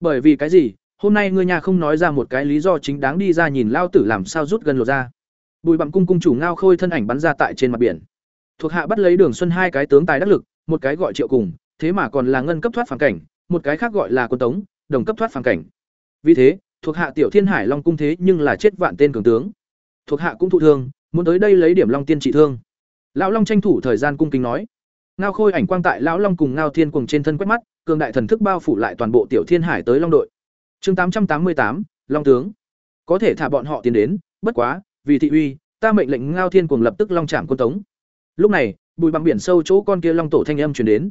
bởi vì cái gì? Hôm nay ngươi nhà không nói ra một cái lý do chính đáng đi ra nhìn lao tử làm sao rút gần lột ra. Bùi bặm cung cung chủ ngao khôi thân ảnh bắn ra tại trên mặt biển. Thuộc hạ bắt lấy đường xuân hai cái tướng tài đắc lực, một cái gọi triệu cùng, thế mà còn là ngân cấp thoát phản cảnh, một cái khác gọi là quân tống, đồng cấp thoát phản cảnh. Vì thế, thuộc hạ tiểu thiên hải long cung thế nhưng là chết vạn tên cường tướng. Thuộc hạ cũng thụ thương, muốn tới đây lấy điểm long tiên trị thương. Lão long tranh thủ thời gian cung kính nói. Ngao khôi ảnh quang tại lão long cùng ngao thiên cùng trên thân quét mắt cường đại thần thức bao phủ lại toàn bộ tiểu thiên hải tới long đội. Chương tám trăm tám mươi tám, long tướng. Có thể thả bọn họ tiến đến, bất quá, vì thị uy, ta mệnh lệnh ngao thiên cùng lập tức long trảm quân tống. Lúc này, bụi bằng biển sâu chỗ con kia long tổ thanh âm chuyển đến.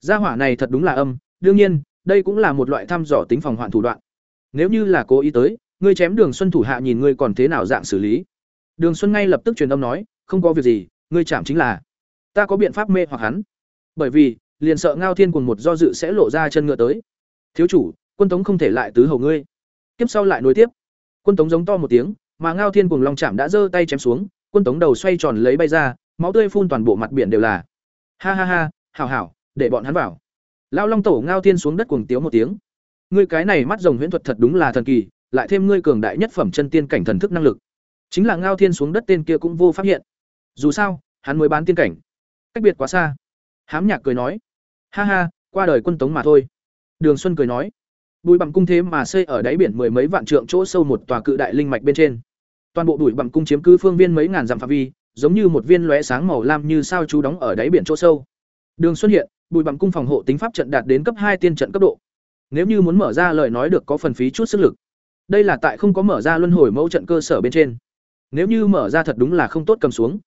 Gia hỏa này thật đúng là âm, đương nhiên, đây cũng là một loại thăm dò tính phòng hoạn thủ đoạn. Nếu như là cố ý tới, ngươi chém đường xuân thủ hạ nhìn ngươi còn thế nào dạng xử lý. Đường xuân ngay lập tức truyền âm nói, không có việc gì, ngươi chạm chính là. Ta có biện pháp mê hoặc hắn. Bởi vì liền sợ ngao thiên cùng một do dự sẽ lộ ra chân ngựa tới. Thiếu chủ, quân tống không thể lại tứ hầu ngươi. Tiếp sau lại nối tiếp. Quân tống giống to một tiếng, mà ngao thiên cùng long chạm đã giơ tay chém xuống, quân tống đầu xoay tròn lấy bay ra, máu tươi phun toàn bộ mặt biển đều là. Ha ha ha, hảo hảo, để bọn hắn vào. Lao long tổ ngao thiên xuống đất cuồng tiếu một tiếng. Ngươi cái này mắt rồng huyễn thuật thật đúng là thần kỳ, lại thêm ngươi cường đại nhất phẩm chân tiên cảnh thần thức năng lực. Chính là ngao thiên xuống đất tên kia cũng vô phát hiện. Dù sao, hắn mới bán tiên cảnh. Cách biệt quá xa. Hám nhạc cười nói ha ha, qua đời quân tống mà thôi. Đường xuân cười nói. Bùi bằng cung thế mà xây ở đáy biển mười mấy vạn trượng chỗ sâu một tòa cự đại linh mạch bên trên. Toàn bộ bùi bằng cung chiếm cứ phương viên mấy ngàn dặm phạm vi, giống như một viên lóe sáng màu lam như sao chú đóng ở đáy biển chỗ sâu. Đường xuân hiện, bùi bằng cung phòng hộ tính pháp trận đạt đến cấp hai tiên trận cấp độ. Nếu như muốn mở ra lời nói được có phần phí chút sức lực. Đây là tại không có mở ra luân hồi mẫu trận cơ sở bên trên. Nếu như mở ra thật đúng là không tốt cầm xuống.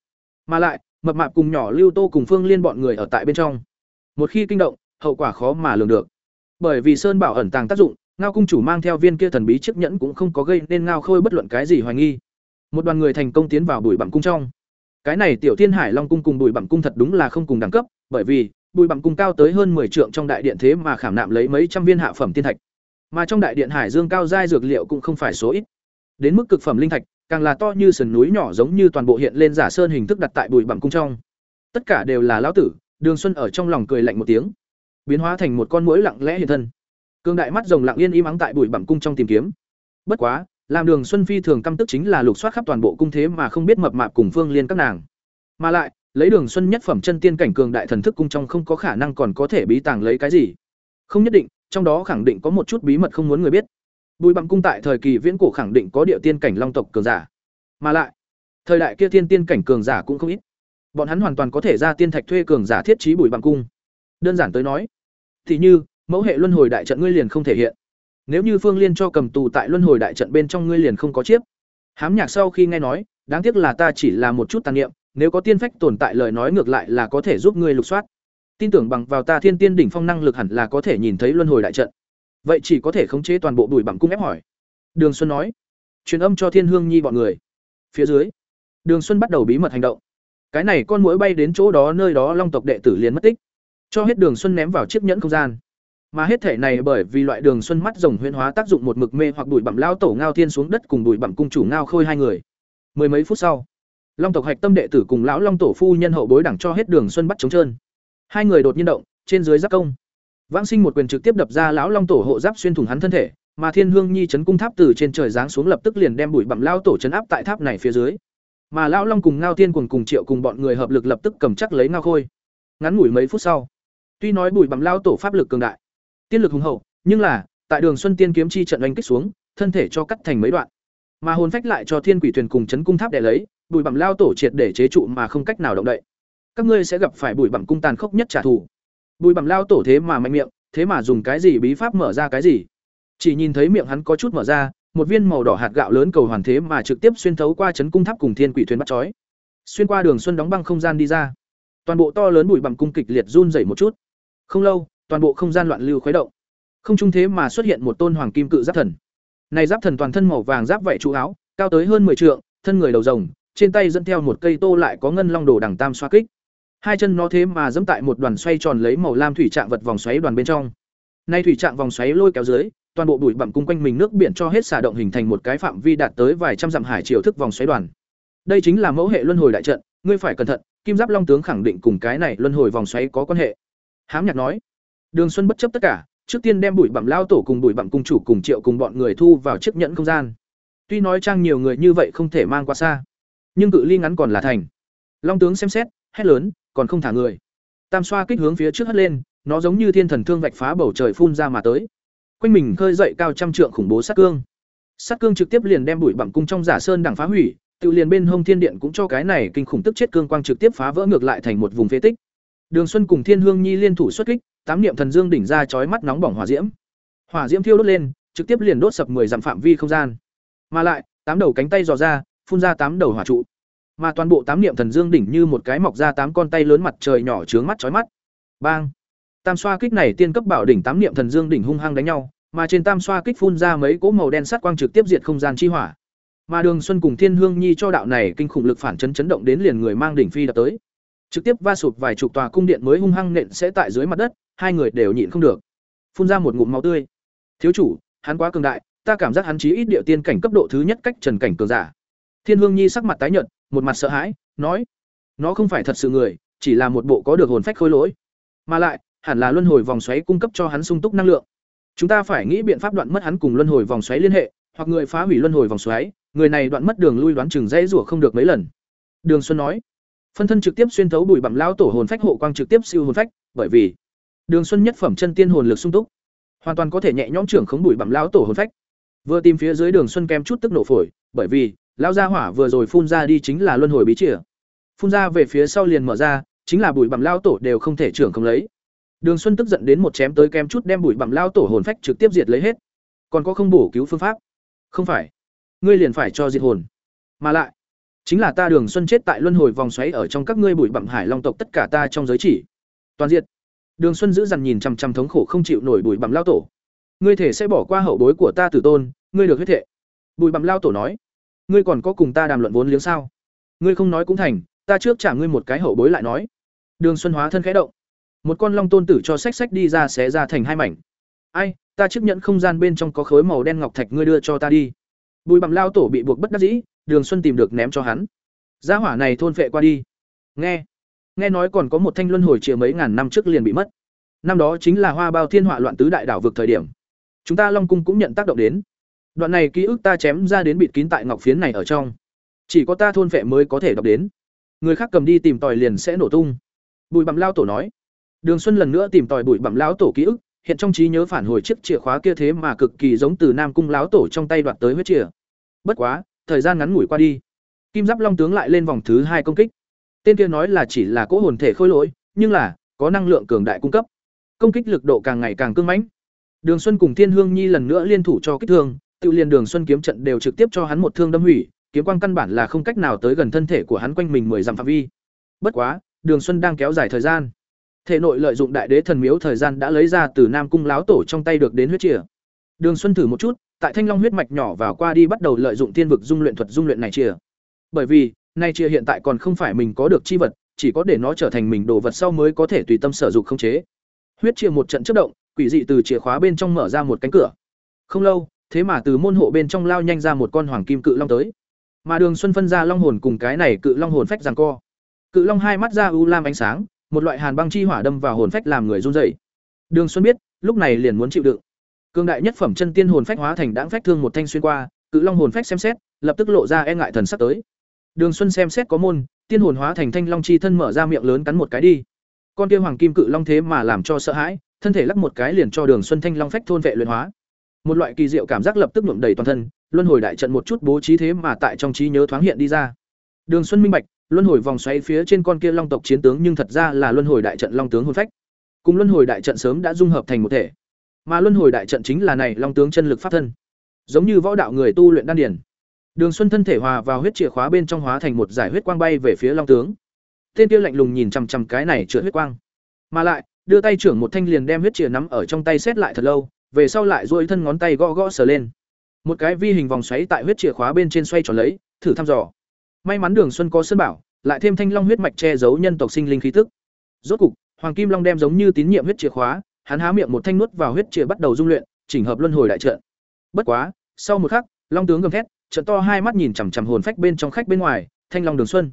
Mà lại, mập mạp cùng nhỏ lưu tô cùng phương liên bọn người ở tại bên trong một khi kinh động, hậu quả khó mà lường được. Bởi vì sơn bảo ẩn tàng tác dụng, ngao cung chủ mang theo viên kia thần bí chiếc nhẫn cũng không có gây nên ngao khôi bất luận cái gì hoài nghi. Một đoàn người thành công tiến vào bụi bặm cung trong. Cái này tiểu thiên hải long cung cùng bụi bặm cung thật đúng là không cùng đẳng cấp, bởi vì bụi bặm cung cao tới hơn 10 trượng trong đại điện thế mà khảm nạm lấy mấy trăm viên hạ phẩm tiên thạch. Mà trong đại điện hải dương cao giai dược liệu cũng không phải số ít. Đến mức cực phẩm linh thạch, càng là to như sườn núi nhỏ giống như toàn bộ hiện lên giả sơn hình thức đặt tại bụi bặm cung trong. Tất cả đều là lão tử đường xuân ở trong lòng cười lạnh một tiếng, biến hóa thành một con muỗi lặng lẽ hiện thân. Cương đại mắt rồng lặng yên im ắng tại bụi bặm cung trong tìm kiếm. Bất quá, làm đường xuân phi thường căm tức chính là lục soát khắp toàn bộ cung thế mà không biết mập mạp cùng phương liên các nàng. Mà lại, lấy đường xuân nhất phẩm chân tiên cảnh cường đại thần thức cung trong không có khả năng còn có thể bí tàng lấy cái gì. Không nhất định, trong đó khẳng định có một chút bí mật không muốn người biết. Bùi bặm cung tại thời kỳ viễn cổ khẳng định có địa tiên cảnh long tộc cường giả. Mà lại, thời đại kia thiên tiên cảnh cường giả cũng không ít bọn hắn hoàn toàn có thể ra tiên thạch thuê cường giả thiết trí bùi bặm cung. Đơn giản tới nói, thì như, mẫu hệ luân hồi đại trận ngươi liền không thể hiện. Nếu như phương liên cho cầm tù tại luân hồi đại trận bên trong ngươi liền không có chiếp. Hám nhạc sau khi nghe nói, đáng tiếc là ta chỉ là một chút tàn niệm, nếu có tiên phách tồn tại lời nói ngược lại là có thể giúp ngươi lục soát. Tin tưởng bằng vào ta thiên tiên đỉnh phong năng lực hẳn là có thể nhìn thấy luân hồi đại trận. Vậy chỉ có thể khống chế toàn bộ đùi bằng cung ép hỏi. Đường xuân nói, truyền âm cho thiên hương nhi bọn người. Phía dưới, đường xuân bắt đầu bí mật hành động cái này con mũi bay đến chỗ đó nơi đó long tộc đệ tử liền mất tích. Cho hết đường xuân ném vào chiếc nhẫn không gian. Mà hết thể này bởi vì loại đường xuân mắt rồng huyễn hóa tác dụng một mực mê hoặc đùi bẩm lao tổ ngao thiên xuống đất cùng đùi bẩm cung chủ ngao khôi hai người. Mười mấy phút sau, long tộc hạch tâm đệ tử cùng lão long tổ phu nhân hậu bối đẳng cho hết đường xuân bắt trống trơn. Hai người đột nhiên động, trên dưới giáp công. Vãng sinh một quyền trực tiếp đập ra lão long tổ hộ giáp xuyên thủng hắn thân thể, mà thiên hương nhi chấn cung tháp từ trên trời giáng xuống lập tức liền đem bụi bặm lao tổ chấn áp tại tháp này phía dưới mà lão long cùng ngao thiên cùng cùng triệu cùng bọn người hợp lực lập tức cầm chắc lấy ngao khôi. Ngắn ngủi mấy phút sau, tuy nói bùi bằng lao tổ pháp lực cường đại, tiên lực hùng hậu, nhưng là, tại đường xuân tiên kiếm chi trận đánh kích xuống, thân thể cho cắt thành mấy đoạn. Mà hồn phách lại cho thiên quỷ thuyền cùng chấn cung tháp để lấy, bùi bằng lao tổ triệt để chế trụ mà không cách nào động đậy. Các ngươi sẽ gặp phải bùi bằng cung tàn khốc nhất trả thù. Bùi bằng lao tổ thế mà mạnh miệng, thế mà dùng cái gì bí pháp mở ra cái gì? Chỉ nhìn thấy miệng hắn có chút mở ra một viên màu đỏ hạt gạo lớn cầu hoàn thế mà trực tiếp xuyên thấu qua chấn cung tháp cùng thiên quỷ thuyền bắt chói. Xuyên qua đường xuân đóng băng không gian đi ra. Toàn bộ to lớn bụi bặm cung kịch liệt run rẩy một chút. Không lâu, toàn bộ không gian loạn lưu khuấy động. Không trung thế mà xuất hiện một tôn hoàng kim cự giáp thần. Này giáp thần toàn thân màu vàng giáp vảy trụ áo, cao tới hơn 10 trượng, thân người đầu rồng, trên tay dẫn theo một cây tô lại có ngân long đồ đằng tam xoa kích. Hai chân nó thế mà dẫm tại một đoàn xoay tròn lấy màu lam thủy trạng vật vòng xoáy đoàn bên trong. Nay thủy trạng vòng xoáy lôi kéo dưới toàn bộ bụi bặm cung quanh mình nước biển cho hết xả động hình thành một cái phạm vi đạt tới vài trăm dặm hải chiều thức vòng xoáy đoàn. Đây chính là mẫu hệ luân hồi đại trận, ngươi phải cẩn thận, kim giáp long tướng khẳng định cùng cái này luân hồi vòng xoáy có quan hệ. Hám nhạc nói, đường xuân bất chấp tất cả, trước tiên đem bụi bặm lao tổ cùng bụi bặm cung chủ cùng triệu cùng bọn người thu vào chiếc nhẫn không gian. Tuy nói trang nhiều người như vậy không thể mang qua xa, nhưng cự ly ngắn còn là thành. Long tướng xem xét, hét lớn, còn không thả người. Tam xoa kích hướng phía trước hất lên, nó giống như thiên thần thương vạch phá bầu trời phun ra mà tới quanh mình khơi dậy cao trăm trượng khủng bố sát cương. Sát cương trực tiếp liền đem bụi bặm cung trong giả sơn đằng phá hủy, tự liền bên hông thiên điện cũng cho cái này kinh khủng tức chết cương quang trực tiếp phá vỡ ngược lại thành một vùng phế tích. Đường xuân cùng thiên hương nhi liên thủ xuất kích, tám niệm thần dương đỉnh ra chói mắt nóng bỏng hỏa diễm. Hỏa diễm thiêu đốt lên, trực tiếp liền đốt sập 10 dặm phạm vi không gian. Mà lại, tám đầu cánh tay dò ra, phun ra tám đầu hỏa trụ. Mà toàn bộ tám niệm thần dương đỉnh như một cái mọc ra tám con tay lớn mặt trời nhỏ trướng mắt chói mắt. Bang! Tam xoa kích này tiên cấp bảo đỉnh tám niệm thần dương đỉnh hung hăng đánh nhau, mà trên tam xoa kích phun ra mấy cỗ màu đen sắt quang trực tiếp diệt không gian chi hỏa. Mà đường xuân cùng thiên hương nhi cho đạo này kinh khủng lực phản chấn chấn động đến liền người mang đỉnh phi đập tới. Trực tiếp va sụp vài chục tòa cung điện mới hung hăng nện sẽ tại dưới mặt đất, hai người đều nhịn không được. Phun ra một ngụm máu tươi. Thiếu chủ, hắn quá cường đại, ta cảm giác hắn chí ít địa tiên cảnh cấp độ thứ nhất cách trần cảnh cường giả. Thiên hương nhi sắc mặt tái nhợt, một mặt sợ hãi, nói, nó không phải thật sự người, chỉ là một bộ có được hồn phách khôi lỗi. Mà lại hẳn là luân hồi vòng xoáy cung cấp cho hắn sung túc năng lượng. Chúng ta phải nghĩ biện pháp đoạn mất hắn cùng luân hồi vòng xoáy liên hệ, hoặc người phá hủy luân hồi vòng xoáy, người này đoạn mất đường lui đoán chừng dễ rủa không được mấy lần. Đường xuân nói. Phân thân trực tiếp xuyên thấu bụi bặm lao tổ hồn phách hộ quang trực tiếp siêu hồn phách, bởi vì đường xuân nhất phẩm chân tiên hồn lực sung túc, hoàn toàn có thể nhẹ nhõm trưởng khống bụi bặm lao tổ hồn phách. Vừa tìm phía dưới đường xuân kem chút tức nổ phổi, bởi vì lao gia hỏa vừa rồi phun ra đi chính là luân hồi bí chìa. Phun ra về phía sau liền mở ra, chính là bụi bặm lao tổ đều không thể trưởng không lấy đường xuân tức giận đến một chém tới kem chút đem bụi bặm lao tổ hồn phách trực tiếp diệt lấy hết. Còn có không bổ cứu phương pháp. Không phải. Ngươi liền phải cho diệt hồn. Mà lại, chính là ta đường xuân chết tại luân hồi vòng xoáy ở trong các ngươi bụi bặm hải long tộc tất cả ta trong giới chỉ. Toàn diệt. Đường xuân giữ dằn nhìn chằm chằm thống khổ không chịu nổi bụi bặm lao tổ. Ngươi thể sẽ bỏ qua hậu bối của ta tử tôn, ngươi được huyết thệ. Bụi bặm lao tổ nói. Ngươi còn có cùng ta đàm luận vốn liếng sao? Ngươi không nói cũng thành, ta trước trả ngươi một cái hậu bối lại nói. Đường xuân hóa thân khẽ động một con long tôn tử cho sách sách đi ra xé ra thành hai mảnh. Ai, ta chấp nhận không gian bên trong có khối màu đen ngọc thạch ngươi đưa cho ta đi. Bùi bằng lao tổ bị buộc bất đắc dĩ, đường xuân tìm được ném cho hắn. Gia hỏa này thôn phệ qua đi. Nghe nghe nói còn có một thanh luân hồi chìa mấy ngàn năm trước liền bị mất. Năm đó chính là hoa bao thiên họa loạn tứ đại đảo vực thời điểm. Chúng ta long cung cũng nhận tác động đến. Đoạn này ký ức ta chém ra đến bịt kín tại ngọc phiến này ở trong. Chỉ có ta thôn phệ mới có thể đọc đến. Người khác cầm đi tìm tòi liền sẽ nổ tung. Bùi bằm lao tổ nói đường xuân lần nữa tìm tòi bụi bặm lão tổ ký ức, hiện trong trí nhớ phản hồi chiếc chìa khóa kia thế mà cực kỳ giống từ nam cung lão tổ trong tay đoạt tới huyết chìa. Bất quá, thời gian ngắn ngủi qua đi. Kim giáp long tướng lại lên vòng thứ hai công kích. Tên kia nói là chỉ là cỗ hồn thể khôi lỗi, nhưng là, có năng lượng cường đại cung cấp. Công kích lực độ càng ngày càng cương mãnh. Đường xuân cùng thiên hương nhi lần nữa liên thủ cho kích thương, tự liền đường xuân kiếm trận đều trực tiếp cho hắn một thương đâm hủy, kiếm quang căn bản là không cách nào tới gần thân thể của hắn quanh mình mười dặm phạm vi. Bất quá, đường xuân đang kéo dài thời gian thể nội lợi dụng đại đế thần miếu thời gian đã lấy ra từ nam cung láo tổ trong tay được đến huyết chìa. Đường xuân thử một chút, tại thanh long huyết mạch nhỏ vào qua đi bắt đầu lợi dụng thiên vực dung luyện thuật dung luyện này chìa. Bởi vì, nay chìa hiện tại còn không phải mình có được chi vật, chỉ có để nó trở thành mình đồ vật sau mới có thể tùy tâm sử dụng không chế. Huyết chìa một trận chất động, quỷ dị từ chìa khóa bên trong mở ra một cánh cửa. Không lâu, thế mà từ môn hộ bên trong lao nhanh ra một con hoàng kim cự long tới. Mà đường xuân phân ra long hồn cùng cái này cự long hồn phách rằng co. Cự long hai mắt ra u lam ánh sáng một loại hàn băng chi hỏa đâm vào hồn phách làm người run rẩy. Đường xuân biết, lúc này liền muốn chịu đựng. Cương đại nhất phẩm chân tiên hồn phách hóa thành đãng phách thương một thanh xuyên qua, cự long hồn phách xem xét, lập tức lộ ra e ngại thần sắc tới. Đường xuân xem xét có môn, tiên hồn hóa thành thanh long chi thân mở ra miệng lớn cắn một cái đi. Con kia hoàng kim cự long thế mà làm cho sợ hãi, thân thể lắc một cái liền cho đường xuân thanh long phách thôn vệ luyện hóa. Một loại kỳ diệu cảm giác lập tức nhuộm đầy toàn thân, luân hồi đại trận một chút bố trí thế mà tại trong trí nhớ thoáng hiện đi ra. Đường xuân minh bạch luân hồi vòng xoáy phía trên con kia long tộc chiến tướng nhưng thật ra là luân hồi đại trận long tướng hồn phách. Cùng luân hồi đại trận sớm đã dung hợp thành một thể. Mà luân hồi đại trận chính là này long tướng chân lực pháp thân. Giống như võ đạo người tu luyện đan điển đường xuân thân thể hòa vào huyết chìa khóa bên trong hóa thành một giải huyết quang bay về phía long tướng. Tên kia lạnh lùng nhìn chằm chằm cái này chữa huyết quang. Mà lại, đưa tay trưởng một thanh liền đem huyết chìa nắm ở trong tay xét lại thật lâu, về sau lại duỗi thân ngón tay gõ gõ sờ lên. Một cái vi hình vòng xoáy tại huyết chìa khóa bên trên xoay tròn lấy, thử thăm dò may mắn đường xuân có sơn bảo, lại thêm thanh long huyết mạch che giấu nhân tộc sinh linh khí tức. Rốt cục, hoàng kim long đem giống như tín nhiệm huyết chìa khóa, hắn há miệng một thanh nuốt vào huyết chìa bắt đầu dung luyện, chỉnh hợp luân hồi đại trận. Bất quá, sau một khắc, long tướng gầm thét, trận to hai mắt nhìn chằm chằm hồn phách bên trong khách bên ngoài, thanh long đường xuân.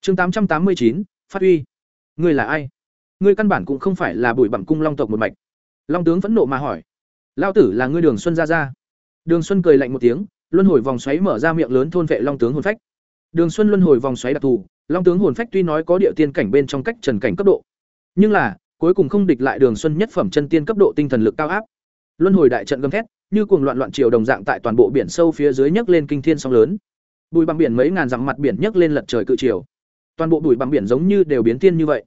Chương tám trăm tám mươi chín, phát uy ngươi là ai? Ngươi căn bản cũng không phải là bụi bặm cung long tộc một mạch. Long tướng phẫn nộ mà hỏi. Lao tử là ngươi đường xuân ra ra đường xuân cười lạnh một tiếng, luân hồi vòng xoáy mở ra miệng lớn thôn vệ long tướng hồn phách đường xuân luân hồi vòng xoáy đặc thù, long tướng hồn phách tuy nói có địa tiên cảnh bên trong cách trần cảnh cấp độ, nhưng là, cuối cùng không địch lại đường xuân nhất phẩm chân tiên cấp độ tinh thần lực cao áp. Luân hồi đại trận gầm thét, như cuồng loạn loạn triều đồng dạng tại toàn bộ biển sâu phía dưới nhấc lên kinh thiên sóng lớn. Bùi bằng biển mấy ngàn dặm mặt biển nhấc lên lật trời cự triều. Toàn bộ bùi bằng biển giống như đều biến tiên như vậy.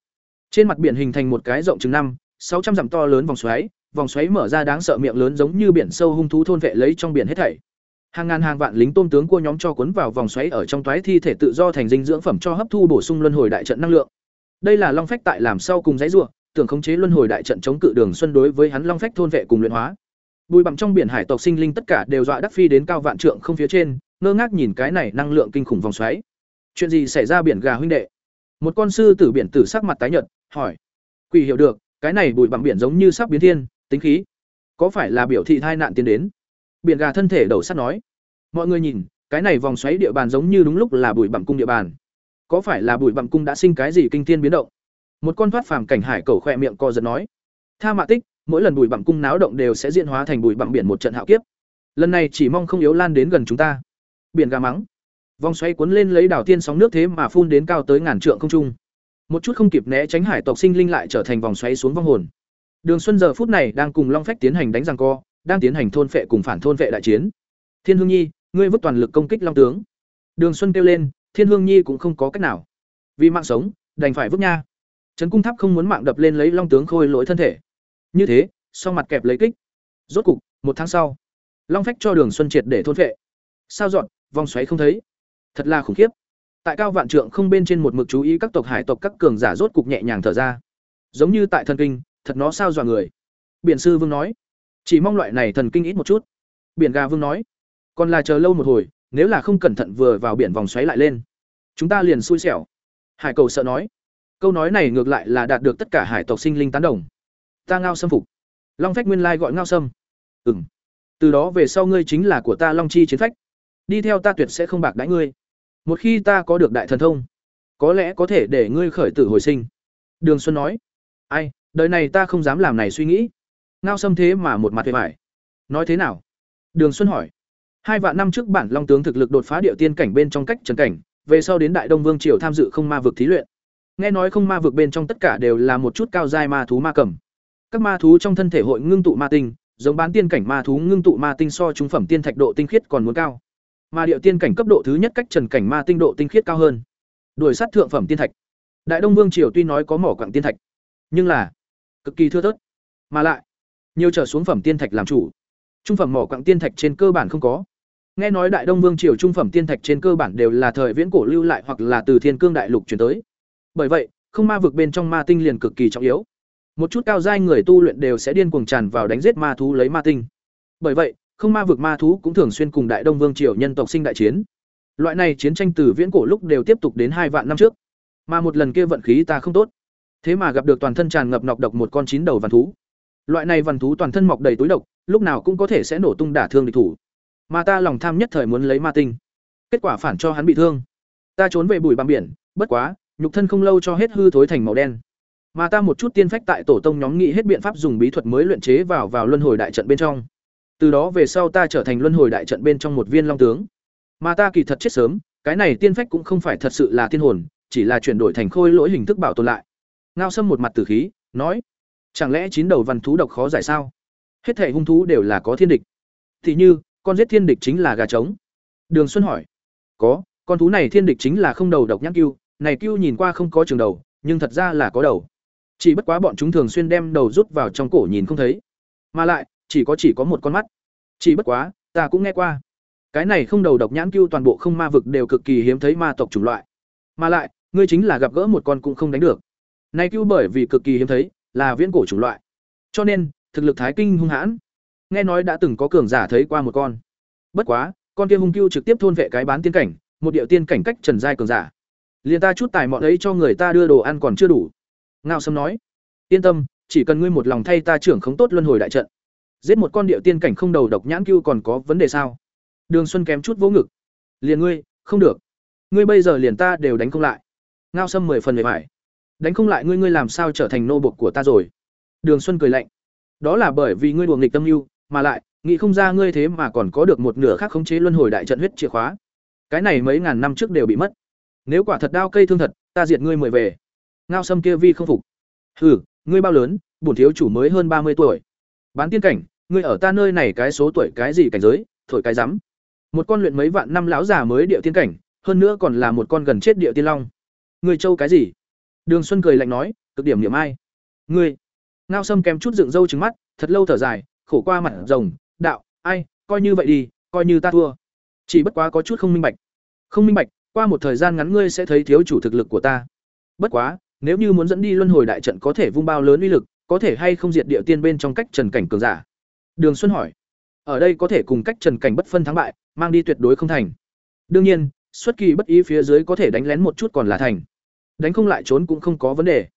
Trên mặt biển hình thành một cái rộng chừng năm, sáu trăm dặm to lớn vòng xoáy vòng xoáy mở ra đáng sợ miệng lớn giống như biển sâu hung thú thôn vệ lấy trong biển hết thảy hàng ngàn hàng vạn lính tôm tướng cua nhóm cho cuốn vào vòng xoáy ở trong toái thi thể tự do thành dinh dưỡng phẩm cho hấp thu bổ sung luân hồi đại trận năng lượng. Đây là long phách tại làm sau cùng dãy ruộng tưởng khống chế luân hồi đại trận chống cự đường xuân đối với hắn long phách thôn vệ cùng luyện hóa. Bùi bặm trong biển hải tộc sinh linh tất cả đều dọa đắc phi đến cao vạn trượng không phía trên, ngơ ngác nhìn cái này năng lượng kinh khủng vòng xoáy. Chuyện gì xảy ra biển gà huynh đệ? Một con sư tử biển tử sắc mặt tái nhợt, hỏi. Quỷ hiểu được, cái này bụi bặm biển giống như sắp biến thiên, tính khí. Có phải là biểu thị tai nạn tiến đến? Biển gà thân thể đầu sắt nói. Mọi người nhìn, cái này vòng xoáy địa bàn giống như đúng lúc là bụi bặm cung địa bàn. Có phải là bụi bặm cung đã sinh cái gì kinh thiên biến động? Một con thoát phàm cảnh hải cầu khoe miệng co giật nói. Tha mạ tích, mỗi lần bụi bặm cung náo động đều sẽ diễn hóa thành bụi bặm biển một trận hạo kiếp. Lần này chỉ mong không yếu lan đến gần chúng ta. Biển gà mắng. Vòng xoáy cuốn lên lấy đảo tiên sóng nước thế mà phun đến cao tới ngàn trượng không trung. Một chút không kịp né tránh hải tộc sinh linh lại trở thành vòng xoáy xuống vong hồn. Đường xuân giờ phút này đang cùng long phách tiến hành đánh răng co đang tiến hành thôn phệ cùng phản thôn vệ đại chiến. Thiên hương nhi, ngươi vứt toàn lực công kích long tướng. Đường xuân kêu lên, thiên hương nhi cũng không có cách nào. Vì mạng sống, đành phải vứt nha. Trấn cung tháp không muốn mạng đập lên lấy long tướng khôi lỗi thân thể. Như thế, sau mặt kẹp lấy kích. Rốt cục, một tháng sau, long phách cho đường xuân triệt để thôn phệ. Sao dọn, vòng xoáy không thấy. Thật là khủng khiếp. Tại cao vạn trượng không bên trên một mực chú ý các tộc hải tộc các cường giả rốt cục nhẹ nhàng thở ra. Giống như tại thần kinh, thật nó sao dọa người. Biển sư vương nói chỉ mong loại này thần kinh ít một chút. Biển gà vương nói. Còn là chờ lâu một hồi, nếu là không cẩn thận vừa vào biển vòng xoáy lại lên. Chúng ta liền xui xẻo. Hải cầu sợ nói. Câu nói này ngược lại là đạt được tất cả hải tộc sinh linh tán đồng. Ta ngao xâm phục. Long phách nguyên lai gọi ngao sâm. Ừ m từ đó về sau ngươi chính là của ta long chi chiến phách. Đi theo ta tuyệt sẽ không bạc đãi ngươi. Một khi ta có được đại thần thông, có lẽ có thể để ngươi khởi tử hồi sinh. Đường xuân nói. Ai, đời này ta không dám làm này suy nghĩ ngao xâm thế mà một mặt về vải. Nói thế nào? Đường xuân hỏi. Hai vạn năm trước bản long tướng thực lực đột phá địa tiên cảnh bên trong cách trần cảnh, về sau đến đại đông vương triều tham dự không ma vực thí luyện. Nghe nói không ma vực bên trong tất cả đều là một chút cao giai ma thú ma cầm. Các ma thú trong thân thể hội ngưng tụ ma tinh, giống bán tiên cảnh ma thú ngưng tụ ma tinh so trung phẩm tiên thạch độ tinh khiết còn muốn cao. Mà địa tiên cảnh cấp độ thứ nhất cách trần cảnh ma tinh độ tinh khiết cao hơn. Đuổi sát thượng phẩm tiên thạch. Đại đông vương triều tuy nói có mỏ quặng tiên thạch, nhưng là cực kỳ thưa thớt. Mà lại nhiều trở xuống phẩm tiên thạch làm chủ. Trung phẩm mỏ quặng tiên thạch trên cơ bản không có. Nghe nói đại đông vương triều trung phẩm tiên thạch trên cơ bản đều là thời viễn cổ lưu lại hoặc là từ thiên cương đại lục chuyển tới. Bởi vậy, không ma vực bên trong ma tinh liền cực kỳ trọng yếu. Một chút cao giai người tu luyện đều sẽ điên cuồng tràn vào đánh giết ma thú lấy ma tinh. Bởi vậy, không ma vực ma thú cũng thường xuyên cùng đại đông vương triều nhân tộc sinh đại chiến. Loại này chiến tranh từ viễn cổ lúc đều tiếp tục đến hai vạn năm trước. Mà một lần kia vận khí ta không tốt. Thế mà gặp được toàn thân tràn ngập nọc độc một con chín đầu vằn thú loại này vằn thú toàn thân mọc đầy túi độc, lúc nào cũng có thể sẽ nổ tung đả thương địch thủ. Mà ta lòng tham nhất thời muốn lấy ma tinh. Kết quả phản cho hắn bị thương. Ta trốn về bụi băng biển, bất quá, nhục thân không lâu cho hết hư thối thành màu đen. Mà ta một chút tiên phách tại tổ tông nhóm nghĩ hết biện pháp dùng bí thuật mới luyện chế vào vào luân hồi đại trận bên trong. Từ đó về sau ta trở thành luân hồi đại trận bên trong một viên long tướng. Mà ta kỳ thật chết sớm, cái này tiên phách cũng không phải thật sự là tiên hồn, chỉ là chuyển đổi thành khôi lỗi hình thức bảo tồn lại. Ngao sâm một mặt tử khí, nói chẳng lẽ chín đầu văn thú độc khó giải sao? Hết thể hung thú đều là có thiên địch. Thì như, con giết thiên địch chính là gà trống. Đường xuân hỏi. Có, con thú này thiên địch chính là không đầu độc nhãn cưu này cưu nhìn qua không có trường đầu, nhưng thật ra là có đầu. Chỉ bất quá bọn chúng thường xuyên đem đầu rút vào trong cổ nhìn không thấy. Mà lại, chỉ có chỉ có một con mắt. Chỉ bất quá, ta cũng nghe qua. Cái này không đầu độc nhãn cưu toàn bộ không ma vực đều cực kỳ hiếm thấy ma tộc chủng loại. Mà lại, ngươi chính là gặp gỡ một con cũng không đánh được. Nay cưu bởi vì cực kỳ hiếm thấy là viễn cổ chủng loại. Cho nên, thực lực thái kinh hung hãn. Nghe nói đã từng có cường giả thấy qua một con. Bất quá, con kia hung cưu trực tiếp thôn vệ cái bán tiên cảnh, một điệu tiên cảnh cách trần giai cường giả. Liền ta chút tài mọn ấy cho người ta đưa đồ ăn còn chưa đủ. Ngao sâm nói, yên tâm, chỉ cần ngươi một lòng thay ta trưởng không tốt luân hồi đại trận. Giết một con điệu tiên cảnh không đầu độc nhãn cưu còn có vấn đề sao? Đường xuân kém chút vỗ ngực, liền ngươi, không được. Ngươi bây giờ liền ta đều đánh không lại. Ngao sâm mười phần mười phải đánh không lại ngươi ngươi làm sao trở thành nô bộc của ta rồi đường xuân cười lạnh Đó là bởi vì ngươi đùa nghịch tâm mưu mà lại, nghĩ không ra ngươi thế mà còn có được một nửa khác khống chế luân hồi đại trận huyết chìa khóa. Cái này mấy ngàn năm trước đều bị mất. Nếu quả thật đao cây thương thật, ta diệt ngươi mười về. Ngao Sâm kia vi không phục. Hừ, ngươi bao lớn, bổn thiếu chủ mới hơn ba mươi tuổi. Bán tiên cảnh, ngươi ở ta nơi này cái số tuổi cái gì cảnh giới, thổi cái rắm. Một con luyện mấy vạn năm lão già mới địa tiên cảnh, hơn nữa còn là một con gần chết địa tiên long. Ngươi châu cái gì? Đường Xuân cười lạnh nói, cực điểm niệm ai? Ngươi. Ngao Sâm kèm chút dựng râu trừng mắt, thật lâu thở dài, khổ qua mặt rồng, đạo, ai, coi như vậy đi, coi như ta thua. Chỉ bất quá có chút không minh bạch. Không minh bạch, qua một thời gian ngắn ngươi sẽ thấy thiếu chủ thực lực của ta. Bất quá, nếu như muốn dẫn đi luân hồi đại trận có thể vung bao lớn uy lực, có thể hay không diệt địa tiên bên trong cách trần cảnh cường giả? Đường Xuân hỏi. Ở đây có thể cùng cách trần cảnh bất phân thắng bại, mang đi tuyệt đối không thành. Đương nhiên, xuất kỳ bất ý phía dưới có thể đánh lén một chút còn là thành. Đánh không lại trốn cũng không có vấn đề.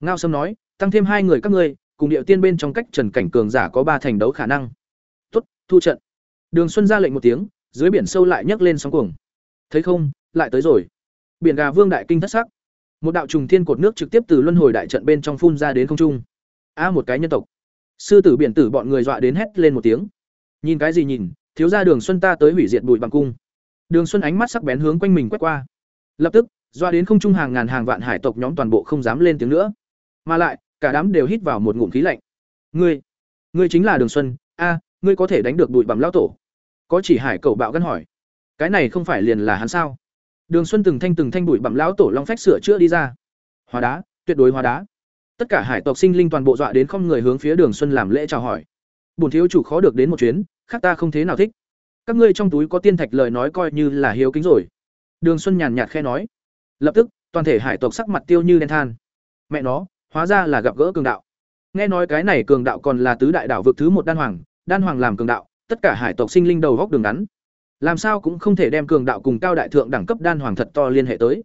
Ngao Sâm nói, tăng thêm hai người các ngươi, cùng điệu tiên bên trong cách trần cảnh cường giả có ba thành đấu khả năng. Tuất, thu trận. Đường Xuân ra lệnh một tiếng, dưới biển sâu lại nhấc lên sóng cuồng. Thấy không, lại tới rồi. Biển gà vương đại kinh thất sắc. Một đạo trùng thiên cột nước trực tiếp từ luân hồi đại trận bên trong phun ra đến không trung. A một cái nhân tộc. Sư tử biển tử bọn người dọa đến hét lên một tiếng. Nhìn cái gì nhìn, thiếu gia Đường Xuân ta tới hủy diệt bụi bằng cung. Đường Xuân ánh mắt sắc bén hướng quanh mình quét qua. Lập tức, doa đến không trung hàng ngàn hàng vạn hải tộc nhóm toàn bộ không dám lên tiếng nữa. Mà lại, cả đám đều hít vào một ngụm khí lạnh. Ngươi, ngươi chính là Đường Xuân, a, ngươi có thể đánh được bụi bặm lão tổ. Có chỉ hải cầu bạo gân hỏi. Cái này không phải liền là hắn sao? Đường Xuân từng thanh từng thanh bụi bặm lão tổ long phách sửa chữa đi ra. Hóa đá, tuyệt đối hóa đá. Tất cả hải tộc sinh linh toàn bộ dọa đến không người hướng phía Đường Xuân làm lễ chào hỏi. Bổn thiếu chủ khó được đến một chuyến, khác ta không thế nào thích. Các ngươi trong túi có tiên thạch lời nói coi như là hiếu kính rồi. Đường Xuân nhàn nhạt khẽ nói. Lập tức, toàn thể hải tộc sắc mặt tiêu như đen than. Mẹ nó, hóa ra là gặp gỡ cường đạo. Nghe nói cái này cường đạo còn là tứ đại đảo vực thứ một đan hoàng, đan hoàng làm cường đạo, tất cả hải tộc sinh linh đầu góc đường ngắn làm sao cũng không thể đem cường đạo cùng cao đại thượng đẳng cấp đan hoàng thật to liên hệ tới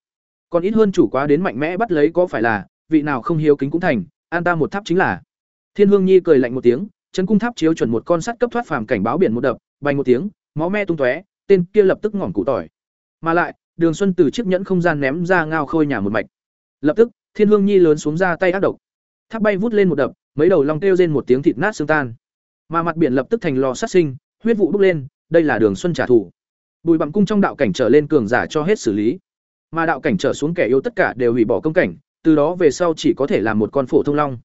còn ít hơn chủ quá đến mạnh mẽ bắt lấy có phải là vị nào không hiếu kính cũng thành an ta một tháp chính là thiên hương nhi cười lạnh một tiếng chân cung tháp chiếu chuẩn một con sắt cấp thoát phàm cảnh báo biển một đập bay một tiếng máu me tung tóe tên kia lập tức ngỏm cụ tỏi mà lại đường xuân từ chiếc nhẫn không gian ném ra ngao khôi nhà một mạch. Lập tức, thiên hương nhi lớn xuống ra tay ác độc. Tháp bay vút lên một đập, mấy đầu long kêu rên một tiếng thịt nát xương tan. Mà mặt biển lập tức thành lò sát sinh, huyết vụ bốc lên, đây là đường xuân trả thù. Bùi bặm cung trong đạo cảnh trở lên cường giả cho hết xử lý. Mà đạo cảnh trở xuống kẻ yếu tất cả đều hủy bỏ công cảnh, từ đó về sau chỉ có thể là một con phổ thông long.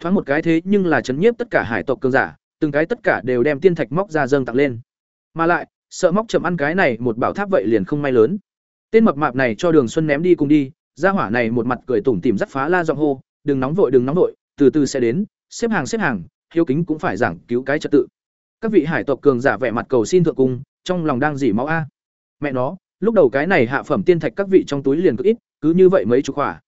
Thoáng một cái thế nhưng là chấn nhiếp tất cả hải tộc cường giả, từng cái tất cả đều đem tiên thạch móc ra dâng tặng lên. Mà lại, sợ móc chậm ăn cái này, một bảo tháp vậy liền không may lớn tên mập mạp này cho đường xuân ném đi cùng đi ra hỏa này một mặt cười tủm tìm dắt phá la giọng hô, đừng nóng vội, đừng nóng vội, từ từ sẽ đến, xếp hàng xếp hàng, hiếu kính cũng phải giảng cứu cái trật tự. Các vị hải tộc cường giả vẻ mặt cầu xin thượng cung, trong lòng đang dỉ máu a. Mẹ nó, lúc đầu cái này hạ phẩm tiên thạch các vị trong túi liền cực ít, cứ như vậy mấy chục hỏa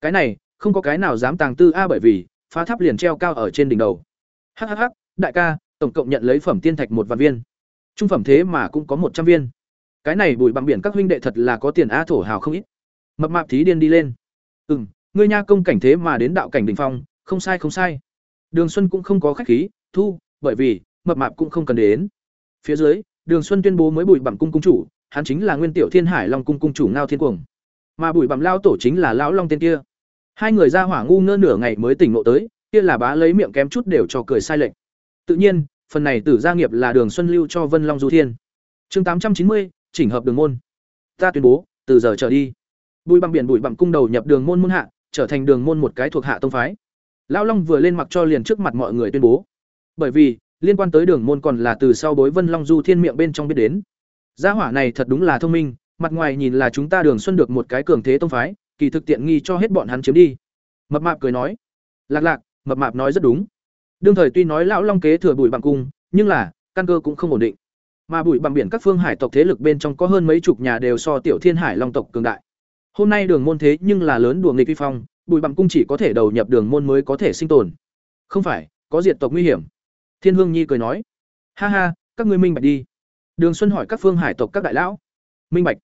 cái này, không có cái nào dám tàng tư a bởi vì, phá tháp liền treo cao ở trên đỉnh đầu. Hhh đại ca, tổng cộng nhận lấy phẩm tiên thạch một vạn viên. Trung phẩm thế mà cũng có một trăm viên cái này bùi bằng biển các huynh đệ thật là có tiền a thổ hào không ít mập mạp thí điên đi lên ừ m ngươi nha công cảnh thế mà đến đạo cảnh đình phong không sai không sai đường xuân cũng không có khách khí thu bởi vì mập mạp cũng không cần đến. Phía dưới, Đường Xuân tuyên bố mới Bùi bằng cung cung chủ, hắn chính là Nguyên Tiểu Thiên Hải Long cung cung chủ Ngao Thiên Cuồng. Mà Bùi bằng lao tổ chính là lão long tên kia. Hai người ra hỏa ngu ngơ nửa ngày mới tỉnh ngộ tới, kia là bá lấy miệng kém chút đều cho cười sai lệch. Tự nhiên, phần này tử gia nghiệp là Đường Xuân lưu cho Vân Long Du Thiên. Chương tám trăm chín mươi chỉnh hợp đường môn. Ta tuyên bố, từ giờ trở đi, Bùi bằng biển Bùi bằng cung đầu nhập đường môn môn hạ, trở thành đường môn một cái thuộc hạ tông phái. Lão Long vừa lên mặc cho liền trước mặt mọi người tuyên bố. Bởi vì, liên quan tới đường môn còn là từ sau bối vân long du thiên miệng bên trong biết đến gia hỏa này thật đúng là thông minh mặt ngoài nhìn là chúng ta đường xuân được một cái cường thế tông phái kỳ thực tiện nghi cho hết bọn hắn chiếm đi mập mạp cười nói lạc lạc mập mạp nói rất đúng đương thời tuy nói lão long kế thừa bùi bằng cung nhưng là căn cơ cũng không ổn định mà bụi bằng biển các phương hải tộc thế lực bên trong có hơn mấy chục nhà đều so tiểu thiên hải long tộc cường đại hôm nay đường môn thế nhưng là lớn đùa nghịch vi phong bụi bằng cung chỉ có thể đầu nhập đường môn mới có thể sinh tồn không phải có diệt tộc nguy hiểm Thiên Hương Nhi cười nói: "Ha ha, các ngươi minh bạch đi." Đường Xuân hỏi các phương hải tộc các đại lão: "Minh bạch?"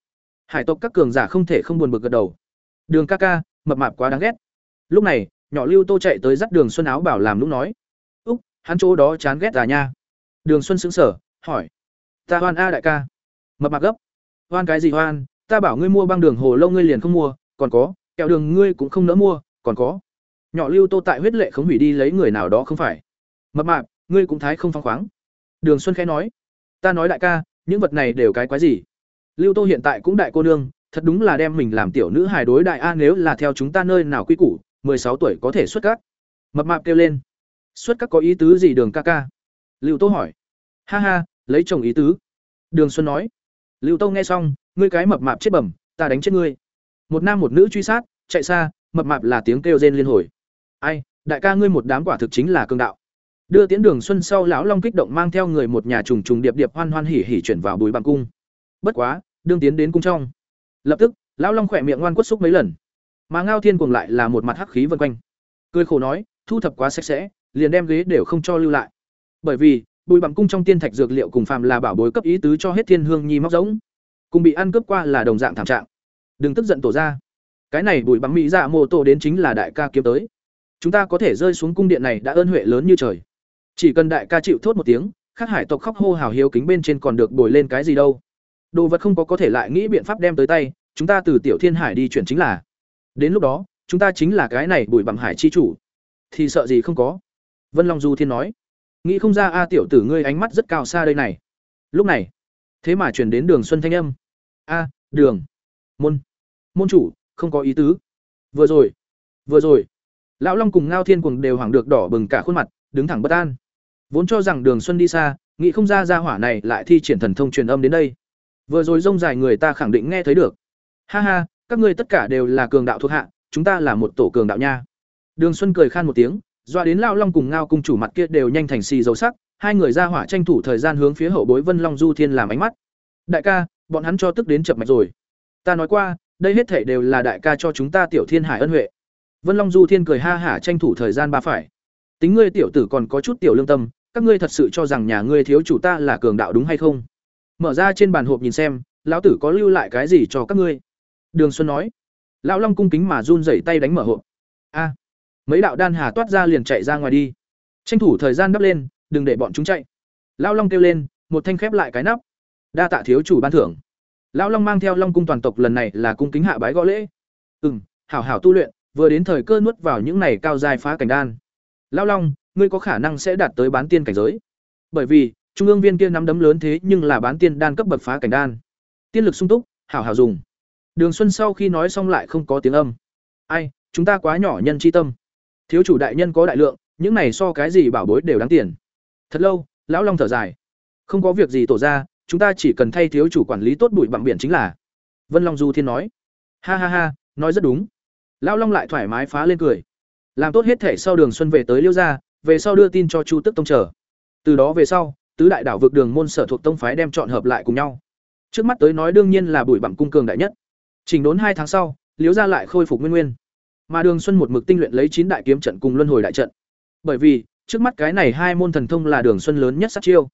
Hải tộc các cường giả không thể không buồn bực gật đầu. Đường ca ca, mập mạp quá đáng ghét. Lúc này, nhỏ Lưu Tô chạy tới dắt Đường Xuân áo bảo làm lúc nói: "Úc, hắn chỗ đó chán ghét à nha." Đường Xuân sững sờ, hỏi: "Ta hoan a đại ca." Mập mạc gấp: "Hoan cái gì hoan, ta bảo ngươi mua băng đường hồ lâu ngươi liền không mua, còn có, kẹo đường ngươi cũng không nỡ mua, còn có." Nhỏ Lưu Tô tại huyết lệ không hủy đi lấy người nào đó không phải. Mập mạc, ngươi cũng thái không phăng khoáng. Đường xuân khẽ nói. Ta nói đại ca những vật này đều cái quái gì? Lưu tô hiện tại cũng đại cô nương thật đúng là đem mình làm tiểu nữ hài đối đại a nếu là theo chúng ta nơi nào quy củ sáu tuổi có thể xuất các. Mập mạp kêu lên. Xuất các có ý tứ gì đường ca ca? Lưu tô hỏi. Ha ha lấy chồng ý tứ. Đường xuân nói, lưu tâu nghe xong, ngươi cái mập mạp chết bẩm, ta đánh chết ngươi. Một nam một nữ truy sát, chạy xa, mập mạp là tiếng kêu rên liên hồi. Ai, đại ca ngươi một đám quả thực chính là cương đạo. Đưa tiễn đường xuân sau lão long kích động mang theo người một nhà trùng trùng điệp điệp hoan hoan hỉ hỉ chuyển vào bùi bằng cung. Bất quá, đương tiến đến cung trong, lập tức, lão long khỏe miệng ngoan quất xúc mấy lần. Mà ngao thiên cùng lại là một mặt hắc khí vân quanh. Cười khổ nói, thu thập quá sạch sẽ, liền đem ghế đều không cho lưu lại. Bởi vì bùi bằng cung trong tiên thạch dược liệu cùng phàm là bảo bối cấp ý tứ cho hết thiên hương nhi móc giống, cùng bị ăn cướp qua là đồng dạng thảm trạng. Đừng tức giận tổ ra cái này bùi bằng mỹ dạ mô tô đến chính là đại ca kiếm tới. Chúng ta có thể rơi xuống cung điện này đã ơn huệ lớn như trời. Chỉ cần đại ca chịu thốt một tiếng, khắc hải tộc khóc hô hào hiếu kính bên trên còn được bồi lên cái gì đâu. Đồ vật không có có thể lại nghĩ biện pháp đem tới tay, chúng ta từ tiểu thiên hải đi chuyển chính là. Đến lúc đó, chúng ta chính là cái này bùi bằng hải chi chủ. Thì sợ gì không có. Vân long du thiên nói nghĩ không ra a tiểu tử ngươi ánh mắt rất cao xa đây này. Lúc này, thế mà chuyển đến đường xuân thanh âm. A, đường, môn môn chủ, không có ý tứ. Vừa rồi vừa rồi, lão long cùng ngao thiên cùng đều hoảng được đỏ bừng cả khuôn mặt, đứng thẳng bất an. Vốn cho rằng đường xuân đi xa, nghĩ không ra ra hỏa này lại thi triển thần thông truyền âm đến đây. Vừa rồi rông dài người ta khẳng định nghe thấy được. Ha ha, các ngươi tất cả đều là cường đạo thuộc hạ, chúng ta là một tổ cường đạo nha. Đường xuân cười khan một tiếng doa đến lão long cùng ngao cung chủ mặt kia đều nhanh thành xì dầu sắc, hai người ra hỏa tranh thủ thời gian hướng phía hậu bối vân long du thiên làm ánh mắt. Đại ca, bọn hắn cho tức đến chập mạch rồi. Ta nói qua, đây hết thể đều là đại ca cho chúng ta tiểu thiên hải ân huệ. Vân long du thiên cười ha hả tranh thủ thời gian ba phải. Tính ngươi tiểu tử còn có chút tiểu lương tâm, các ngươi thật sự cho rằng nhà ngươi thiếu chủ ta là cường đạo đúng hay không? Mở ra trên bàn hộp nhìn xem, lão tử có lưu lại cái gì cho các ngươi? Đường xuân nói. Lão long cung kính mà run rẩy tay đánh mở hộp. A mấy đạo đan hà toát ra liền chạy ra ngoài đi. Tranh thủ thời gian đắp lên, đừng để bọn chúng chạy. Lão long kêu lên, một thanh khép lại cái nắp. Đa tạ thiếu chủ ban thưởng. Lão long mang theo long cung toàn tộc lần này là cung kính hạ bái gõ lễ. Ừ m hảo hảo tu luyện, vừa đến thời cơ nuốt vào những này cao dài phá cảnh đan. Lão long, ngươi có khả năng sẽ đạt tới bán tiên cảnh giới. Bởi vì, trung ương viên kia nắm đấm lớn thế nhưng là bán tiên đan cấp bậc phá cảnh đan. Tiên lực sung túc, hảo hảo dùng. Đường xuân sau khi nói xong lại không có tiếng âm. Ai, chúng ta quá nhỏ nhân chi tâm thiếu chủ đại nhân có đại lượng, những này so cái gì bảo bối đều đáng tiền. Thật lâu, lão long thở dài. Không có việc gì tổ ra, chúng ta chỉ cần thay thiếu chủ quản lý tốt bụi bằng biển chính là. Vân long du thiên nói. Ha ha ha, nói rất đúng. Lão long lại thoải mái phá lên cười. Làm tốt hết thể sau đường xuân về tới liêu gia, về sau đưa tin cho chu tức tông trở từ đó về sau, tứ đại đảo vực đường môn sở thuộc tông phái đem chọn hợp lại cùng nhau. Trước mắt tới nói đương nhiên là bụi bặm cung cường đại nhất. Chỉnh đốn hai tháng sau, liêu gia lại khôi phục nguyên nguyên mà đường xuân một mực tinh luyện lấy chín đại kiếm trận cùng luân hồi đại trận. Bởi vì, trước mắt cái này hai môn thần thông là đường xuân lớn nhất sát chiêu.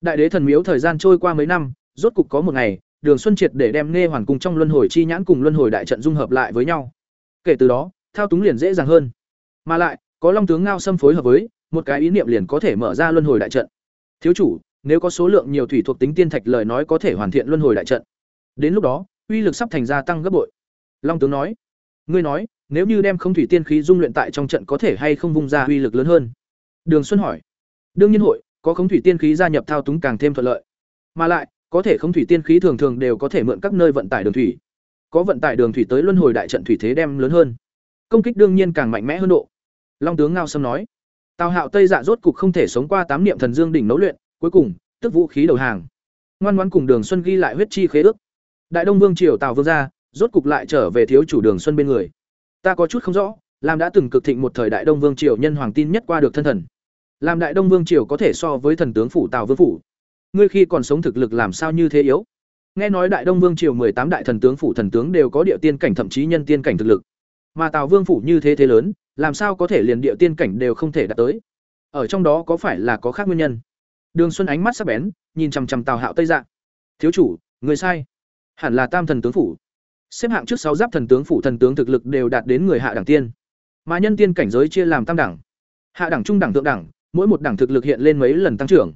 Đại đế thần miếu thời gian trôi qua mấy năm, rốt cục có một ngày, đường xuân triệt để đem nghe hoàn cùng trong luân hồi chi nhãn cùng luân hồi đại trận dung hợp lại với nhau. Kể từ đó, thao túng liền dễ dàng hơn. Mà lại, có long tướng ngao xâm phối hợp với, một cái ý niệm liền có thể mở ra luân hồi đại trận. Thiếu chủ, nếu có số lượng nhiều thủy thuộc tính tiên thạch lời nói có thể hoàn thiện luân hồi đại trận. Đến lúc đó, uy lực sắp thành gia tăng gấp bội. Long tướng nói, ngươi nói nếu như đem không thủy tiên khí dung luyện tại trong trận có thể hay không vung ra uy lực lớn hơn? Đường xuân hỏi. Đương nhiên hội, có không thủy tiên khí gia nhập thao túng càng thêm thuận lợi. Mà lại, có thể không thủy tiên khí thường thường đều có thể mượn các nơi vận tải đường thủy. Có vận tải đường thủy tới luân hồi đại trận thủy thế đem lớn hơn. Công kích đương nhiên càng mạnh mẽ hơn độ. Long tướng ngao sâm nói. Tào hạo tây dạ rốt cục không thể sống qua tám niệm thần dương đỉnh nấu luyện, cuối cùng, tức vũ khí đầu hàng. Ngoan ngoan cùng đường xuân ghi lại huyết chi khế ước. Đại đông vương triều tào vương gia rốt cục lại trở về thiếu chủ đường xuân bên người ta có chút không rõ làm đã từng cực thịnh một thời đại đông vương triều nhân hoàng tin nhất qua được thân thần. Làm đại đông vương triều có thể so với thần tướng phủ tào vương phủ. Ngươi khi còn sống thực lực làm sao như thế yếu? Nghe nói đại đông vương triều tám đại thần tướng phủ thần tướng đều có địa tiên cảnh thậm chí nhân tiên cảnh thực lực. Mà tào vương phủ như thế thế lớn, làm sao có thể liền địa tiên cảnh đều không thể đạt tới? Ở trong đó có phải là có khác nguyên nhân? Đường xuân ánh mắt sắc bén, nhìn chằm chằm tào hạo tây dạng thiếu chủ, người sai. Hẳn là tam thần tướng phủ xếp hạng trước sáu giáp thần tướng, phủ thần tướng thực lực đều đạt đến người hạ đẳng tiên. Mà nhân tiên cảnh giới chia làm tam đẳng. Hạ đẳng, trung đẳng, thượng đẳng, mỗi một đẳng thực lực hiện lên mấy lần tăng trưởng.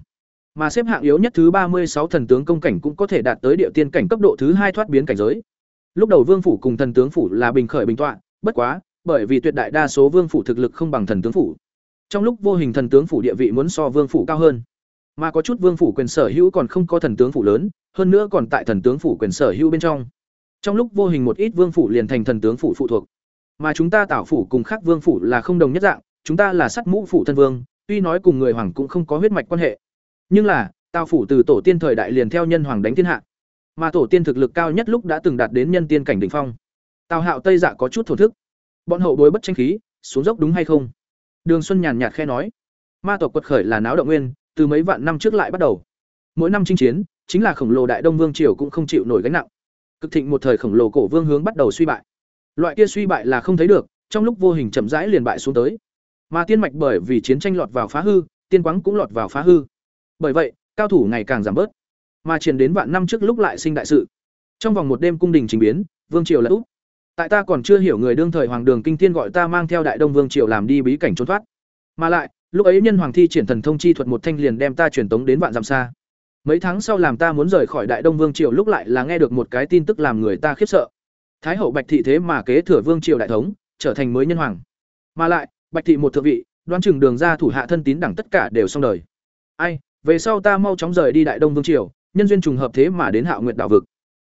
Mà xếp hạng yếu nhất thứ ba mươi sáu thần tướng công cảnh cũng có thể đạt tới địa tiên cảnh cấp độ thứ hai thoát biến cảnh giới. Lúc đầu vương phủ cùng thần tướng phủ là bình khởi bình tọa, bất quá, bởi vì tuyệt đại đa số vương phủ thực lực không bằng thần tướng phủ. Trong lúc vô hình thần tướng phủ địa vị muốn so vương phủ cao hơn. Mà có chút vương phủ quyền sở hữu còn không có thần tướng phủ lớn, hơn nữa còn tại thần tướng phủ quyền sở hữu bên trong trong lúc vô hình một ít vương phủ liền thành thần tướng phủ phụ thuộc. Mà chúng ta tảo phủ cùng khác vương phủ là không đồng nhất dạng, chúng ta là sắt mũ phủ thân vương, tuy nói cùng người hoàng cũng không có huyết mạch quan hệ. Nhưng là tào phủ từ tổ tiên thời đại liền theo nhân hoàng đánh thiên hạ. Mà tổ tiên thực lực cao nhất lúc đã từng đạt đến nhân tiên cảnh đỉnh phong. Tào hạo tây dạ có chút thổ thức. Bọn hậu bối bất tranh khí, xuống dốc đúng hay không? Đường xuân nhàn nhạt khe nói. Ma tộc quật khởi là náo động nguyên, từ mấy vạn năm trước lại bắt đầu. Mỗi năm chinh chiến, chính là khổng lồ đại đông vương triều cũng không chịu nổi gánh nặng cực thịnh một thời khổng lồ cổ vương hướng bắt đầu suy bại. Loại kia suy bại là không thấy được, trong lúc vô hình chậm rãi liền bại xuống tới. Mà tiên mạch bởi vì chiến tranh lọt vào phá hư, tiên quáng cũng lọt vào phá hư. Bởi vậy, cao thủ ngày càng giảm bớt, mà truyền đến vạn năm trước lúc lại sinh đại sự. Trong vòng một đêm cung đình trình biến, vương triều là úp. Tại ta còn chưa hiểu người đương thời hoàng đường kinh tiên gọi ta mang theo đại đông vương triều làm đi bí cảnh trốn thoát. Mà lại, lúc ấy nhân hoàng thi triển thần thông chi thuật một thanh liền đem ta truyền tống đến vạn dặm xa mấy tháng sau làm ta muốn rời khỏi đại đông vương triều lúc lại là nghe được một cái tin tức làm người ta khiếp sợ. Thái hậu bạch thị thế mà kế thừa vương triều đại thống, trở thành mới nhân hoàng. Mà lại, bạch thị một thượng vị, đoán chừng đường ra thủ hạ thân tín đẳng tất cả đều xong đời. Ai, về sau ta mau chóng rời đi đại đông vương triều, nhân duyên trùng hợp thế mà đến hạo nguyệt đảo vực.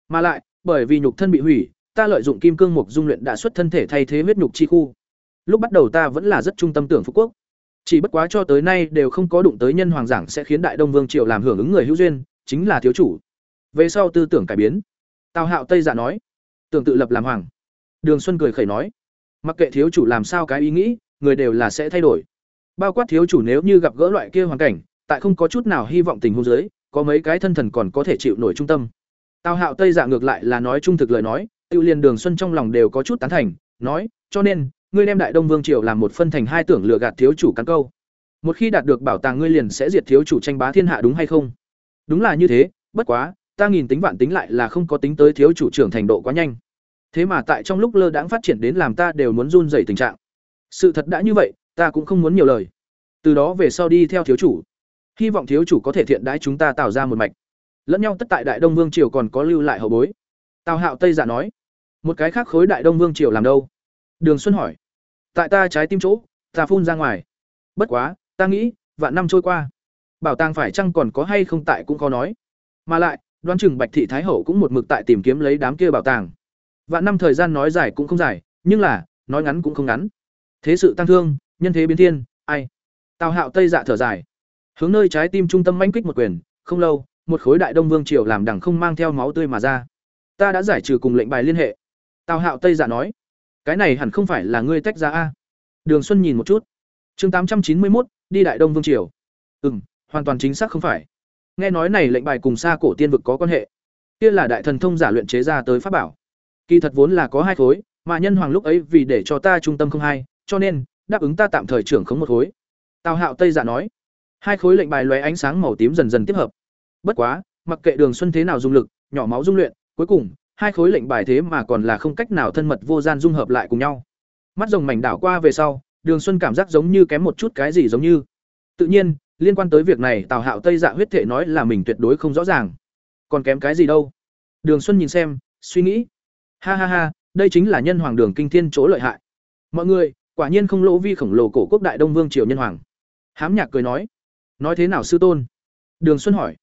Mà lại, bởi vì nhục thân bị hủy, ta lợi dụng kim cương mục dung luyện đã xuất thân thể thay thế huyết nhục chi khu. Lúc bắt đầu ta vẫn là rất trung tâm tưởng phú quốc chỉ bất quá cho tới nay đều không có đụng tới nhân hoàng giảng sẽ khiến đại đông vương triều làm hưởng ứng người hữu duyên, chính là thiếu chủ. Về sau tư tưởng cải biến. Tào hạo tây giả dạ nói. Tưởng tự lập làm hoàng. Đường xuân cười khẩy nói. Mặc kệ thiếu chủ làm sao cái ý nghĩ, người đều là sẽ thay đổi. Bao quát thiếu chủ nếu như gặp gỡ loại kia hoàn cảnh, tại không có chút nào hy vọng tình huống dưới, có mấy cái thân thần còn có thể chịu nổi trung tâm. Tào hạo tây dạ ngược lại là nói trung thực lời nói, tự liền đường xuân trong lòng đều có chút tán thành, nói, cho nên ngươi đem đại đông vương triều làm một phân thành hai tưởng lừa gạt thiếu chủ cắn câu. Một khi đạt được bảo tàng ngươi liền sẽ diệt thiếu chủ tranh bá thiên hạ đúng hay không? Đúng là như thế, bất quá, ta nghìn tính vạn tính lại là không có tính tới thiếu chủ trưởng thành độ quá nhanh. Thế mà tại trong lúc lơ đãng phát triển đến làm ta đều muốn run dày tình trạng. Sự thật đã như vậy, ta cũng không muốn nhiều lời. Từ đó về sau đi theo thiếu chủ. Hy vọng thiếu chủ có thể thiện đãi chúng ta tạo ra một mạch. Lẫn nhau tất tại đại đông vương triều còn có lưu lại hậu bối. Tào hạo tây giả nói, một cái khác khối đại đông vương triều làm đâu? Đường xuân hỏi tại ta trái tim chỗ, ta phun ra ngoài. Bất quá, ta nghĩ, vạn năm trôi qua. Bảo tàng phải chăng còn có hay không tại cũng khó nói. Mà lại, đoán chừng bạch thị thái hậu cũng một mực tại tìm kiếm lấy đám kia bảo tàng. Vạn năm thời gian nói dài cũng không dài, nhưng là, nói ngắn cũng không ngắn. Thế sự tăng thương, nhân thế biến thiên, ai? Tào hạo tây dạ thở dài. Hướng nơi trái tim trung tâm manh kích một quyền, không lâu, một khối đại đông vương triều làm đằng không mang theo máu tươi mà ra. Ta đã giải trừ cùng lệnh bài liên hệ. Tào hạo tây dạ nói cái này hẳn không phải là ngươi tách ra a. Đường xuân nhìn một chút. Chương tám trăm chín mươi một đi đại đông vương triều. Ừ m hoàn toàn chính xác không phải. Nghe nói này lệnh bài cùng xa cổ tiên vực có quan hệ. Kia là đại thần thông giả luyện chế ra tới pháp bảo. Kỳ thật vốn là có hai khối, mà nhân hoàng lúc ấy vì để cho ta trung tâm không hai, cho nên, đáp ứng ta tạm thời trưởng khống một khối. Tào hạo tây giả nói. Hai khối lệnh bài lóe ánh sáng màu tím dần dần tiếp hợp. Bất quá, mặc kệ đường xuân thế nào dùng lực, nhỏ máu dung luyện, cuối cùng hai khối lệnh bài thế mà còn là không cách nào thân mật vô gian dung hợp lại cùng nhau. Mắt rồng mảnh đảo qua về sau, đường xuân cảm giác giống như kém một chút cái gì giống như. Tự nhiên, liên quan tới việc này, tào hạo tây dạ huyết thể nói là mình tuyệt đối không rõ ràng. Còn kém cái gì đâu? Đường xuân nhìn xem, suy nghĩ. Ha ha ha, đây chính là nhân hoàng đường kinh thiên chỗ lợi hại. Mọi người, quả nhiên không lỗ vi khổng lồ cổ quốc đại đông vương triều nhân hoàng. Hám nhạc cười nói. Nói thế nào sư tôn? Đường xuân hỏi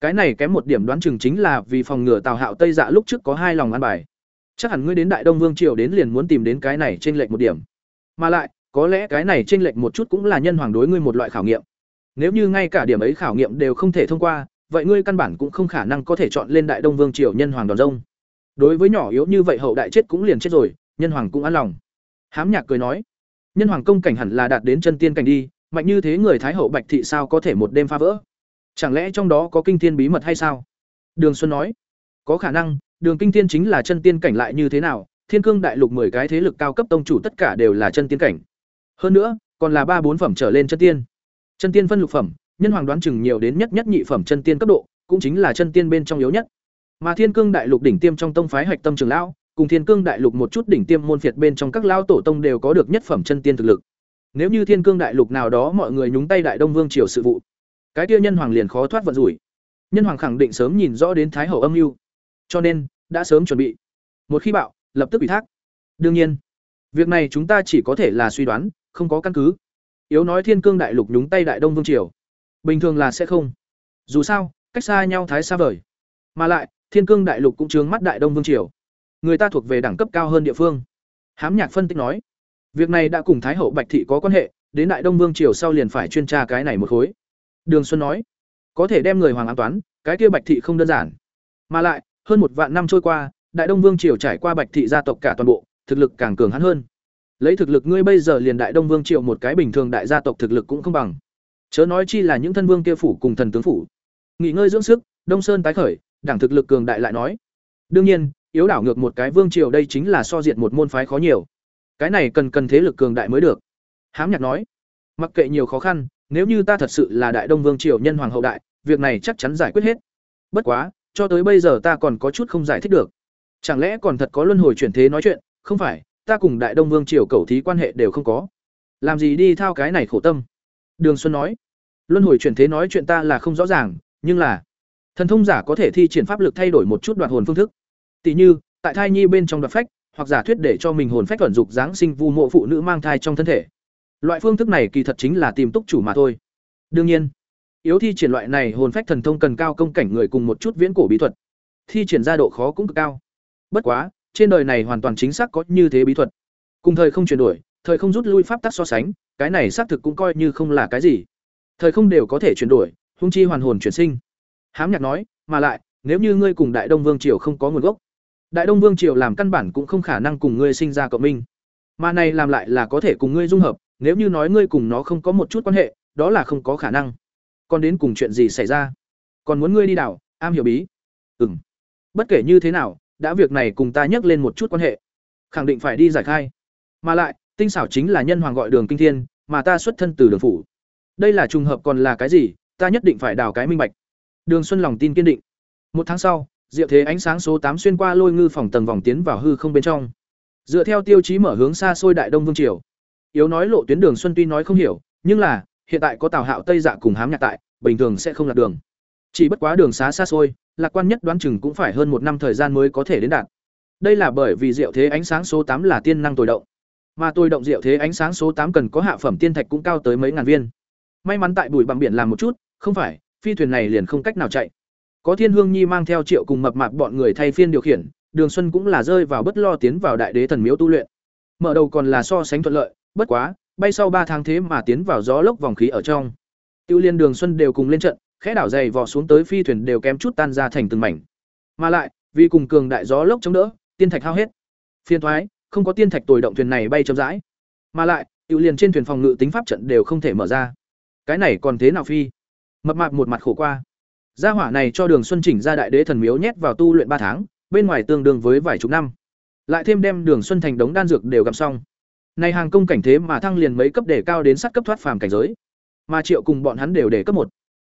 cái này kém một điểm đoán chừng chính là vì phòng ngừa tào hạo tây dạ lúc trước có hai lòng ăn bài. Chắc hẳn ngươi đến đại đông vương triều đến liền muốn tìm đến cái này trên lệch một điểm. Mà lại, có lẽ cái này trên lệch một chút cũng là nhân hoàng đối ngươi một loại khảo nghiệm. Nếu như ngay cả điểm ấy khảo nghiệm đều không thể thông qua, vậy ngươi căn bản cũng không khả năng có thể chọn lên đại đông vương triều nhân hoàng đòn rông. Đối với nhỏ yếu như vậy hậu đại chết cũng liền chết rồi, nhân hoàng cũng an lòng. Hám nhạc cười nói, nhân hoàng công cảnh hẳn là đạt đến chân tiên cảnh đi, mạnh như thế người thái hậu bạch thị sao có thể một đêm phá vỡ? Chẳng lẽ trong đó có kinh thiên bí mật hay sao? Đường xuân nói. Có khả năng, đường kinh thiên chính là chân tiên cảnh lại như thế nào, thiên cương đại lục mười cái thế lực cao cấp tông chủ tất cả đều là chân tiên cảnh. Hơn nữa, còn là ba bốn phẩm trở lên chân tiên. Chân tiên phân lục phẩm, nhân hoàng đoán chừng nhiều đến nhất nhất nhị phẩm chân tiên cấp độ, cũng chính là chân tiên bên trong yếu nhất. Mà thiên cương đại lục đỉnh tiêm trong tông phái hạch tâm trường lão, cùng thiên cương đại lục một chút đỉnh tiêm môn phiệt bên trong các lao tổ tông đều có được nhất phẩm chân tiên thực lực. Nếu như thiên cương đại lục nào đó mọi người nhúng tay đại đông vương triều sự vụ cái kia nhân hoàng liền khó thoát vận rủi. Nhân hoàng khẳng định sớm nhìn rõ đến thái hậu âm mưu. Cho nên, đã sớm chuẩn bị. Một khi bạo, lập tức ủy thác. Đương nhiên, việc này chúng ta chỉ có thể là suy đoán, không có căn cứ. Yếu nói thiên cương đại lục nhúng tay đại đông vương triều. Bình thường là sẽ không. Dù sao, cách xa nhau thái xa vời. Mà lại, thiên cương đại lục cũng chướng mắt đại đông vương triều. Người ta thuộc về đẳng cấp cao hơn địa phương. Hám nhạc phân tích nói, việc này đã cùng thái hậu bạch thị có quan hệ, đến đại đông vương triều sau liền phải chuyên tra cái này một khối đường xuân nói, có thể đem người hoàng an toán, cái kia bạch thị không đơn giản. Mà lại, hơn một vạn năm trôi qua, đại đông vương triều trải qua bạch thị gia tộc cả toàn bộ, thực lực càng cường hắn hơn. Lấy thực lực ngươi bây giờ liền đại đông vương triều một cái bình thường đại gia tộc thực lực cũng không bằng. Chớ nói chi là những thân vương kia phủ cùng thần tướng phủ. Nghỉ ngơi dưỡng sức, đông sơn tái khởi, đảng thực lực cường đại lại nói. Đương nhiên, yếu đảo ngược một cái vương triều đây chính là so diện một môn phái khó nhiều. Cái này cần cần thế lực cường đại mới được. Hám nhạc nói, mặc kệ nhiều khó khăn nếu như ta thật sự là đại đông vương triều nhân hoàng hậu đại, việc này chắc chắn giải quyết hết. Bất quá, cho tới bây giờ ta còn có chút không giải thích được. Chẳng lẽ còn thật có luân hồi chuyển thế nói chuyện? Không phải, ta cùng đại đông vương triều cầu thí quan hệ đều không có. Làm gì đi thao cái này khổ tâm? Đường xuân nói. Luân hồi chuyển thế nói chuyện ta là không rõ ràng, nhưng là thần thông giả có thể thi triển pháp lực thay đổi một chút đoạn hồn phương thức. Tỷ như, tại thai nhi bên trong đoạn phách, hoặc giả thuyết để cho mình hồn phách thuần dục giáng sinh vu mộ phụ nữ mang thai trong thân thể loại phương thức này kỳ thật chính là tìm túc chủ mà thôi. Đương nhiên, yếu thi triển loại này hồn phách thần thông cần cao công cảnh người cùng một chút viễn cổ bí thuật. Thi triển ra độ khó cũng cực cao. Bất quá, trên đời này hoàn toàn chính xác có như thế bí thuật. Cùng thời không chuyển đổi, thời không rút lui pháp tắc so sánh, cái này xác thực cũng coi như không là cái gì. Thời không đều có thể chuyển đổi hung chi hoàn hồn chuyển sinh. Hám nhạc nói, mà lại, nếu như ngươi cùng đại đông vương triều không có nguồn gốc, đại đông vương triều làm căn bản cũng không khả năng cùng ngươi sinh ra cộng minh. Mà này làm lại là có thể cùng ngươi dung hợp nếu như nói ngươi cùng nó không có một chút quan hệ, đó là không có khả năng. Còn đến cùng chuyện gì xảy ra? Còn muốn ngươi đi đảo, am hiểu bí? Ừ m bất kể như thế nào, đã việc này cùng ta nhắc lên một chút quan hệ. Khẳng định phải đi giải khai. Mà lại, tinh xảo chính là nhân hoàng gọi đường kinh thiên, mà ta xuất thân từ đường phủ. Đây là trùng hợp còn là cái gì, ta nhất định phải đào cái minh bạch. Đường xuân lòng tin kiên định. Một tháng sau, diệu thế ánh sáng số tám xuyên qua lôi ngư phòng tầng vòng tiến vào hư không bên trong. Dựa theo tiêu chí mở hướng xa xôi đại đông vương triều yếu nói lộ tuyến đường xuân tuy nói không hiểu, nhưng là, hiện tại có tào hạo tây dạ cùng hám nhạc tại, bình thường sẽ không lạc đường. Chỉ bất quá đường xá xa xôi, lạc quan nhất đoán chừng cũng phải hơn một năm thời gian mới có thể đến đạt. Đây là bởi vì diệu thế ánh sáng số tám là tiên năng tồi động. Mà tôi động diệu thế ánh sáng số tám cần có hạ phẩm tiên thạch cũng cao tới mấy ngàn viên. May mắn tại bụi bằng biển làm một chút, không phải, phi thuyền này liền không cách nào chạy. Có thiên hương nhi mang theo triệu cùng mập mạp bọn người thay phiên điều khiển, đường xuân cũng là rơi vào bất lo tiến vào đại đế thần miếu tu luyện. Mở đầu còn là so sánh thuận lợi bất quá, bay sau ba tháng thế mà tiến vào gió lốc vòng khí ở trong. Tiêu liên đường xuân đều cùng lên trận, khẽ đảo dày vò xuống tới phi thuyền đều kém chút tan ra thành từng mảnh. Mà lại, vì cùng cường đại gió lốc chống đỡ, tiên thạch hao hết. Phiên thoái, không có tiên thạch tồi động thuyền này bay chậm rãi. Mà lại, tiêu liên trên thuyền phòng ngự tính pháp trận đều không thể mở ra. Cái này còn thế nào phi? Mập mạp một mặt khổ qua. Gia hỏa này cho đường xuân chỉnh ra đại đế thần miếu nhét vào tu luyện ba tháng, bên ngoài tương đương với vài chục năm. Lại thêm đem đường xuân thành đống đan dược đều gặm xong này hàng công cảnh thế mà thăng liền mấy cấp để cao đến sát cấp thoát phàm cảnh giới. Mà triệu cùng bọn hắn đều để cấp một.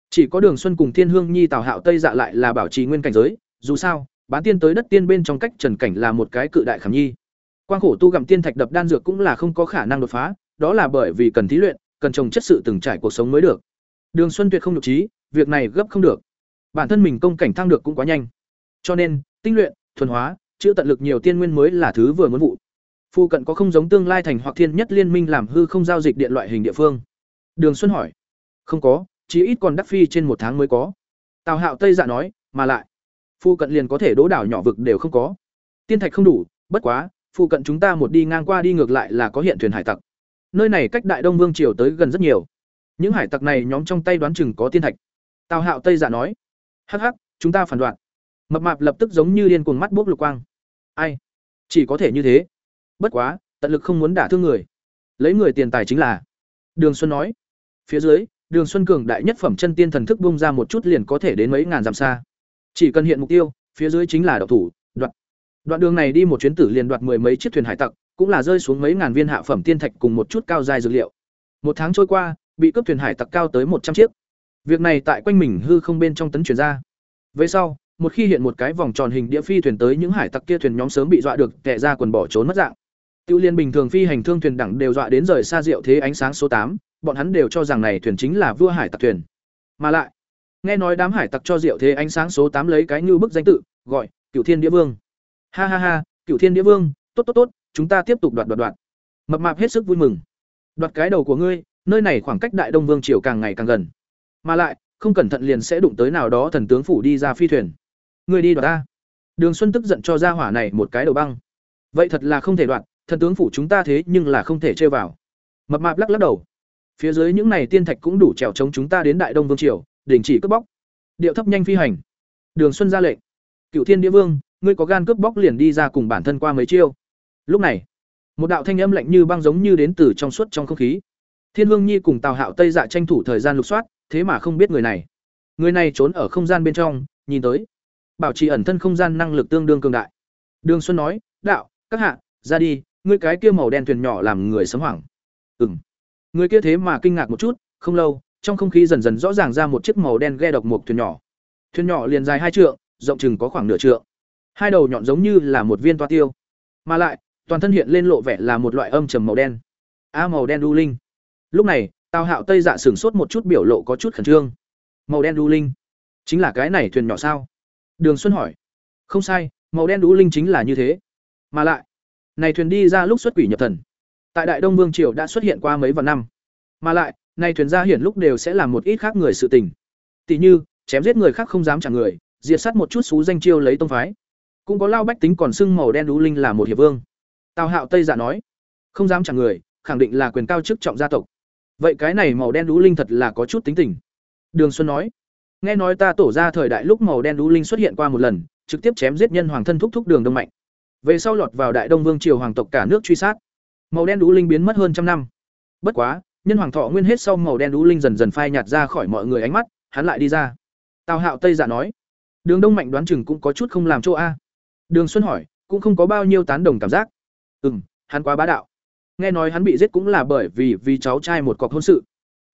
Chỉ có đường xuân cùng thiên hương nhi, tào hạo tây dạ lại là bảo trì nguyên cảnh giới. Dù sao, bán tiên tới đất tiên bên trong cách trần cảnh là một cái cự đại khảm nhi. Quang khổ tu gặm tiên thạch đập đan dược cũng là không có khả năng đột phá. Đó là bởi vì cần thí luyện, cần trồng chất sự từng trải cuộc sống mới được. Đường xuân tuyệt không nhục trí, việc này gấp không được. Bản thân mình công cảnh thăng được cũng quá nhanh. Cho nên, tinh luyện, thuần hóa, chữa tận lực nhiều tiên nguyên mới là thứ vừa muốn vụ. Phu cận có không giống tương lai thành hoặc thiên nhất liên minh làm hư không giao dịch điện loại hình địa phương? Đường xuân hỏi. Không có chỉ ít còn đắc phi trên một tháng mới có. Tào hạo tây dạ nói, mà lại, phu cận liền có thể đỗ đảo nhỏ vực đều không có. Tiên thạch không đủ, bất quá phụ cận chúng ta một đi ngang qua đi ngược lại là có hiện thuyền hải tặc. Nơi này cách đại đông vương triều tới gần rất nhiều. Những hải tặc này nhóm trong tay đoán chừng có tiên thạch. Tào hạo tây dạ nói, hắc hắc, chúng ta phản đoạn mập mạp lập tức giống như điên cuồng mắt bốc lục quang. Ai? Chỉ có thể như thế bất quá, tận lực không muốn đả thương người. Lấy người tiền tài chính là. Đường xuân nói. Phía dưới, đường xuân cường đại nhất phẩm chân tiên thần thức bung ra một chút liền có thể đến mấy ngàn dặm xa. Chỉ cần hiện mục tiêu, phía dưới chính là đạo thủ đoạn đoạn đường này đi một chuyến tử liền đoạt mười mấy chiếc thuyền hải tặc, cũng là rơi xuống mấy ngàn viên hạ phẩm tiên thạch cùng một chút cao dài dược liệu. Một tháng trôi qua, bị cướp thuyền hải tặc cao tới một trăm chiếc. Việc này tại quanh mình hư không bên trong tấn chuyển ra. Về sau, một khi hiện một cái vòng tròn hình địa phi thuyền tới những hải tặc kia thuyền nhóm sớm bị dọa được tệ ra quần bỏ trốn mất dạng tiêu liên bình thường phi hành thương thuyền đẳng đều dọa đến rời xa rượu thế ánh sáng số tám bọn hắn đều cho rằng này thuyền chính là vua hải tặc thuyền mà lại nghe nói đám hải tặc cho rượu thế ánh sáng số tám lấy cái như bức danh tự gọi cửu thiên địa vương ha ha ha cửu thiên địa vương tốt tốt tốt chúng ta tiếp tục đoạt đoạt đoạt mập mạp hết sức vui mừng đoạt cái đầu của ngươi Nơi này khoảng cách Đại Đông Vương triều càng ngày càng gần, mà lại không cẩn thận liền sẽ đụng tới nào đó thần tướng phủ đi ra phi thuyền. Ngươi đi đoạt ta. Đường Xuân tức giận cho ra hỏa này một cái đầu băng. Vậy thật là không thể đoạt, thần tướng phủ chúng ta thế nhưng là không thể chơi vào. Mập mạp lắc lắc đầu. Phía dưới những này tiên thạch cũng đủ trèo chống chúng ta đến Đại Đông Vương triều, đình chỉ cướp bóc. Điệu thấp nhanh phi hành. Đường Xuân ra lệnh. Cựu Thiên địa Vương, ngươi có gan cướp bóc liền đi ra cùng bản thân qua mấy chiêu. Lúc này, một đạo thanh âm lạnh như băng giống như đến từ trong suốt trong không khí. Thiên Hương Nhi cùng Tào Hạo Tây Dạ tranh thủ thời gian lục soát, thế mà không biết người này. Người này trốn ở không gian bên trong, nhìn tới, bảo trì ẩn thân không gian năng lực tương đương cường đại. Đường Xuân nói, "Đạo, các hạ, ra đi, ngươi cái kia màu đen thuyền nhỏ làm người sấm hoảng." Ừm. Người kia thế mà kinh ngạc một chút, không lâu, trong không khí dần dần rõ ràng ra một chiếc màu đen ghe độc một thuyền nhỏ. Thuyền nhỏ liền dài hai trượng, rộng chừng có khoảng nửa trượng. Hai đầu nhọn giống như là một viên toa tiêu, mà lại toàn thân hiện lên lộ vẻ là một loại âm trầm màu đen. A màu đen đu linh. Lúc này, Tào Hạo Tây Dạ sửng sốt một chút biểu lộ có chút khẩn trương. Màu đen đu linh, chính là cái này thuyền nhỏ sao? Đường Xuân hỏi. Không sai, màu đen đu linh chính là như thế. Mà lại, này thuyền đi ra lúc xuất quỷ nhập thần. Tại Đại Đông Vương triều đã xuất hiện qua mấy vạn năm. Mà lại, này thuyền ra hiển lúc đều sẽ làm một ít khác người sự tình. Tỷ như, chém giết người khác không dám trả người, diệt sát một chút xú danh chiêu lấy tông phái. Cũng có lao bách tính còn xưng màu đen đú linh là một hiệp vương. Tào Hạo Tây giả nói, không dám trả người, khẳng định là quyền cao chức trọng gia tộc. Vậy cái này màu đen đú linh thật là có chút tính tình. Đường Xuân nói, nghe nói ta tổ ra thời đại lúc màu đen đú linh xuất hiện qua một lần, trực tiếp chém giết nhân hoàng thân thúc thúc đường đông mạnh. Về sau lọt vào đại đông vương triều hoàng tộc cả nước truy sát. Màu đen đũ linh biến mất hơn trăm năm. Bất quá, nhân hoàng thọ nguyên hết sau màu đen đũ linh dần dần phai nhạt ra khỏi mọi người ánh mắt, hắn lại đi ra. Tào Hạo Tây giả nói, Đường Đông Mạnh đoán chừng cũng có chút không làm chỗ a. Đường Xuân hỏi, cũng không có bao nhiêu tán đồng cảm giác. Ừm, hắn quá bá đạo. Nghe nói hắn bị giết cũng là bởi vì vì cháu trai một cọc hôn sự.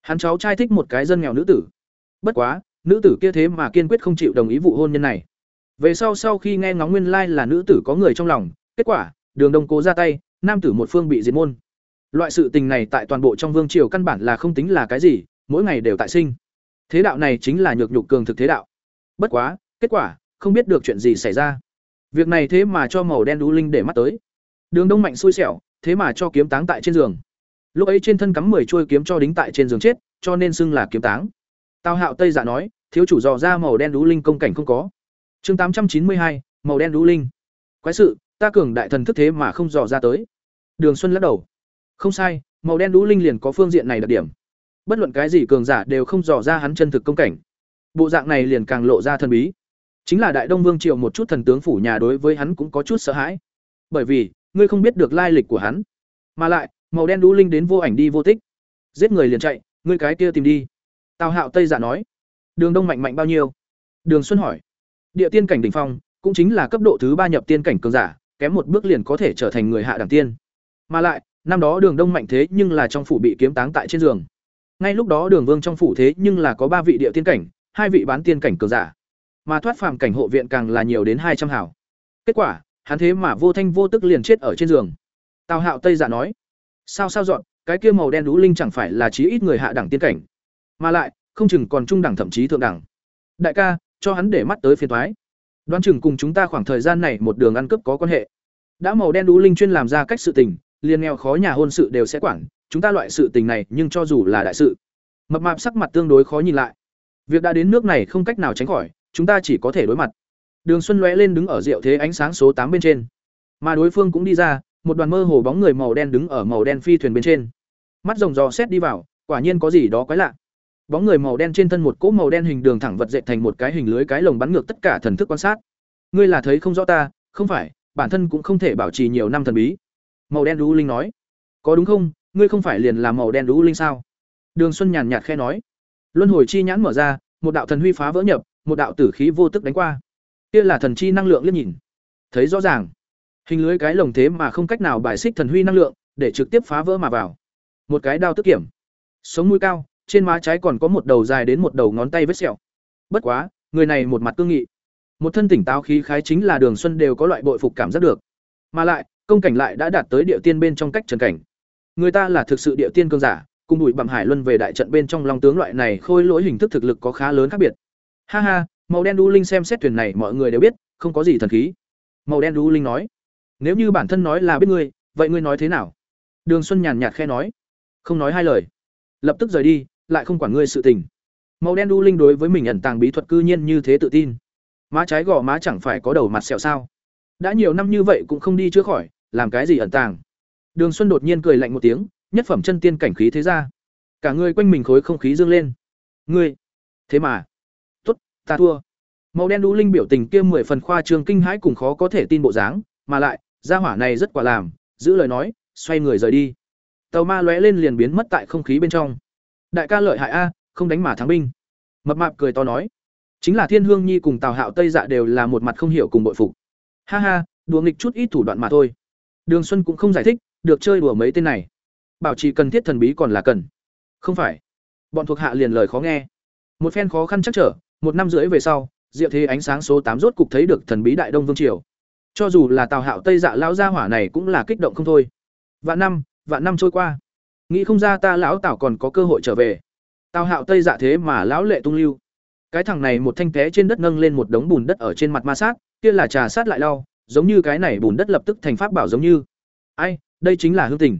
Hắn cháu trai thích một cái dân nghèo nữ tử. Bất quá, nữ tử kia thế mà kiên quyết không chịu đồng ý vụ hôn nhân này. Về sau sau khi nghe ngóng nguyên lai là nữ tử có người trong lòng, kết quả, Đường Đông cố ra tay, nam tử một phương bị diệt môn. Loại sự tình này tại toàn bộ trong vương triều căn bản là không tính là cái gì, mỗi ngày đều tại sinh. Thế đạo này chính là nhược nhục cường thực thế đạo. Bất quá, kết quả, không biết được chuyện gì xảy ra. Việc này thế mà cho màu đen đú linh để mắt tới. Đường Đông mạnh xui xẻo, thế mà cho kiếm táng tại trên giường. Lúc ấy trên thân cắm 10 chuôi kiếm cho đính tại trên giường chết, cho nên xưng là kiếm táng. Tào Hạo Tây dạ nói, thiếu chủ dò ra màu đen đú linh công cảnh không có. Chương 892, màu đen đú linh. Quái sự, ta cường đại thần thức thế mà không dò ra tới. Đường Xuân lắc đầu. Không sai, màu đen đú linh liền có phương diện này đặc điểm. Bất luận cái gì cường giả đều không dò ra hắn chân thực công cảnh. Bộ dạng này liền càng lộ ra thần bí. Chính là Đại Đông Vương Triều một chút thần tướng phủ nhà đối với hắn cũng có chút sợ hãi. Bởi vì, ngươi không biết được lai lịch của hắn mà lại màu đen đũ linh đến vô ảnh đi vô tích giết người liền chạy ngươi cái kia tìm đi tào hạo tây giả nói đường đông mạnh mạnh bao nhiêu đường xuân hỏi địa tiên cảnh đỉnh phong, cũng chính là cấp độ thứ ba nhập tiên cảnh cường giả, kém một bước liền có thể trở thành người hạ đẳng tiên. Mà lại, năm đó đường đông mạnh thế nhưng là trong phủ bị kiếm táng tại trên giường. Ngay lúc đó đường vương trong phủ thế nhưng là có ba vị địa tiên cảnh, hai vị bán tiên cảnh cường giả. Mà thoát phàm cảnh hộ viện càng là nhiều đến hai trăm hảo kết quả, hắn thế mà vô thanh vô tức liền chết ở trên giường. Tào hạo tây dạ nói, sao sao dọn, cái kia màu đen đũ linh chẳng phải là chí ít người hạ đẳng tiên cảnh. Mà lại, không chừng còn trung đẳng thậm chí thượng đẳng. Đại ca cho hắn để mắt tới phiền thoái đoán chừng cùng chúng ta khoảng thời gian này một đường ăn cướp có quan hệ đã màu đen đũ linh chuyên làm ra cách sự tình liền nghèo khó nhà hôn sự đều sẽ quản chúng ta loại sự tình này nhưng cho dù là đại sự mập mạp sắc mặt tương đối khó nhìn lại việc đã đến nước này không cách nào tránh khỏi chúng ta chỉ có thể đối mặt Đường Xuân lóe lên đứng ở rượu thế ánh sáng số tám bên trên. Mà đối phương cũng đi ra, một đoàn mơ hồ bóng người màu đen đứng ở màu đen phi thuyền bên trên. Mắt rồng rò xét đi vào, quả nhiên có gì đó quái lạ. Bóng người màu đen trên thân một cỗ màu đen hình đường thẳng vật dệt thành một cái hình lưới cái lồng bắn ngược tất cả thần thức quan sát. Ngươi là thấy không rõ ta, không phải, bản thân cũng không thể bảo trì nhiều năm thần bí. Màu đen đú linh nói. Có đúng không, ngươi không phải liền là màu đen đú linh sao? Đường Xuân nhàn nhạt khẽ nói. Luân hồi chi nhãn mở ra, một đạo thần huy phá vỡ nhập, một đạo tử khí vô tức đánh qua kia là thần chi năng lượng liếc nhìn thấy rõ ràng hình lưới cái lồng thế mà không cách nào bài xích thần huy năng lượng để trực tiếp phá vỡ mà vào một cái đao tức kiểm sống mũi cao trên má trái còn có một đầu dài đến một đầu ngón tay vết sẹo. Bất quá, người này một mặt cương nghị. Một thân tỉnh táo khí khái chính là đường xuân đều có loại bội phục cảm giác được. Mà lại, công cảnh lại đã đạt tới địa tiên bên trong cách trần cảnh. Người ta là thực sự địa tiên cương giả, cùng đuổi bằng hải luân về đại trận bên trong long tướng loại này khôi lỗi hình thức thực lực có khá lớn khác biệt. Ha ha, màu đen đu linh xem xét thuyền này mọi người đều biết, không có gì thần khí. Màu đen đu linh nói, nếu như bản thân nói là biết ngươi, vậy ngươi nói thế nào? Đường xuân nhàn nhạt khe nói, không nói hai lời. Lập tức rời đi lại không quản ngươi sự tình. Màu đen đu linh đối với mình ẩn tàng bí thuật cư nhiên như thế tự tin. Má trái gò má chẳng phải có đầu mặt sẹo sao? Đã nhiều năm như vậy cũng không đi chữa khỏi, làm cái gì ẩn tàng? Đường xuân đột nhiên cười lạnh một tiếng, nhất phẩm chân tiên cảnh khí thế ra. Cả người quanh mình khối không khí dương lên. Ngươi, thế mà. Tốt, ta thua. Màu đen đu linh biểu tình kia mười phần khoa trương kinh hãi cùng khó có thể tin bộ dáng, mà lại, gia hỏa này rất quả làm, giữ lời nói, xoay người rời đi. Tàu ma lóe lên liền biến mất tại không khí bên trong đại ca lợi hại a, không đánh mà thắng binh. Mập mạp cười to nói. Chính là thiên hương nhi cùng tào hạo tây dạ đều là một mặt không hiểu cùng bội phục. Ha ha, đùa nghịch chút ít thủ đoạn mà thôi. Đường xuân cũng không giải thích, được chơi đùa mấy tên này. Bảo trì cần thiết thần bí còn là cần. Không phải. Bọn thuộc hạ liền lời khó nghe. Một phen khó khăn chắc trở, một năm rưỡi về sau, diệu thế ánh sáng số tám rốt cục thấy được thần bí đại đông vương triều. Cho dù là tào hạo tây dạ lão gia hỏa này cũng là kích động không thôi. Vạn năm vạn năm trôi qua nghĩ không ra ta lão tảo còn có cơ hội trở về. Tào hạo tây dạ thế mà lão lệ tung lưu. Cái thằng này một thanh té trên đất nâng lên một đống bùn đất ở trên mặt ma sát, kia là trà sát lại lau, giống như cái này bùn đất lập tức thành pháp bảo giống như. Ai, đây chính là hương tình.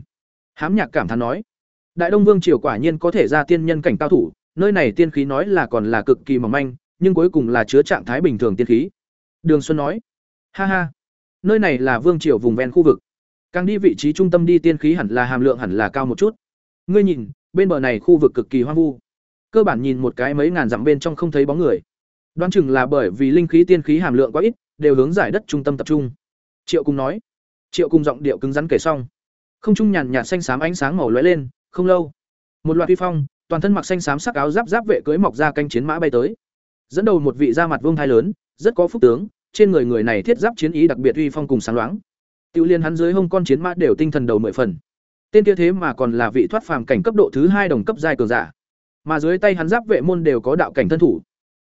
Hám nhạc cảm thán nói. Đại đông vương triều quả nhiên có thể ra tiên nhân cảnh cao thủ, nơi này tiên khí nói là còn là cực kỳ mỏng manh, nhưng cuối cùng là chứa trạng thái bình thường tiên khí. Đường xuân nói. Ha ha, nơi này là vương triều vùng ven khu vực. Càng đi vị trí trung tâm đi tiên khí hẳn là hàm lượng hẳn là cao một chút ngươi nhìn, bên bờ này khu vực cực kỳ hoang vu. Cơ bản nhìn một cái mấy ngàn dặm bên trong không thấy bóng người. Đoán chừng là bởi vì linh khí tiên khí hàm lượng quá ít, đều hướng giải đất trung tâm tập trung. Triệu cùng nói. Triệu cùng giọng điệu cứng rắn kể xong. Không trung nhàn nhạt xanh xám ánh sáng màu lóe lên, không lâu. Một loạt vi phong, toàn thân mặc xanh xám sắc áo giáp giáp vệ cưới mọc ra canh chiến mã bay tới. Dẫn đầu một vị da mặt vương thai lớn, rất có phúc tướng, trên người người này thiết giáp chiến ý đặc biệt uy phong cùng sáng loáng. Tiểu liên hắn dưới hông con chiến mã đều tinh thần đầu mười phần. Tên kia thế mà còn là vị thoát phàm cảnh cấp độ thứ hai đồng cấp giai cường giả. Mà dưới tay hắn giáp vệ môn đều có đạo cảnh thân thủ.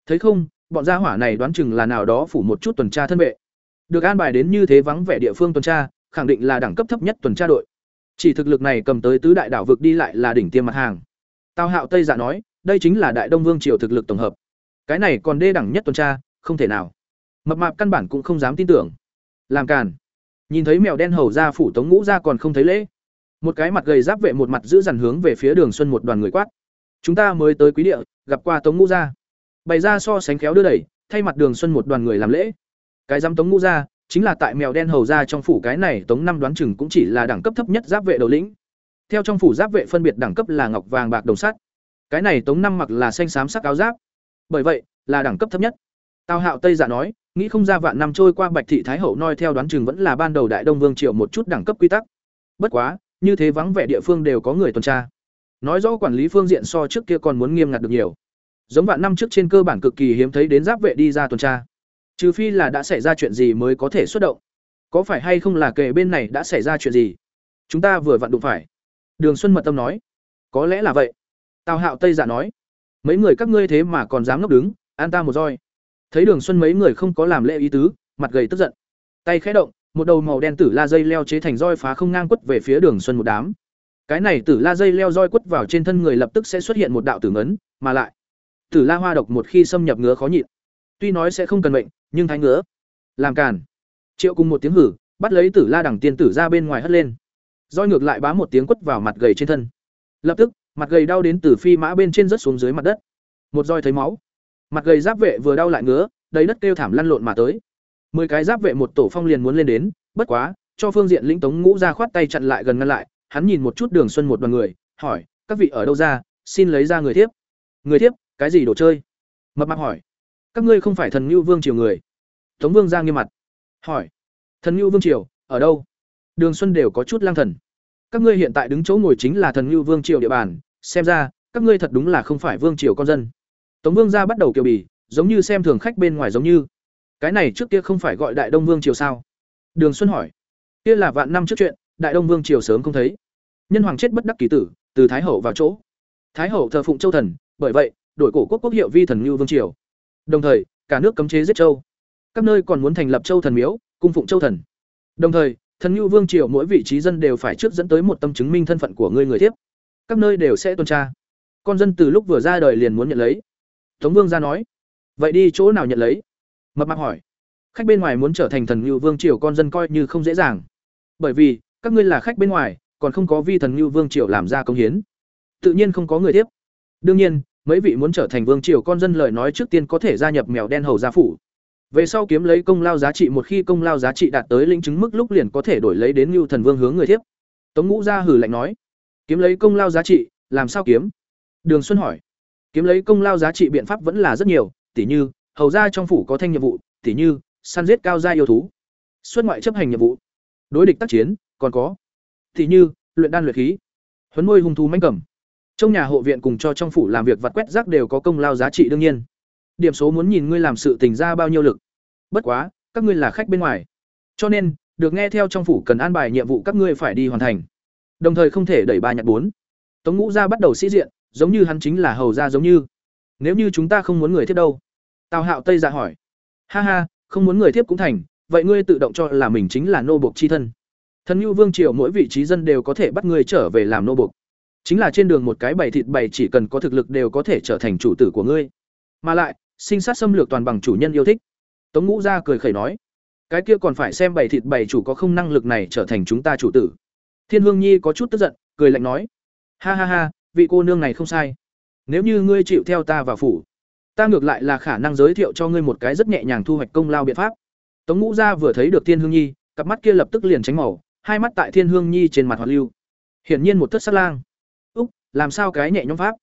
Thấy không, bọn gia hỏa này đoán chừng là nào đó phủ một chút tuần tra thân vệ. Được an bài đến như thế vắng vẻ địa phương tuần tra, khẳng định là đẳng cấp thấp nhất tuần tra đội. Chỉ thực lực này cầm tới tứ đại đảo vực đi lại là đỉnh tiêm mặt hàng. Tào Hạo Tây Dạ nói, đây chính là Đại Đông Vương triều thực lực tổng hợp. Cái này còn đê đẳng nhất tuần tra, không thể nào. Mập mạp căn bản cũng không dám tin tưởng. Làm càn nhìn thấy mèo đen hầu ra phủ tống ngũ ra còn không thấy lễ một cái mặt gầy giáp vệ một mặt giữ dằn hướng về phía đường xuân một đoàn người quát. Chúng ta mới tới quý địa, gặp qua tống ngũ gia. Bày ra so sánh khéo đưa đẩy, thay mặt đường xuân một đoàn người làm lễ. Cái giám tống ngũ gia, chính là tại mèo đen hầu ra trong phủ cái này tống năm đoán chừng cũng chỉ là đẳng cấp thấp nhất giáp vệ đầu lĩnh. Theo trong phủ giáp vệ phân biệt đẳng cấp là ngọc vàng bạc đồng sắt. Cái này tống năm mặc là xanh xám sắc áo giáp. Bởi vậy, là đẳng cấp thấp nhất. Tào hạo tây giả nói, nghĩ không ra vạn năm trôi qua bạch thị thái hậu noi theo đoán chừng vẫn là ban đầu đại đông vương triều một chút đẳng cấp quy tắc. Bất quá như thế vắng vẻ địa phương đều có người tuần tra. Nói rõ quản lý phương diện so trước kia còn muốn nghiêm ngặt được nhiều. Giống vạn năm trước trên cơ bản cực kỳ hiếm thấy đến giáp vệ đi ra tuần tra. Trừ phi là đã xảy ra chuyện gì mới có thể xuất động. Có phải hay không là kể bên này đã xảy ra chuyện gì? Chúng ta vừa vặn đụng phải. Đường xuân mật tâm nói. Có lẽ là vậy. Tào hạo tây giả nói. Mấy người các ngươi thế mà còn dám ngốc đứng, an ta một roi. Thấy đường xuân mấy người không có làm lễ ý tứ, mặt gầy tức giận. Tay khẽ động một đầu màu đen tử la dây leo chế thành roi phá không ngang quất về phía đường xuân một đám. Cái này tử la dây leo roi quất vào trên thân người lập tức sẽ xuất hiện một đạo tử ngấn, mà lại, tử la hoa độc một khi xâm nhập ngứa khó nhịn. Tuy nói sẽ không cần bệnh nhưng thái ngứa, làm càn. Triệu cùng một tiếng hử, bắt lấy tử la đằng tiên tử ra bên ngoài hất lên. Roi ngược lại bám một tiếng quất vào mặt gầy trên thân. Lập tức, mặt gầy đau đến từ phi mã bên trên rớt xuống dưới mặt đất. Một roi thấy máu. Mặt gầy giáp vệ vừa đau lại ngứa, đầy đất kêu thảm lăn lộn mà tới mười cái giáp vệ một tổ phong liền muốn lên đến bất quá cho phương diện lĩnh tống ngũ ra khoát tay chặn lại gần ngăn lại hắn nhìn một chút đường xuân một đoàn người hỏi các vị ở đâu ra? Xin lấy ra người thiếp. Người thiếp? Cái gì đồ chơi? Mập mạp hỏi. Các ngươi không phải thần ngưu vương triều người? Tống vương ra nghiêm mặt. Hỏi. Thần ngưu vương triều ở đâu? Đường xuân đều có chút lang thần. Các ngươi hiện tại đứng chỗ ngồi chính là thần ngưu vương triều địa bàn xem ra các ngươi thật đúng là không phải vương triều con dân. Tống Vương gia bắt đầu kiều bì, giống như xem thường khách bên ngoài giống như. Cái này trước kia không phải gọi Đại Đông Vương triều sao? Đường Xuân hỏi. Kia là vạn năm trước chuyện, Đại Đông Vương triều sớm không thấy. Nhân hoàng chết bất đắc kỳ tử, từ thái hậu vào chỗ. Thái hậu thờ phụng Châu thần, bởi vậy, đổi cổ quốc quốc hiệu vi thần Nưu Vương triều. Đồng thời, cả nước cấm chế giết châu. Các nơi còn muốn thành lập Châu thần miếu, cung phụng Châu thần. Đồng thời, thần Nưu Vương triều mỗi vị trí dân đều phải trước dẫn tới một tâm chứng minh thân phận của người người tiếp. Các nơi đều sẽ tuần tra. Con dân từ lúc vừa ra đời liền muốn nhận lấy Tống Vương ra nói, vậy đi chỗ nào nhận lấy? Mập mạp hỏi, khách bên ngoài muốn trở thành thần ngưu vương triều con dân coi như không dễ dàng. Bởi vì, các ngươi là khách bên ngoài, còn không có vi thần ngưu vương triều làm ra công hiến. tự nhiên không có người tiếp đương nhiên mấy vị muốn trở thành vương triều con dân lời nói trước tiên có thể gia nhập mèo đen hầu gia phủ về sau kiếm lấy công lao giá trị một khi công lao giá trị đạt tới lĩnh chứng mức lúc liền có thể đổi lấy đến ngưu Thần Vương hướng người thiếp. Tống Ngũ gia hử lạnh nói, kiếm lấy công lao giá trị, làm sao kiếm? Đường Xuân hỏi. Kiếm lấy công lao giá trị biện pháp vẫn là rất nhiều, tỉ như, hầu gia trong phủ có thanh nhiệm vụ, tỉ như, săn giết cao gia yêu thú, xuất ngoại chấp hành nhiệm vụ, đối địch tác chiến, còn có, tỉ như, luyện đan luyện khí, huấn nuôi hung thú mãnh cầm. Trong nhà hộ viện cùng cho trong phủ làm việc vặt quét rác đều có công lao giá trị đương nhiên. Điểm số muốn nhìn ngươi làm sự tình ra bao nhiêu lực. Bất quá, các ngươi là khách bên ngoài. Cho nên, được nghe theo trong phủ cần an bài nhiệm vụ các ngươi phải đi hoàn thành. Đồng thời không thể đẩy ba nhặt bốn. Tống Ngũ gia bắt đầu sĩ diện, giống như hắn chính là hầu gia giống như. Nếu như chúng ta không muốn người thiết đâu? Tào Hạo Tây dạ hỏi. Ha ha, không muốn người tiếp cũng thành, vậy ngươi tự động cho là mình chính là nô bộc chi thân. Thần nhu Vương triều mỗi vị trí dân đều có thể bắt ngươi trở về làm nô bộc. Chính là trên đường một cái bày thịt bày chỉ cần có thực lực đều có thể trở thành chủ tử của ngươi. Mà lại, sinh sát xâm lược toàn bằng chủ nhân yêu thích. Tống Ngũ gia cười khẩy nói, cái kia còn phải xem bày thịt bày chủ có không năng lực này trở thành chúng ta chủ tử. Thiên Hương Nhi có chút tức giận, cười lạnh nói, ha ha ha, vị cô nương này không sai. Nếu như ngươi chịu theo ta vào phủ, ta ngược lại là khả năng giới thiệu cho ngươi một cái rất nhẹ nhàng thu hoạch công lao biện pháp. Tống Ngũ gia vừa thấy được Thiên Hương Nhi, cặp mắt kia lập tức liền tránh màu, hai mắt tại Thiên Hương Nhi trên mặt hoạt lưu. Hiển nhiên một thất sát lang. Úc, làm sao cái nhẹ nhõm pháp?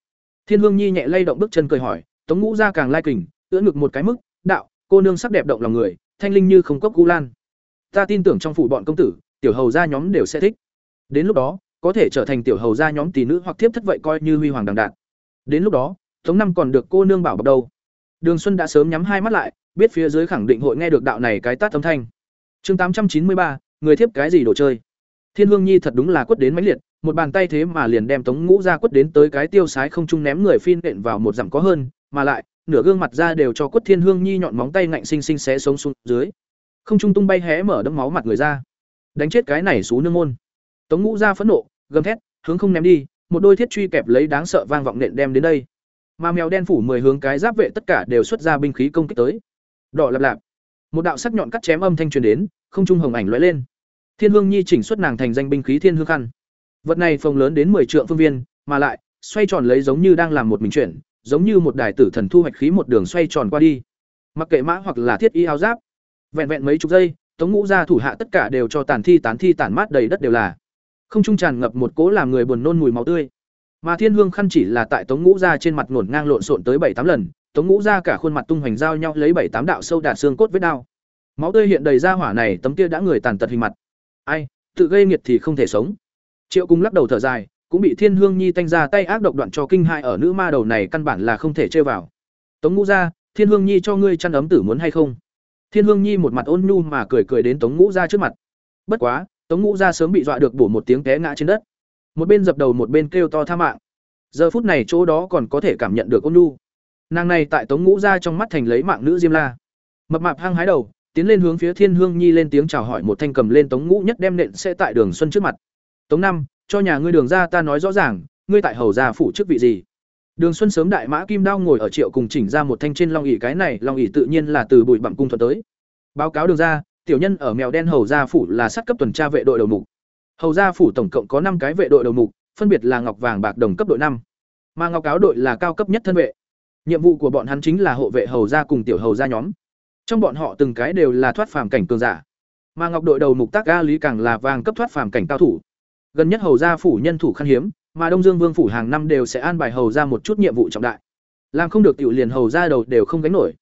Thiên Hương Nhi nhẹ lay động bước chân cười hỏi, Tống Ngũ gia càng lai kình, ưỡn ngực một cái mức, đạo, cô nương sắc đẹp động lòng người, thanh linh như không cốc cú lan. Ta tin tưởng trong phủ bọn công tử, tiểu hầu gia nhóm đều sẽ thích. Đến lúc đó, có thể trở thành tiểu hầu gia nhóm tỷ nữ hoặc thiếp thất vậy coi như huy hoàng đằng đạn. Đến lúc đó, Tống năm còn được cô nương bảo bọc đâu. Đường Xuân đã sớm nhắm hai mắt lại, biết phía dưới khẳng định hội nghe được đạo này cái tát âm thanh. Chương tám trăm chín mươi ba, người thiếp cái gì đồ chơi? Thiên Hương Nhi thật đúng là quất đến mãnh liệt, một bàn tay thế mà liền đem Tống Ngũ ra quất đến tới cái tiêu sái không trung ném người phin đện vào một dặm có hơn, mà lại, nửa gương mặt ra đều cho quất Thiên Hương Nhi nhọn móng tay ngạnh sinh sinh xé sống xuống dưới. Không trung tung bay hé mở đấm máu mặt người ra. Đánh chết cái này xú nương môn. Tống Ngũ ra phẫn nộ, gầm thét, hướng không ném đi, một đôi thiết truy kẹp lấy đáng sợ vang vọng nện đem đến đây. Mà mèo đen phủ mười hướng cái giáp vệ tất cả đều xuất ra binh khí công kích tới. Đỏ lạp lạp. Một đạo sắc nhọn cắt chém âm thanh truyền đến, không trung hồng ảnh lóe lên. Thiên Hương Nhi chỉnh xuất nàng thành danh binh khí Thiên Hương khăn. Vật này phồng lớn đến mười triệu phương viên, mà lại xoay tròn lấy giống như đang làm một mình chuyển, giống như một đài tử thần thu hoạch khí một đường xoay tròn qua đi. Mặc kệ mã hoặc là thiết y áo giáp, vẹn vẹn mấy chục giây, Tống Ngũ gia thủ hạ tất cả đều cho tàn thi tán thi tản mát đầy đất đều là. Không trung tràn ngập một cỗ làm người buồn nôn mùi máu tươi. Mà Thiên Hương khăn chỉ là tại Tống Ngũ gia trên mặt ngổn ngang lộn xộn tới bảy tám lần, Tống Ngũ gia cả khuôn mặt tung hoành giao nhau lấy bảy tám đạo sâu đạt xương cốt vết đao. Máu tươi hiện đầy ra hỏa này, tấm kia đã người tàn tật hình mặt. Ai, tự gây nghiệt thì không thể sống. Triệu Cung lắc đầu thở dài, cũng bị Thiên Hương Nhi tanh ra tay ác độc đoạn cho kinh hại ở nữ ma đầu này căn bản là không thể chơi vào. Tống Ngũ gia, Thiên Hương Nhi cho ngươi chăn ấm tử muốn hay không? Thiên Hương Nhi một mặt ôn nhu mà cười cười đến Tống Ngũ gia trước mặt. Bất quá, Tống Ngũ gia sớm bị dọa được bổ một tiếng té ngã trên đất. Một bên dập đầu một bên kêu to tha mạng. Giờ phút này chỗ đó còn có thể cảm nhận được ôn nhu. Nàng này tại Tống Ngũ gia trong mắt thành lấy mạng nữ Diêm La. Mập mạp hăng hái đầu, tiến lên hướng phía Thiên Hương Nhi lên tiếng chào hỏi một thanh cầm lên Tống Ngũ nhất đem nện sẽ tại Đường Xuân trước mặt. Tống năm, cho nhà ngươi Đường ra ta nói rõ ràng, ngươi tại hầu gia phủ chức vị gì? Đường Xuân sớm đại mã kim đao ngồi ở triệu cùng chỉnh ra một thanh trên long ỉ cái này, long ỉ tự nhiên là từ bụi bặm cung thuật tới. Báo cáo đường ra, tiểu nhân ở mèo đen hầu gia phủ là sát cấp tuần tra vệ đội đầu mục. Hầu gia phủ tổng cộng có năm cái vệ đội đầu mục, phân biệt là ngọc vàng bạc đồng cấp đội năm, mà ngọc áo đội là cao cấp nhất thân vệ. Nhiệm vụ của bọn hắn chính là hộ vệ hầu gia cùng tiểu hầu gia nhóm. Trong bọn họ từng cái đều là thoát phàm cảnh cường giả. Mà ngọc đội đầu mục tác ga lý càng là vàng cấp thoát phàm cảnh cao thủ. Gần nhất hầu gia phủ nhân thủ khan hiếm, mà Đông Dương Vương phủ hàng năm đều sẽ an bài hầu gia một chút nhiệm vụ trọng đại. Làm không được tiểu liền hầu gia đầu đều không gánh nổi.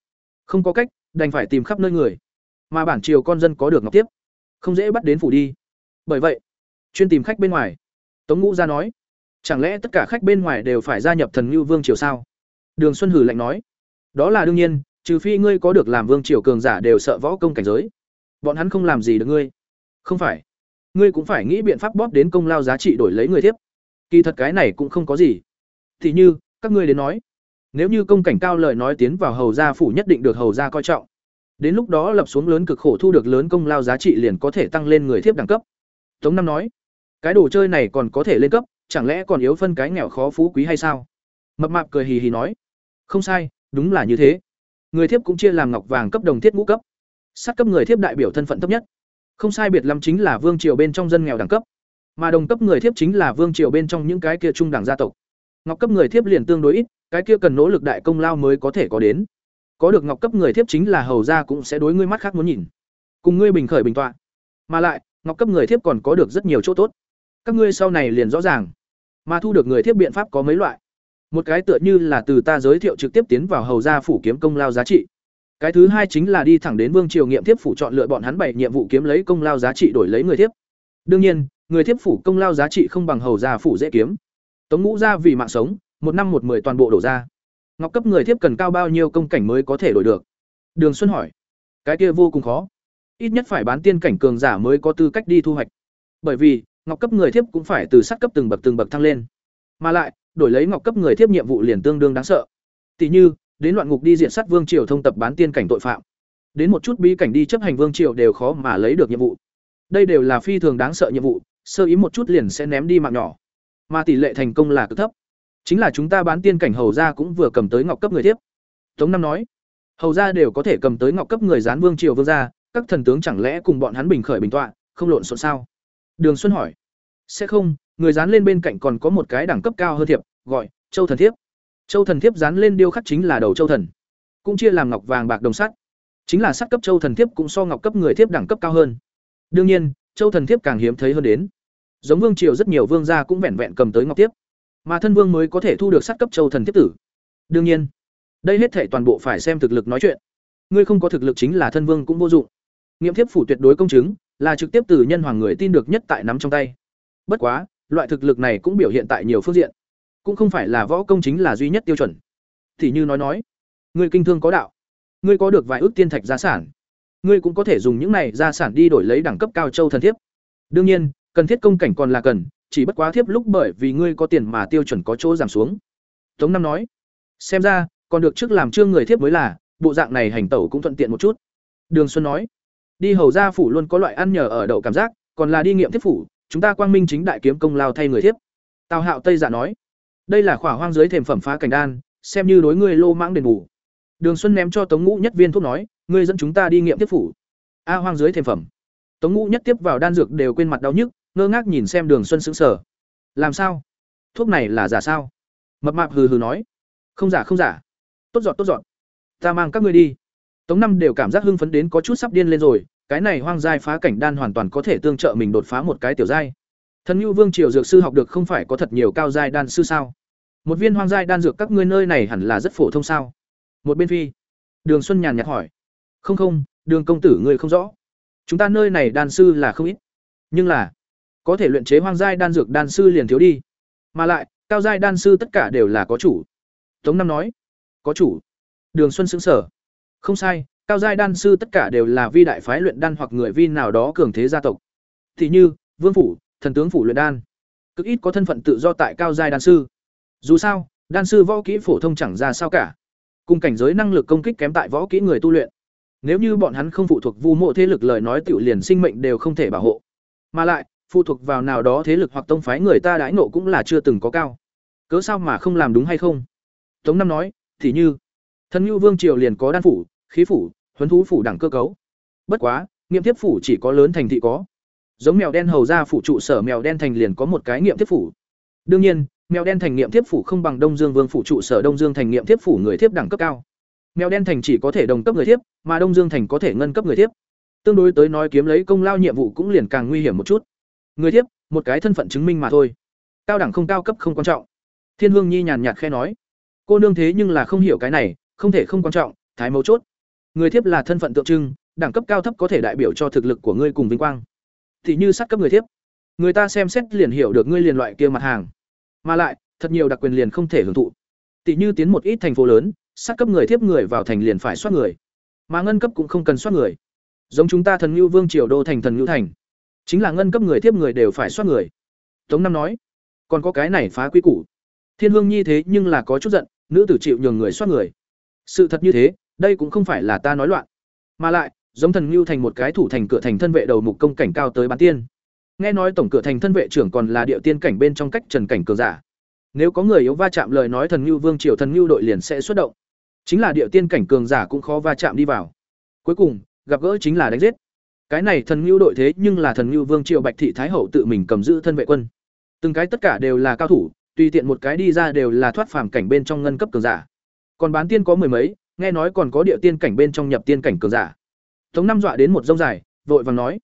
Không có cách, đành phải tìm khắp nơi người. Mà bản triều con dân có được ngọc tiếp, không dễ bắt đến phủ đi. Bởi vậy, chuyên tìm khách bên ngoài. Tống Ngũ gia nói, chẳng lẽ tất cả khách bên ngoài đều phải gia nhập Thần ngưu Vương triều sao? Đường Xuân hử lạnh nói, đó là đương nhiên, trừ phi ngươi có được làm vương triều cường giả đều sợ võ công cảnh giới. Bọn hắn không làm gì được ngươi. Không phải, ngươi cũng phải nghĩ biện pháp bóp đến công lao giá trị đổi lấy người thiếp. Kỳ thật cái này cũng không có gì. Thì như, các ngươi đến nói, nếu như công cảnh cao lời nói tiến vào hầu gia phủ nhất định được hầu gia coi trọng. Đến lúc đó lập xuống lớn cực khổ thu được lớn công lao giá trị liền có thể tăng lên người thiếp đẳng cấp. Tống Năm nói, cái đồ chơi này còn có thể lên cấp, chẳng lẽ còn yếu phân cái nghèo khó phú quý hay sao? Mập mạp cười hì hì nói, không sai, đúng là như thế. Người thiếp cũng chia làm ngọc vàng cấp đồng thiết ngũ cấp. Sát cấp người thiếp đại biểu thân phận thấp nhất. Không sai biệt lắm chính là vương triều bên trong dân nghèo đẳng cấp mà đồng cấp người thiếp chính là vương triều bên trong những cái kia trung đẳng gia tộc ngọc cấp người thiếp liền tương đối ít cái kia cần nỗ lực đại công lao mới có thể có đến có được ngọc cấp người thiếp chính là hầu ra cũng sẽ đối ngươi mắt khác muốn nhìn cùng ngươi bình khởi bình tọa mà lại ngọc cấp người thiếp còn có được rất nhiều chỗ tốt các ngươi sau này liền rõ ràng. Mà thu được người thiết biện pháp có mấy loại. Một cái tựa như là từ ta giới thiệu trực tiếp tiến vào hầu gia phủ kiếm công lao giá trị. Cái thứ hai chính là đi thẳng đến vương triều nghiệm thiếp phủ chọn lựa bọn hắn bảy nhiệm vụ kiếm lấy công lao giá trị đổi lấy người thiếp. Đương nhiên, người thiếp phủ công lao giá trị không bằng hầu gia phủ dễ kiếm. Tống ngũ ra vì mạng sống, một năm một mười toàn bộ đổ ra. Ngọc cấp người thiếp cần cao bao nhiêu công cảnh mới có thể đổi được? Đường xuân hỏi. Cái kia vô cùng khó. Ít nhất phải bán tiên cảnh cường giả mới có tư cách đi thu hoạch. Bởi vì ngọc cấp người thiếp cũng phải từ sát cấp từng bậc từng bậc thăng lên. Mà lại, đổi lấy ngọc cấp người thiếp nhiệm vụ liền tương đương đáng sợ. Tỷ như, đến loạn ngục đi diện sát vương triều thông tập bán tiên cảnh tội phạm. Đến một chút bí cảnh đi chấp hành vương triều đều khó mà lấy được nhiệm vụ. Đây đều là phi thường đáng sợ nhiệm vụ, sơ ý một chút liền sẽ ném đi mạng nhỏ. Mà tỷ lệ thành công là cực thấp. Chính là chúng ta bán tiên cảnh hầu ra cũng vừa cầm tới ngọc cấp người thiếp. Tống năm nói, hầu ra đều có thể cầm tới ngọc cấp người gián vương triều vương gia, các thần tướng chẳng lẽ cùng bọn hắn bình khởi bình tọa, không lộn xộn sao? Đường xuân hỏi sẽ không, người dán lên bên cạnh còn có một cái đẳng cấp cao hơn thiệp, gọi châu thần thiếp. Châu thần thiếp dán lên điêu khắc chính là đầu châu thần, cũng chia làm ngọc vàng bạc đồng sắt. Chính là sắt cấp châu thần thiếp cũng so ngọc cấp người thiếp đẳng cấp cao hơn. Đương nhiên, châu thần thiếp càng hiếm thấy hơn đến. Giống vương triều rất nhiều vương gia cũng vẹn vẹn cầm tới ngọc tiếp mà thân vương mới có thể thu được sắt cấp châu thần thiếp tử. Đương nhiên, đây hết thể toàn bộ phải xem thực lực nói chuyện. Ngươi không có thực lực chính là thân vương cũng vô dụng. Nghiệm thiếp phủ tuyệt đối công chứng, là trực tiếp từ nhân hoàng người tin được nhất tại nắm trong tay bất quá, loại thực lực này cũng biểu hiện tại nhiều phương diện. Cũng không phải là võ công chính là duy nhất tiêu chuẩn. Thì như nói nói, ngươi kinh thương có đạo, ngươi có được vài ước tiên thạch gia sản, ngươi cũng có thể dùng những này gia sản đi đổi lấy đẳng cấp cao châu thần thiếp. Đương nhiên, cần thiết công cảnh còn là cần, chỉ bất quá thiếp lúc bởi vì ngươi có tiền mà tiêu chuẩn có chỗ giảm xuống. Tống năm nói, xem ra, còn được trước làm trương người thiếp mới là, bộ dạng này hành tẩu cũng thuận tiện một chút. Đường xuân nói, đi hầu gia phủ luôn có loại ăn nhờ ở đậu cảm giác, còn là đi nghiệm thiếp phủ chúng ta quang minh chính đại kiếm công lao thay người thiếp. Tào hạo tây dạ nói, đây là khỏa hoang dưới thềm phẩm phá cảnh đan, xem như đối ngươi lô mãng đền bù. Đường xuân ném cho tống ngũ nhất viên thuốc nói, ngươi dẫn chúng ta đi nghiệm tiếp phủ. A, hoang dưới thềm phẩm. Tống ngũ nhất tiếp vào đan dược đều quên mặt đau nhức, ngơ ngác nhìn xem đường xuân sững sờ. Làm sao? Thuốc này là giả sao? Mập mạp hừ hừ nói. Không giả không giả. Tốt giọt tốt giọt. Ta mang các ngươi đi. Tống năm đều cảm giác hưng phấn đến có chút sắp điên lên rồi cái này hoang giai phá cảnh đan hoàn toàn có thể tương trợ mình đột phá một cái tiểu giai. Thần nhu vương triều dược sư học được không phải có thật nhiều cao giai đan sư sao? Một viên hoang giai đan dược các ngươi nơi này hẳn là rất phổ thông sao? Một bên phi. Đường xuân nhàn nhạt hỏi. Không không, đường công tử ngươi không rõ. Chúng ta nơi này đan sư là không ít. Nhưng là, có thể luyện chế hoang giai đan dược đan sư liền thiếu đi. Mà lại, cao giai đan sư tất cả đều là có chủ. Tống năm nói. Có chủ. Đường xuân sững sở không sai cao giai đan sư tất cả đều là vi đại phái luyện đan hoặc người vi nào đó cường thế gia tộc. Thì như, vương phủ, thần tướng phủ luyện đan. Cực ít có thân phận tự do tại cao giai đan sư. Dù sao, đan sư võ kỹ phổ thông chẳng ra sao cả. Cùng cảnh giới năng lực công kích kém tại võ kỹ người tu luyện. Nếu như bọn hắn không phụ thuộc vu mộ thế lực lời nói tiểu liền sinh mệnh đều không thể bảo hộ. Mà lại, phụ thuộc vào nào đó thế lực hoặc tông phái người ta đãi nộ cũng là chưa từng có cao. Cớ sao mà không làm đúng hay không? Tống năm nói, thì như, thần nhu vương triều liền có đan phủ, khí phủ huấn thú phủ đẳng cơ cấu. Bất quá, nghiệm tiếp phủ chỉ có lớn thành thị có. Giống mèo đen hầu ra phủ trụ sở mèo đen thành liền có một cái nghiệm tiếp phủ. Đương nhiên, mèo đen thành nghiệm tiếp phủ không bằng đông dương vương phủ trụ sở đông dương thành nghiệm tiếp phủ người tiếp đẳng cấp cao. Mèo đen thành chỉ có thể đồng cấp người tiếp mà đông dương thành có thể ngân cấp người tiếp tương đối tới nói kiếm lấy công lao nhiệm vụ cũng liền càng nguy hiểm một chút. Người tiếp một cái thân phận chứng minh mà thôi. Cao đẳng không cao cấp không quan trọng. Thiên hương nhi nhàn nhạt khe nói. Cô nương thế nhưng là không hiểu cái này, không thể không quan trọng, thái mấu chốt người thiếp là thân phận tượng trưng, đẳng cấp cao thấp có thể đại biểu cho thực lực của ngươi cùng vinh quang. Thì như sát cấp người thiếp, người ta xem xét liền hiểu được ngươi liền loại kia mặt hàng. Mà lại, thật nhiều đặc quyền liền không thể hưởng thụ. Tỷ như tiến một ít thành phố lớn, sát cấp người thiếp người vào thành liền phải soát người. Mà ngân cấp cũng không cần soát người. Giống chúng ta thần ngưu vương triều đô thành thần ngưu thành. Chính là ngân cấp người thiếp người đều phải soát người. Tống năm nói, còn có cái này phá quy củ. Thiên hương nhi thế nhưng là có chút giận, nữ tử chịu nhường người soát người. Sự thật như thế đây cũng không phải là ta nói loạn. Mà lại giống thần ngưu thành một cái thủ thành cửa thành thân vệ đầu mục công cảnh cao tới bán tiên. Nghe nói tổng cửa thành thân vệ trưởng còn là địa tiên cảnh bên trong cách trần cảnh cường giả. Nếu có người yếu va chạm lời nói thần ngưu vương triều thần ngưu đội liền sẽ xuất động. Chính là địa tiên cảnh cường giả cũng khó va chạm đi vào. Cuối cùng gặp gỡ chính là đánh giết. Cái này thần ngưu đội thế nhưng là thần ngưu vương triều bạch thị thái hậu tự mình cầm giữ thân vệ quân. Từng cái tất cả đều là cao thủ tùy tiện một cái đi ra đều là thoát phàm cảnh bên trong ngân cấp cường giả. Còn bán tiên có mười mấy, nghe nói còn có địa tiên cảnh bên trong nhập tiên cảnh cường giả. Tống năm dọa đến một rông dài, vội vàng nói: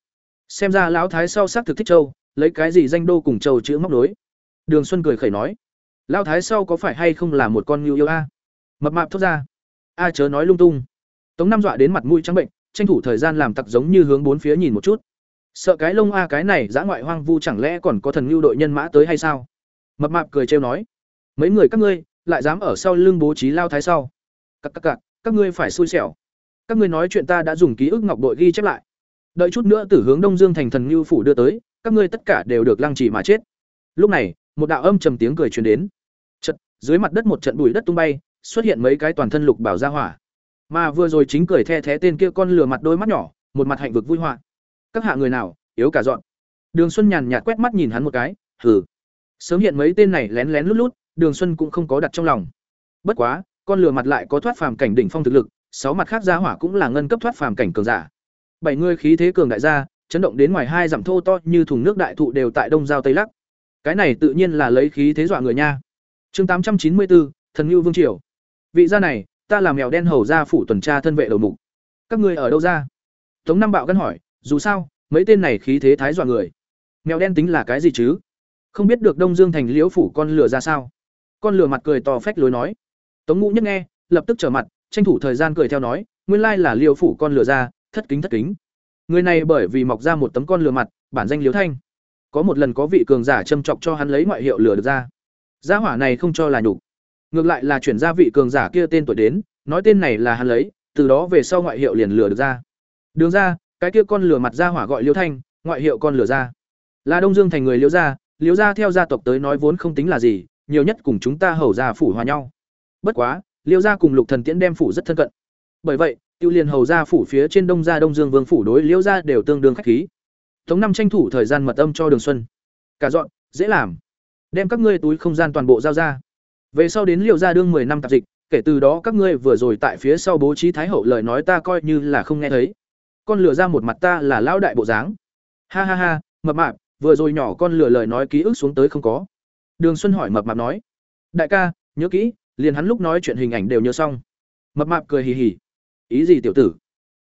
"Xem ra lão thái sau xác thực thích châu, lấy cái gì danh đô cùng châu chữ móc đối." Đường Xuân cười khẩy nói: "Lão thái sau có phải hay không là một con ngưu yêu a?" Mập mạp thốt ra: "A chớ nói lung tung." Tống năm dọa đến mặt mũi trắng bệnh, tranh thủ thời gian làm tặc giống như hướng bốn phía nhìn một chút. Sợ cái lông a cái này dã ngoại hoang vu chẳng lẽ còn có thần lưu đội nhân mã tới hay sao? Mập mạp cười trêu nói: "Mấy người các ngươi lại dám ở sau lưng bố trí lao thái sau? Các các các, các ngươi phải xui xẻo. Các ngươi nói chuyện ta đã dùng ký ức ngọc đội ghi chép lại. Đợi chút nữa tử hướng Đông Dương thành thần lưu phủ đưa tới, các ngươi tất cả đều được lăng trì mà chết." Lúc này, một đạo âm trầm tiếng cười truyền đến. Chợt, dưới mặt đất một trận bụi đất tung bay, xuất hiện mấy cái toàn thân lục bảo ra hỏa. Mà vừa rồi chính cười the thé tên kia con lừa mặt đôi mắt nhỏ, một mặt hạnh vực vui họa. Các hạ người nào, yếu cả dọn. Đường Xuân nhàn nhạt quét mắt nhìn hắn một cái, hừ. Sớm hiện mấy tên này lén lén lút lút, Đường Xuân cũng không có đặt trong lòng. Bất quá, con lừa mặt lại có thoát phàm cảnh đỉnh phong thực lực, sáu mặt khác gia hỏa cũng là ngân cấp thoát phàm cảnh cường giả. Bảy người khí thế cường đại gia, chấn động đến ngoài hai dặm thô to như thùng nước đại thụ đều tại đông giao tây lắc. Cái này tự nhiên là lấy khí thế dọa người nha. Chương tám trăm chín mươi bốn Thần Nưu Vương triều. Vị gia này, ta là mèo đen hầu gia phủ tuần tra thân vệ đầu mục. Các ngươi ở đâu ra? Tống Năm Bạo gân hỏi, dù sao, mấy tên này khí thế thái dọa người. Mèo đen tính là cái gì chứ? Không biết được Đông Dương thành liễu phủ con lửa ra sao? Con lửa mặt cười to phách lối nói. Tống Ngũ nhất nghe, lập tức trở mặt, tranh thủ thời gian cười theo nói, nguyên lai là Liêu phủ con lừa ra, thất kính thất kính. Người này bởi vì mọc ra một tấm con lừa mặt, bản danh Liễu Thanh. Có một lần có vị cường giả châm chọc cho hắn lấy ngoại hiệu lừa được ra. Gia hỏa này không cho là nhục. Ngược lại là chuyển ra vị cường giả kia tên tuổi đến, nói tên này là hắn lấy, từ đó về sau ngoại hiệu liền lừa được ra. Đường ra, cái kia con lừa mặt gia hỏa gọi Liễu Thanh, ngoại hiệu con lừa ra. Là Đông Dương thành người Liễu gia, Liễu gia theo gia tộc tới nói vốn không tính là gì, nhiều nhất cùng chúng ta hầu gia phủ hòa nhau. Bất quá, Liễu gia cùng Lục Thần Tiễn đem phủ rất thân cận. Bởi vậy, Tiêu Liên hầu gia phủ phía trên Đông gia Đông Dương Vương phủ đối Liễu gia đều tương đương khách khí. Tống năm tranh thủ thời gian mật âm cho Đường Xuân. Cả dọn, dễ làm. Đem các ngươi túi không gian toàn bộ giao ra. Về sau đến Liễu gia đương 10 năm tạp dịch, kể từ đó các ngươi vừa rồi tại phía sau bố trí thái hậu lời nói ta coi như là không nghe thấy. Con lừa ra một mặt ta là lão đại bộ dáng. Ha ha ha, mập mạp, vừa rồi nhỏ con lừa lời nói ký ức xuống tới không có. Đường Xuân hỏi mập mạp nói, đại ca, nhớ kỹ, liền hắn lúc nói chuyện hình ảnh đều nhớ xong. Mập mạp cười hì hì. Ý gì tiểu tử?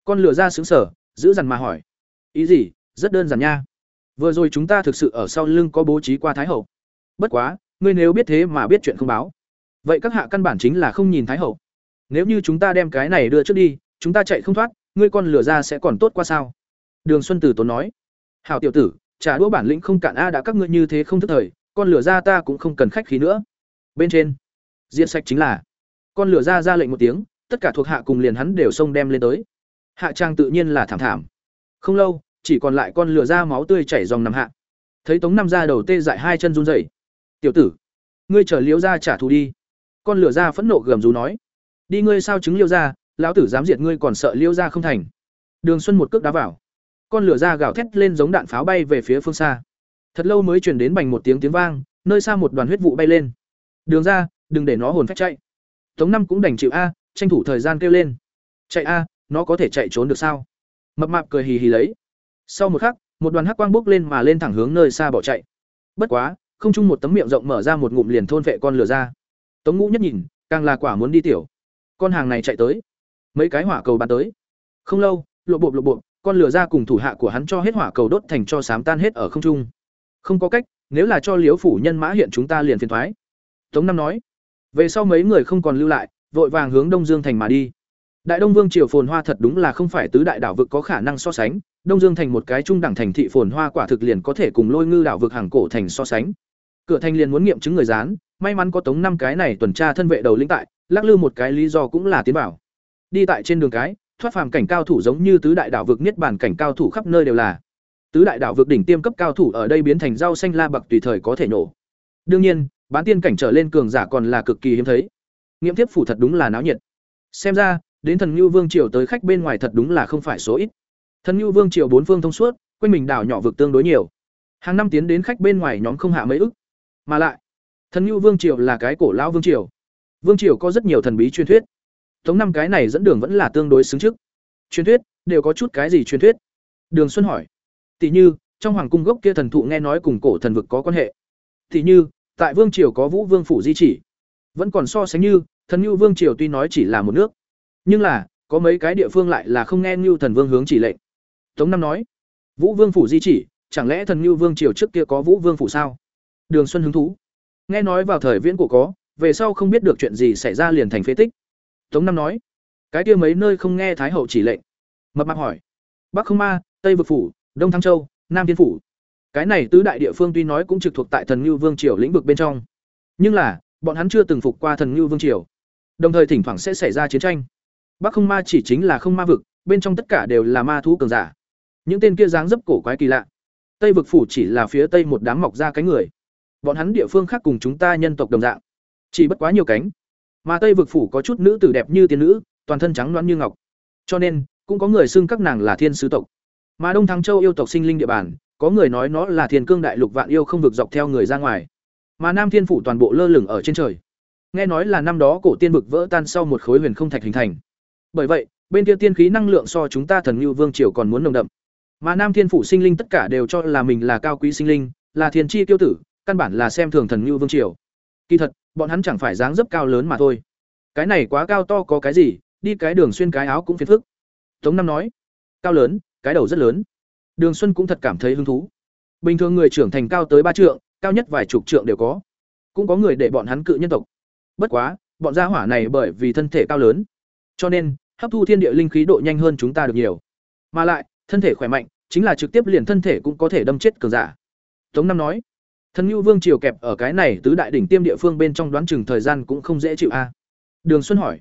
Con lừa ra xứng sở, giữ dằn mà hỏi. Ý gì? Rất đơn giản nha. Vừa rồi chúng ta thực sự ở sau lưng có bố trí qua thái hậu. Bất quá, ngươi nếu biết thế mà biết chuyện không báo. Vậy các hạ căn bản chính là không nhìn thái hậu. Nếu như chúng ta đem cái này đưa trước đi, chúng ta chạy không thoát, ngươi con lừa ra sẽ còn tốt qua sao? Đường Xuân Tử tốn nói. Hảo tiểu tử, trả đũa bản lĩnh không cạn a đã các ngươi như thế không thức thời, con lửa ra ta cũng không cần khách khí nữa. Bên trên, diện sạch chính là con lửa ra ra lệnh một tiếng, tất cả thuộc hạ cùng liền hắn đều xông đem lên tới. Hạ trang tự nhiên là thảm thảm. Không lâu, chỉ còn lại con lửa ra máu tươi chảy dòng nằm hạ. Thấy Tống Năm ra đầu tê dại hai chân run rẩy. "Tiểu tử, ngươi chờ Liễu gia trả thù đi." Con lửa ra phẫn nộ gầm rú nói. "Đi ngươi sao chứng Liễu gia, lão tử dám diệt ngươi còn sợ Liễu gia không thành." Đường Xuân một cước đá vào con lửa ra gào thét lên giống đạn pháo bay về phía phương xa thật lâu mới truyền đến bành một tiếng tiếng vang nơi xa một đoàn huyết vụ bay lên đường ra đừng để nó hồn phách chạy. Tống năm cũng đành chịu a, tranh thủ thời gian kêu lên. Chạy a, nó có thể chạy trốn được sao? Mập mạp cười hì hì lấy. Sau một khắc, một đoàn hắc quang bốc lên mà lên thẳng hướng nơi xa bỏ chạy. Bất quá, không chung một tấm miệng rộng mở ra một ngụm liền thôn vệ con lửa ra. Tống ngũ nhất nhìn, càng là quả muốn đi tiểu. Con hàng này chạy tới. Mấy cái hỏa cầu bắn tới. Không lâu, lộ bộ lộ bộ, con lửa ra cùng thủ hạ của hắn cho hết hỏa cầu đốt thành cho sám tan hết ở không trung không có cách, nếu là cho liếu phủ nhân mã hiện chúng ta liền phiền thoái. Tống năm nói về sau mấy người không còn lưu lại vội vàng hướng đông dương thành mà đi đại đông vương triều phồn hoa thật đúng là không phải tứ đại đảo vực có khả năng so sánh đông dương thành một cái trung đẳng thành thị phồn hoa quả thực liền có thể cùng lôi ngư đảo vực hàng cổ thành so sánh cửa thành liền muốn nghiệm chứng người dán may mắn có tống năm cái này tuần tra thân vệ đầu lĩnh tại lắc lư một cái lý do cũng là tiến bảo đi tại trên đường cái thoát phàm cảnh cao thủ giống như tứ đại đảo vực niết bàn cảnh cao thủ khắp nơi đều là. Tứ đại đảo vực đỉnh tiêm cấp cao thủ ở đây biến thành rau xanh la bạc tùy thời có thể nổ. Đương nhiên, bán tiên cảnh trở lên cường giả còn là cực kỳ hiếm thấy. Nghiệm thiếp phủ thật đúng là náo nhiệt. Xem ra, đến thần ngưu Vương triều tới khách bên ngoài thật đúng là không phải số ít. Thần ngưu Vương triều bốn phương thông suốt, quanh mình đảo nhỏ vực tương đối nhiều. Hàng năm tiến đến khách bên ngoài nhóm không hạ mấy ức. Mà lại, thần ngưu Vương triều là cái cổ lão vương triều. Vương triều có rất nhiều thần bí truyền thuyết. Tống năm cái này dẫn đường vẫn là tương đối xứng trước. Truyền thuyết, đều có chút cái gì truyền thuyết? Đường Xuân hỏi. Tỷ như, trong hoàng cung gốc kia thần thụ nghe nói cùng cổ thần vực có quan hệ. Tỷ như, tại vương triều có vũ vương phủ di chỉ. Vẫn còn so sánh như, thần ngưu vương triều tuy nói chỉ là một nước, nhưng là, có mấy cái địa phương lại là không nghe ngưu thần vương hướng chỉ lệnh. Tống năm nói, vũ vương phủ di chỉ, chẳng lẽ thần ngưu vương triều trước kia có vũ vương phủ sao? Đường xuân hứng thú. Nghe nói vào thời viễn cổ có, về sau không biết được chuyện gì xảy ra liền thành phế tích. Tống năm nói, cái kia mấy nơi không nghe thái hậu chỉ lệnh. Mập mạp hỏi, bắc không ma, tây vực phủ, đông thăng châu, nam thiên phủ cái này tứ đại địa phương tuy nói cũng trực thuộc tại thần ngưu vương triều lĩnh vực bên trong, nhưng là, bọn hắn chưa từng phục qua thần ngưu vương triều. Đồng thời thỉnh thoảng sẽ xảy ra chiến tranh. Bắc không ma chỉ chính là không ma vực, bên trong tất cả đều là ma thú cường giả. Những tên kia dáng dấp cổ quái kỳ lạ. Tây vực phủ chỉ là phía tây một đám mọc ra cánh người. Bọn hắn địa phương khác cùng chúng ta nhân tộc đồng dạng. Chỉ bất quá nhiều cánh. Mà tây vực phủ có chút nữ tử đẹp như tiên nữ, toàn thân trắng loãng như ngọc. Cho nên, cũng có người xưng các nàng là thiên sứ tộc. Mà đông thắng châu yêu tộc sinh linh địa bàn có người nói nó là thiên cương đại lục vạn yêu không vực dọc theo người ra ngoài. Mà nam thiên phủ toàn bộ lơ lửng ở trên trời. Nghe nói là năm đó cổ tiên vực vỡ tan sau một khối huyền không thạch hình thành. Bởi vậy, bên kia tiên khí năng lượng so chúng ta thần ngưu vương triều còn muốn nồng đậm. Mà nam thiên phủ sinh linh tất cả đều cho là mình là cao quý sinh linh, là thiên chi tiêu tử, căn bản là xem thường thần ngưu vương triều. Kỳ thật, bọn hắn chẳng phải dáng dấp cao lớn mà thôi. Cái này quá cao to có cái gì, đi cái đường xuyên cái áo cũng phiền phức. Tống năm nói, cao lớn, cái đầu rất lớn đường xuân cũng thật cảm thấy hứng thú. Bình thường người trưởng thành cao tới ba trượng, cao nhất vài chục trượng đều có. Cũng có người để bọn hắn cự nhân tộc. Bất quá, bọn gia hỏa này bởi vì thân thể cao lớn, cho nên hấp thu thiên địa linh khí độ nhanh hơn chúng ta được nhiều. Mà lại, thân thể khỏe mạnh, chính là trực tiếp liền thân thể cũng có thể đâm chết cường giả. Tống Nam nói, thần Nưu vương triều kẹp ở cái này tứ đại đỉnh tiêm địa phương bên trong đoán chừng thời gian cũng không dễ chịu a. Đường xuân hỏi,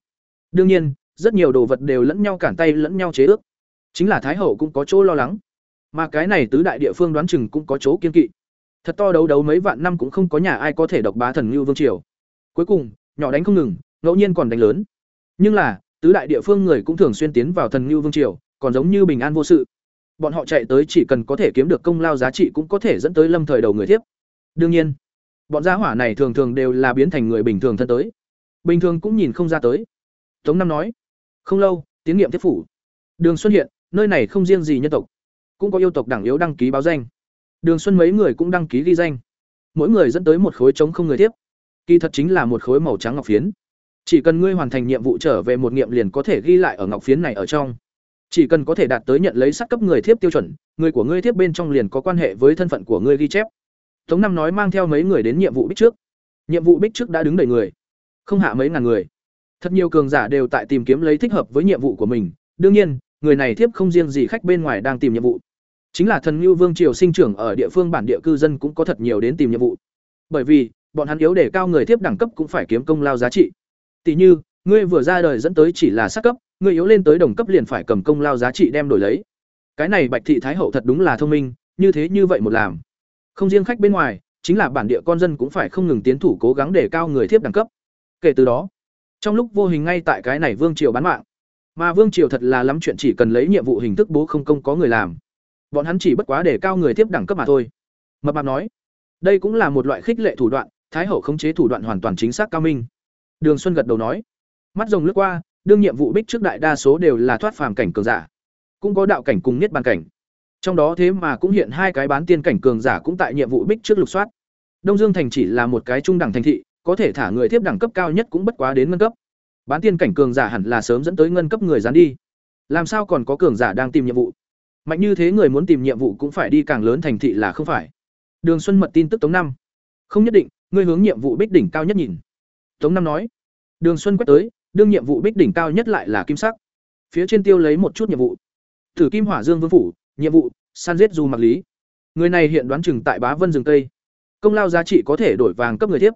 đương nhiên, rất nhiều đồ vật đều lẫn nhau cản tay lẫn nhau chế ước. Chính là thái hậu cũng có chỗ lo lắng mà cái này tứ đại địa phương đoán chừng cũng có chỗ kiên kỵ. Thật to đấu đấu mấy vạn năm cũng không có nhà ai có thể độc bá thần ngưu vương triều. Cuối cùng, nhỏ đánh không ngừng, ngẫu nhiên còn đánh lớn. Nhưng là, tứ đại địa phương người cũng thường xuyên tiến vào thần ngưu vương triều, còn giống như bình an vô sự. Bọn họ chạy tới chỉ cần có thể kiếm được công lao giá trị cũng có thể dẫn tới lâm thời đầu người tiếp đương nhiên, bọn gia hỏa này thường thường đều là biến thành người bình thường thân tới. Bình thường cũng nhìn không ra tới. Tống năm nói, không lâu, tiến nghiệm tiếp phủ. Đường xuất hiện, nơi này không riêng gì nhân tộc cũng có yêu tộc đảng yếu đăng ký báo danh. Đường xuân mấy người cũng đăng ký ghi danh. Mỗi người dẫn tới một khối trống không người tiếp. Kỳ thật chính là một khối màu trắng ngọc phiến. Chỉ cần ngươi hoàn thành nhiệm vụ trở về một nghiệm liền có thể ghi lại ở ngọc phiến này ở trong. Chỉ cần có thể đạt tới nhận lấy sát cấp người thiếp tiêu chuẩn, người của ngươi thiếp bên trong liền có quan hệ với thân phận của ngươi ghi chép. Tống năm nói mang theo mấy người đến nhiệm vụ bích trước. Nhiệm vụ bích trước đã đứng đầy người, không hạ mấy ngàn người. Thật nhiều cường giả đều tại tìm kiếm lấy thích hợp với nhiệm vụ của mình. Đương nhiên, người này thiếp không riêng gì khách bên ngoài đang tìm nhiệm vụ chính là thần ngưu vương triều sinh trưởng ở địa phương bản địa cư dân cũng có thật nhiều đến tìm nhiệm vụ. Bởi vì, bọn hắn yếu để cao người tiếp đẳng cấp cũng phải kiếm công lao giá trị. Tỷ như, ngươi vừa ra đời dẫn tới chỉ là sát cấp, ngươi yếu lên tới đồng cấp liền phải cầm công lao giá trị đem đổi lấy. Cái này bạch thị thái hậu thật đúng là thông minh, như thế như vậy một làm. Không riêng khách bên ngoài, chính là bản địa con dân cũng phải không ngừng tiến thủ cố gắng để cao người thiếp đẳng cấp. Kể từ đó, trong lúc vô hình ngay tại cái này vương triều bán mạng, mà vương triều thật là lắm chuyện chỉ cần lấy nhiệm vụ hình thức bố không công có người làm bọn hắn chỉ bất quá để cao người tiếp đẳng cấp mà thôi. Mập mạp nói, đây cũng là một loại khích lệ thủ đoạn, thái hậu khống chế thủ đoạn hoàn toàn chính xác cao minh. Đường xuân gật đầu nói, mắt rồng lướt qua, đương nhiệm vụ bích trước đại đa số đều là thoát phàm cảnh cường giả, cũng có đạo cảnh cùng nhất bàn cảnh. Trong đó thế mà cũng hiện hai cái bán tiên cảnh cường giả cũng tại nhiệm vụ bích trước lục soát. Đông dương thành chỉ là một cái trung đẳng thành thị, có thể thả người tiếp đẳng cấp cao nhất cũng bất quá đến ngân cấp. Bán tiên cảnh cường giả hẳn là sớm dẫn tới ngân cấp người dán đi. Làm sao còn có cường giả đang tìm nhiệm vụ? Mạnh như thế người muốn tìm nhiệm vụ cũng phải đi càng lớn thành thị là không phải. Đường xuân mật tin tức tống năm. Không nhất định, ngươi hướng nhiệm vụ bích đỉnh cao nhất nhìn. Tống năm nói. Đường xuân quét tới, đương nhiệm vụ bích đỉnh cao nhất lại là kim sắc. Phía trên tiêu lấy một chút nhiệm vụ. Thử kim hỏa dương vương phủ, nhiệm vụ, san giết du mặc lý. Người này hiện đoán chừng tại bá vân rừng tây công lao giá trị có thể đổi vàng cấp người tiếp.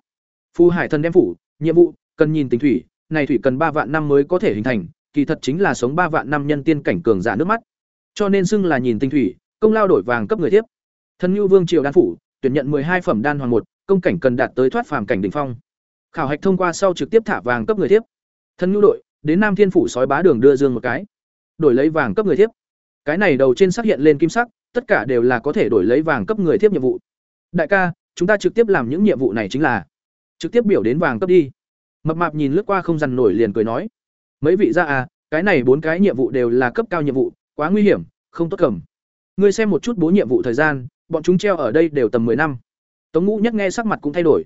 Phù hải thần đem phủ, nhiệm vụ, cần nhìn tình thủy, này thủy cần ba vạn năm mới có thể hình thành, kỳ thật chính là sống ba vạn năm nhân tiên cảnh cường giả nước mắt cho nên xưng là nhìn tinh thủy, công lao đổi vàng cấp người tiếp thần nhu vương triều đan phủ, tuyển nhận hai phẩm đan hoàng một, công cảnh cần đạt tới thoát phàm cảnh đỉnh phong. Khảo hạch thông qua sau trực tiếp thả vàng cấp người tiếp thần nhu đội, đến nam thiên phủ sói bá đường đưa dương một cái. Đổi lấy vàng cấp người tiếp cái này đầu trên xác hiện lên kim sắc, tất cả đều là có thể đổi lấy vàng cấp người tiếp nhiệm vụ. Đại ca, chúng ta trực tiếp làm những nhiệm vụ này chính là trực tiếp biểu đến vàng cấp đi. Mập mạp nhìn lướt qua không dằn nổi liền cười nói, mấy vị ra à cái này bốn cái nhiệm vụ đều là cấp cao nhiệm vụ quá nguy hiểm không tốt cầm ngươi xem một chút bố nhiệm vụ thời gian bọn chúng treo ở đây đều tầm 10 năm tống ngũ nhất nghe sắc mặt cũng thay đổi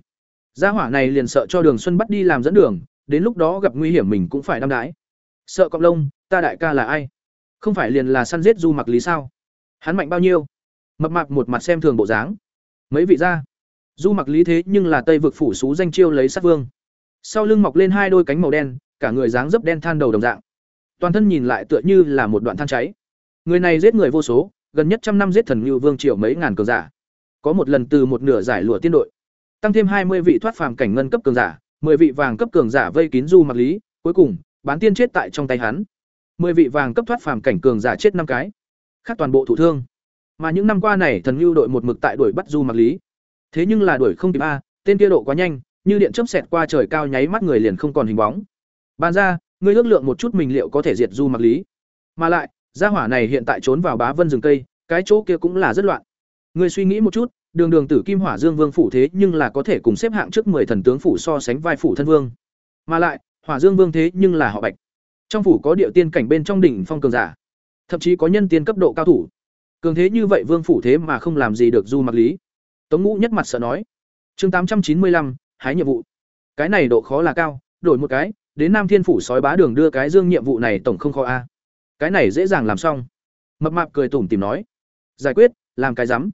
Gia hỏa này liền sợ cho Đường Xuân bắt đi làm dẫn đường, đến lúc đó gặp nguy hiểm mình cũng phải đâm đái. Sợ cọp lông, ta đại ca là ai? Không phải liền là săn giết Du Mặc Lý sao? Hắn mạnh bao nhiêu? Mập mạp một mặt xem thường bộ dáng. Mấy vị gia, Du Mặc Lý thế nhưng là Tây vực phủ sú danh chiêu lấy sát vương. Sau lưng mọc lên hai đôi cánh màu đen, cả người dáng dấp đen than đầu đồng dạng. Toàn thân nhìn lại tựa như là một đoạn than cháy. Người này giết người vô số, gần nhất trăm năm giết thần Nưu Vương triều mấy ngàn cường giả. Có một lần từ một nửa giải lụa tiên đội, tăng thêm hai mươi vị thoát phàm cảnh ngân cấp cường giả, 10 vị vàng cấp cường giả vây kín Du Mặc Lý, cuối cùng, bán tiên chết tại trong tay hắn. 10 vị vàng cấp thoát phàm cảnh cường giả chết năm cái, khác toàn bộ thủ thương. Mà những năm qua này thần lưu đội một mực tại đuổi bắt Du Mặc Lý. Thế nhưng là đuổi không kịp a, tên kia độ quá nhanh, như điện chớp xẹt qua trời cao nháy mắt người liền không còn hình bóng. Ban ra, ngươi ước lượng một chút mình liệu có thể diệt Du Mặc Lý. Mà lại, gia hỏa này hiện tại trốn vào bá vân rừng cây, cái chỗ kia cũng là rất loạn. Ngươi suy nghĩ một chút, Đường Đường Tử Kim Hỏa Dương Vương phủ thế nhưng là có thể cùng xếp hạng trước 10 thần tướng phủ so sánh vai phủ thân vương. Mà lại, Hỏa Dương Vương thế nhưng là họ Bạch. Trong phủ có điệu tiên cảnh bên trong đỉnh phong cường giả, thậm chí có nhân tiên cấp độ cao thủ. Cường thế như vậy Vương phủ thế mà không làm gì được Du Mặc Lý. Tống Ngũ nhất mặt sợ nói. Chương tám trăm chín mươi lăm hái nhiệm vụ. Cái này độ khó là cao, đổi một cái, đến Nam Thiên phủ sói bá đường đưa cái dương nhiệm vụ này tổng không khó a. Cái này dễ dàng làm xong. Mập mạp cười tủm tỉm nói, giải quyết, làm cái rắm.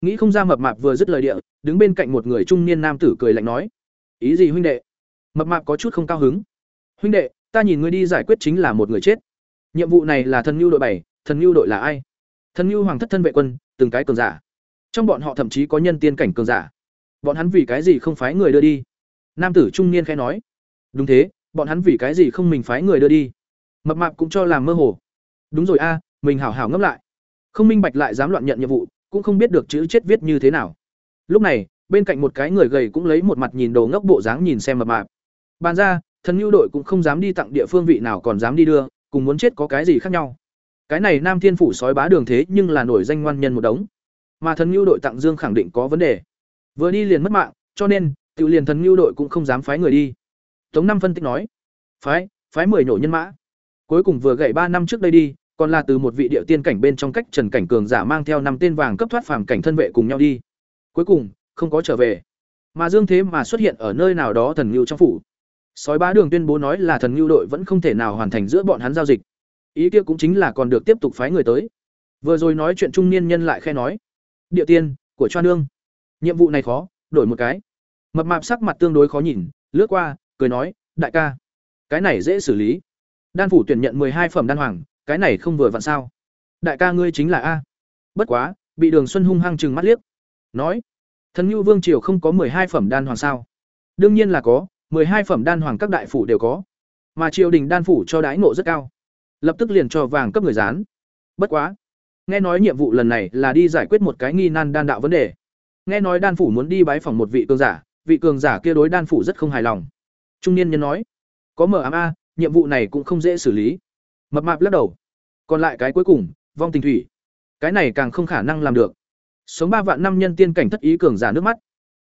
Nghĩ không ra mập mạp vừa dứt lời địa, đứng bên cạnh một người trung niên nam tử cười lạnh nói, ý gì huynh đệ? Mập mạp có chút không cao hứng. Huynh đệ, ta nhìn ngươi đi giải quyết chính là một người chết. Nhiệm vụ này là thần nhu đội bảy, thần nhu đội là ai? Thần nhu hoàng thất thân vệ quân, từng cái cường giả. Trong bọn họ thậm chí có nhân tiên cảnh cường giả. Bọn hắn vì cái gì không phái người đưa đi? Nam tử trung niên khẽ nói. Đúng thế, bọn hắn vì cái gì không mình phái người đưa đi? Mập mạp cũng cho làm mơ hồ. Đúng rồi a, mình hảo hảo ngẫm lại. Không minh bạch lại dám loạn nhận nhiệm vụ, cũng không biết được chữ chết viết như thế nào. Lúc này, bên cạnh một cái người gầy cũng lấy một mặt nhìn đồ ngốc bộ dáng nhìn xem mập mạp. Bàn ra, thần nhu đội cũng không dám đi tặng địa phương vị nào còn dám đi đưa, cùng muốn chết có cái gì khác nhau. Cái này Nam Thiên phủ sói bá đường thế nhưng là nổi danh ngoan nhân một đống. Mà thần nhu đội tặng Dương khẳng định có vấn đề. Vừa đi liền mất mạng, cho nên, tự liền thần nhu đội cũng không dám phái người đi. Tống Năm phân tích nói, phái, phái mười nhổ nhân mã. Cuối cùng vừa gậy ba năm trước đây đi, còn là từ một vị địa tiên cảnh bên trong cách Trần Cảnh Cường giả mang theo năm tên vàng cấp thoát phàm cảnh thân vệ cùng nhau đi. Cuối cùng, không có trở về. Mà Dương Thế mà xuất hiện ở nơi nào đó thần lưu trong phủ. Sói Bá Đường tuyên bố nói là thần lưu đội vẫn không thể nào hoàn thành giữa bọn hắn giao dịch. Ý kia cũng chính là còn được tiếp tục phái người tới. Vừa rồi nói chuyện trung niên nhân lại khẽ nói, "Địa tiên của Choa nương, nhiệm vụ này khó, đổi một cái." Mập mạp sắc mặt tương đối khó nhìn, lướt qua, cười nói, "Đại ca, cái này dễ xử lý." Đan phủ tuyển nhận hai phẩm đan hoàng, cái này không vừa vặn sao? Đại ca ngươi chính là a. Bất quá, bị Đường Xuân hung hăng trừng mắt liếc, nói, "Thần Nưu Vương triều không có hai phẩm đan hoàng sao?" Đương nhiên là có, hai phẩm đan hoàng các đại phủ đều có. Mà triều đình đan phủ cho đái ngộ rất cao. Lập tức liền cho vàng cấp người dán. Bất quá, nghe nói nhiệm vụ lần này là đi giải quyết một cái nghi nan đan đạo vấn đề. Nghe nói đan phủ muốn đi bái phỏng một vị cường giả, vị cường giả kia đối đan phủ rất không hài lòng. Trung niên nhân nói, có mở ám a, nhiệm vụ này cũng không dễ xử lý. Mập mạp lắc đầu. Còn lại cái cuối cùng, vong tình thủy. Cái này càng không khả năng làm được. Sống ba vạn năm nhân tiên cảnh thất ý cường giả nước mắt.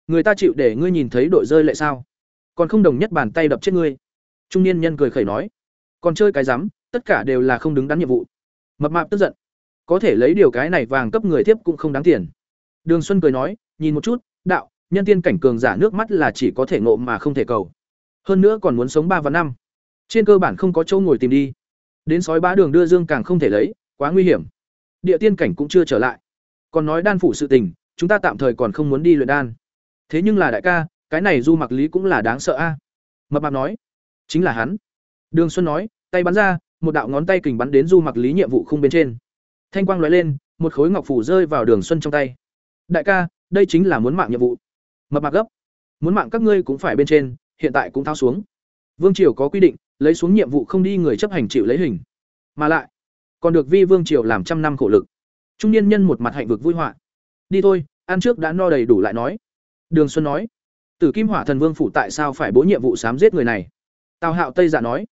Người ta chịu để ngươi nhìn thấy đội rơi lại sao? Còn không đồng nhất bàn tay đập chết ngươi. Trung niên nhân cười khẩy nói, còn chơi cái rắm, tất cả đều là không đứng đắn nhiệm vụ. Mập mạp tức giận. Có thể lấy điều cái này vàng cấp người tiếp cũng không đáng tiền. Đường Xuân cười nói, nhìn một chút, đạo, nhân tiên cảnh cường giả nước mắt là chỉ có thể ngộ mà không thể cầu. Hơn nữa còn muốn sống ba và năm. Trên cơ bản không có chỗ ngồi tìm đi. Đến sói bá đường đưa dương càng không thể lấy, quá nguy hiểm. Địa tiên cảnh cũng chưa trở lại. Còn nói đan phủ sự tình, chúng ta tạm thời còn không muốn đi luyện đan. Thế nhưng là đại ca, cái này Du Mặc Lý cũng là đáng sợ a." Mập mạp nói. "Chính là hắn." Đường Xuân nói, tay bắn ra, một đạo ngón tay kình bắn đến Du Mặc Lý nhiệm vụ khung bên trên. Thanh quang lóe lên, một khối ngọc phủ rơi vào Đường Xuân trong tay. "Đại ca, đây chính là muốn mạng nhiệm vụ." Mập mạp gấp. "Muốn mạng các ngươi cũng phải bên trên, hiện tại cũng thao xuống." Vương triều có quy định, lấy xuống nhiệm vụ không đi người chấp hành chịu lấy hình. Mà lại còn được vi vương triều làm trăm năm khổ lực. Trung niên nhân một mặt hạnh vực vui họa. Đi thôi ăn trước đã no đầy đủ lại nói. Đường xuân nói tử kim hỏa thần vương phủ tại sao phải bố nhiệm vụ sám giết người này? Tào hạo tây giả nói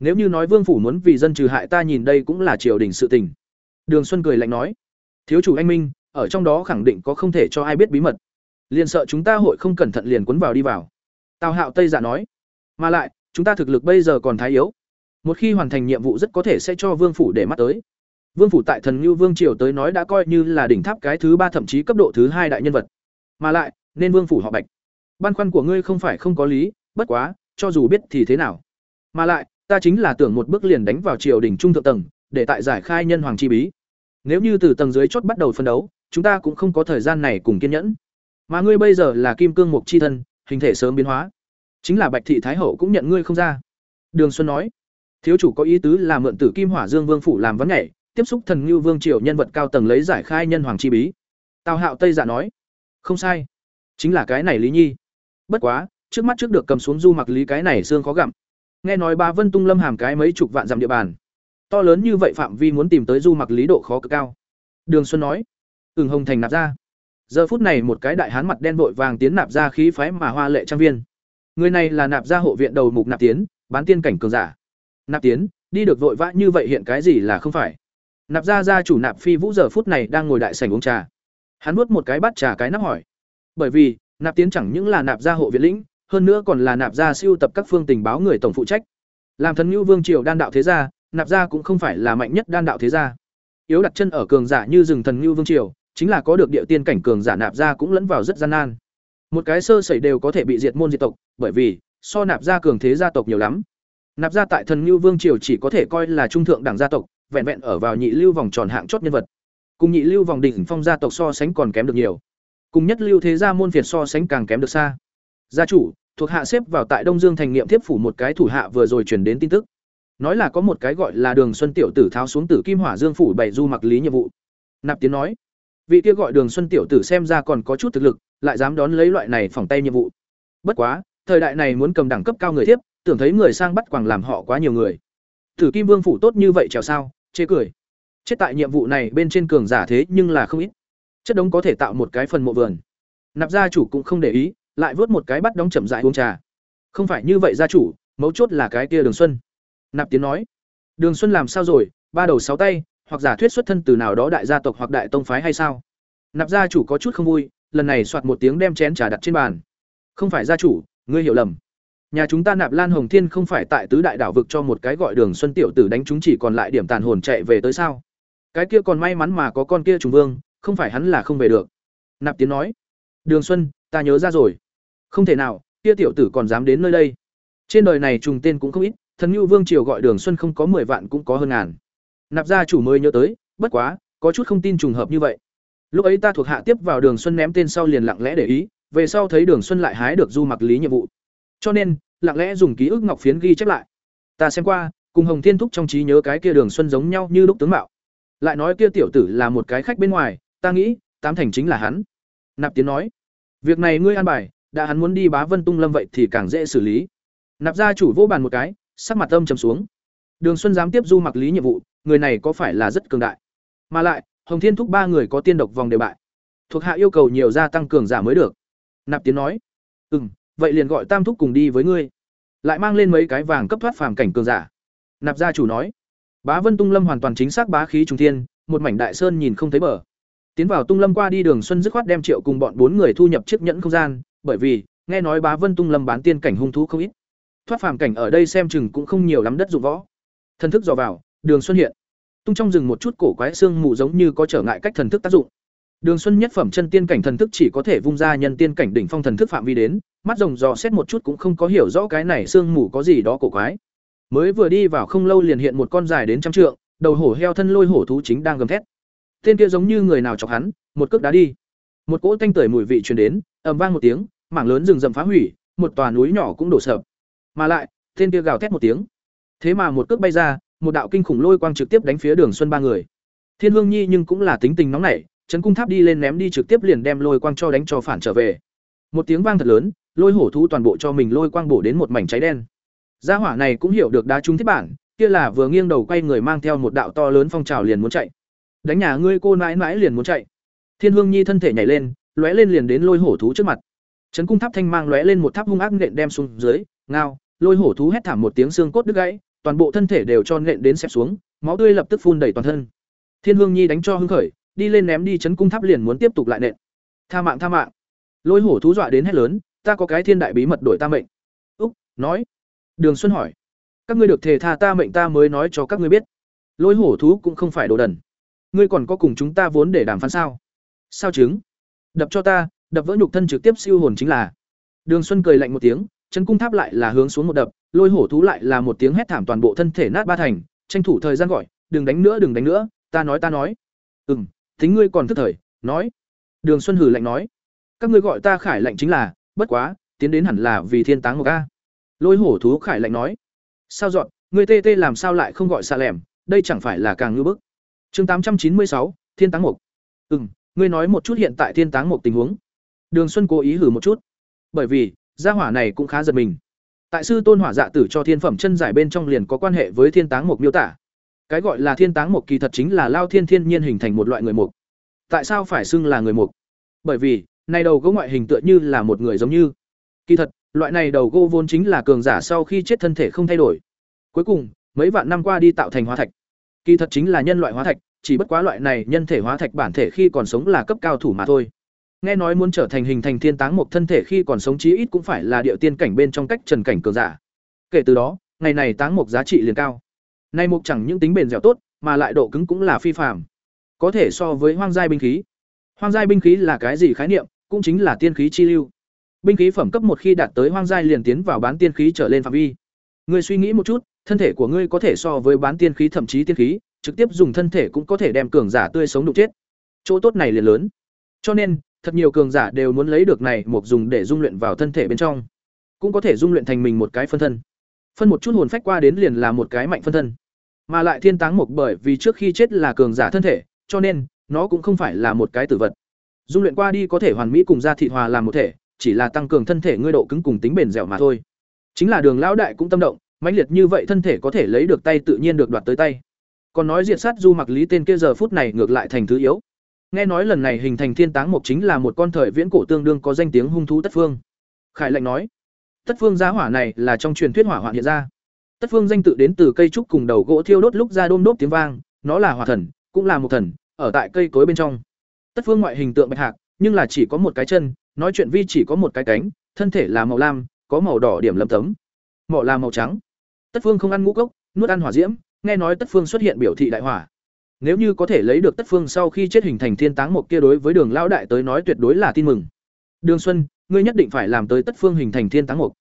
nếu như nói vương phủ muốn vì dân trừ hại ta nhìn đây cũng là triều đình sự tình. Đường xuân cười lạnh nói thiếu chủ anh minh ở trong đó khẳng định có không thể cho ai biết bí mật. Liền sợ chúng ta hội không cẩn thận liền cuốn vào đi vào tào hạo tây giả nói, mà lại, chúng ta thực lực bây giờ còn thái yếu. Một khi hoàn thành nhiệm vụ rất có thể sẽ cho vương phủ để mắt tới. Vương phủ tại thần như vương triều tới nói đã coi như là đỉnh tháp cái thứ ba thậm chí cấp độ thứ hai đại nhân vật. Mà lại, nên vương phủ họ bạch. Băn khoăn của ngươi không phải không có lý, bất quá, cho dù biết thì thế nào. Mà lại, ta chính là tưởng một bước liền đánh vào triều đình trung thượng tầng, để tại giải khai nhân hoàng chi bí. Nếu như từ tầng dưới chốt bắt đầu phân đấu, chúng ta cũng không có thời gian này cùng kiên nhẫn. Mà ngươi bây giờ là kim cương mục chi thân hình thể sớm biến hóa. Chính là bạch thị thái hậu cũng nhận ngươi không ra. Đường xuân nói, thiếu chủ có ý tứ là mượn tử kim hỏa dương vương phủ làm vấn nhảy, tiếp xúc thần ngưu vương triều nhân vật cao tầng lấy giải khai nhân hoàng chi bí. Tào hạo tây dạ nói, không sai, chính là cái này lý nhi. Bất quá, trước mắt trước được cầm xuống du mặc lý cái này xương khó gặm. Nghe nói ba vân tung lâm hàm cái mấy chục vạn dặm địa bàn. To lớn như vậy phạm vi muốn tìm tới du mặc lý độ khó cực cao. Đường xuân nói ừng hồng thành nạp ra giờ phút này một cái đại hán mặt đen vội vàng tiến nạp ra khí phái mà hoa lệ trang viên. Người này là nạp gia hộ viện đầu mục nạp tiến, bán tiên cảnh cường giả. Nạp tiến, đi được vội vã như vậy hiện cái gì là không phải. Nạp gia gia chủ nạp phi vũ giờ phút này đang ngồi đại sảnh uống trà. Hắn nuốt một cái bát trà cái nắp hỏi. Bởi vì, nạp tiến chẳng những là nạp gia hộ viện lĩnh, hơn nữa còn là nạp gia siêu tập các phương tình báo người tổng phụ trách. Làm thần ngưu vương triều đan đạo thế gia, nạp gia cũng không phải là mạnh nhất đan đạo thế gia. Yếu đặt chân ở cường giả như rừng thần ngưu vương triều chính là có được địa tiên cảnh cường giả nạp gia cũng lẫn vào rất gian nan. Một cái sơ sẩy đều có thể bị diệt môn diệt tộc, bởi vì, so nạp gia cường thế gia tộc nhiều lắm. Nạp gia tại thần Nưu vương triều chỉ có thể coi là trung thượng đẳng gia tộc, vẹn vẹn ở vào nhị lưu vòng tròn hạng chót nhân vật. Cùng nhị lưu vòng đỉnh phong gia tộc so sánh còn kém được nhiều. Cùng nhất lưu thế gia môn việt so sánh càng kém được xa. Gia chủ, thuộc hạ xếp vào tại đông dương thành nghiệm tiếp phủ một cái thủ hạ vừa rồi truyền đến tin tức. Nói là có một cái gọi là đường xuân tiểu tử tháo xuống tử kim hỏa dương phủ bảy du mặc lý nhiệm vụ. Nạp tiến nói vị kia gọi đường xuân tiểu tử xem ra còn có chút thực lực, lại dám đón lấy loại này phỏng tay nhiệm vụ. Bất quá, thời đại này muốn cầm đẳng cấp cao người thiếp, tưởng thấy người sang bắt quàng làm họ quá nhiều người. Tử kim vương phủ tốt như vậy trèo sao? Chê cười. Chết tại nhiệm vụ này bên trên cường giả thế nhưng là không ít. Chất đống có thể tạo một cái phần mộ vườn. Nạp gia chủ cũng không để ý, lại vớt một cái bắt đóng chậm dại uống trà. Không phải như vậy gia chủ, mấu chốt là cái kia đường xuân. Nạp tiến nói. Đường xuân làm sao rồi? Ba đầu sáu tay hoặc giả thuyết xuất thân từ nào đó đại gia tộc hoặc đại tông phái hay sao? Nạp gia chủ có chút không vui, lần này soạt một tiếng đem chén trà đặt trên bàn. Không phải gia chủ, ngươi hiểu lầm. Nhà chúng ta nạp lan hồng thiên không phải tại tứ đại đảo vực cho một cái gọi đường xuân tiểu tử đánh chúng chỉ còn lại điểm tàn hồn chạy về tới sao? Cái kia còn may mắn mà có con kia trùng vương, không phải hắn là không về được. Nạp tiến nói, đường xuân, ta nhớ ra rồi. Không thể nào, kia tiểu tử còn dám đến nơi đây. Trên đời này trùng tên cũng không ít, thần ngưu vương triều gọi đường xuân không có mười vạn cũng có hơn ngàn nạp gia chủ mới nhớ tới, bất quá, có chút không tin trùng hợp như vậy. Lúc ấy ta thuộc hạ tiếp vào đường xuân ném tên sau liền lặng lẽ để ý, về sau thấy đường xuân lại hái được du mặc lý nhiệm vụ. Cho nên, lặng lẽ dùng ký ức ngọc phiến ghi chép lại. Ta xem qua, cùng hồng thiên thúc trong trí nhớ cái kia đường xuân giống nhau như lúc tướng mạo. Lại nói kia tiểu tử là một cái khách bên ngoài, ta nghĩ, tám thành chính là hắn. Nạp tiến nói, việc này ngươi an bài, đã hắn muốn đi bá vân tung lâm vậy thì càng dễ xử lý. Nạp gia chủ vô bàn một cái, sắc mặt âm trầm xuống. Đường xuân dám tiếp du mặc lý nhiệm vụ người này có phải là rất cường đại? Mà lại, hồng thiên thúc ba người có tiên độc vòng đều bại. Thuộc hạ yêu cầu nhiều gia tăng cường giả mới được. Nạp tiến nói ừ m vậy liền gọi tam thúc cùng đi với ngươi. Lại mang lên mấy cái vàng cấp thoát phàm cảnh cường giả. Nạp gia chủ nói, bá vân tung lâm hoàn toàn chính xác bá khí trung thiên, một mảnh đại sơn nhìn không thấy bờ. Tiến vào tung lâm qua đi đường xuân dứt khoát đem triệu cùng bọn bốn người thu nhập chiếc nhẫn không gian, bởi vì, nghe nói bá vân tung lâm bán tiên cảnh hung thú không ít. Thoát phàm cảnh ở đây xem chừng cũng không nhiều lắm đất dụng võ. Thần thức dò vào đường xuân hiện. Tung trong rừng một chút cổ quái xương mù giống như có trở ngại cách thần thức tác dụng. Đường xuân nhất phẩm chân tiên cảnh thần thức chỉ có thể vung ra nhân tiên cảnh đỉnh phong thần thức phạm vi đến, mắt rồng dò xét một chút cũng không có hiểu rõ cái này xương mù có gì đó cổ quái. Mới vừa đi vào không lâu liền hiện một con dài đến trăm trượng, đầu hổ heo thân lôi hổ thú chính đang gầm thét. Tên kia giống như người nào chọc hắn, một cước đá đi. Một cỗ tanh tưởi mùi vị truyền đến, ầm vang một tiếng, mảng lớn rừng rậm phá hủy, một tòa núi nhỏ cũng đổ sập. Mà lại, tên kia gào thét một tiếng. Thế mà một cước bay ra một đạo kinh khủng lôi quang trực tiếp đánh phía đường xuân ba người. Thiên hương nhi nhưng cũng là tính tình nóng nảy trấn cung tháp đi lên ném đi trực tiếp liền đem lôi quang cho đánh cho phản trở về. Một tiếng vang thật lớn, lôi hổ thú toàn bộ cho mình lôi quang bổ đến một mảnh cháy đen. Gia hỏa này cũng hiểu được đá trúng thiết bản, kia là vừa nghiêng đầu quay người mang theo một đạo to lớn phong trào liền muốn chạy. Đánh nhà ngươi cô mãi mãi liền muốn chạy. Thiên hương nhi thân thể nhảy lên, lóe lên liền đến lôi hổ thú trước mặt. Trấn cung tháp thanh mang lóe lên một tháp hung ác nện đem xuống dưới, ngao, lôi hổ thú hét thảm một tiếng xương cốt đứt gãy toàn bộ thân thể đều cho nện đến xẹp xuống máu tươi lập tức phun đầy toàn thân. Thiên hương nhi đánh cho hưng khởi đi lên ném đi chấn cung tháp liền muốn tiếp tục lại nện. Tha mạng tha mạng. Lôi hổ thú dọa đến hét lớn ta có cái thiên đại bí mật đổi ta mệnh. Úc nói. Đường xuân hỏi. Các ngươi được thề tha ta mệnh ta mới nói cho các ngươi biết. Lôi hổ thú cũng không phải đồ đần. Ngươi còn có cùng chúng ta vốn để đàm phán sao? Sao chứng? Đập cho ta đập vỡ nhục thân trực tiếp siêu hồn chính là. Đường Xuân cười lạnh một tiếng, chân cung tháp lại là hướng xuống một đập, lôi hổ thú lại là một tiếng hét thảm toàn bộ thân thể nát ba thành, tranh thủ thời gian gọi, đừng đánh nữa, đừng đánh nữa, ta nói ta nói. Ừm, tính ngươi còn thức thời, nói. Đường Xuân hử lạnh nói, các ngươi gọi ta Khải lạnh chính là, bất quá, tiến đến hẳn là vì thiên táng một ca Lôi hổ thú Khải lạnh nói, sao dọn, ngươi tê tê làm sao lại không gọi xa lẻm, đây chẳng phải là càng ngưỡng bức. Chương tám trăm chín mươi sáu, Thiên táng mục. Ừm, ngươi nói một chút hiện tại thiên táng mục tình huống. Đường Xuân cố ý hử một chút. Bởi vì, gia hỏa này cũng khá giật mình. Tại sư tôn hỏa dạ tử cho thiên phẩm chân giải bên trong liền có quan hệ với thiên táng mục miêu tả. Cái gọi là thiên táng mục kỳ thật chính là lao thiên thiên nhiên hình thành một loại người mục. Tại sao phải xưng là người mục? Bởi vì, này đầu gỗ ngoại hình tựa như là một người giống như. Kỳ thật, loại này đầu gỗ vốn chính là cường giả sau khi chết thân thể không thay đổi. Cuối cùng, mấy vạn năm qua đi tạo thành hóa thạch. Kỳ thật chính là nhân loại hóa thạch, chỉ bất quá loại này nhân thể hóa thạch bản thể khi còn sống là cấp cao thủ mà thôi. Nghe nói muốn trở thành hình thành thiên táng một thân thể khi còn sống chí ít cũng phải là địa tiên cảnh bên trong cách trần cảnh cường giả. Kể từ đó, ngày này táng mục giá trị liền cao. Nay mục chẳng những tính bền dẻo tốt, mà lại độ cứng cũng là phi phàm. Có thể so với hoang giai binh khí. Hoang giai binh khí là cái gì khái niệm, cũng chính là tiên khí chi lưu. Binh khí phẩm cấp một khi đạt tới hoang giai liền tiến vào bán tiên khí trở lên phạm vi. Ngươi suy nghĩ một chút, thân thể của ngươi có thể so với bán tiên khí thậm chí tiên khí, trực tiếp dùng thân thể cũng có thể đem cường giả tươi sống đụng chết. Chỗ tốt này liền lớn. Cho nên, thật nhiều cường giả đều muốn lấy được này một dùng để dung luyện vào thân thể bên trong, cũng có thể dung luyện thành mình một cái phân thân. Phân một chút hồn phách qua đến liền là một cái mạnh phân thân. Mà lại thiên táng mục bởi vì trước khi chết là cường giả thân thể, cho nên nó cũng không phải là một cái tử vật. Dung luyện qua đi có thể hoàn mỹ cùng gia thịt hòa làm một thể, chỉ là tăng cường thân thể ngươi độ cứng cùng tính bền dẻo mà thôi. Chính là Đường lão đại cũng tâm động, mãnh liệt như vậy thân thể có thể lấy được tay tự nhiên được đoạt tới tay. Còn nói diệt sát Du Mặc Lý tên kia giờ phút này ngược lại thành thứ yếu. Nghe nói lần này hình thành thiên táng mục chính là một con thời viễn cổ tương đương có danh tiếng hung thú Tất Phương. Khải lệnh nói, Tất Phương giá hỏa này là trong truyền thuyết hỏa hoạn hiện ra. Tất Phương danh tự đến từ cây trúc cùng đầu gỗ thiêu đốt lúc ra đôm đốp tiếng vang, nó là hỏa thần, cũng là một thần, ở tại cây cối bên trong. Tất Phương ngoại hình tượng bạch hạc, nhưng là chỉ có một cái chân, nói chuyện vi chỉ có một cái cánh, thân thể là màu lam, có màu đỏ điểm lấm tấm. Mỏ là màu trắng. Tất Phương không ăn ngũ cốc, nuốt ăn hỏa diễm, nghe nói Tất Phương xuất hiện biểu thị đại hỏa. Nếu như có thể lấy được Tất Phương sau khi chết hình thành thiên táng một kia đối với Đường lão đại tới nói tuyệt đối là tin mừng. Đường Xuân, ngươi nhất định phải làm tới Tất Phương hình thành thiên táng một.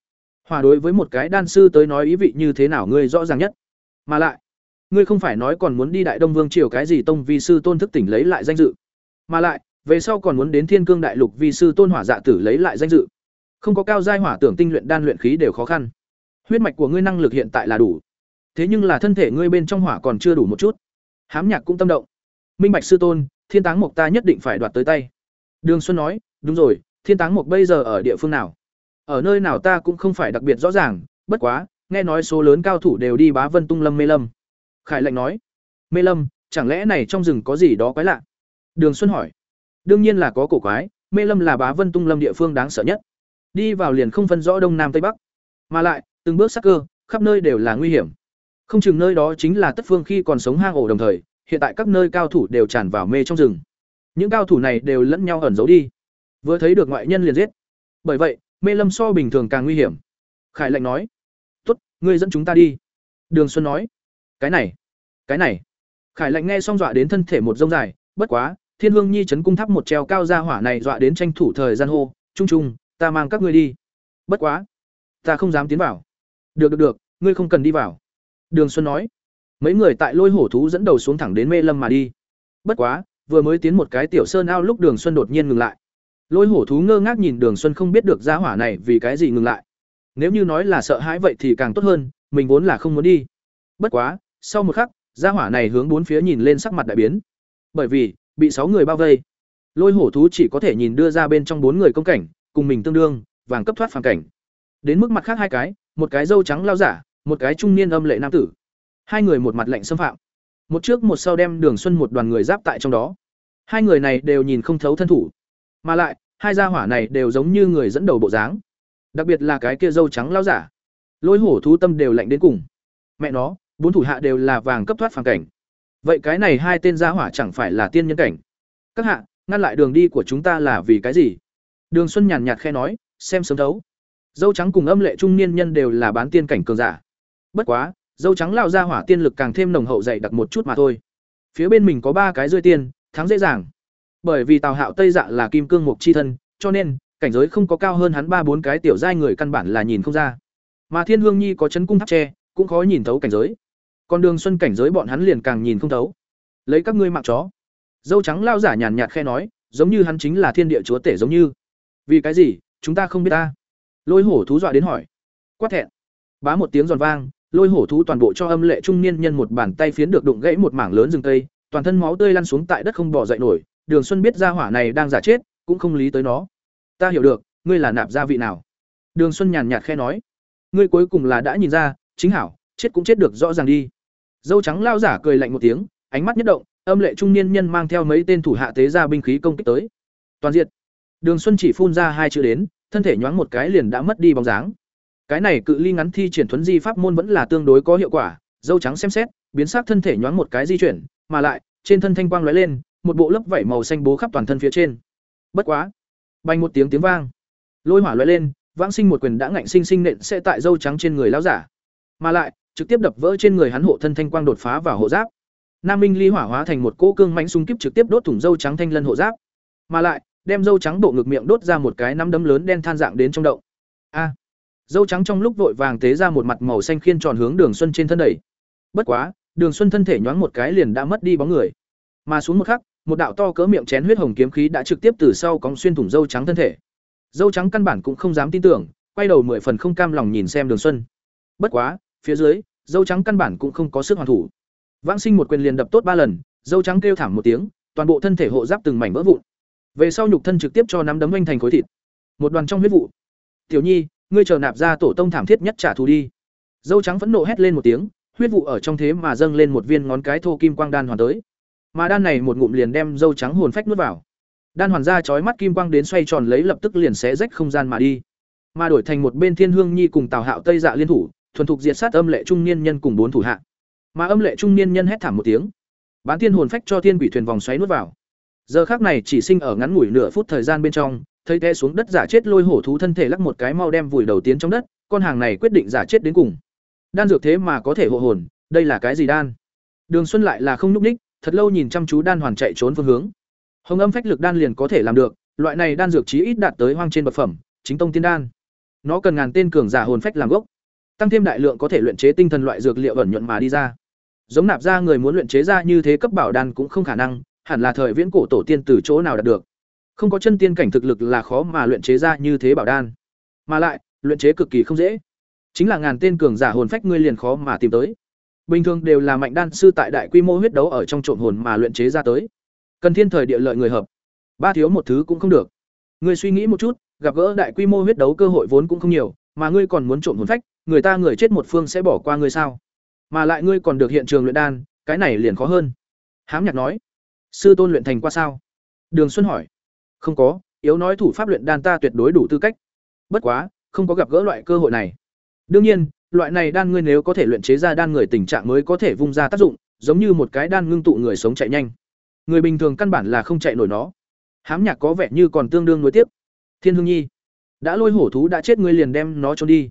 Hòa đối với một cái đan sư tới nói ý vị như thế nào ngươi rõ ràng nhất. Mà lại, ngươi không phải nói còn muốn đi Đại Đông Vương triều cái gì tông vi sư tôn thức tỉnh lấy lại danh dự. Mà lại, về sau còn muốn đến Thiên Cương đại lục vi sư tôn hỏa dạ tử lấy lại danh dự. Không có cao giai hỏa tưởng tinh luyện đan luyện khí đều khó khăn. Huyết mạch của ngươi năng lực hiện tại là đủ. Thế nhưng là thân thể ngươi bên trong hỏa còn chưa đủ một chút. Hám Nhạc cũng tâm động. Minh Bạch sư tôn, Thiên Táng Mộc ta nhất định phải đoạt tới tay. Đường Xuân nói, đúng rồi, Thiên Táng Mộc bây giờ ở địa phương nào? Ở nơi nào ta cũng không phải đặc biệt rõ ràng, bất quá, nghe nói số lớn cao thủ đều đi Bá Vân Tung Lâm Mê Lâm. Khải lệnh nói, Mê Lâm, chẳng lẽ này trong rừng có gì đó quái lạ? Đường Xuân hỏi, đương nhiên là có cổ quái, Mê Lâm là Bá Vân Tung Lâm địa phương đáng sợ nhất. Đi vào liền không phân rõ đông nam tây bắc, mà lại, từng bước sắc cơ, khắp nơi đều là nguy hiểm. Không chừng nơi đó chính là Tất Phương khi còn sống hang ổ đồng thời, hiện tại các nơi cao thủ đều tràn vào mê trong rừng. Những cao thủ này đều lẫn nhau ẩn giấu đi. Vừa thấy được ngoại nhân liền giết. Bởi vậy, mê lâm so bình thường càng nguy hiểm. Khải lệnh nói: "Tốt, ngươi dẫn chúng ta đi." Đường Xuân nói: "Cái này, cái này." Khải lệnh nghe xong dọa đến thân thể một rông dài, bất quá, Thiên Hương Nhi trấn cung tháp một treo cao ra hỏa này dọa đến tranh thủ thời gian hô, "Trung trung, ta mang các ngươi đi." Bất quá, ta không dám tiến vào. "Được được được, ngươi không cần đi vào." Đường Xuân nói. Mấy người tại lôi hổ thú dẫn đầu xuống thẳng đến mê lâm mà đi. Bất quá, vừa mới tiến một cái tiểu sơn ao lúc Đường Xuân đột nhiên ngừng lại. Lôi hổ thú ngơ ngác nhìn Đường Xuân không biết được gia hỏa này vì cái gì ngừng lại. Nếu như nói là sợ hãi vậy thì càng tốt hơn, mình vốn là không muốn đi. Bất quá, sau một khắc, gia hỏa này hướng bốn phía nhìn lên sắc mặt đại biến. Bởi vì, bị sáu người bao vây. Lôi hổ thú chỉ có thể nhìn đưa ra bên trong bốn người công cảnh, cùng mình tương đương, vàng cấp thoát phàm cảnh. Đến mức mặt khác hai cái, một cái dâu trắng lao giả, một cái trung niên âm lệ nam tử. Hai người một mặt lệnh xâm phạm. Một trước một sau đem đường xuân một đoàn người giáp tại trong đó. Hai người này đều nhìn không thấu thân thủ. Mà lại, hai gia hỏa này đều giống như người dẫn đầu bộ dáng. Đặc biệt là cái kia dâu trắng lao giả. Lôi hổ thú tâm đều lạnh đến cùng. Mẹ nó, bốn thủ hạ đều là vàng cấp thoát phản cảnh. Vậy cái này hai tên gia hỏa chẳng phải là tiên nhân cảnh? Các hạ, ngăn lại đường đi của chúng ta là vì cái gì? Đường xuân nhàn nhạt khe nói, xem sớm thấu. Dâu trắng cùng âm lệ trung niên nhân đều là bán tiên cảnh cường giả bất quá, dâu trắng lao ra hỏa tiên lực càng thêm nồng hậu dày đặc một chút mà thôi. Phía bên mình có ba cái rơi tiên, thắng dễ dàng. Bởi vì tào hạo tây dạ là kim cương mục chi thân, cho nên, cảnh giới không có cao hơn hắn ba bốn cái tiểu giai người căn bản là nhìn không ra. Mà thiên hương nhi có chấn cung tháp tre, cũng khó nhìn thấu cảnh giới. Còn đường xuân cảnh giới bọn hắn liền càng nhìn không thấu. Lấy các ngươi mạng chó. Dâu trắng lao giả nhàn nhạt khe nói, giống như hắn chính là thiên địa chúa tể giống như. Vì cái gì, chúng ta không biết ta? Lôi hổ thú dọa đến hỏi. Quát thẹn. Bá một tiếng giòn vang lôi hổ thú toàn bộ cho âm lệ trung niên nhân một bàn tay phiến được đụng gãy một mảng lớn rừng cây toàn thân máu tươi lăn xuống tại đất không bỏ dậy nổi, đường xuân biết ra hỏa này đang giả chết, cũng không lý tới nó. Ta hiểu được, ngươi là nạp gia vị nào? Đường xuân nhàn nhạt khe nói. Ngươi cuối cùng là đã nhìn ra, chính hảo, chết cũng chết được rõ ràng đi. Dâu trắng lao giả cười lạnh một tiếng, ánh mắt nhất động, âm lệ trung niên nhân mang theo mấy tên thủ hạ tế ra binh khí công kích tới. Toàn diện đường xuân chỉ phun ra hai chữ đến, thân thể nhoáng một cái liền đã mất đi bóng dáng cái này cự ly ngắn thi triển thuấn di pháp môn vẫn là tương đối có hiệu quả, dâu trắng xem xét, biến sắc thân thể nhoáng một cái di chuyển, mà lại, trên thân thanh quang lóe lên, một bộ lớp vảy màu xanh bố khắp toàn thân phía trên. Bất quá bay một tiếng tiếng vang, lôi hỏa lóe lên, vãng sinh một quyền đã ngạnh sinh sinh nện sẽ tại dâu trắng trên người lão giả. Mà lại, trực tiếp đập vỡ trên người hắn hộ thân thanh quang đột phá vào hộ giáp. Nam minh ly hỏa hóa thành một cỗ cương mãnh xung kíp trực tiếp đốt thủng dâu trắng thanh lân hộ giáp. Mà lại, đem dâu trắng bộ ngực miệng đốt ra một cái nắm đấm lớn đen than dạng đến trong động. A! Dâu trắng trong lúc vội vàng tế ra một mặt màu xanh khiên tròn hướng đường xuân trên thân đẩy bất quá, đường xuân thân thể nhoáng một cái liền đã mất đi bóng người. Mà xuống một khắc, một đạo to cỡ miệng chén huyết hồng kiếm khí đã trực tiếp từ sau cóng xuyên thủng dâu trắng thân thể. Dâu trắng căn bản cũng không dám tin tưởng, quay đầu mười phần không cam lòng nhìn xem đường xuân. Bất quá, phía dưới, dâu trắng căn bản cũng không có sức hoàn thủ. Vãng sinh một quyền liền đập tốt ba lần, dâu trắng kêu thảm một tiếng, toàn bộ thân thể hộ giáp từng mảnh vỡ vụn. Về sau nhục thân trực tiếp cho nắm đấm oanh thành khối thịt. Một đoàn trong huyết vụ. Tiểu nhi ngươi chờ nạp ra tổ tông thảm thiết nhất trả thù đi. Dâu trắng phẫn nộ hét lên một tiếng, huyết vụ ở trong thế mà dâng lên một viên ngón cái thô kim quang đan hoàn tới. Mà đan này một ngụm liền đem dâu trắng hồn phách nuốt vào. Đan hoàn ra chói mắt kim quang đến xoay tròn lấy lập tức liền xé rách không gian mà đi. Mà đổi thành một bên thiên hương nhi cùng tào hạo tây dạ liên thủ, thuần thục diệt sát âm lệ trung niên nhân cùng bốn thủ hạ. Mà âm lệ trung niên nhân hét thảm một tiếng. Bán thiên hồn phách cho thiên quỷ thuyền vòng xoáy nuốt vào. Giờ khác này chỉ sinh ở ngắn ngủi nửa phút thời gian bên trong thấy té xuống đất giả chết lôi hổ thú thân thể lắc một cái mau đem vùi đầu tiến trong đất, con hàng này quyết định giả chết đến cùng. Đan dược thế mà có thể hộ hồn, đây là cái gì đan? Đường xuân lại là không nhúc ních, thật lâu nhìn chăm chú đan hoàn chạy trốn phương hướng. Hồng âm phách lực đan liền có thể làm được, loại này đan dược chí ít đạt tới hoang trên bậc phẩm, chính tông tiên đan. Nó cần ngàn tên cường giả hồn phách làm gốc, tăng thêm đại lượng có thể luyện chế tinh thần loại dược liệu ẩn nhuận mà đi ra. Giống nạp ra người muốn luyện chế ra như thế cấp bảo đan cũng không khả năng, hẳn là thời viễn cổ tổ tiên từ chỗ nào đạt được không có chân tiên cảnh thực lực là khó mà luyện chế ra như thế bảo đan. Mà lại, luyện chế cực kỳ không dễ. Chính là ngàn tên cường giả hồn phách ngươi liền khó mà tìm tới. Bình thường đều là mạnh đan sư tại đại quy mô huyết đấu ở trong trộm hồn mà luyện chế ra tới. Cần thiên thời địa lợi người hợp. Ba thiếu một thứ cũng không được. Ngươi suy nghĩ một chút, gặp gỡ đại quy mô huyết đấu cơ hội vốn cũng không nhiều, mà ngươi còn muốn trộm hồn phách, người ta người chết một phương sẽ bỏ qua ngươi sao? Mà lại ngươi còn được hiện trường luyện đan, cái này liền khó hơn. Hám nhạc nói. Sư tôn luyện thành qua sao? Đường xuân hỏi không có, yếu nói thủ pháp luyện đan ta tuyệt đối đủ tư cách. Bất quá, không có gặp gỡ loại cơ hội này. Đương nhiên, loại này đan ngươi nếu có thể luyện chế ra đan người tình trạng mới có thể vung ra tác dụng, giống như một cái đan ngưng tụ người sống chạy nhanh. Người bình thường căn bản là không chạy nổi nó. Hám nhạc có vẻ như còn tương đương nối tiếp thiên hương nhi, đã lôi hổ thú đã chết ngươi liền đem nó trốn đi.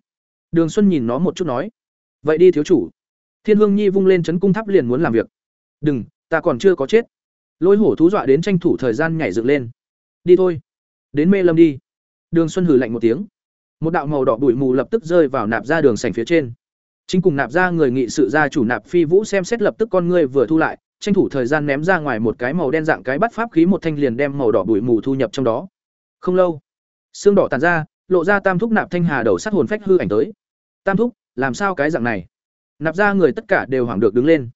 Đường xuân nhìn nó một chút nói, vậy đi thiếu chủ. Thiên hương nhi vung lên chấn cung tháp liền muốn làm việc. Đừng, ta còn chưa có chết. Lôi hổ thú dọa đến tranh thủ thời gian nhảy dựng lên đi thôi. Đến mê lâm đi. Đường xuân hử lạnh một tiếng. Một đạo màu đỏ bụi mù lập tức rơi vào nạp ra đường sảnh phía trên. Chính cùng nạp ra người nghị sự gia chủ nạp phi vũ xem xét lập tức con ngươi vừa thu lại, tranh thủ thời gian ném ra ngoài một cái màu đen dạng cái bắt pháp khí một thanh liền đem màu đỏ bụi mù thu nhập trong đó. Không lâu, xương đỏ tàn ra, lộ ra tam thúc nạp thanh hà đầu sát hồn phách hư ảnh tới. Tam thúc, làm sao cái dạng này? Nạp ra người tất cả đều hoảng được đứng lên.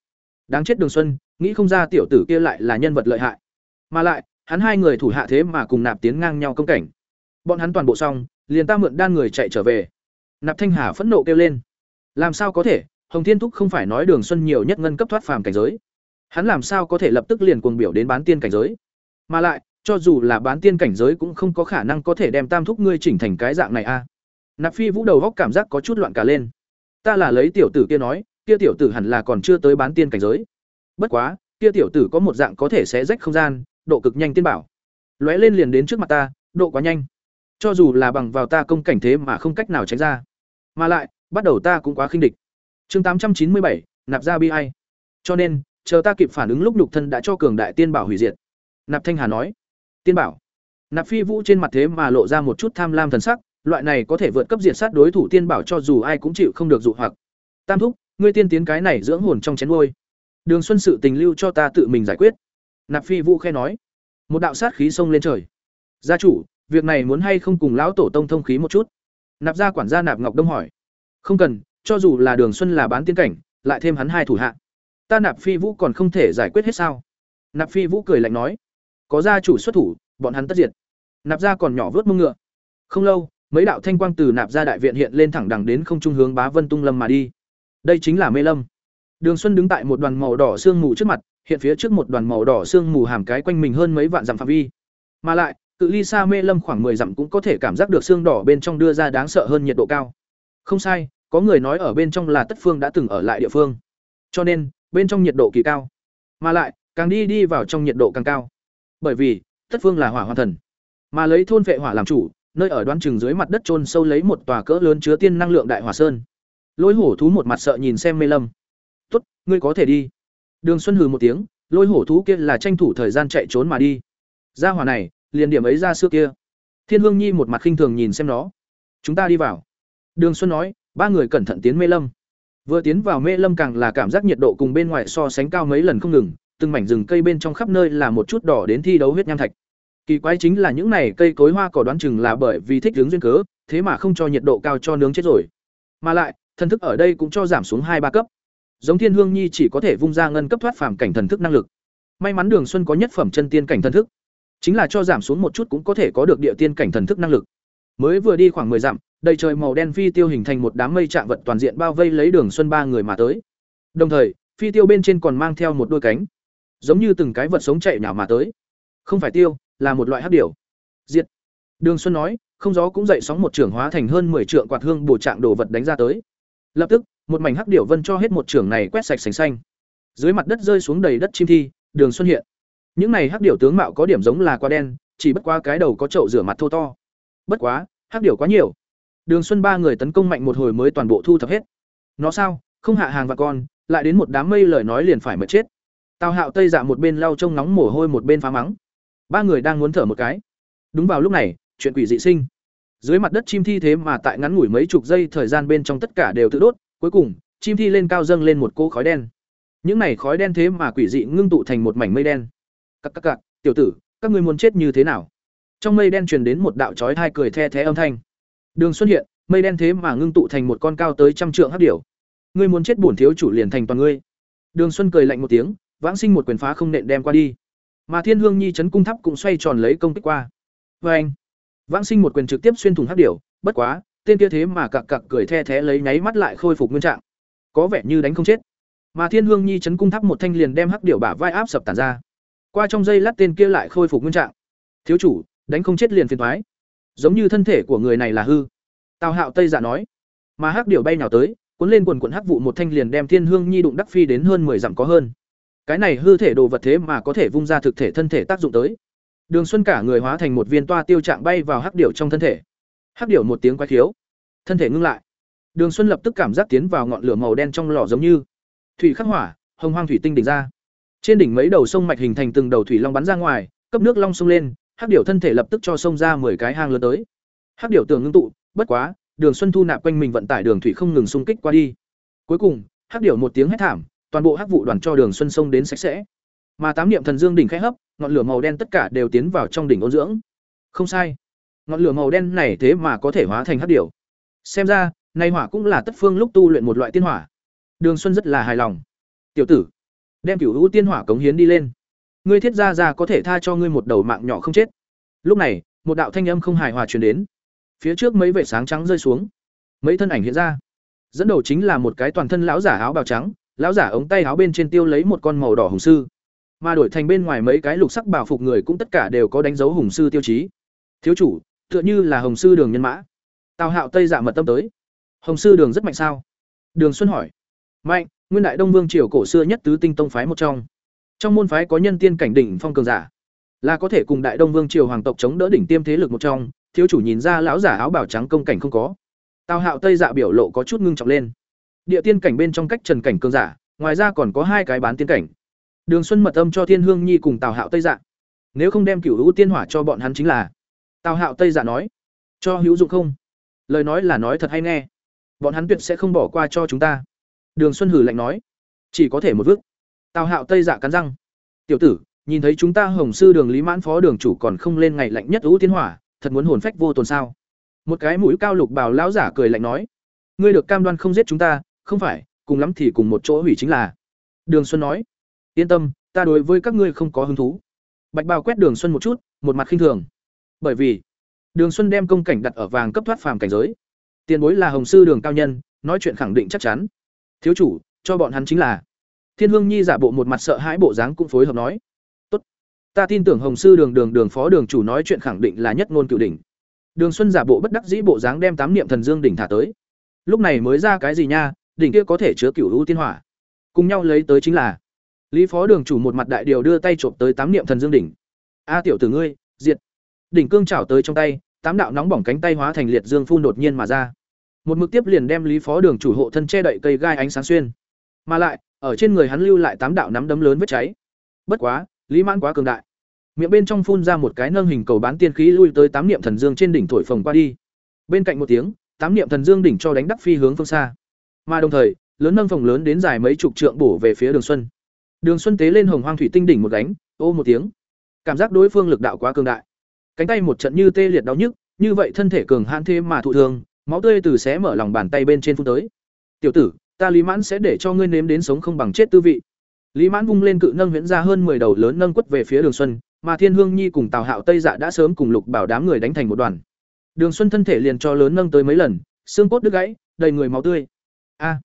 Đáng chết đường xuân, nghĩ không ra tiểu tử kia lại là nhân vật lợi hại. Mà lại hắn hai người thủ hạ thế mà cùng nạp tiến ngang nhau công cảnh. Bọn hắn toàn bộ xong, liền ta mượn đan người chạy trở về. Nạp thanh hà phẫn nộ kêu lên. Làm sao có thể? Hồng thiên thúc không phải nói đường xuân nhiều nhất ngân cấp thoát phàm cảnh giới. Hắn làm sao có thể lập tức liền cuồng biểu đến bán tiên cảnh giới? Mà lại, cho dù là bán tiên cảnh giới cũng không có khả năng có thể đem tam thúc ngươi chỉnh thành cái dạng này a. Nạp phi vũ đầu góc cảm giác có chút loạn cả lên. Ta là lấy tiểu tử kia nói, kia tiểu tử hẳn là còn chưa tới bán tiên cảnh giới. Bất quá, kia tiểu tử có một dạng có thể sẽ rách không gian độ cực nhanh tiên bảo. Lóe lên liền đến trước mặt ta độ quá nhanh. Cho dù là bằng vào ta công cảnh thế mà không cách nào tránh ra. Mà lại bắt đầu ta cũng quá khinh địch. Chương tám trăm chín mươi bảy nạp ra bi ai. Cho nên chờ ta kịp phản ứng lúc nhục thân đã cho cường đại tiên bảo hủy diệt. Nạp thanh hà nói tiên bảo. Nạp Phi Vũ trên mặt thế mà lộ ra một chút tham lam thần sắc, loại này có thể vượt cấp diệt sát đối thủ tiên bảo cho dù ai cũng chịu không được dụ hoặc. Tam thúc, ngươi tiên tiến cái này dưỡng hồn trong chén ngôi Đường Xuân sự tình lưu cho ta tự mình giải quyết. Nạp Phi Vũ khe nói. Một đạo sát khí xông lên trời. Gia chủ, việc này muốn hay không cùng lão tổ tông thông khí một chút? Nạp gia quản gia Nạp Ngọc Đông hỏi. Không cần, cho dù là Đường Xuân là bán tiên cảnh, lại thêm hắn hai thủ hạ. Ta Nạp Phi Vũ còn không thể giải quyết hết sao? Nạp Phi Vũ cười lạnh nói. Có gia chủ xuất thủ, bọn hắn tất diệt. Nạp gia còn nhỏ vớt mông ngựa. Không lâu, mấy đạo thanh quang từ Nạp gia đại viện hiện lên thẳng đẳng đến không trung hướng Bá Vân Tung Lâm mà đi. Đây chính là Mê Lâm. Đường Xuân đứng tại một đoàn màu đỏ sương mù trước mặt, hiện phía trước một đoàn màu đỏ sương mù hàm cái quanh mình hơn mấy vạn dặm phạm vi. Mà lại, cự ly xa Mê Lâm khoảng 10 dặm cũng có thể cảm giác được sương đỏ bên trong đưa ra đáng sợ hơn nhiệt độ cao. Không sai, có người nói ở bên trong là Tất Phương đã từng ở lại địa phương. Cho nên, bên trong nhiệt độ kỳ cao. Mà lại, càng đi đi vào trong nhiệt độ càng cao. Bởi vì, Tất Phương là hỏa hoàn thần, mà lấy thôn vệ hỏa làm chủ, nơi ở đoán chừng dưới mặt đất chôn sâu lấy một tòa cỡ lớn chứa tiên năng lượng đại hỏa sơn. Lôi hổ thú một mặt sợ nhìn xem Mê Lâm. "Tốt, ngươi có thể đi." Đường Xuân hừ một tiếng, lôi hổ thú kia là tranh thủ thời gian chạy trốn mà đi. Ra hỏa này, liền điểm ấy ra xưa kia. Thiên Hương Nhi một mặt khinh thường nhìn xem nó. "Chúng ta đi vào." Đường Xuân nói, ba người cẩn thận tiến Mê Lâm. Vừa tiến vào Mê Lâm càng là cảm giác nhiệt độ cùng bên ngoài so sánh cao mấy lần không ngừng, từng mảnh rừng cây bên trong khắp nơi là một chút đỏ đến thi đấu huyết nham thạch. Kỳ quái chính là những này cây cối hoa cỏ đoán chừng là bởi vì thích hướng duyên cớ, thế mà không cho nhiệt độ cao cho nướng chết rồi. Mà lại, thần thức ở đây cũng cho giảm xuống hai ba cấp. Giống Thiên Hương Nhi chỉ có thể vung ra ngân cấp thoát phàm cảnh thần thức năng lực. May mắn Đường Xuân có nhất phẩm chân tiên cảnh thần thức, chính là cho giảm xuống một chút cũng có thể có được địa tiên cảnh thần thức năng lực. Mới vừa đi khoảng 10 dặm, đầy trời màu đen phi tiêu hình thành một đám mây trạng vật toàn diện bao vây lấy Đường Xuân ba người mà tới. Đồng thời, phi tiêu bên trên còn mang theo một đôi cánh, giống như từng cái vật sống chạy nhảo mà tới. Không phải tiêu, là một loại hát điểu. Diệt. Đường Xuân nói, không gió cũng dậy sóng một trưởng hóa thành hơn 10 trượng quạt hương bổ trạng đồ vật đánh ra tới. Lập tức, một mảnh hắc điểu vân cho hết một trưởng này quét sạch sành xanh. Dưới mặt đất rơi xuống đầy đất chim thi, Đường Xuân hiện. Những này hắc điểu tướng mạo có điểm giống là quá đen, chỉ bất quá cái đầu có chậu rửa mặt thô to. Bất quá, hắc điểu quá nhiều. Đường Xuân ba người tấn công mạnh một hồi mới toàn bộ thu thập hết. Nó sao, không hạ hàng và con, lại đến một đám mây lời nói liền phải mất chết. Tào Hạo Tây dạ một bên lau trông nóng mồ hôi một bên phá mắng. Ba người đang muốn thở một cái. Đúng vào lúc này, chuyện quỷ dị sinh. Dưới mặt đất chim thi thế mà tại ngắn ngủi mấy chục giây thời gian bên trong tất cả đều tự đốt, cuối cùng, chim thi lên cao dâng lên một cỗ khói đen. Những này khói đen thế mà quỷ dị ngưng tụ thành một mảnh mây đen. cặp cặp cặp tiểu tử, các ngươi muốn chết như thế nào? Trong mây đen truyền đến một đạo chói tai cười the thé âm thanh. Đường xuất hiện, mây đen thế mà ngưng tụ thành một con cao tới trăm trượng hắc điểu. Ngươi muốn chết bổn thiếu chủ liền thành toàn ngươi. Đường Xuân cười lạnh một tiếng, vãng sinh một quyền phá không nện đem qua đi. Mà Thiên Hương Nhi chấn cung thắp cũng xoay tròn lấy công kích qua. Và anh, Vãng sinh một quyền trực tiếp xuyên thủng hắc điểu, bất quá, tên kia thế mà cặc cặc cười the thé lấy nháy mắt lại khôi phục nguyên trạng. Có vẻ như đánh không chết. Mà Thiên Hương Nhi chấn cung tháp một thanh liền đem hắc điểu bả vai áp sập tàn ra. Qua trong giây lát tên kia lại khôi phục nguyên trạng. Thiếu chủ, đánh không chết liền phiền toái. Giống như thân thể của người này là hư. Tào Hạo Tây giả nói. Mà hắc điểu bay nào tới, cuốn lên quần quần hắc vụ một thanh liền đem Thiên Hương Nhi đụng đắc phi đến hơn 10 dặm có hơn. Cái này hư thể đồ vật thế mà có thể vung ra thực thể thân thể tác dụng tới. Đường Xuân cả người hóa thành một viên toa tiêu trạng bay vào hắc điểu trong thân thể. Hắc điểu một tiếng quái khiếu, thân thể ngưng lại. Đường Xuân lập tức cảm giác tiến vào ngọn lửa màu đen trong lò giống như thủy khắc hỏa, hồng hoang thủy tinh đỉnh ra. Trên đỉnh mấy đầu sông mạch hình thành từng đầu thủy long bắn ra ngoài, cấp nước long sông lên, hắc điểu thân thể lập tức cho sông ra 10 cái hang lớn tới. Hắc điểu tưởng ngưng tụ, bất quá, Đường Xuân thu nạp quanh mình vận tải đường thủy không ngừng xung kích qua đi. Cuối cùng, hắc điểu một tiếng hét thảm, toàn bộ hắc vụ đoàn cho Đường Xuân sông đến sạch sẽ. Mà tám niệm thần dương đỉnh khẽ hấp, ngọn lửa màu đen tất cả đều tiến vào trong đỉnh ôn dưỡng. Không sai, ngọn lửa màu đen này thế mà có thể hóa thành hắc điểu. Xem ra, nay hỏa cũng là tất phương lúc tu luyện một loại tiên hỏa. Đường Xuân rất là hài lòng. Tiểu tử, đem cửu hữu tiên hỏa cống hiến đi lên. Ngươi thiết gia gia có thể tha cho ngươi một đầu mạng nhỏ không chết. Lúc này, một đạo thanh âm không hài hòa truyền đến. Phía trước mấy vệt sáng trắng rơi xuống, mấy thân ảnh hiện ra. Dẫn đầu chính là một cái toàn thân lão giả áo bào trắng, lão giả ống tay áo bên trên tiêu lấy một con màu đỏ hùng sư mà đổi thành bên ngoài mấy cái lục sắc bảo phục người cũng tất cả đều có đánh dấu hùng sư tiêu chí thiếu chủ tựa như là hồng sư đường nhân mã. Tào hạo tây dạ mật tâm tới. Hồng sư đường rất mạnh sao? Đường xuân hỏi. Mạnh, nguyên đại đông vương triều cổ xưa nhất tứ tinh tông phái một trong. Trong môn phái có nhân tiên cảnh đỉnh phong cường giả. Là có thể cùng đại đông vương triều hoàng tộc chống đỡ đỉnh tiêm thế lực một trong, thiếu chủ nhìn ra lão giả áo bảo trắng công cảnh không có. Tào hạo tây dạ biểu lộ có chút ngưng trọng lên. Địa tiên cảnh bên trong cách trần cảnh cường giả, ngoài ra còn có hai cái bán tiên cảnh. Đường Xuân mật âm cho Thiên Hương Nhi cùng Tào Hạo Tây Dạ. Nếu không đem Cửu u Tiên Hỏa cho bọn hắn chính là Tào Hạo Tây giả nói, cho hữu dụng không? Lời nói là nói thật hay nghe. Bọn hắn tuyệt sẽ không bỏ qua cho chúng ta. Đường Xuân hử lạnh nói, chỉ có thể một vước. Tào Hạo Tây giả cắn răng, tiểu tử, nhìn thấy chúng ta Hồng sư đường Lý Mãn phó đường chủ còn không lên ngày lạnh nhất ưu tiên hỏa, thật muốn hồn phách vô tồn sao? Một cái mũi cao lục bào lão giả cười lạnh nói, ngươi được cam đoan không giết chúng ta, không phải, cùng lắm thì cùng một chỗ hủy chính là. Đường Xuân nói, yên tâm, ta đối với các ngươi không có hứng thú. Bạch Bào quét Đường Xuân một chút, một mặt khinh thường. Bởi vì, Đường Xuân đem công cảnh đặt ở vàng cấp thoát phàm cảnh giới. Tiền bối là Hồng sư đường cao nhân, nói chuyện khẳng định chắc chắn. Thiếu chủ, cho bọn hắn chính là. Thiên Hương Nhi giả bộ một mặt sợ hãi bộ dáng cũng phối hợp nói. Tốt, ta tin tưởng Hồng sư đường đường đường phó đường chủ nói chuyện khẳng định là nhất ngôn cửu đỉnh. Đường Xuân giả bộ bất đắc dĩ bộ dáng đem tám niệm thần dương đỉnh thả tới. Lúc này mới ra cái gì nha, đỉnh kia có thể chứa cửu u tiên hỏa. Cùng nhau lấy tới chính là Lý phó đường chủ một mặt đại điều đưa tay trộm tới tám niệm thần dương đỉnh. A tiểu tử ngươi, diệt. Đỉnh cương chảo tới trong tay, tám đạo nóng bỏng cánh tay hóa thành liệt dương phun đột nhiên mà ra. Một mực tiếp liền đem Lý phó đường chủ hộ thân che đậy cây gai ánh sáng xuyên. Mà lại, ở trên người hắn lưu lại tám đạo nắm đấm lớn vết cháy. Bất quá, Lý Mãn quá cường đại. Miệng bên trong phun ra một cái nâng hình cầu bán tiên khí lui tới tám niệm thần dương trên đỉnh thổi phồng qua đi. Bên cạnh một tiếng, tám niệm thần dương đỉnh cho đánh đắc phi hướng phương xa. Mà đồng thời, lớn nâng phồng lớn đến dài mấy chục trượng bổ về phía Đường Xuân. Đường Xuân tế lên hồng hoang thủy tinh đỉnh một đánh, ô một tiếng. Cảm giác đối phương lực đạo quá cường đại. Cánh tay một trận như tê liệt đau nhức, như vậy thân thể cường hãn thêm mà thụ thương, máu tươi từ xé mở lòng bàn tay bên trên phun tới. "Tiểu tử, ta Lý Mãn sẽ để cho ngươi nếm đến sống không bằng chết tư vị." Lý Mãn vung lên cự nâng huyễn ra hơn 10 đầu lớn nâng quất về phía Đường Xuân, mà Thiên Hương Nhi cùng Tào Hạo Tây Dạ đã sớm cùng Lục Bảo đám người đánh thành một đoàn. Đường Xuân thân thể liền cho lớn nâng tới mấy lần, xương cốt đứt gãy, đầy người máu tươi. A!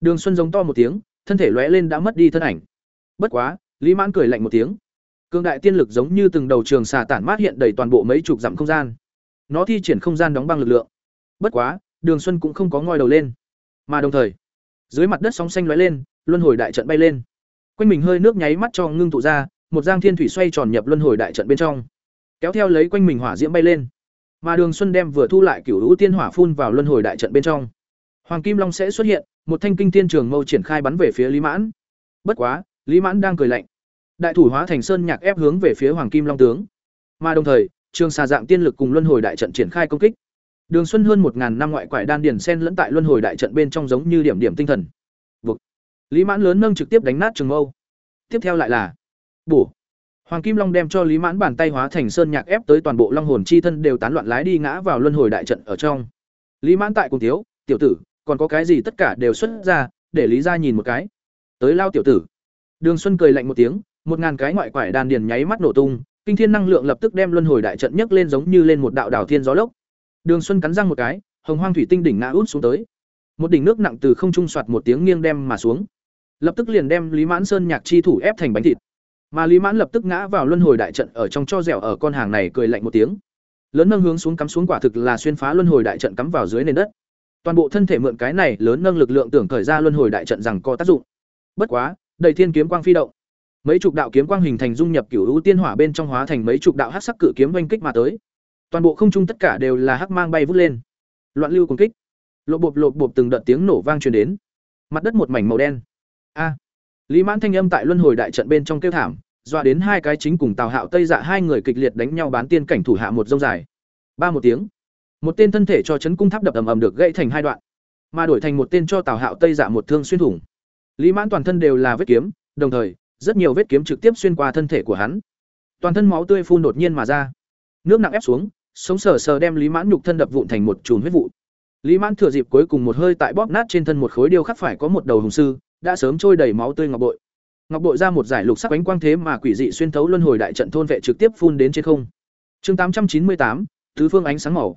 Đường Xuân giống to một tiếng, thân thể lóe lên đã mất đi thân ảnh. Bất quá, Lý Mãn cười lạnh một tiếng. Cương đại tiên lực giống như từng đầu trường xà tản mát hiện đầy toàn bộ mấy chục dặm không gian. Nó thi triển không gian đóng băng lực lượng. Bất quá, Đường Xuân cũng không có ngoi đầu lên, mà đồng thời, dưới mặt đất sóng xanh lóe lên, luân hồi đại trận bay lên. Quanh mình hơi nước nháy mắt cho ngưng tụ ra, một giang thiên thủy xoay tròn nhập luân hồi đại trận bên trong, kéo theo lấy quanh mình hỏa diễm bay lên. Mà Đường Xuân đem vừa thu lại cửu hữu tiên hỏa phun vào luân hồi đại trận bên trong. Hoàng Kim Long sẽ xuất hiện, một thanh kinh tiên trường mâu triển khai bắn về phía Lý Mãn. Bất quá, Lý Mãn đang cười lạnh. Đại thủ hóa thành sơn nhạc ép hướng về phía Hoàng Kim Long tướng. Mà đồng thời, Trường xà dạng tiên lực cùng luân hồi đại trận triển khai công kích. Đường Xuân hơn một ngàn năm ngoại quải đan điển sen lẫn tại luân hồi đại trận bên trong giống như điểm điểm tinh thần. Vực. Lý Mãn lớn nâng trực tiếp đánh nát trường mâu. Tiếp theo lại là bổ. Hoàng Kim Long đem cho Lý Mãn bàn tay hóa thành sơn nhạc ép tới toàn bộ long hồn chi thân đều tán loạn lái đi ngã vào luân hồi đại trận ở trong. Lý Mãn tại cùng thiếu, tiểu tử, còn có cái gì tất cả đều xuất ra, để Lý gia nhìn một cái. Tới lao tiểu tử. Đường Xuân cười lạnh một tiếng, một ngàn cái ngoại quải đan điền nháy mắt nổ tung, kinh thiên năng lượng lập tức đem luân hồi đại trận nhấc lên giống như lên một đạo đảo thiên gió lốc. Đường Xuân cắn răng một cái, hồng hoang thủy tinh đỉnh ngã út xuống tới. Một đỉnh nước nặng từ không trung soạt một tiếng nghiêng đem mà xuống. Lập tức liền đem Lý Mãn Sơn nhạc chi thủ ép thành bánh thịt. Mà Lý Mãn lập tức ngã vào luân hồi đại trận ở trong cho dẻo ở con hàng này cười lạnh một tiếng. Lớn nâng hướng xuống cắm xuống quả thực là xuyên phá luân hồi đại trận cắm vào dưới nền đất. Toàn bộ thân thể mượn cái này lớn nâng lực lượng tưởng khởi ra luân hồi đại trận rằng có tác dụng. Bất quá, đầy thiên kiếm quang phi động mấy chục đạo kiếm quang hình thành dung nhập cửu u tiên hỏa bên trong hóa thành mấy chục đạo hắc sắc cự kiếm oanh kích mà tới. Toàn bộ không trung tất cả đều là hắc mang bay vút lên. Loạn lưu cùng kích. Lộ bộp lộp bộp từng đợt tiếng nổ vang truyền đến. Mặt đất một mảnh màu đen. A. Lý mãn thanh âm tại luân hồi đại trận bên trong kêu thảm, dọa đến hai cái chính cùng tào hạo tây dạ hai người kịch liệt đánh nhau bán tiên cảnh thủ hạ một dông dài. Ba một tiếng. Một tên thân thể cho chấn cung tháp đập ầm ầm được gãy thành hai đoạn, mà đổi thành một tên cho tào hạo tây dạ một thương xuyên thủng. Lý mãn toàn thân đều là vết kiếm, đồng thời rất nhiều vết kiếm trực tiếp xuyên qua thân thể của hắn. Toàn thân máu tươi phun đột nhiên mà ra. Nước nặng ép xuống, sống sờ sờ đem lý mãn nhục thân đập vụn thành một chùm huyết vụ. Lý mãn thừa dịp cuối cùng một hơi tại bóp nát trên thân một khối điêu khắc phải có một đầu hùng sư, đã sớm trôi đầy máu tươi ngọc bội. Ngọc bội ra một giải lục sắc bánh quang thế mà quỷ dị xuyên thấu luân hồi đại trận thôn vệ trực tiếp phun đến trên không. Chương tám trăm chín mươi tám, tứ phương ánh sáng màu.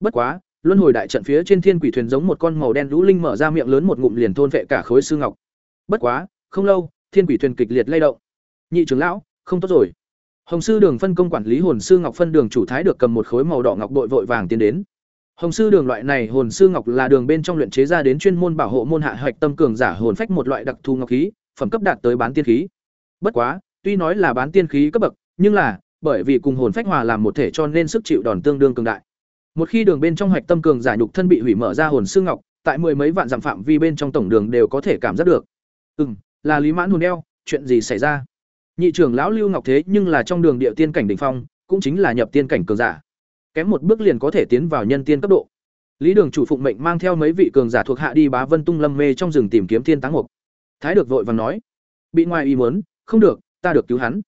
Bất quá, luân hồi đại trận phía trên thiên quỷ thuyền giống một con màu đen lũ linh mở ra miệng lớn một ngụm liền thôn vệ cả khối sư ngọc. Bất quá, không lâu thiên quỷ thuyền kịch liệt lay động. Nhị trưởng lão, không tốt rồi. Hồng sư đường phân công quản lý hồn sư ngọc phân đường chủ thái được cầm một khối màu đỏ ngọc bội vội vàng tiến đến. Hồng sư đường loại này hồn sư ngọc là đường bên trong luyện chế ra đến chuyên môn bảo hộ môn hạ hạch tâm cường giả hồn phách một loại đặc thù ngọc khí, phẩm cấp đạt tới bán tiên khí. Bất quá, tuy nói là bán tiên khí cấp bậc, nhưng là, bởi vì cùng hồn phách hòa làm một thể cho nên sức chịu đòn tương đương cường đại. Một khi đường bên trong hạch tâm cường giả nhục thân bị hủy mở ra hồn sư ngọc, tại mười mấy vạn dặm phạm vi bên trong tổng đường đều có thể cảm giác được. Ừ là lý mãn hồn đeo, chuyện gì xảy ra? Nhị trưởng lão lưu ngọc thế nhưng là trong đường địa tiên cảnh đ ỉ n h phong, cũng chính là nhập tiên cảnh cường giả. Kém một bước liền có thể tiến vào nhân tiên cấp độ. Lý đường chủ phụng mệnh mang theo mấy vị cường giả thuộc hạ đi bá vân tung lâm mê trong rừng tìm kiếm thiên táng mục. Thái được vội vàng nói, bị ngoài ý muốn, không được, ta được cứu hắn.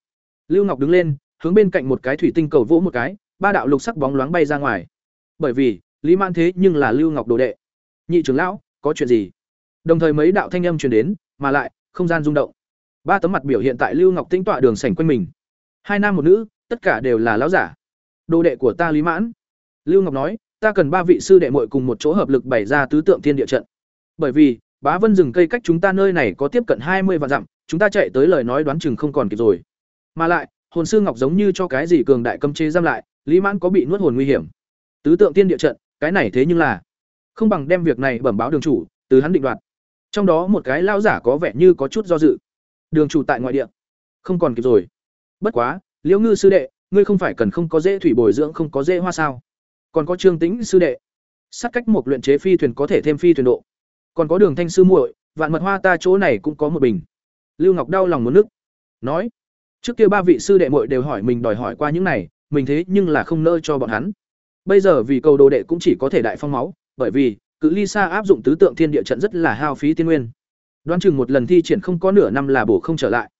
Lưu ngọc đứng lên, hướng bên cạnh một cái thủy tinh cầu vỗ một cái, ba đạo lục sắc bóng loáng bay ra ngoài. Bởi vì, lý Mãn thế nhưng là lưu ngọc đồ đệ. Nhị trưởng lão, có chuyện gì? Đồng thời mấy đạo thanh âm truyền đến, mà lại không gian rung động. Ba tấm mặt biểu hiện tại lưu ngọc tĩnh tọa đường sảnh quanh mình. Hai nam một nữ, tất cả đều là lão giả. Đồ đệ của ta lý mãn. Lưu ngọc nói, ta cần ba vị sư đệ muội cùng một chỗ hợp lực bày ra tứ tượng thiên địa trận. Bởi vì, bá vân rừng cây cách chúng ta nơi này có tiếp cận hai mươi vạn dặm, chúng ta chạy tới lời nói đoán chừng không còn kịp rồi. Mà lại, hồn sư ngọc giống như cho cái gì cường đại cấm chế giam lại, lý mãn có bị nuốt hồn nguy hiểm. Tứ tượng tiên địa trận, cái này thế nhưng là không bằng đem việc này bẩm báo đường chủ, từ hắn định đoạt trong đó một cái lao giả có vẻ như có chút do dự. Đường chủ tại ngoại địa. Không còn kịp rồi. Bất quá, liễu ngư sư đệ, ngươi không phải cần không có dễ thủy bồi dưỡng, không có dễ hoa sao? Còn có trương tĩnh sư đệ. Sát cách một luyện chế phi thuyền có thể thêm phi thuyền độ. Còn có đường thanh sư muội, vạn mật hoa ta chỗ này cũng có một bình. Lưu ngọc đau lòng muốn nước. Nói, trước kia ba vị sư đệ muội đều hỏi mình đòi hỏi qua những này, mình thế nhưng là không nỡ cho bọn hắn. Bây giờ vì cầu đồ đệ cũng chỉ có thể đại phong máu, bởi vì cự ly xa áp dụng tứ tượng thiên địa trận rất là hao phí tiên nguyên. Đoán chừng một lần thi triển không có nửa năm là bổ không trở lại.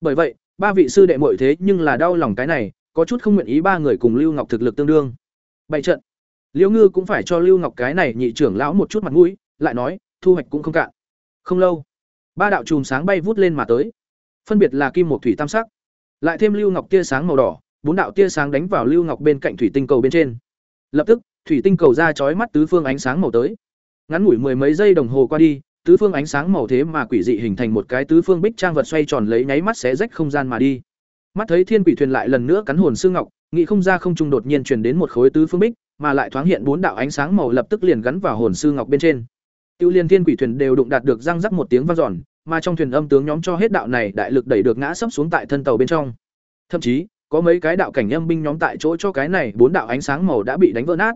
Bởi vậy, ba vị sư đệ mội thế nhưng là đau lòng cái này, có chút không nguyện ý ba người cùng lưu ngọc thực lực tương đương. Bảy trận. Liễu ngư cũng phải cho lưu ngọc cái này nhị trưởng lão một chút mặt mũi, lại nói, thu hoạch cũng không cạn. Không lâu, ba đạo chùm sáng bay vút lên mà tới. Phân biệt là kim một thủy tam sắc, lại thêm lưu ngọc tia sáng màu đỏ, bốn đạo tia sáng đánh vào lưu ngọc bên cạnh thủy tinh cầu bên trên. Lập tức, thủy tinh cầu ra chói mắt tứ phương ánh sáng màu tới ngắn ngủi mười mấy giây đồng hồ qua đi, tứ phương ánh sáng màu thế mà quỷ dị hình thành một cái tứ phương bích trang vật xoay tròn lấy nháy mắt xé rách không gian mà đi. Mắt thấy thiên quỷ thuyền lại lần nữa cắn hồn xương ngọc, nghĩ không ra không trung đột nhiên truyền đến một khối tứ phương bích, mà lại thoáng hiện bốn đạo ánh sáng màu lập tức liền gắn vào hồn sư ngọc bên trên. Tiêu liên thiên quỷ thuyền đều đụng đạt được răng rắc một tiếng vang giòn mà trong thuyền âm tướng nhóm cho hết đạo này đại lực đẩy được ngã sấp xuống tại thân tàu bên trong. Thậm chí, có mấy cái đạo cảnh âm binh nhóm tại chỗ cho cái này bốn đạo ánh sáng màu đã bị đánh vỡ nát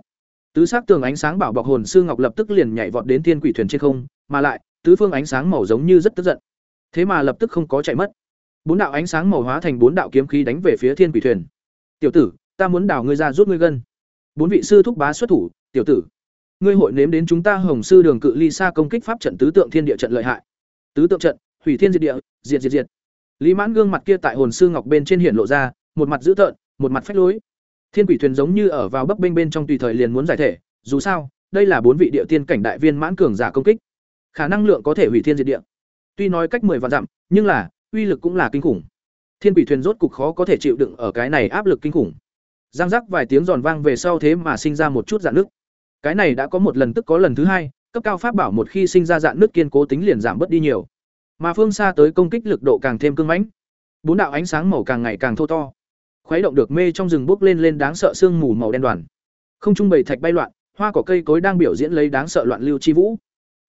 tứ sắc tường ánh sáng bảo bọc hồn sư ngọc lập tức liền nhảy vọt đến thiên quỷ thuyền trên không, mà lại, tứ phương ánh sáng màu giống như rất tức giận. Thế mà lập tức không có chạy mất. Bốn đạo ánh sáng màu hóa thành bốn đạo kiếm khí đánh về phía thiên quỷ thuyền. Tiểu tử, ta muốn đào ngươi ra rút ngươi gân. Bốn vị sư thúc bá xuất thủ, tiểu tử, ngươi hội nếm đến chúng ta hồng sư đường cự ly xa công kích pháp trận tứ tượng thiên địa trận lợi hại. Tứ tượng trận, hủy thiên diệt địa, diệt diệt diệt. Lý mãn gương mặt kia tại hồn sư ngọc bên trên hiển lộ ra, một mặt dữ tợn, một mặt phách lối thiên quỷ thuyền giống như ở vào bấp bênh bên trong tùy thời liền muốn giải thể, dù sao, đây là bốn vị địa tiên cảnh đại viên mãn cường giả công kích. Khả năng lượng có thể hủy thiên diệt địa. Tuy nói cách mười vạn dặm, nhưng là, uy lực cũng là kinh khủng. Thiên quỷ thuyền rốt cục khó có thể chịu đựng ở cái này áp lực kinh khủng. Giang rắc vài tiếng giòn vang về sau thế mà sinh ra một chút dạn nước. Cái này đã có một lần tức có lần thứ hai, cấp cao pháp bảo một khi sinh ra dạn nước kiên cố tính liền giảm bớt đi nhiều. Mà phương xa tới công kích lực độ càng thêm cứng mãnh. Bốn đạo ánh sáng màu càng ngày càng thô to khuấy động được mê trong rừng bốc lên lên đáng sợ sương mù màu đen đoàn. Không trung bầy thạch bay loạn, hoa cỏ cây cối đang biểu diễn lấy đáng sợ loạn lưu chi vũ.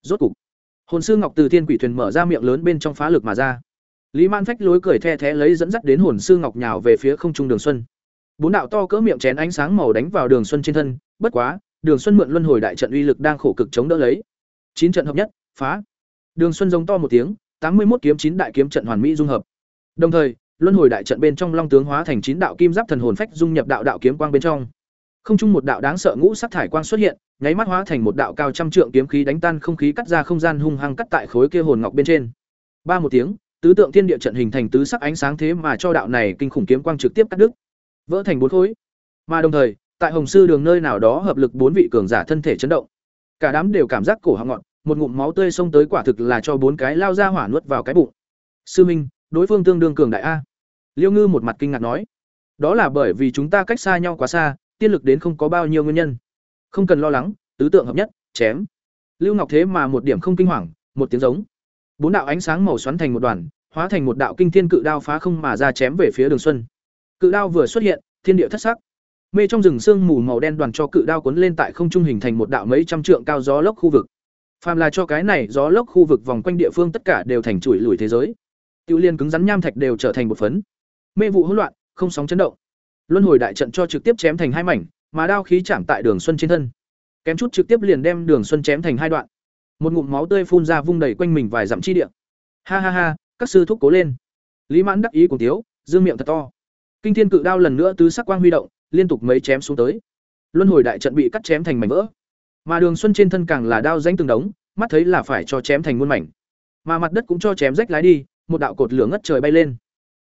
Rốt cục, hồn sư ngọc từ thiên quỷ thuyền mở ra miệng lớn bên trong phá lực mà ra. Lý man phách lối cười the thé lấy dẫn dắt đến hồn sư ngọc nhào về phía không trung đường xuân. Bốn đạo to cỡ miệng chén ánh sáng màu đánh vào đường xuân trên thân, bất quá, đường xuân mượn luân hồi đại trận uy lực đang khổ cực chống đỡ lấy. Chín trận hợp nhất, phá. Đường xuân giống to một tiếng, tám mươi một kiếm chín đại kiếm trận hoàn mỹ dung hợp. Đồng thời luân hồi đại trận bên trong long tướng hóa thành chín đạo kim giáp thần hồn phách dung nhập đạo đạo kiếm quang bên trong. Không chung một đạo đáng sợ ngũ sắc thải quang xuất hiện, nháy mắt hóa thành một đạo cao trăm trượng kiếm khí đánh tan không khí cắt ra không gian hung hăng cắt tại khối kia hồn ngọc bên trên. Ba một tiếng, tứ tượng thiên địa trận hình thành tứ sắc ánh sáng thế mà cho đạo này kinh khủng kiếm quang trực tiếp cắt đứt. Vỡ thành bốn khối. Mà đồng thời, tại hồng sư đường nơi nào đó hợp lực bốn vị cường giả thân thể chấn động. Cả đám đều cảm giác cổ họng ngọn, một ngụm máu tươi xông tới quả thực là cho bốn cái lao ra hỏa nuốt vào cái bụng. Sư minh, đối phương tương đương cường đại a liêu ngư một mặt kinh ngạc nói, đó là bởi vì chúng ta cách xa nhau quá xa, tiên lực đến không có bao nhiêu nguyên nhân. Không cần lo lắng, tứ tượng hợp nhất, chém. Lưu ngọc thế mà một điểm không kinh hoàng, một tiếng giống. Bốn đạo ánh sáng màu xoắn thành một đoàn, hóa thành một đạo kinh thiên cự đao phá không mà ra chém về phía đường xuân. Cự đao vừa xuất hiện, thiên địa thất sắc. Mê trong rừng sương mù màu đen đoàn cho cự đao cuốn lên tại không trung hình thành một đạo mấy trăm trượng cao gió lốc khu vực. Phàm là cho cái này gió lốc khu vực vòng quanh địa phương tất cả đều thành chuỗi lùi thế giới. Tiêu liên cứng rắn nham thạch đều trở thành một phấn mê vụ hỗn loạn không sóng chấn động. Luân hồi đại trận cho trực tiếp chém thành hai mảnh mà đao khí chạm tại đường xuân trên thân. Kém chút trực tiếp liền đem đường xuân chém thành hai đoạn. Một ngụm máu tươi phun ra vung đầy quanh mình vài dặm chi địa. Ha ha ha các sư thúc cố lên. Lý mãn đắc ý cùng thiếu, dương miệng thật to. Kinh thiên cự đao lần nữa tứ sắc quang huy động liên tục mấy chém xuống tới. Luân hồi đại trận bị cắt chém thành mảnh vỡ. Mà đường xuân trên thân càng là đao danh từng đống mắt thấy là phải cho chém thành muôn mảnh. Mà mặt đất cũng cho chém rách lái đi một đạo cột lửa ngất trời bay lên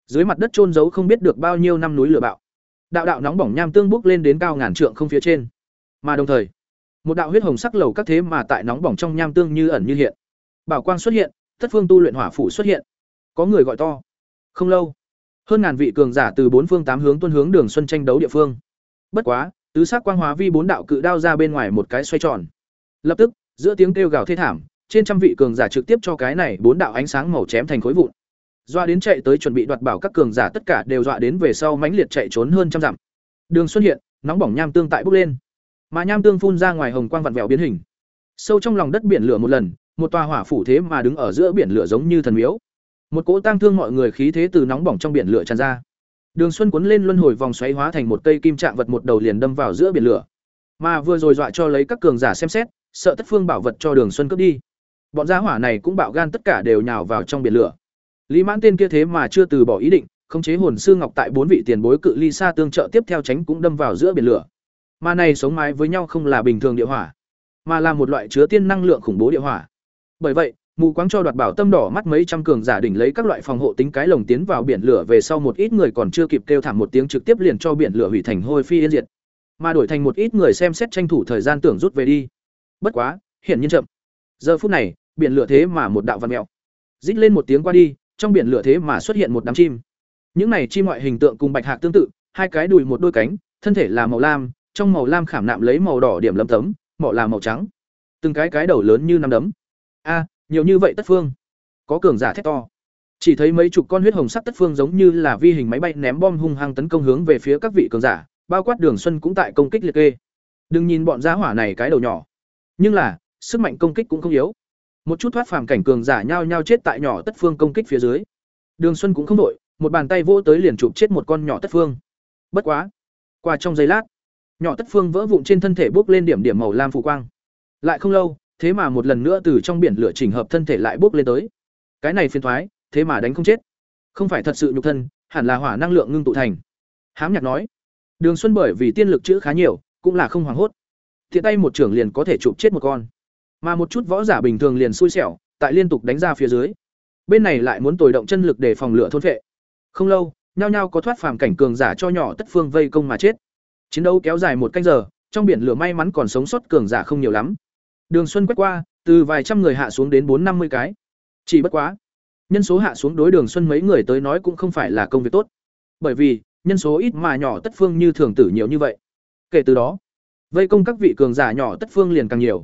dưới mặt đất trôn giấu không biết được bao nhiêu năm núi lửa bạo. Đạo đạo nóng bỏng nham tương bốc lên đến cao ngàn trượng không phía trên. Mà đồng thời, một đạo huyết hồng sắc lầu các thế mà tại nóng bỏng trong nham tương như ẩn như hiện. Bảo quang xuất hiện, thất phương tu luyện hỏa phủ xuất hiện. Có người gọi to. Không lâu, hơn ngàn vị cường giả từ bốn phương tám hướng tuân hướng đường xuân tranh đấu địa phương. Bất quá, tứ sắc quang hóa vi bốn đạo cự đao ra bên ngoài một cái xoay tròn. Lập tức, giữa tiếng kêu gào thê thảm, trên trăm vị cường giả trực tiếp cho cái này bốn đạo ánh sáng màu chém thành khối vụn doa đến chạy tới chuẩn bị đoạt bảo các cường giả tất cả đều dọa đến về sau mãnh liệt chạy trốn hơn trăm dặm. Đường xuất hiện, nóng bỏng nham tương tại bốc lên. Mà nham tương phun ra ngoài hồng quang vặn vẹo biến hình. Sâu trong lòng đất biển lửa một lần, một tòa hỏa phủ thế mà đứng ở giữa biển lửa giống như thần miếu. Một cỗ tang thương mọi người khí thế từ nóng bỏng trong biển lửa tràn ra. Đường xuân cuốn lên luân hồi vòng xoáy hóa thành một cây kim trạng vật một đầu liền đâm vào giữa biển lửa. Mà vừa rồi dọa cho lấy các cường giả xem xét, sợ tất phương bảo vật cho đường xuân cướp đi. Bọn gia hỏa này cũng bạo gan tất cả đều nhào vào trong biển lửa lý mãn tên kia thế mà chưa từ bỏ ý định, khống chế hồn sư ngọc tại bốn vị tiền bối cự ly xa tương trợ tiếp theo tránh cũng đâm vào giữa biển lửa. Mà này sống mái với nhau không là bình thường địa hỏa, mà là một loại chứa tiên năng lượng khủng bố địa hỏa. Bởi vậy, mù quáng cho đoạt bảo tâm đỏ mắt mấy trăm cường giả đỉnh lấy các loại phòng hộ tính cái lồng tiến vào biển lửa về sau một ít người còn chưa kịp kêu thảm một tiếng trực tiếp liền cho biển lửa hủy thành hôi phi yên diệt. Mà đổi thành một ít người xem xét tranh thủ thời gian tưởng rút về đi. Bất quá, hiển nhiên chậm. Giờ phút này, biển lửa thế mà một đạo văn mèo rít lên một tiếng qua đi trong biển lửa thế mà xuất hiện một đám chim. Những này chim ngoại hình tượng cùng bạch hạc tương tự, hai cái đùi một đôi cánh, thân thể là màu lam, trong màu lam khảm nạm lấy màu đỏ điểm lấm tấm, mỏ là màu trắng. Từng cái cái đầu lớn như nắm đấm. A, nhiều như vậy tất phương. Có cường giả thét to. Chỉ thấy mấy chục con huyết hồng sắc tất phương giống như là vi hình máy bay ném bom hung hăng tấn công hướng về phía các vị cường giả, bao quát đường xuân cũng tại công kích liệt kê. Đừng nhìn bọn giá hỏa này cái đầu nhỏ. Nhưng là, sức mạnh công kích cũng không yếu một chút thoát phàm cảnh cường giả nhao nhao chết tại nhỏ tất phương công kích phía dưới. Đường xuân cũng không đội một bàn tay vỗ tới liền chụp chết một con nhỏ tất phương. Bất quá, qua trong giây lát, nhỏ tất phương vỡ vụn trên thân thể bốc lên điểm điểm màu lam phù quang. Lại không lâu, thế mà một lần nữa từ trong biển lửa chỉnh hợp thân thể lại bốc lên tới. Cái này phiền thoái, thế mà đánh không chết. Không phải thật sự nhục thân, hẳn là hỏa năng lượng ngưng tụ thành. Hám nhạc nói, đường xuân bởi vì tiên lực chữ khá nhiều, cũng là không hoảng hốt. Thiện tay một trưởng liền có thể chụp chết một con mà một chút võ giả bình thường liền xui xẻo, tại liên tục đánh ra phía dưới. Bên này lại muốn tồi động chân lực để phòng lửa thôn vệ. Không lâu, nhao nhao có thoát phàm cảnh cường giả cho nhỏ tất phương vây công mà chết. Chiến đấu kéo dài một canh giờ, trong biển lửa may mắn còn sống sót cường giả không nhiều lắm. Đường xuân quét qua, từ vài trăm người hạ xuống đến bốn năm mươi cái. Chỉ bất quá, nhân số hạ xuống đối đường xuân mấy người tới nói cũng không phải là công việc tốt. Bởi vì, nhân số ít mà nhỏ tất phương như thường tử nhiều như vậy. Kể từ đó, vây công các vị cường giả nhỏ tất phương liền càng nhiều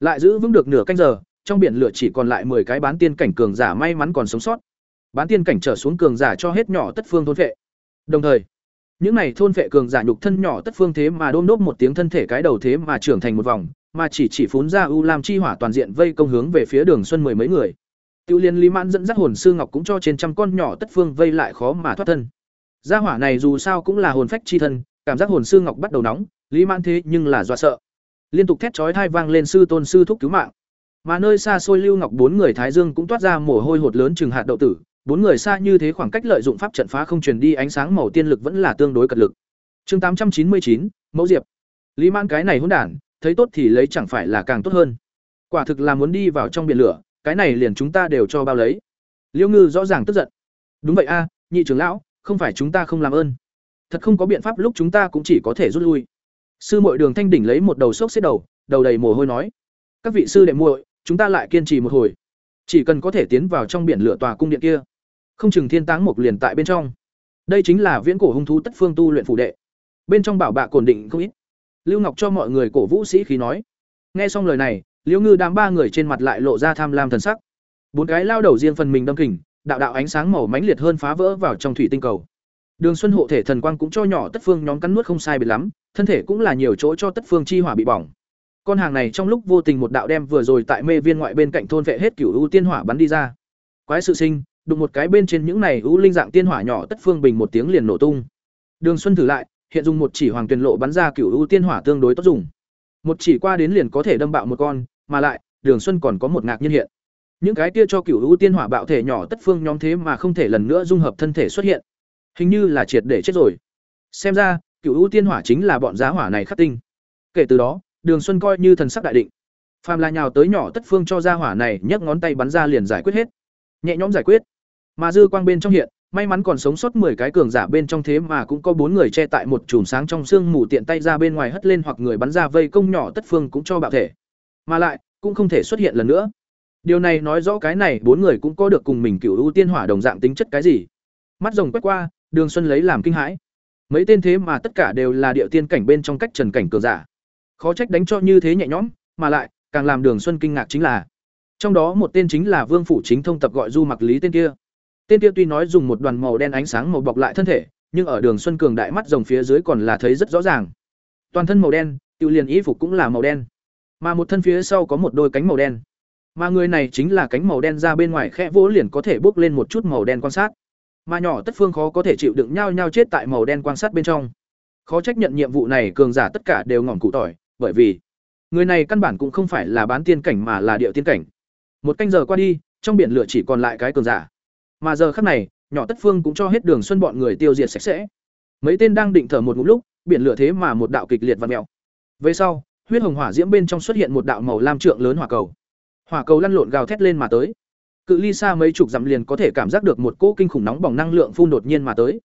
lại giữ vững được nửa canh giờ, trong biển lửa chỉ còn lại 10 cái bán tiên cảnh cường giả may mắn còn sống sót. Bán tiên cảnh trở xuống cường giả cho hết nhỏ tất phương thôn vệ. Đồng thời, những này thôn vệ cường giả nhục thân nhỏ tất phương thế mà đôm đốp một tiếng thân thể cái đầu thế mà trưởng thành một vòng, mà chỉ chỉ phún ra u lam chi hỏa toàn diện vây công hướng về phía đường xuân mười mấy người. Tiêu liên lý mãn dẫn dắt hồn sư ngọc cũng cho trên trăm con nhỏ tất phương vây lại khó mà thoát thân. Gia hỏa này dù sao cũng là hồn phách chi thân, cảm giác hồn sư ngọc bắt đầu nóng, lý mãn thế nhưng là do sợ liên tục thét chói thai vang lên sư tôn sư thúc cứu mạng. Mà nơi xa xôi lưu ngọc bốn người thái dương cũng toát ra mồ hôi hột lớn chừng hạt đậu tử, bốn người xa như thế khoảng cách lợi dụng pháp trận phá không truyền đi ánh sáng màu tiên lực vẫn là tương đối cật lực. Chương tám trăm chín mươi chín, mẫu diệp. Lý man cái này hỗn đản, thấy tốt thì lấy chẳng phải là càng tốt hơn. Quả thực là muốn đi vào trong biển lửa, cái này liền chúng ta đều cho bao lấy. Liêu ngư rõ ràng tức giận. Đúng vậy a, nhị trưởng lão, không phải chúng ta không làm ơn. Thật không có biện pháp lúc chúng ta cũng chỉ có thể rút lui sư muội đường thanh đỉnh lấy một đầu xốc xếp đầu đầu đầy mồ hôi nói, các vị sư đệ muội, chúng ta lại kiên trì một hồi. Chỉ cần có thể tiến vào trong biển lửa tòa cung điện kia, không chừng thiên táng mục liền tại bên trong. Đây chính là viễn cổ hung thú tất phương tu luyện phủ đệ. Bên trong bảo bạ cổn định không ít. Lưu ngọc cho mọi người cổ vũ sĩ khí nói, nghe xong lời này, liễu ngư đám ba người trên mặt lại lộ ra tham lam thần sắc. Bốn cái lao đầu riêng phần mình đâm kình, đạo đạo ánh sáng màu mãnh liệt hơn phá vỡ vào trong thủy tinh cầu. Đường xuân hộ thể thần quang cũng cho nhỏ tất phương nhóm cắn nuốt không sai biệt lắm thân thể cũng là nhiều chỗ cho tất phương chi hỏa bị bỏng. Con hàng này trong lúc vô tình một đạo đem vừa rồi tại mê viên ngoại bên cạnh thôn vệ hết cửu ưu tiên hỏa bắn đi ra. Quái sự sinh, đụng một cái bên trên những này ưu linh dạng tiên hỏa nhỏ tất phương bình một tiếng liền nổ tung. Đường xuân thử lại, hiện dùng một chỉ hoàng tuyền lộ bắn ra cửu ưu tiên hỏa tương đối tốt dùng. Một chỉ qua đến liền có thể đâm bạo một con, mà lại, đường xuân còn có một ngạc nhiên hiện. Những cái kia cho cửu ưu tiên hỏa bạo thể nhỏ tất phương nhóm thế mà không thể lần nữa dung hợp thân thể xuất hiện. Hình như là triệt để chết rồi. Xem ra Cựu ưu tiên hỏa chính là bọn giá hỏa này khắc tinh Kể từ đó, Đường Xuân coi như thần sắc đại định. Phàm là nhào tới nhỏ Tất Phương cho ra hỏa này, nhấc ngón tay bắn ra liền giải quyết hết. Nhẹ nhõm giải quyết. Mà dư quang bên trong hiện, may mắn còn sống sót 10 cái cường giả bên trong thế mà cũng có bốn người che tại một chùm sáng trong xương mù tiện tay ra bên ngoài hất lên hoặc người bắn ra vây công nhỏ Tất Phương cũng cho bạo thể. Mà lại, cũng không thể xuất hiện lần nữa. Điều này nói rõ cái này bốn người cũng có được cùng mình Cựu ưu tiên hỏa đồng dạng tính chất cái gì. Mắt rồng quét qua, Đường Xuân lấy làm kinh hãi. Mấy tên thế mà tất cả đều là điệu tiên cảnh bên trong cách trần cảnh cường giả. Khó trách đánh cho như thế nhẹ nhõm, mà lại, càng làm Đường Xuân kinh ngạc chính là, trong đó một tên chính là Vương phủ chính thông tập gọi Du Mặc Lý tên kia. Tên kia tuy nói dùng một đoàn màu đen ánh sáng màu bọc lại thân thể, nhưng ở Đường Xuân cường đại mắt rồng phía dưới còn là thấy rất rõ ràng. Toàn thân màu đen, tự liền y phục cũng là màu đen, mà một thân phía sau có một đôi cánh màu đen. Mà người này chính là cánh màu đen ra bên ngoài khẽ vỗ liền có thể bốc lên một chút màu đen quan sát. Mà nhỏ tất phương khó có thể chịu đựng nhau nhau chết tại màu đen quan sát bên trong. Khó trách nhận nhiệm vụ này cường giả tất cả đều ngỏm cụ tỏi, bởi vì người này căn bản cũng không phải là bán tiên cảnh mà là địa tiên cảnh. Một canh giờ qua đi, trong biển lửa chỉ còn lại cái cường giả. Mà giờ khắc này, nhỏ tất phương cũng cho hết đường xuân bọn người tiêu diệt sạch sẽ. Mấy tên đang định thở một ngụm lúc, biển lửa thế mà một đạo kịch liệt vặn mèo. Về sau, huyết hồng hỏa diễm bên trong xuất hiện một đạo màu lam trượng lớn hỏa cầu. Hỏa cầu lăn lộn gào thét lên mà tới. Cự ly xa mấy chục dặm liền có thể cảm giác được một cỗ kinh khủng nóng bỏng năng lượng phun đột nhiên mà tới.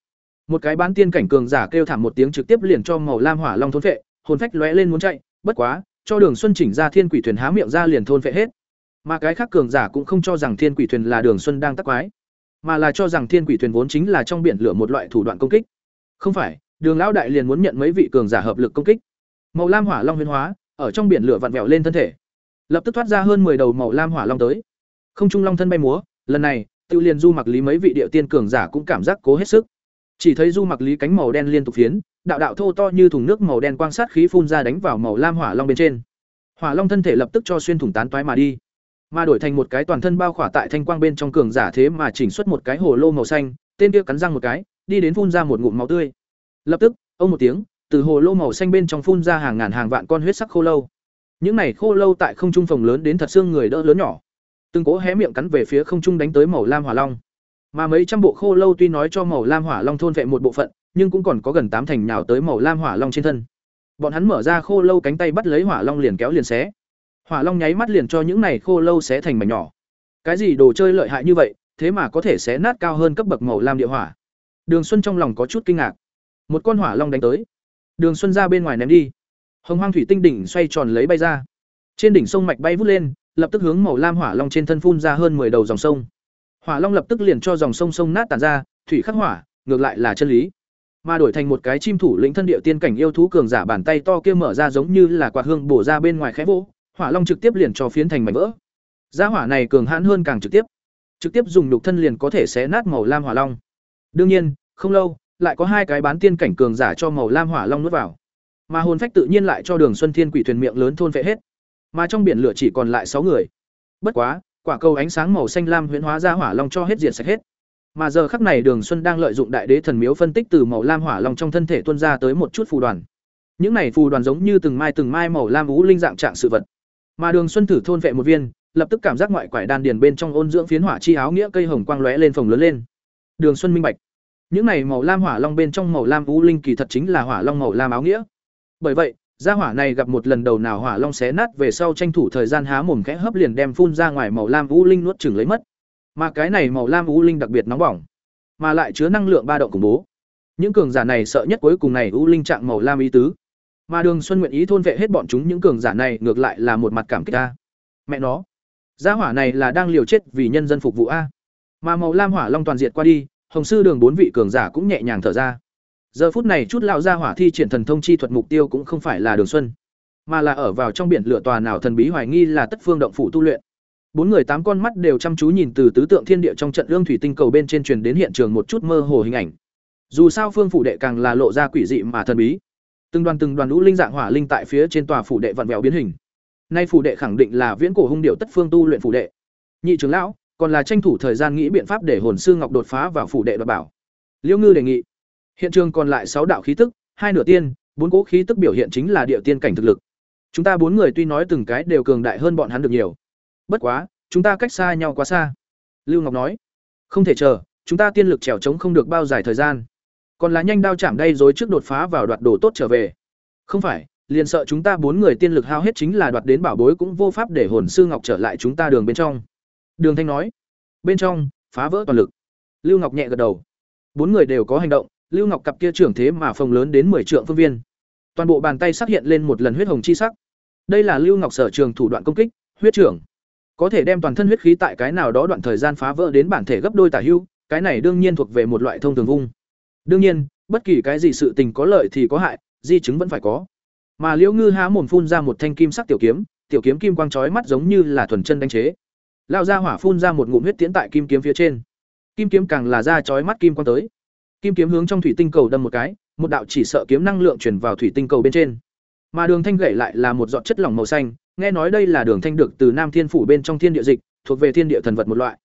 Một cái bán tiên cảnh cường giả kêu thảm một tiếng trực tiếp liền cho màu lam hỏa long thôn phệ, hồn phách lóe lên muốn chạy, bất quá, cho Đường Xuân chỉnh ra thiên quỷ thuyền há miệng ra liền thôn phệ hết. Mà cái khác cường giả cũng không cho rằng thiên quỷ thuyền là Đường Xuân đang tác quái, mà là cho rằng thiên quỷ thuyền vốn chính là trong biển lửa một loại thủ đoạn công kích. Không phải, Đường lão đại liền muốn nhận mấy vị cường giả hợp lực công kích. Màu lam hỏa long huyễn hóa, ở trong biển lửa vặn vẹo lên thân thể, lập tức thoát ra hơn 10 đầu màu lam hỏa long tới. Không trung long thân bay múa, lần này, Tiêu Liên Du Mặc Lý mấy vị địa tiên cường giả cũng cảm giác cố hết sức. Chỉ thấy Du Mặc Lý cánh màu đen liên tục phiến, đạo đạo thô to như thùng nước màu đen quang sát khí phun ra đánh vào màu lam hỏa long bên trên. Hỏa long thân thể lập tức cho xuyên thủng tán toái mà đi, mà đổi thành một cái toàn thân bao khỏa tại thanh quang bên trong cường giả thế mà chỉnh xuất một cái hồ lô màu xanh, tên kia cắn răng một cái, đi đến phun ra một ngụm máu tươi. Lập tức, ông một tiếng, từ hồ lô màu xanh bên trong phun ra hàng ngàn hàng vạn con huyết sắc khô lâu. Những này khô lâu tại không trung phòng lớn đến thật xương người đỡ lớn nhỏ từng cố hé miệng cắn về phía không trung đánh tới màu lam hỏa long. Mà mấy trăm bộ khô lâu tuy nói cho màu lam hỏa long thôn vệ một bộ phận, nhưng cũng còn có gần tám thành nhào tới màu lam hỏa long trên thân. Bọn hắn mở ra khô lâu cánh tay bắt lấy hỏa long liền kéo liền xé. Hỏa long nháy mắt liền cho những này khô lâu xé thành mảnh nhỏ. Cái gì đồ chơi lợi hại như vậy, thế mà có thể xé nát cao hơn cấp bậc màu lam địa hỏa. Đường xuân trong lòng có chút kinh ngạc. Một con hỏa long đánh tới. Đường xuân ra bên ngoài ném đi. Hồng hoang thủy tinh đỉnh xoay tròn lấy bay ra. Trên đỉnh sông mạch bay vút lên lập tức hướng màu lam hỏa long trên thân phun ra hơn 10 đầu dòng sông. Hỏa long lập tức liền cho dòng sông sông nát tàn ra, thủy khắc hỏa, ngược lại là chân lý. Mà đổi thành một cái chim thủ lĩnh thân địa tiên cảnh yêu thú cường giả bàn tay to kia mở ra giống như là quạt hương bổ ra bên ngoài khẽ vỗ, hỏa long trực tiếp liền cho phiến thành mảnh vỡ. Giá hỏa này cường hãn hơn càng trực tiếp. Trực tiếp dùng nhục thân liền có thể xé nát màu lam hỏa long. Đương nhiên, không lâu, lại có hai cái bán tiên cảnh cường giả cho màu lam hỏa long nuốt vào. Mà hồn phách tự nhiên lại cho Đường Xuân Thiên Quỷ thuyền miệng lớn thôn phệ hết mà trong biển lửa chỉ còn lại sáu người. Bất quá, quả cầu ánh sáng màu xanh lam huyễn hóa ra hỏa long cho hết diện sạch hết. Mà giờ khắc này đường xuân đang lợi dụng đại đế thần miếu phân tích từ màu lam hỏa long trong thân thể tuôn ra tới một chút phù đoàn. Những này phù đoàn giống như từng mai từng mai màu lam ú linh dạng trạng sự vật. Mà đường xuân thử thôn vệ một viên, lập tức cảm giác ngoại quải đan điền bên trong ôn dưỡng phiến hỏa chi áo nghĩa cây hồng quang lóe lên phồng lớn lên. Đường xuân minh bạch, những này màu lam hỏa long bên trong màu lam ú linh kỳ thật chính là hỏa long màu lam áo nghĩa. Bởi vậy Gia hỏa này gặp một lần đầu nào hỏa long xé nát về sau tranh thủ thời gian há mồm khẽ hấp liền đem phun ra ngoài màu lam u linh nuốt chửng lấy mất. Mà cái này màu lam u linh đặc biệt nóng bỏng, mà lại chứa năng lượng ba động khủng bố. Những cường giả này sợ nhất cuối cùng này u linh trạng màu lam ý tứ. Mà Đường Xuân nguyện ý thôn vệ hết bọn chúng những cường giả này ngược lại là một mặt cảm kích a. Mẹ nó, gia hỏa này là đang liều chết vì nhân dân phục vụ a. Mà màu lam hỏa long toàn diệt qua đi, Hồng sư Đường bốn vị cường giả cũng nhẹ nhàng thở ra giờ phút này chút lão gia hỏa thi triển thần thông chi thuật mục tiêu cũng không phải là đường xuân, mà là ở vào trong biển lửa tòa nào thần bí hoài nghi là tất phương động phủ tu luyện. Bốn người tám con mắt đều chăm chú nhìn từ tứ tượng thiên địa trong trận lương thủy tinh cầu bên trên truyền đến hiện trường một chút mơ hồ hình ảnh. Dù sao phương phủ đệ càng là lộ ra quỷ dị mà thần bí. Từng đoàn từng đoàn lũ linh dạng hỏa linh tại phía trên tòa phủ đệ vặn vẹo biến hình. Nay phủ đệ khẳng định là viễn cổ hung điệu tất phương tu luyện phủ đệ. Nhị trưởng lão, còn là tranh thủ thời gian nghĩ biện pháp để hồn sư ngọc đột phá vào phủ đệ đoạt bảo. Liễu ngư đề nghị Hiện trường còn lại sáu đạo khí tức, hai nửa tiên, bốn cố khí tức biểu hiện chính là địa tiên cảnh thực lực. Chúng ta bốn người tuy nói từng cái đều cường đại hơn bọn hắn được nhiều. Bất quá, chúng ta cách xa nhau quá xa. Lưu Ngọc nói, không thể chờ, chúng ta tiên lực trèo trống không được bao dài thời gian. Còn là nhanh đao chạm đây rồi trước đột phá vào đoạt đồ tốt trở về. Không phải, liền sợ chúng ta bốn người tiên lực hao hết chính là đoạt đến bảo bối cũng vô pháp để hồn sư ngọc trở lại chúng ta đường bên trong đường thanh nói bên trong phá vỡ toàn lực lưu ngọc nhẹ gật đầu bốn người đều có hành động lưu ngọc cặp kia trưởng thế mà phồng lớn đến mười trượng phương viên. Toàn bộ bàn tay sắc hiện lên một lần huyết hồng chi sắc. Đây là lưu ngọc sở trường thủ đoạn công kích, huyết trưởng. Có thể đem toàn thân huyết khí tại cái nào đó đoạn thời gian phá vỡ đến bản thể gấp đôi tả hưu, cái này đương nhiên thuộc về một loại thông thường vung. Đương nhiên, bất kỳ cái gì sự tình có lợi thì có hại, di chứng vẫn phải có. Mà liễu ngư há mồm phun ra một thanh kim sắc tiểu kiếm tiểu kiếm kim quang chói mắt giống như là thuần chân đánh chế. Lão gia hỏa phun ra một ngụm huyết tiến tại kim kiếm phía trên. Kim kiếm càng là ra chói mắt kim quang tới kim kiếm hướng trong thủy tinh cầu đâm một cái, một đạo chỉ sợ kiếm năng lượng truyền vào thủy tinh cầu bên trên. Mà đường thanh gãy lại là một giọt chất lỏng màu xanh, nghe nói đây là đường thanh được từ nam thiên phủ bên trong thiên địa dịch, thuộc về thiên địa thần vật một loại.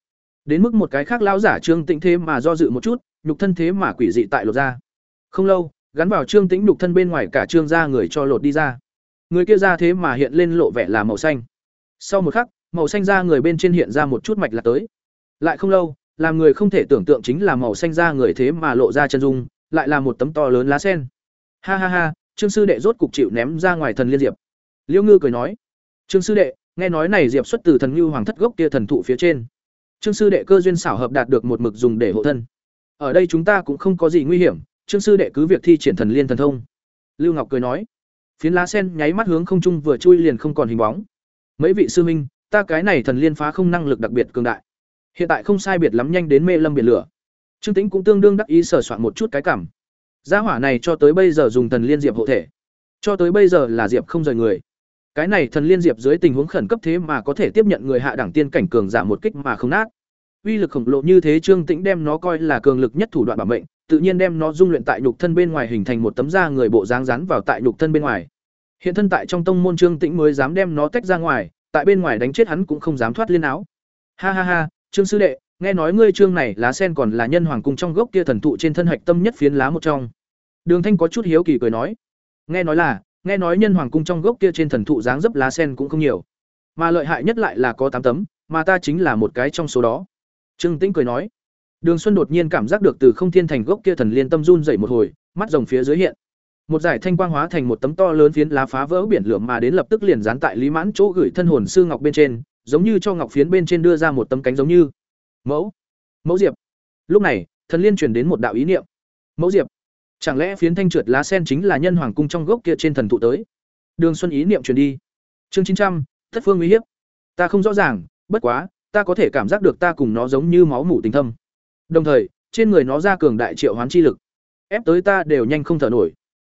Đến mức một cái khác lão giả trương tĩnh thế mà do dự một chút, nhục thân thế mà quỷ dị tại lột ra. Không lâu, gắn vào trương tĩnh nhục thân bên ngoài cả trương gia người cho lột đi ra. Người kia ra thế mà hiện lên lộ vẻ là màu xanh. Sau một khắc, màu xanh da người bên trên hiện ra một chút mạch là tới. Lại không lâu làm người không thể tưởng tượng chính là màu xanh da người thế mà lộ ra chân dung, lại là một tấm to lớn lá sen. Ha ha ha, trương sư đệ rốt cục chịu ném ra ngoài thần liên diệp. Liễu ngư cười nói, trương sư đệ, nghe nói này diệp xuất từ thần ngưu hoàng thất gốc kia thần thụ phía trên. Trương sư đệ cơ duyên xảo hợp đạt được một mực dùng để hộ thân. Ở đây chúng ta cũng không có gì nguy hiểm, trương sư đệ cứ việc thi triển thần liên thần thông. Lưu ngọc cười nói, phiến lá sen nháy mắt hướng không trung vừa chui liền không còn hình bóng. Mấy vị sư minh ta cái này thần liên phá không năng lực đặc biệt cường đại hiện tại không sai biệt lắm nhanh đến mê lâm biển lửa. Trương tĩnh cũng tương đương đắc ý sửa soạn một chút cái cảm. Gia hỏa này cho tới bây giờ dùng thần liên diệp hộ thể. Cho tới bây giờ là diệp không rời người. Cái này thần liên diệp dưới tình huống khẩn cấp thế mà có thể tiếp nhận người hạ đẳng tiên cảnh cường giả một kích mà không nát. Uy lực khổng lồ như thế trương tĩnh đem nó coi là cường lực nhất thủ đoạn bảo mệnh, tự nhiên đem nó dung luyện tại nhục thân bên ngoài hình thành một tấm da người bộ dáng rắn vào tại nhục thân bên ngoài. Hiện thân tại trong tông môn trương tĩnh mới dám đem nó tách ra ngoài, tại bên ngoài đánh chết hắn cũng không dám thoát liên áo. Ha ha ha trương sư đệ, nghe nói ngươi trương này lá sen còn là nhân hoàng cung trong gốc kia thần thụ trên thân hạch tâm nhất phiến lá một trong. Đường thanh có chút hiếu kỳ cười nói. Nghe nói là, nghe nói nhân hoàng cung trong gốc kia trên thần thụ dáng dấp lá sen cũng không nhiều. Mà lợi hại nhất lại là có tám tấm, mà ta chính là một cái trong số đó. Trương tĩnh cười nói. Đường xuân đột nhiên cảm giác được từ không thiên thành gốc kia thần liên tâm run dậy một hồi, mắt rồng phía dưới hiện. Một giải thanh quang hóa thành một tấm to lớn phiến lá phá vỡ biển lửa mà đến lập tức liền dán tại lý mãn chỗ gửi thân hồn sư ngọc bên trên giống như cho ngọc phiến bên trên đưa ra một tấm cánh giống như. Mẫu mẫu diệp. Lúc này, thần liên chuyển đến một đạo ý niệm. Mẫu diệp, chẳng lẽ phiến thanh trượt lá sen chính là nhân hoàng cung trong gốc kia trên thần thụ tới? Đường xuân ý niệm truyền đi. Chương chín trăm, thất phương uy hiếp. Ta không rõ ràng, bất quá, ta có thể cảm giác được ta cùng nó giống như máu mủ tình thâm. Đồng thời, trên người nó ra cường đại triệu hoán chi lực, ép tới ta đều nhanh không thở nổi.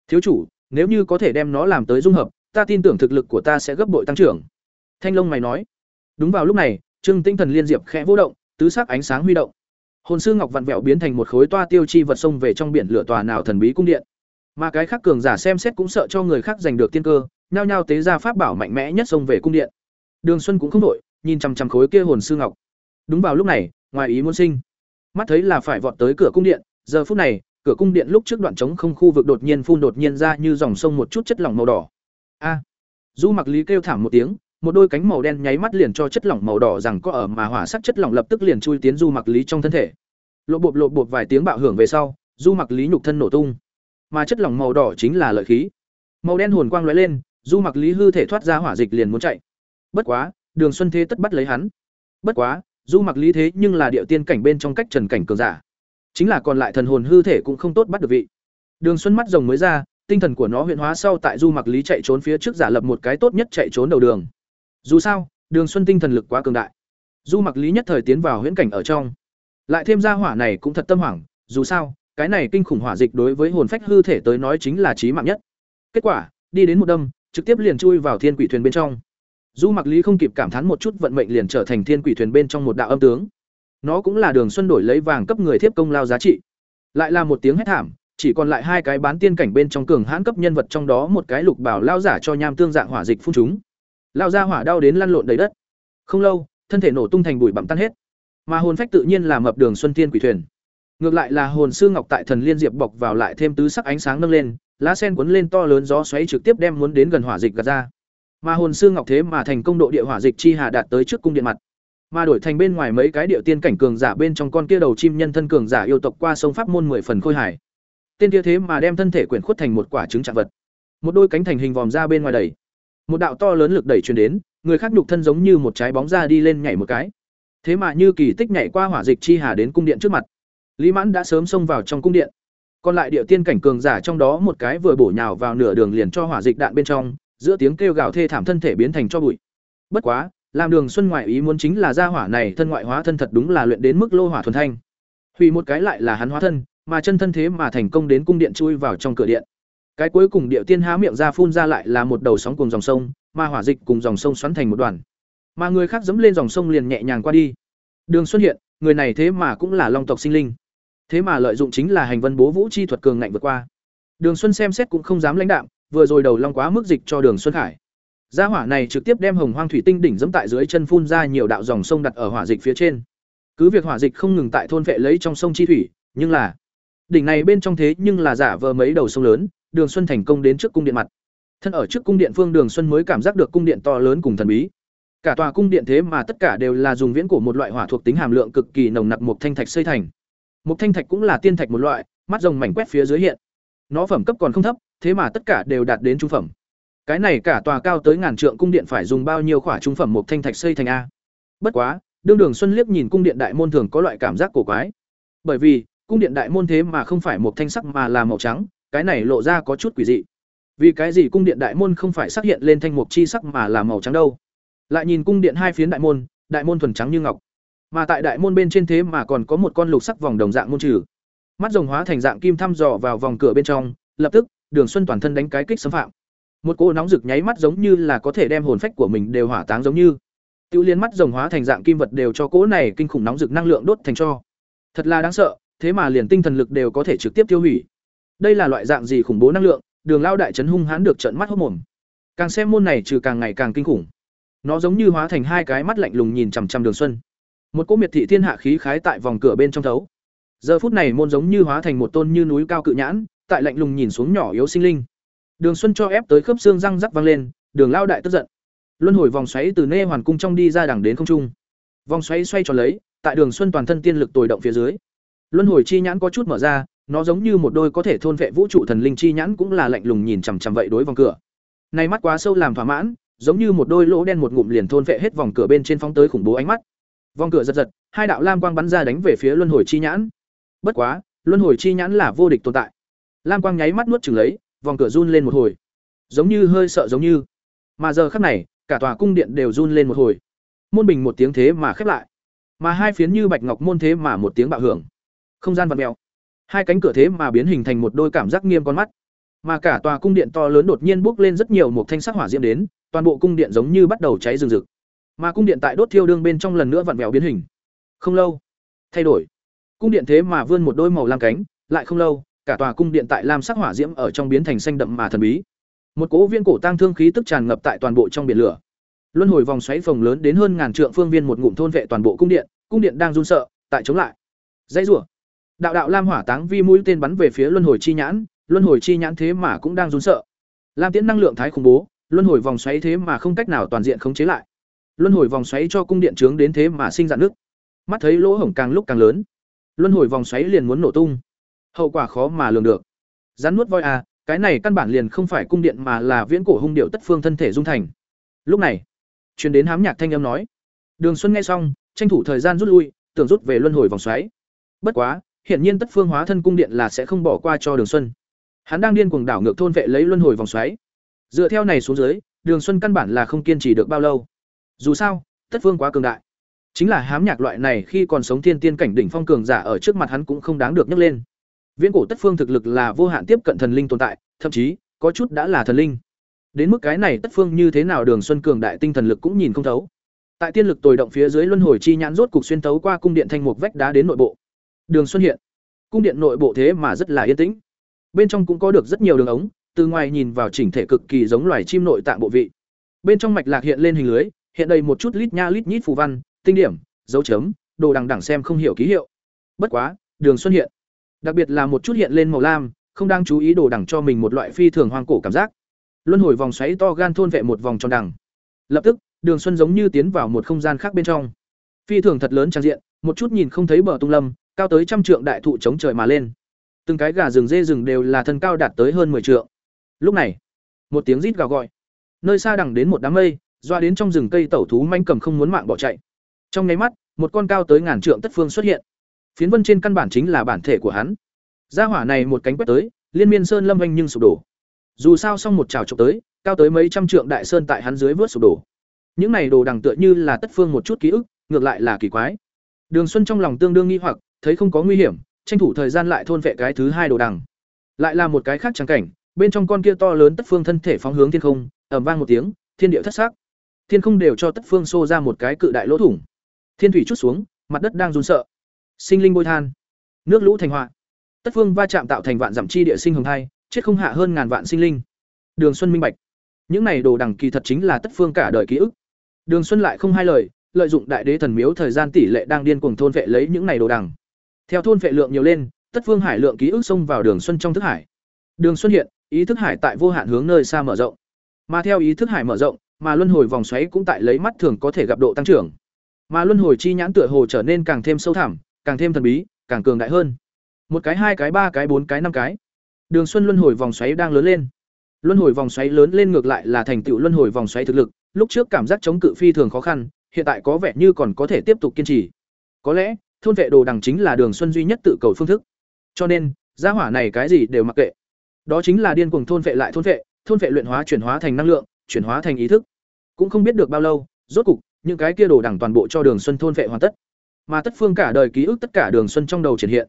Thiếu chủ, nếu như có thể đem nó làm tới dung hợp, ta tin tưởng thực lực của ta sẽ gấp bội tăng trưởng. Thanh long mày nói đúng vào lúc này, trương tinh thần liên diệp khẽ vô động, tứ sắc ánh sáng huy động. Hồn sư ngọc vặn vẹo biến thành một khối toa tiêu chi vật sông về trong biển lửa tòa nào thần bí cung điện. Mà cái khác cường giả xem xét cũng sợ cho người khác giành được tiên cơ, nhao nhao tế ra pháp bảo mạnh mẽ nhất sông về cung điện. Đường xuân cũng không đổi, nhìn chằm chằm khối kia hồn sư ngọc. Đúng vào lúc này, ngoài ý muốn sinh. Mắt thấy là phải vọt tới cửa cung điện, giờ phút này, cửa cung điện lúc trước đoạn trống không khu vực đột nhiên phun đột nhiên ra như dòng sông một chút chất lỏng màu đỏ. A. Du mặc lý kêu thảm một tiếng một đôi cánh màu đen nháy mắt liền cho chất lỏng màu đỏ rằng có ở mà hỏa sắc chất lỏng lập tức liền chui tiến du mặc lý trong thân thể. Lộ bộp lộ bộp vài tiếng bạo hưởng về sau, du mặc lý nhục thân nổ tung. Mà chất lỏng màu đỏ chính là lợi khí. Màu đen hồn quang lóe lên, du mặc lý hư thể thoát ra hỏa dịch liền muốn chạy. Bất quá, đường xuân thế tất bắt lấy hắn. Bất quá, du mặc lý thế nhưng là địa tiên cảnh bên trong cách trần cảnh cường giả. Chính là còn lại thần hồn hư thể cũng không tốt bắt được vị. Đường xuân mắt rồng mới ra, tinh thần của nó huyện hóa sau tại du mặc lý chạy trốn phía trước giả lập một cái tốt nhất chạy trốn đầu đường dù sao, đường xuân tinh thần lực quá cường đại. Du mặc lý nhất thời tiến vào huyễn cảnh ở trong, lại thêm ra hỏa này cũng thật tâm hoảng, dù sao, cái này kinh khủng hỏa dịch đối với hồn phách hư thể tới nói chính là trí mạng nhất. Kết quả, đi đến một đâm, trực tiếp liền chui vào thiên quỷ thuyền bên trong. Du mặc lý không kịp cảm thán một chút vận mệnh liền trở thành thiên quỷ thuyền bên trong một đạo âm tướng. Nó cũng là đường xuân đổi lấy vàng cấp người thiếp công lao giá trị. Lại là một tiếng hét thảm, chỉ còn lại hai cái bán tiên cảnh bên trong cường hãn cấp nhân vật trong đó một cái lục bảo lao giả cho nham tương dạng hỏa dịch phun chúng lao ra hỏa đau đến lăn lộn đầy đất. Không lâu, thân thể nổ tung thành bụi bặm tan hết. Mà hồn phách tự nhiên là mập đường xuân tiên quỷ thuyền. Ngược lại là hồn sư ngọc tại thần liên diệp bọc vào lại thêm tứ sắc ánh sáng nâng lên, lá sen cuốn lên to lớn gió xoáy trực tiếp đem muốn đến gần hỏa dịch gạt ra. Mà hồn sư ngọc thế mà thành công độ địa hỏa dịch chi hà đạt tới trước cung điện mặt. Mà đổi thành bên ngoài mấy cái địa tiên cảnh cường giả bên trong con kia đầu chim nhân thân cường giả yêu tộc qua sông pháp môn mười phần khôi hải tên kia thế mà đem thân thể quyển khuất thành một quả trứng trạng vật. Một đôi cánh thành hình vòm ra bên ngoài đẩy một đạo to lớn lực đẩy truyền đến, người khác nhục thân giống như một trái bóng ra đi lên nhảy một cái. Thế mà như kỳ tích nhảy qua hỏa dịch chi hà đến cung điện trước mặt. Lý mãn đã sớm xông vào trong cung điện. Còn lại địa tiên cảnh cường giả trong đó một cái vừa bổ nhào vào nửa đường liền cho hỏa dịch đạn bên trong, giữa tiếng kêu gào thê thảm thân thể biến thành cho bụi. Bất quá, làm đường xuân ngoại ý muốn chính là gia hỏa này thân ngoại hóa thân thật đúng là luyện đến mức lô hỏa thuần thanh. Hủy một cái lại là hắn hóa thân, mà chân thân thế mà thành công đến cung điện chui vào trong cửa điện cái cuối cùng địa tiên há miệng ra phun ra lại là một đầu sóng cùng dòng sông, mà hỏa dịch cùng dòng sông xoắn thành một đoàn. Mà người khác dẫm lên dòng sông liền nhẹ nhàng qua đi. Đường xuất hiện, người này thế mà cũng là long tộc sinh linh. Thế mà lợi dụng chính là hành vân bố vũ chi thuật cường ngạnh vượt qua. Đường xuân xem xét cũng không dám lãnh đạm, vừa rồi đầu long quá mức dịch cho đường xuân khải. Gia hỏa này trực tiếp đem hồng hoang thủy tinh đỉnh dẫm tại dưới chân phun ra nhiều đạo dòng sông đặt ở hỏa dịch phía trên. Cứ việc hỏa dịch không ngừng tại thôn vệ lấy trong sông chi thủy, nhưng là đỉnh này bên trong thế nhưng là giả vờ mấy đầu sông lớn đường xuân thành công đến trước cung điện mặt. Thân ở trước cung điện phương đường xuân mới cảm giác được cung điện to lớn cùng thần bí. Cả tòa cung điện thế mà tất cả đều là dùng viễn cổ một loại hỏa thuộc tính hàm lượng cực kỳ nồng nặc một thanh thạch xây thành. Một thanh thạch cũng là tiên thạch một loại, mắt rồng mảnh quét phía dưới hiện. Nó phẩm cấp còn không thấp, thế mà tất cả đều đạt đến trung phẩm. Cái này cả tòa cao tới ngàn trượng cung điện phải dùng bao nhiêu khỏa trung phẩm một thanh thạch xây thành a? Bất quá, đương đường xuân liếc nhìn cung điện đại môn thường có loại cảm giác cổ quái. Bởi vì, cung điện đại môn thế mà không phải một thanh sắc mà là màu trắng cái này lộ ra có chút quỷ dị. Vì cái gì cung điện đại môn không phải xác hiện lên thanh mục chi sắc mà là màu trắng đâu? Lại nhìn cung điện hai phiến đại môn đại môn thuần trắng như ngọc. Mà tại đại môn bên trên thế mà còn có một con lục sắc vòng đồng dạng môn trừ. Mắt rồng hóa thành dạng kim thăm dò vào vòng cửa bên trong, lập tức, đường xuân toàn thân đánh cái kích xâm phạm. Một cỗ nóng rực nháy mắt giống như là có thể đem hồn phách của mình đều hỏa táng giống như. Tiêu liên mắt rồng hóa thành dạng kim vật đều cho cỗ này kinh khủng nóng rực năng lượng đốt thành cho. Thật là đáng sợ, thế mà liền tinh thần lực đều có thể trực tiếp tiêu hủy đây là loại dạng gì khủng bố năng lượng, đường lao đại trấn hung hãn được trận mắt hốc mồm. Càng xem môn này trừ càng ngày càng kinh khủng. Nó giống như hóa thành hai cái mắt lạnh lùng nhìn chằm chằm đường xuân. Một cỗ miệt thị thiên hạ khí khái tại vòng cửa bên trong thấu. Giờ phút này môn giống như hóa thành một tôn như núi cao cự nhãn, tại lạnh lùng nhìn xuống nhỏ yếu sinh linh. Đường xuân cho ép tới khớp xương răng rắc vang lên, đường lao đại tức giận. Luân hồi vòng xoáy từ nê hoàn cung trong đi ra đẳng đến không trung. Vòng xoáy xoay tròn lấy, tại đường xuân toàn thân tiên lực tồi động phía dưới. Luân hồi chi nhãn có chút mở ra nó giống như một đôi có thể thôn vệ vũ trụ thần linh chi nhãn cũng là lạnh lùng nhìn chằm chằm vậy đối vòng cửa. Nay mắt quá sâu làm thỏa mãn, giống như một đôi lỗ đen một ngụm liền thôn vệ hết vòng cửa bên trên phóng tới khủng bố ánh mắt. Vòng cửa giật giật, hai đạo lam quang bắn ra đánh về phía luân hồi chi nhãn. Bất quá, luân hồi chi nhãn là vô địch tồn tại. Lam quang nháy mắt nuốt chừng lấy, vòng cửa run lên một hồi. Giống như hơi sợ giống như. Mà giờ khắc này, cả tòa cung điện đều run lên một hồi. Môn bình một tiếng thế mà khép lại. Mà hai phiến như bạch ngọc môn thế mà một tiếng bạo hưởng. Không gian vật mèo hai cánh cửa thế mà biến hình thành một đôi cảm giác nghiêm con mắt. Mà cả tòa cung điện to lớn đột nhiên bốc lên rất nhiều một thanh sắc hỏa diễm đến, toàn bộ cung điện giống như bắt đầu cháy rừng rực. Mà cung điện tại đốt thiêu đương bên trong lần nữa vặn vẹo biến hình. Không lâu, thay đổi. Cung điện thế mà vươn một đôi màu lam cánh, lại không lâu, cả tòa cung điện tại lam sắc hỏa diễm ở trong biến thành xanh đậm mà thần bí. Một cỗ viên cổ tang thương khí tức tràn ngập tại toàn bộ trong biển lửa. Luân hồi vòng xoáy phòng lớn đến hơn ngàn trượng phương viên một ngụm thôn vệ toàn bộ cung điện cung điện đang run sợ, tại chống lại. Dãy rủa đạo đạo lam hỏa táng vi mũi tên bắn về phía luân hồi chi nhãn, luân hồi chi nhãn thế mà cũng đang run sợ. Lam tiễn năng lượng thái khủng bố, luân hồi vòng xoáy thế mà không cách nào toàn diện khống chế lại. Luân hồi vòng xoáy cho cung điện trướng đến thế mà sinh dạn nước mắt thấy lỗ hổng càng lúc càng lớn, luân hồi vòng xoáy liền muốn nổ tung. Hậu quả khó mà lường được. Rắn nuốt voi à cái này căn bản liền không phải cung điện mà là viễn cổ hung điệu tất phương thân thể dung thành. Lúc này, truyền đến hám nhạc thanh âm nói, đường xuân nghe xong, tranh thủ thời gian rút lui, tưởng rút về luân hồi vòng xoáy. Bất quá hiển nhiên tất phương hóa thân cung điện là sẽ không bỏ qua cho đường xuân. Hắn đang điên cuồng đảo ngược thôn vệ lấy luân hồi vòng xoáy. Dựa theo này xuống dưới, đường xuân căn bản là không kiên trì được bao lâu. Dù sao, tất phương quá cường đại. Chính là hám nhạc loại này khi còn sống thiên tiên cảnh đỉnh phong cường giả ở trước mặt hắn cũng không đáng được nhắc lên. Viễn cổ tất phương thực lực là vô hạn tiếp cận thần linh tồn tại, thậm chí, có chút đã là thần linh. Đến mức cái này tất phương như thế nào đường xuân cường đại tinh thần lực cũng nhìn không thấu. Tại tiên lực tồi động phía dưới luân hồi chi nhãn rốt cục xuyên tấu qua cung điện thanh mục vách đá đến nội bộ đường xuân hiện. Cung điện nội bộ thế mà rất là yên tĩnh. Bên trong cũng có được rất nhiều đường ống, từ ngoài nhìn vào chỉnh thể cực kỳ giống loài chim nội tạng bộ vị. Bên trong mạch lạc hiện lên hình lưới, hiện đầy một chút lít nha lít nhít phù văn, tinh điểm, dấu chấm, đồ đằng đẳng xem không hiểu ký hiệu. Bất quá, đường xuân hiện. Đặc biệt là một chút hiện lên màu lam, không đang chú ý đồ đẳng cho mình một loại phi thường hoang cổ cảm giác. Luân hồi vòng xoáy to gan thôn vệ một vòng tròn đằng. Lập tức, đường xuân giống như tiến vào một không gian khác bên trong. Phi thường thật lớn trang diện, một chút nhìn không thấy bờ tung lâm cao tới trăm trượng đại thụ chống trời mà lên. Từng cái gà rừng dê rừng đều là thân cao đạt tới hơn 10 trượng. Lúc này, một tiếng rít gào gọi. Nơi xa đằng đến một đám mây, doa đến trong rừng cây tẩu thú manh cầm không muốn mạng bỏ chạy. Trong nháy mắt, một con cao tới ngàn trượng tất phương xuất hiện. Phiến vân trên căn bản chính là bản thể của hắn. Gia hỏa này một cánh quét tới, liên miên sơn lâm anh nhưng sụp đổ. Dù sao xong một trào trộm tới, cao tới mấy trăm trượng đại sơn tại hắn dưới vớt sụp đổ. Những này đồ đằng tựa như là tất phương một chút ký ức, ngược lại là kỳ quái. Đường xuân trong lòng tương đương nghi hoặc thấy không có nguy hiểm tranh thủ thời gian lại thôn vệ cái thứ hai đồ đằng. Lại là một cái khác trắng cảnh bên trong con kia to lớn tất phương thân thể phóng hướng thiên không ẩm vang một tiếng thiên địa thất sắc, thiên không đều cho tất phương xô ra một cái cự đại lỗ thủng. Thiên thủy chút xuống mặt đất đang run sợ. Sinh linh bôi than. Nước lũ thành họa. Tất phương va chạm tạo thành vạn giảm chi địa sinh hồng thai chết không hạ hơn ngàn vạn sinh linh. Đường xuân minh bạch. Những này đồ đằng kỳ thật chính là tất phương cả đời ký ức. Đường xuân lại không hai lời lợi dụng đại đế thần miếu thời gian tỷ lệ đang điên cuồng thôn vệ lấy những này đồ đằng theo thôn vệ lượng nhiều lên, tất phương hải lượng ký ức xông vào đường xuân trong thức hải. Đường xuân hiện, ý thức hải tại vô hạn hướng nơi xa mở rộng. Mà theo ý thức hải mở rộng, mà luân hồi vòng xoáy cũng tại lấy mắt thường có thể gặp độ tăng trưởng. Mà luân hồi chi nhãn tựa hồ trở nên càng thêm sâu thẳm, càng thêm thần bí, càng cường đại hơn. Một cái hai cái ba cái bốn cái năm cái. Đường xuân luân hồi vòng xoáy đang lớn lên. Luân hồi vòng xoáy lớn lên ngược lại là thành tựu luân hồi vòng xoáy thực lực, lúc trước cảm giác chống cự phi thường khó khăn, hiện tại có vẻ như còn có thể tiếp tục kiên trì. Có lẽ thôn vệ đồ đằng chính là đường xuân duy nhất tự cầu phương thức. Cho nên, gia hỏa này cái gì đều mặc kệ. Đó chính là điên cuồng thôn vệ lại thôn vệ thôn vệ luyện hóa chuyển hóa thành năng lượng, chuyển hóa thành ý thức. Cũng không biết được bao lâu, rốt cục, những cái kia đồ đằng toàn bộ cho đường xuân thôn vệ hoàn tất. Mà tất phương cả đời ký ức tất cả đường xuân trong đầu triển hiện.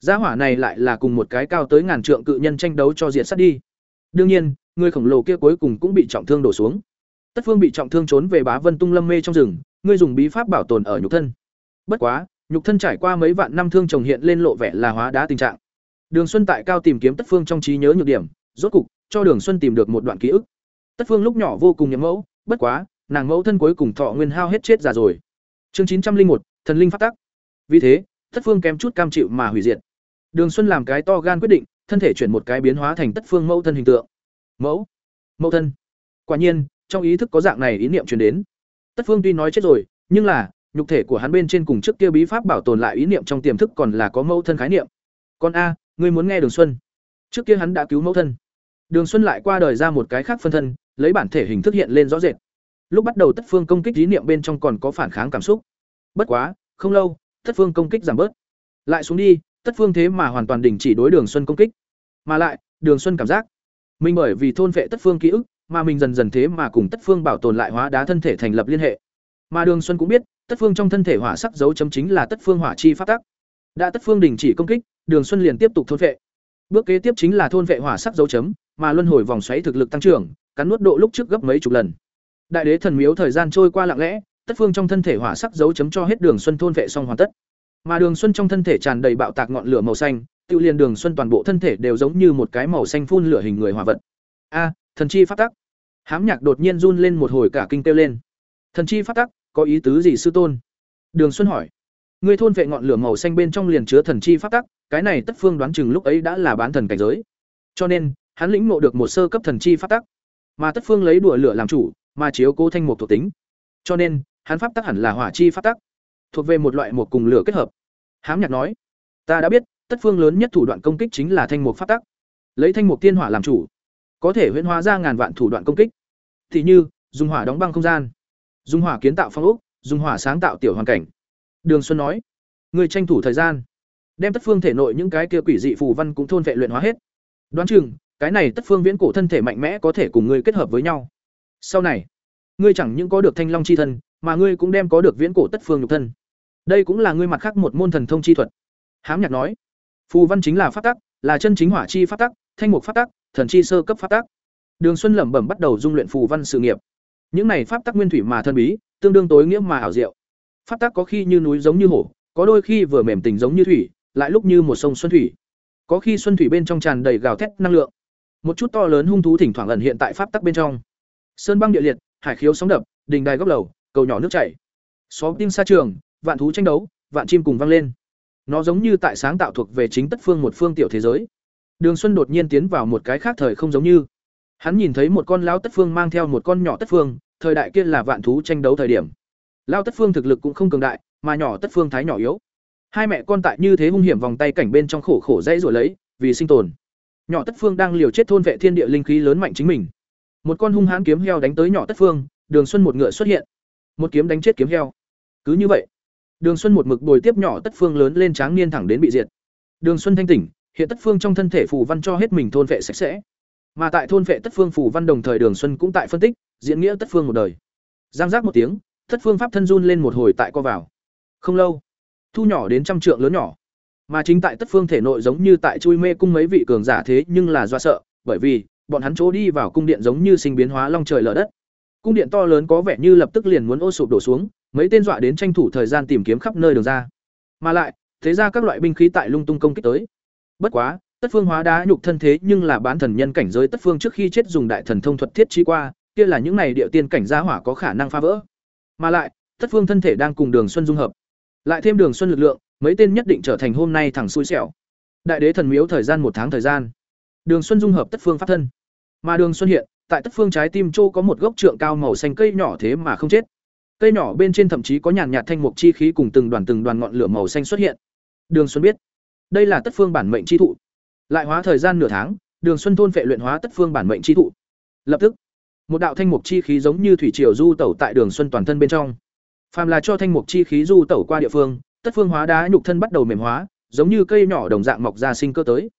Gia hỏa này lại là cùng một cái cao tới ngàn trượng cự nhân tranh đấu cho diện sát đi. Đương nhiên, người khổng lồ kia cuối cùng cũng bị trọng thương đổ xuống. Tất phương bị trọng thương trốn về bá vân tung lâm mê trong rừng ngươi dùng bí pháp bảo tồn ở nhục thân. Bất quá nhục thân trải qua mấy vạn năm thương trồng hiện lên lộ vẻ là hóa đá tình trạng. Đường xuân tại cao tìm kiếm tất phương trong trí nhớ nhược điểm, rốt cục, cho đường xuân tìm được một đoạn ký ức. Tất phương lúc nhỏ vô cùng nhậm mẫu, bất quá, nàng mẫu thân cuối cùng thọ nguyên hao hết chết già rồi. Chương chín trăm linh một, thần linh phát tắc. Vì thế, tất phương kém chút cam chịu mà hủy diệt. Đường xuân làm cái to gan quyết định, thân thể chuyển một cái biến hóa thành tất phương mẫu thân hình tượng. Mẫu mẫu thân. Quả nhiên, trong ý thức có dạng này ý niệm truyền đến. Tất phương tuy nói chết rồi, nhưng là nhục thể của hắn bên trên cùng trước kia bí pháp bảo tồn lại ý niệm trong tiềm thức còn là có mẫu thân khái niệm. Con a, ngươi muốn nghe đường xuân. Trước kia hắn đã cứu mẫu thân. Đường xuân lại qua đời ra một cái khác phân thân, lấy bản thể hình thức hiện lên rõ rệt. Lúc bắt đầu tất phương công kích ý niệm bên trong còn có phản kháng cảm xúc. Bất quá, không lâu, tất phương công kích giảm bớt. Lại xuống đi, tất phương thế mà hoàn toàn đình chỉ đối đường xuân công kích. Mà lại, đường xuân cảm giác, mình bởi vì thôn vệ tất phương ký ức, mà mình dần dần thế mà cùng tất phương bảo tồn lại hóa đá thân thể thành lập liên hệ. Mà đường xuân cũng biết tất phương trong thân thể hỏa sắc dấu chấm chính là tất phương hỏa chi phát tắc. Đã tất phương đình chỉ công kích, đường xuân liền tiếp tục thôn vệ. Bước kế tiếp chính là thôn vệ hỏa sắc dấu chấm, mà luân hồi vòng xoáy thực lực tăng trưởng, cắn nuốt độ lúc trước gấp mấy chục lần. Đại đế thần miếu thời gian trôi qua lặng lẽ, tất phương trong thân thể hỏa sắc dấu chấm cho hết đường xuân thôn vệ xong hoàn tất. Mà đường xuân trong thân thể tràn đầy bạo tạc ngọn lửa màu xanh, tự liền đường xuân toàn bộ thân thể đều giống như một cái màu xanh phun lửa hình người hỏa vật. A, thần chi phát tắc. Hám nhạc đột nhiên run lên một hồi cả kinh kêu lên. Thần chi phát tắc có ý tứ gì sư tôn? Đường xuân hỏi. Người thôn vệ ngọn lửa màu xanh bên trong liền chứa thần chi pháp tắc, cái này tất phương đoán chừng lúc ấy đã là bán thần cảnh giới. Cho nên, hắn lĩnh ngộ được một sơ cấp thần chi pháp tắc. Mà tất phương lấy đùa lửa làm chủ, mà chiếu cố thanh mục thuộc tính. Cho nên, hắn pháp tắc hẳn là hỏa chi pháp tắc, thuộc về một loại một cùng lửa kết hợp. Hám nhạc nói, ta đã biết, tất phương lớn nhất thủ đoạn công kích chính là thanh mục pháp tắc. Lấy thanh mục tiên hỏa làm chủ, có thể huyễn hóa ra ngàn vạn thủ đoạn công kích. Thì như, dùng hỏa đóng băng không gian dùng hỏa kiến tạo phong ốc dùng hỏa sáng tạo tiểu hoàn cảnh. Đường xuân nói, người tranh thủ thời gian, đem tất phương thể nội những cái kia quỷ dị phù văn cũng thôn vệ luyện hóa hết. Đoán chừng, cái này tất phương viễn cổ thân thể mạnh mẽ có thể cùng ngươi kết hợp với nhau. Sau này, ngươi chẳng những có được thanh long chi thân, mà ngươi cũng đem có được viễn cổ tất phương nhục thân. Đây cũng là ngươi mặt khác một môn thần thông chi thuật. Hám nhạc nói, phù văn chính là phát tắc, là chân chính hỏa chi phát tắc, thanh mục phát tắc, thần chi sơ cấp phát tắc. Đường xuân lẩm bẩm bắt đầu dung luyện phù văn sự nghiệp những này pháp tắc nguyên thủy mà thân bí, tương đương tối nghĩa mà ảo diệu. Pháp tắc có khi như núi giống như hổ, có đôi khi vừa mềm tình giống như thủy, lại lúc như một sông xuân thủy. Có khi xuân thủy bên trong tràn đầy gào thét năng lượng. Một chút to lớn hung thú thỉnh thoảng ẩn hiện tại pháp tắc bên trong. Sơn băng địa liệt, hải khiếu sóng đập, đình đài góc lầu, cầu nhỏ nước chảy. Xóm tim xa trường, vạn thú tranh đấu, vạn chim cùng vang lên. Nó giống như tại sáng tạo thuộc về chính tất phương một phương tiểu thế giới. Đường xuân đột nhiên tiến vào một cái khác thời không giống như hắn nhìn thấy một con lão tất phương mang theo một con nhỏ tất phương, thời đại kia là vạn thú tranh đấu thời điểm. Lão tất phương thực lực cũng không cường đại, mà nhỏ tất phương thái nhỏ yếu. Hai mẹ con tại như thế hung hiểm vòng tay cảnh bên trong khổ khổ dãy rồi lấy, vì sinh tồn. Nhỏ tất phương đang liều chết thôn vệ thiên địa linh khí lớn mạnh chính mình. Một con hung hãn kiếm heo đánh tới nhỏ tất phương, đường xuân một ngựa xuất hiện. Một kiếm đánh chết kiếm heo. Cứ như vậy, đường xuân một mực bồi tiếp nhỏ tất phương lớn lên tráng niên thẳng đến bị diệt. Đường xuân thanh tỉnh, hiện tất phương trong thân thể phù văn cho hết mình thôn vệ sạch sẽ mà tại thôn vệ tất phương phủ văn đồng thời đường xuân cũng tại phân tích, diễn nghĩa tất phương một đời. Giang giác một tiếng, tất phương pháp thân run lên một hồi tại co vào. Không lâu, thu nhỏ đến trăm trượng lớn nhỏ. Mà chính tại tất phương thể nội giống như tại chui mê cung mấy vị cường giả thế nhưng là do sợ, bởi vì, bọn hắn chỗ đi vào cung điện giống như sinh biến hóa long trời lở đất. Cung điện to lớn có vẻ như lập tức liền muốn ô sụp đổ xuống, mấy tên dọa đến tranh thủ thời gian tìm kiếm khắp nơi đường ra. Mà lại, thế ra các loại binh khí tại lung tung công kích tới. Bất quá tất phương hóa đá nhục thân thế nhưng là bán thần nhân cảnh giới tất phương trước khi chết dùng đại thần thông thuật thiết trí qua, kia là những này địa tiên cảnh gia hỏa có khả năng phá vỡ. Mà lại, tất phương thân thể đang cùng đường xuân dung hợp. Lại thêm đường xuân lực lượng, mấy tên nhất định trở thành hôm nay thẳng xui xẻo. Đại đế thần miếu thời gian một tháng thời gian. Đường xuân dung hợp tất phương pháp thân. Mà đường xuân hiện, tại tất phương trái tim châu có một gốc trượng cao màu xanh cây nhỏ thế mà không chết. Cây nhỏ bên trên thậm chí có nhàn nhạt thanh mục chi khí cùng từng đoàn từng đoàn ngọn lửa màu xanh xuất hiện. Đường xuân biết, đây là tất phương bản mệnh chi thụ lại hóa thời gian nửa tháng, đường xuân thôn phệ luyện hóa tất phương bản mệnh chi thụ. Lập tức, một đạo thanh mục chi khí giống như thủy triều du tẩu tại đường xuân toàn thân bên trong. Phàm là cho thanh mục chi khí du tẩu qua địa phương, tất phương hóa đá nhục thân bắt đầu mềm hóa, giống như cây nhỏ đồng dạng mọc ra sinh cơ tới.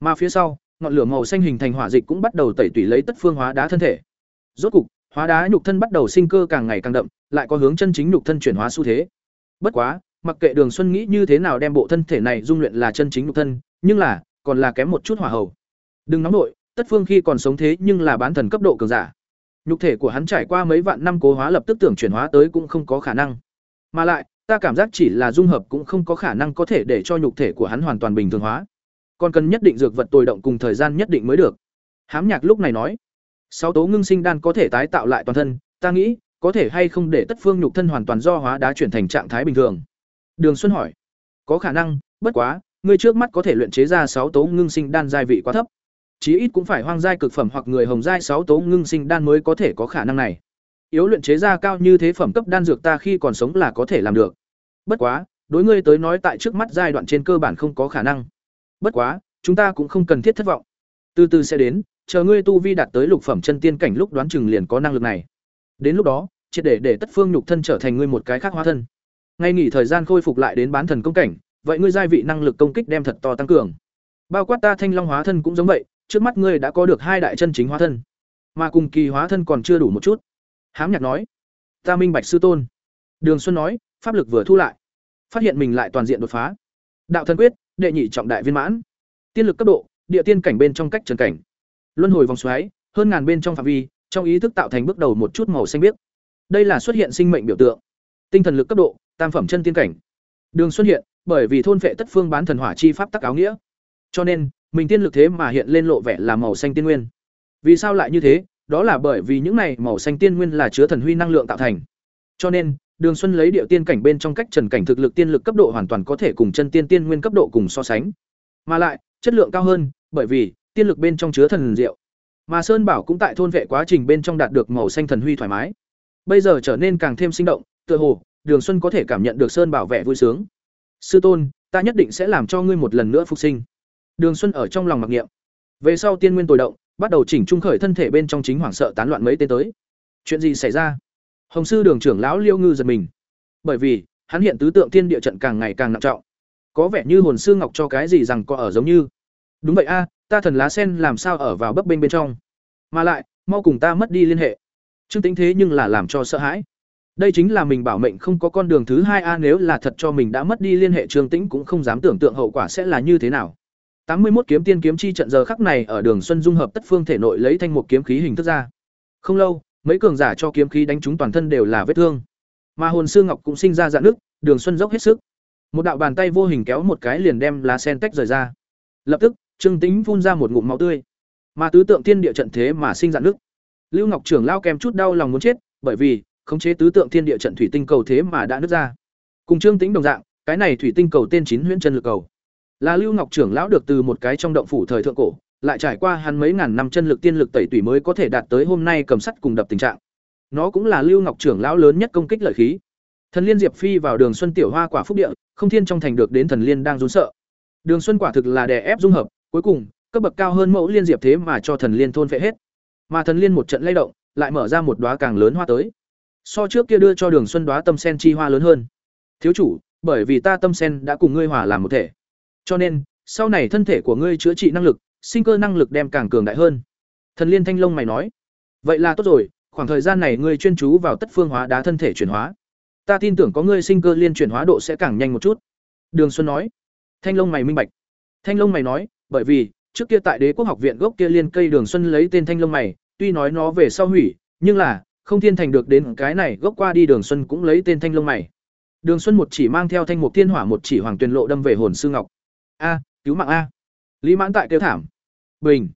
Mà phía sau, ngọn lửa màu xanh hình thành hỏa dịch cũng bắt đầu tẩy tủy lấy tất phương hóa đá thân thể. Rốt cục, hóa đá nhục thân bắt đầu sinh cơ càng ngày càng đậm, lại có hướng chân chính nhục thân chuyển hóa xu thế. Bất quá, mặc kệ đường xuân nghĩ như thế nào đem bộ thân thể này dung luyện là chân chính nhục thân, nhưng là còn là kém một chút hỏa hầu. Đừng nóng nội, tất phương khi còn sống thế nhưng là bán thần cấp độ cường giả. Nhục thể của hắn trải qua mấy vạn năm cố hóa lập tức tưởng chuyển hóa tới cũng không có khả năng. Mà lại, ta cảm giác chỉ là dung hợp cũng không có khả năng có thể để cho nhục thể của hắn hoàn toàn bình thường hóa. Còn cần nhất định dược vật tồi động cùng thời gian nhất định mới được. Hám nhạc lúc này nói, sáu tố ngưng sinh đan có thể tái tạo lại toàn thân, ta nghĩ, có thể hay không để tất phương nhục thân hoàn toàn do hóa đá chuyển thành trạng thái bình thường? Đường xuân hỏi, có khả năng, bất quá ngươi trước mắt có thể luyện chế ra sáu tố ngưng sinh đan giai vị quá thấp. Chí ít cũng phải hoang giai cực phẩm hoặc người hồng giai sáu tố ngưng sinh đan mới có thể có khả năng này. Yếu luyện chế ra cao như thế phẩm cấp đan dược ta khi còn sống là có thể làm được. Bất quá, đối ngươi tới nói tại trước mắt giai đoạn trên cơ bản không có khả năng. Bất quá, chúng ta cũng không cần thiết thất vọng. Từ từ sẽ đến, chờ ngươi tu vi đạt tới lục phẩm chân tiên cảnh lúc đoán chừng liền có năng lực này. Đến lúc đó, triệt để để tất phương nhục thân trở thành ngươi một cái khác hóa thân. Ngay nghỉ thời gian khôi phục lại đến bán thần công cảnh vậy ngươi giai vị năng lực công kích đem thật to tăng cường. Bao quát ta thanh long hóa thân cũng giống vậy, trước mắt ngươi đã có được hai đại chân chính hóa thân. Mà cùng kỳ hóa thân còn chưa đủ một chút. Hám nhạc nói, ta minh bạch sư tôn. Đường xuân nói, pháp lực vừa thu lại, phát hiện mình lại toàn diện đột phá. Đạo thân quyết, đệ nhị trọng đại viên mãn. Tiên lực cấp độ, địa tiên cảnh bên trong cách trần cảnh. Luân hồi vòng xoáy, hơn ngàn bên trong phạm vi, trong ý thức tạo thành bước đầu một chút màu xanh biếc. Đây là xuất hiện sinh mệnh biểu tượng. Tinh thần lực cấp độ, tam phẩm chân tiên cảnh. Đường xuất hiện bởi vì thôn vệ tất phương bán thần hỏa chi pháp tắc áo nghĩa. Cho nên, mình tiên lực thế mà hiện lên lộ vẻ là màu xanh tiên nguyên. Vì sao lại như thế? Đó là bởi vì những này màu xanh tiên nguyên là chứa thần huy năng lượng tạo thành. Cho nên, đường xuân lấy điệu tiên cảnh bên trong cách trần cảnh thực lực tiên lực cấp độ hoàn toàn có thể cùng chân tiên tiên nguyên cấp độ cùng so sánh. Mà lại, chất lượng cao hơn, bởi vì, tiên lực bên trong chứa thần diệu. Mà sơn bảo cũng tại thôn vệ quá trình bên trong đạt được màu xanh thần huy thoải mái. Bây giờ trở nên càng thêm sinh động, tựa hồ, đường xuân có thể cảm nhận được sơn bảo vẻ vui sướng sư tôn, ta nhất định sẽ làm cho ngươi một lần nữa phục sinh. Đường xuân ở trong lòng mặc niệm. Về sau tiên nguyên tồi động, bắt đầu chỉnh trung khởi thân thể bên trong chính hoảng sợ tán loạn mấy tên tới. Chuyện gì xảy ra? Hồng sư đường trưởng lão liêu ngư giật mình. Bởi vì, hắn hiện tứ tượng tiên địa trận càng ngày càng nặng trọng. Có vẻ như hồn sư ngọc cho cái gì rằng có ở giống như. Đúng vậy a, ta thần lá sen làm sao ở vào bấp bênh bên trong. Mà lại, mau cùng ta mất đi liên hệ. Trương tính thế nhưng là làm cho sợ hãi đây chính là mình bảo mệnh không có con đường thứ hai a, nếu là thật cho mình đã mất đi liên hệ trương tĩnh cũng không dám tưởng tượng hậu quả sẽ là như thế nào. Tám mươi một kiếm tiên kiếm chi trận giờ khắc này ở đường xuân dung hợp tất phương thể nội lấy thanh một kiếm khí hình thức ra. Không lâu, mấy cường giả cho kiếm khí đánh trúng toàn thân đều là vết thương. Mà hồn sư ngọc cũng sinh ra dạn nước, đường xuân dốc hết sức. Một đạo bàn tay vô hình kéo một cái liền đem lá sen tách rời ra. Lập tức, trương Tĩnh phun ra một ngụm máu tươi. Mà tứ tượng thiên địa trận thế mà sinh dạn nước. Lưu ngọc trưởng lao kèm chút đau lòng muốn chết, bởi vì khống chế tứ tượng thiên địa trận thủy tinh cầu thế mà đã nứt ra. Cùng trương tĩnh đồng dạng, cái này thủy tinh cầu tên chín huyễn chân lực cầu. Là lưu ngọc trưởng lão được từ một cái trong động phủ thời thượng cổ, lại trải qua hắn mấy ngàn năm chân lực tiên lực tẩy tủy mới có thể đạt tới hôm nay cầm sắt cùng đập tình trạng. Nó cũng là lưu ngọc trưởng lão lớn nhất công kích lợi khí. Thần liên diệp phi vào đường xuân tiểu hoa quả phúc địa, không thiên trong thành được đến thần liên đang run sợ. Đường xuân quả thực là đè ép dung hợp, cuối cùng, cấp bậc cao hơn mẫu liên diệp thế mà cho thần liên thôn phệ hết. Mà thần liên một trận lay động, lại mở ra một đóa càng lớn hoa tới so trước kia đưa cho đường xuân đóa tâm sen chi hoa lớn hơn. Thiếu chủ, bởi vì ta tâm sen đã cùng ngươi hòa làm một thể. Cho nên, sau này thân thể của ngươi chữa trị năng lực, sinh cơ năng lực đem càng cường đại hơn. Thần liên thanh long mày nói, vậy là tốt rồi, khoảng thời gian này ngươi chuyên chú vào tất phương hóa đá thân thể chuyển hóa. Ta tin tưởng có ngươi sinh cơ liên chuyển hóa độ sẽ càng nhanh một chút. Đường xuân nói. Thanh long mày minh bạch. Thanh long mày nói, bởi vì, trước kia tại đế quốc học viện gốc kia liên cây đường xuân lấy tên thanh long mày, tuy nói nó về sau hủy, nhưng là không thiên thành được đến cái này gốc qua đi đường xuân cũng lấy tên thanh long mày. Đường xuân một chỉ mang theo thanh mục thiên hỏa, một chỉ hoàng tuyền lộ đâm về hồn sư ngọc. A, cứu mạng a. Lý mãn tại kêu thảm. Bình.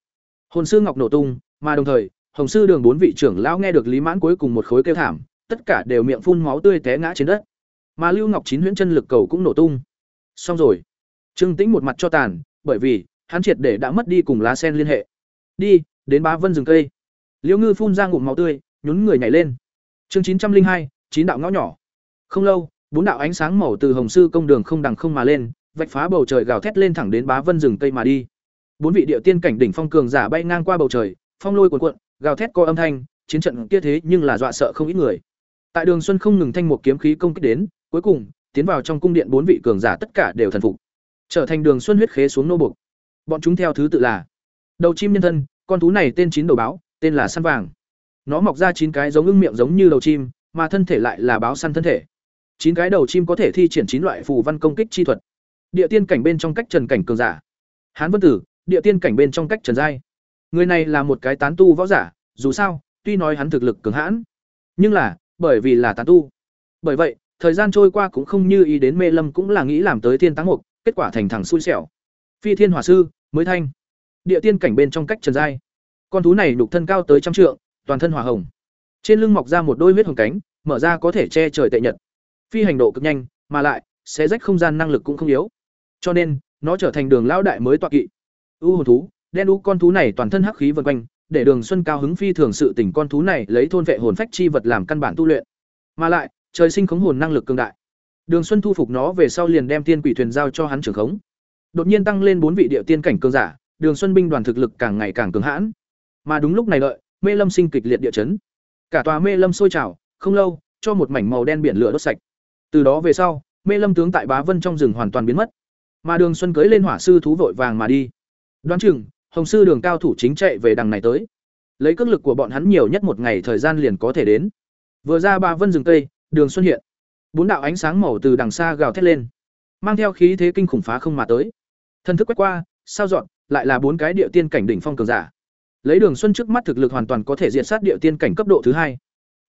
Hồn sư ngọc nổ tung, mà đồng thời, hồng sư đường bốn vị trưởng lão nghe được lý mãn cuối cùng một khối kêu thảm, tất cả đều miệng phun máu tươi té ngã trên đất. Mà lưu ngọc chín huyễn chân lực cầu cũng nổ tung. Xong rồi. Trương tĩnh một mặt cho tàn, bởi vì, hắn triệt để đã mất đi cùng lá sen liên hệ. Đi, đến bá vân rừng cây. Liễu ngư phun ra ngụm máu tươi nhún người nhảy lên. Chương chín trăm linh hai, chín đạo ngõ nhỏ. Không lâu, bốn đạo ánh sáng màu từ hồng sư công đường không đằng không mà lên, vạch phá bầu trời gào thét lên thẳng đến bá vân rừng cây mà đi. Bốn vị địa tiên cảnh đỉnh phong cường giả bay ngang qua bầu trời, phong lôi cuồn cuộn, gào thét có âm thanh, chiến trận kia thế nhưng là dọa sợ không ít người. Tại đường xuân không ngừng thanh một kiếm khí công kích đến, cuối cùng, tiến vào trong cung điện bốn vị cường giả tất cả đều thần phục. Trở thành đường xuân huyết khế xuống nô bục bọn chúng theo thứ tự là, đầu chim nhân thân, con thú này tên chín đầu báo, tên là săn vàng nó mọc ra chín cái giống ưng miệng giống như đầu chim, mà thân thể lại là báo săn thân thể. Chín cái đầu chim có thể thi triển chín loại phù văn công kích chi thuật. Địa tiên cảnh bên trong cách trần cảnh cường giả. Hán vân tử, địa tiên cảnh bên trong cách trần giai. Người này là một cái tán tu võ giả, dù sao, tuy nói hắn thực lực cường hãn, nhưng là, bởi vì là tán tu. Bởi vậy, thời gian trôi qua cũng không như ý đến mê lâm cũng là nghĩ làm tới thiên táng mục, kết quả thành thẳng xui xẻo. Phi thiên hỏa sư, mới thanh. Địa tiên cảnh bên trong cách trần giai. Con thú này đục thân cao tới trăm trượng toàn thân hỏa hồng. Trên lưng mọc ra một đôi huyết hồng cánh, mở ra có thể che trời tệ nhật. Phi hành độ cực nhanh, mà lại, sẽ rách không gian năng lực cũng không yếu. Cho nên, nó trở thành đường lão đại mới tọa kỵ. U hồn thú, đen u con thú này toàn thân hắc khí vân quanh, để đường xuân cao hứng phi thường sự tỉnh con thú này lấy thôn vệ hồn phách chi vật làm căn bản tu luyện. Mà lại, trời sinh khống hồn năng lực cường đại. Đường xuân thu phục nó về sau liền đem tiên quỷ thuyền giao cho hắn trưởng khống. Đột nhiên tăng lên bốn vị địa tiên cảnh cường giả, đường xuân binh đoàn thực lực càng ngày càng cường hãn. Mà đúng lúc này lợi mê lâm sinh kịch liệt địa chấn. Cả tòa mê lâm sôi trào, không lâu, cho một mảnh màu đen biển lửa đốt sạch. Từ đó về sau, mê lâm tướng tại bá vân trong rừng hoàn toàn biến mất. Mà đường xuân cưới lên hỏa sư thú vội vàng mà đi. Đoán chừng, hồng sư đường cao thủ chính chạy về đằng này tới. Lấy cước lực của bọn hắn nhiều nhất một ngày thời gian liền có thể đến. Vừa ra ba vân rừng tây đường xuân hiện. Bốn đạo ánh sáng màu từ đằng xa gào thét lên. Mang theo khí thế kinh khủng phá không mà tới. Thân thức quét qua, sao dọn, lại là bốn cái địa tiên cảnh đỉnh phong cường giả lấy đường xuân trước mắt thực lực hoàn toàn có thể diện sát địa tiên cảnh cấp độ thứ hai.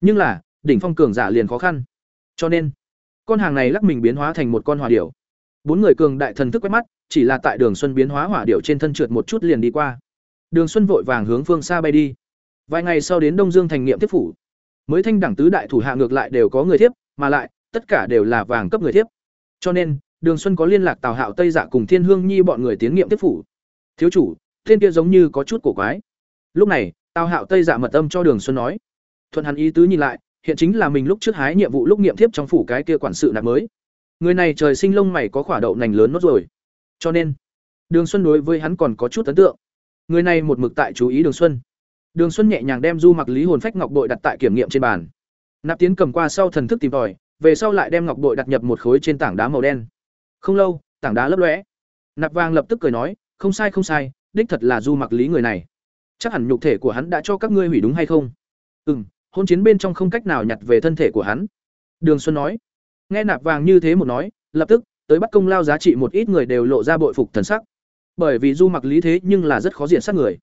Nhưng là, đỉnh phong cường giả liền khó khăn. Cho nên, con hàng này lắc mình biến hóa thành một con hỏa điểu. Bốn người cường đại thần thức quét mắt, chỉ là tại đường xuân biến hóa hỏa điểu trên thân trượt một chút liền đi qua. Đường xuân vội vàng hướng phương xa bay đi. Vài ngày sau đến đông dương thành nghiệm tiếp phủ. Mới thanh đẳng tứ đại thủ hạ ngược lại đều có người thiếp, mà lại, tất cả đều là vàng cấp người thiếp. Cho nên, đường xuân có liên lạc tào hạo tây dạ cùng thiên hương nhi bọn người tiến nghiệm tiếp phủ. Thiếu chủ thiên kia giống như có chút cổ quái lúc này, tào hạo tây dạ mật âm cho đường xuân nói, thuận hắn ý tứ nhìn lại, hiện chính là mình lúc trước hái nhiệm vụ lúc nghiệm thiếp trong phủ cái kia quản sự nạp mới. Người này trời sinh lông mày có khỏa đậu nành lớn nốt rồi. Cho nên, đường xuân đối với hắn còn có chút ấn tượng. Người này một mực tại chú ý đường xuân. Đường xuân nhẹ nhàng đem du mặc lý hồn phách ngọc bội đặt tại kiểm nghiệm trên bàn. Nạp tiến cầm qua sau thần thức tìm tòi, về sau lại đem ngọc bội đặt nhập một khối trên tảng đá màu đen. Không lâu, tảng đá lấp lóe. Nạp vàng lập tức cười nói, không sai không sai, đích thật là du mặc lý người này chắc hẳn nhục thể của hắn đã cho các ngươi hủy đúng hay không? Ừ m hôn chiến bên trong không cách nào nhặt về thân thể của hắn. Đường xuân nói. Nghe nạp vàng như thế một nói, lập tức, tới bắt công lao giá trị một ít người đều lộ ra bội phục thần sắc. Bởi vì du mặc lý thế nhưng là rất khó diện sát người.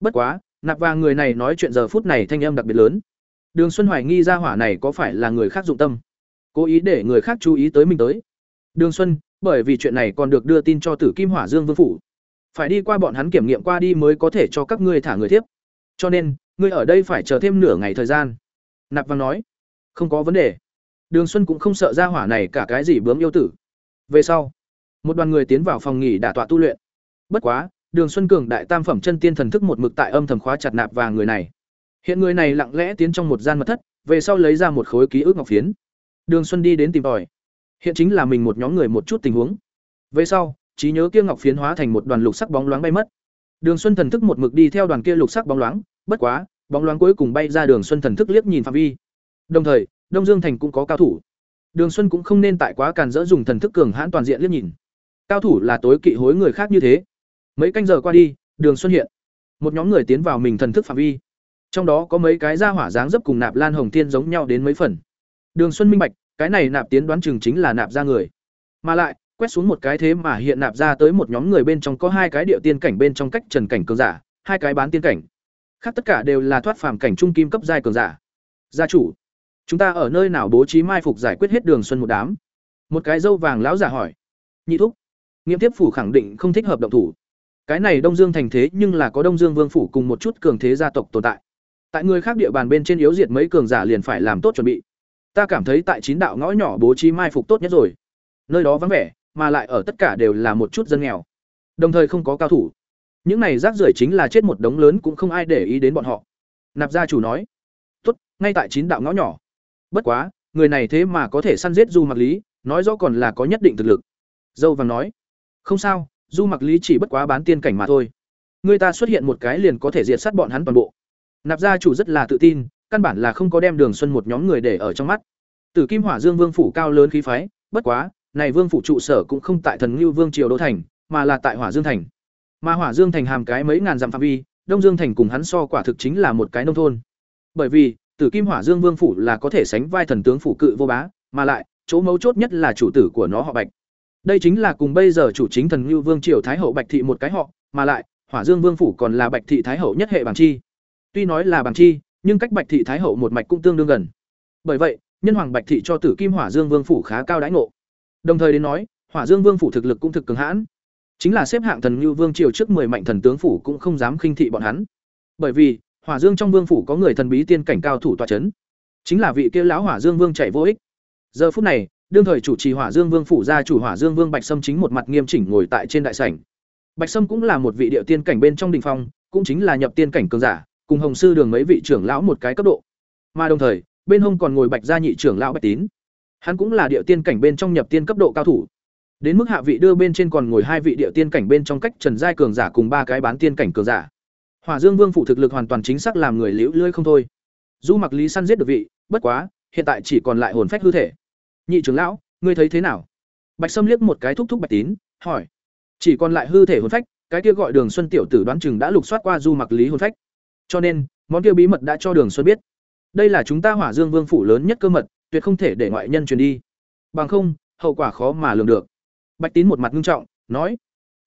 Bất quá, nạp vàng người này nói chuyện giờ phút này thanh âm đặc biệt lớn. Đường xuân hoài nghi ra hỏa này có phải là người khác dụng tâm. Cố ý để người khác chú ý tới mình tới. Đường xuân, bởi vì chuyện này còn được đưa tin cho tử kim hỏa dương vương phủ phải đi qua bọn hắn kiểm nghiệm qua đi mới có thể cho các ngươi thả người tiếp cho nên, ngươi ở đây phải chờ thêm nửa ngày thời gian. Nạp vàng nói. Không có vấn đề. Đường xuân cũng không sợ ra hỏa này cả cái gì bướm yêu tử. Về sau, một đoàn người tiến vào phòng nghỉ đả tọa tu luyện. Bất quá, đường xuân cường đại tam phẩm chân tiên thần thức một mực tại âm thầm khóa chặt nạp và người này. Hiện người này lặng lẽ tiến trong một gian mật thất, về sau lấy ra một khối ký ức ngọc phiến. Đường xuân đi đến tìm tòi. Hiện chính là mình một nhóm người một chút tình huống. Về sau trí nhớ kia ngọc phiến hóa thành một đoàn lục sắc bóng loáng bay mất. Đường xuân thần thức một mực đi theo đoàn kia lục sắc bóng loáng, bất quá, bóng loáng cuối cùng bay ra đường xuân thần thức liếc nhìn phạm vi. Đồng thời, đông dương thành cũng có cao thủ. Đường xuân cũng không nên tại quá càn dỡ dùng thần thức cường hãn toàn diện liếc nhìn. Cao thủ là tối kỵ hối người khác như thế. Mấy canh giờ qua đi, đường xuân hiện. Một nhóm người tiến vào mình thần thức phạm vi. Trong đó có mấy cái ra hỏa dáng dấp cùng nạp lan hồng tiên giống nhau đến mấy phần. Đường xuân minh bạch, cái này nạp tiến đoán chừng chính là nạp ra người. Mà lại quét xuống một cái thế mà hiện nạp ra tới một nhóm người bên trong có hai cái địa tiên cảnh bên trong cách trần cảnh cường giả, hai cái bán tiên cảnh. Khác tất cả đều là thoát phàm cảnh trung kim cấp giai cường giả. Gia chủ, chúng ta ở nơi nào bố trí mai phục giải quyết hết đường xuân một đám? Một cái dâu vàng lão giả hỏi. Nhị thúc nghiệm tiếp phủ khẳng định không thích hợp động thủ. Cái này đông dương thành thế nhưng là có đông dương vương phủ cùng một chút cường thế gia tộc tồn tại. Tại người khác địa bàn bên trên yếu diệt mấy cường giả liền phải làm tốt chuẩn bị. Ta cảm thấy tại chín đạo ngõ nhỏ bố trí mai phục tốt nhất rồi. Nơi đó vắng vẻ mà lại ở tất cả đều là một chút dân nghèo. Đồng thời không có cao thủ. Những này rác rưởi chính là chết một đống lớn cũng không ai để ý đến bọn họ. Nạp gia chủ nói, tốt, ngay tại chín đạo ngõ nhỏ. Bất quá, người này thế mà có thể săn giết du mặc lý, nói rõ còn là có nhất định thực lực. Dâu vàng nói, không sao, du mặc lý chỉ bất quá bán tiên cảnh mà thôi. Người ta xuất hiện một cái liền có thể diệt sát bọn hắn toàn bộ. Nạp gia chủ rất là tự tin, căn bản là không có đem đường xuân một nhóm người để ở trong mắt. Tử kim hỏa dương vương phủ cao lớn khí phái, bất quá này vương phủ trụ sở cũng không tại thần ngưu vương triều đô thành, mà là tại hỏa dương thành. Mà hỏa dương thành hàm cái mấy ngàn dặm phạm vi, đông dương thành cùng hắn so quả thực chính là một cái nông thôn. Bởi vì, tử kim hỏa dương vương phủ là có thể sánh vai thần tướng phủ cự vô bá, mà lại, chỗ mấu chốt nhất là chủ tử của nó họ bạch. Đây chính là cùng bây giờ chủ chính thần ngưu vương triều thái hậu bạch thị một cái họ, mà lại, hỏa dương vương phủ còn là bạch thị thái hậu nhất hệ bằng chi. Tuy nói là bằng chi, nhưng cách bạch thị thái hậu một mạch cũng tương đương gần. Bởi vậy, nhân hoàng bạch thị cho tử kim hỏa dương vương phủ khá cao đãi ngộ đồng thời đến nói hỏa dương vương phủ thực lực cũng thực cường hãn. Chính là xếp hạng thần như vương triều trước mười mạnh thần tướng phủ cũng không dám khinh thị bọn hắn. Bởi vì hỏa dương trong vương phủ có người thần bí tiên cảnh cao thủ tọa trấn, chính là vị kia lão hỏa dương vương chạy vô ích. Giờ phút này đương thời chủ trì hỏa dương vương phủ gia chủ hỏa dương vương bạch sâm chính một mặt nghiêm chỉnh ngồi tại trên đại sảnh. Bạch sâm cũng là một vị địa tiên cảnh bên trong đỉnh phong cũng chính là nhập tiên cảnh cường giả cùng hồng sư đường mấy vị trưởng lão một cái cấp độ. Mà đồng thời bên hông còn ngồi bạch gia nhị trưởng lão bạch tín hắn cũng là địa tiên cảnh bên trong nhập tiên cấp độ cao thủ Đến mức hạ vị đưa bên trên còn ngồi hai vị địa tiên cảnh bên trong cách Trần giai cường giả cùng ba cái bán tiên cảnh cường giả. Hỏa Dương Vương phụ thực lực hoàn toàn chính xác làm người liễu lưỡi không thôi. Du Mặc Lý săn giết được vị, bất quá, hiện tại chỉ còn lại hồn phách hư thể. Nhị trưởng lão, ngươi thấy thế nào? Bạch Sâm liếc một cái thúc thúc Bạch Tín, hỏi. Chỉ còn lại hư thể hồn phách, cái kia gọi Đường Xuân tiểu tử đoán chừng đã lục soát qua Du Mặc Lý hồn phách. Cho nên, món kia bí mật đã cho Đường Xuân biết. Đây là chúng ta Hỏa Dương Vương phủ lớn nhất cơ mật, tuyệt không thể để ngoại nhân truyền đi. Bằng không, hậu quả khó mà lường được. Bạch Tín một mặt ngưng trọng, nói: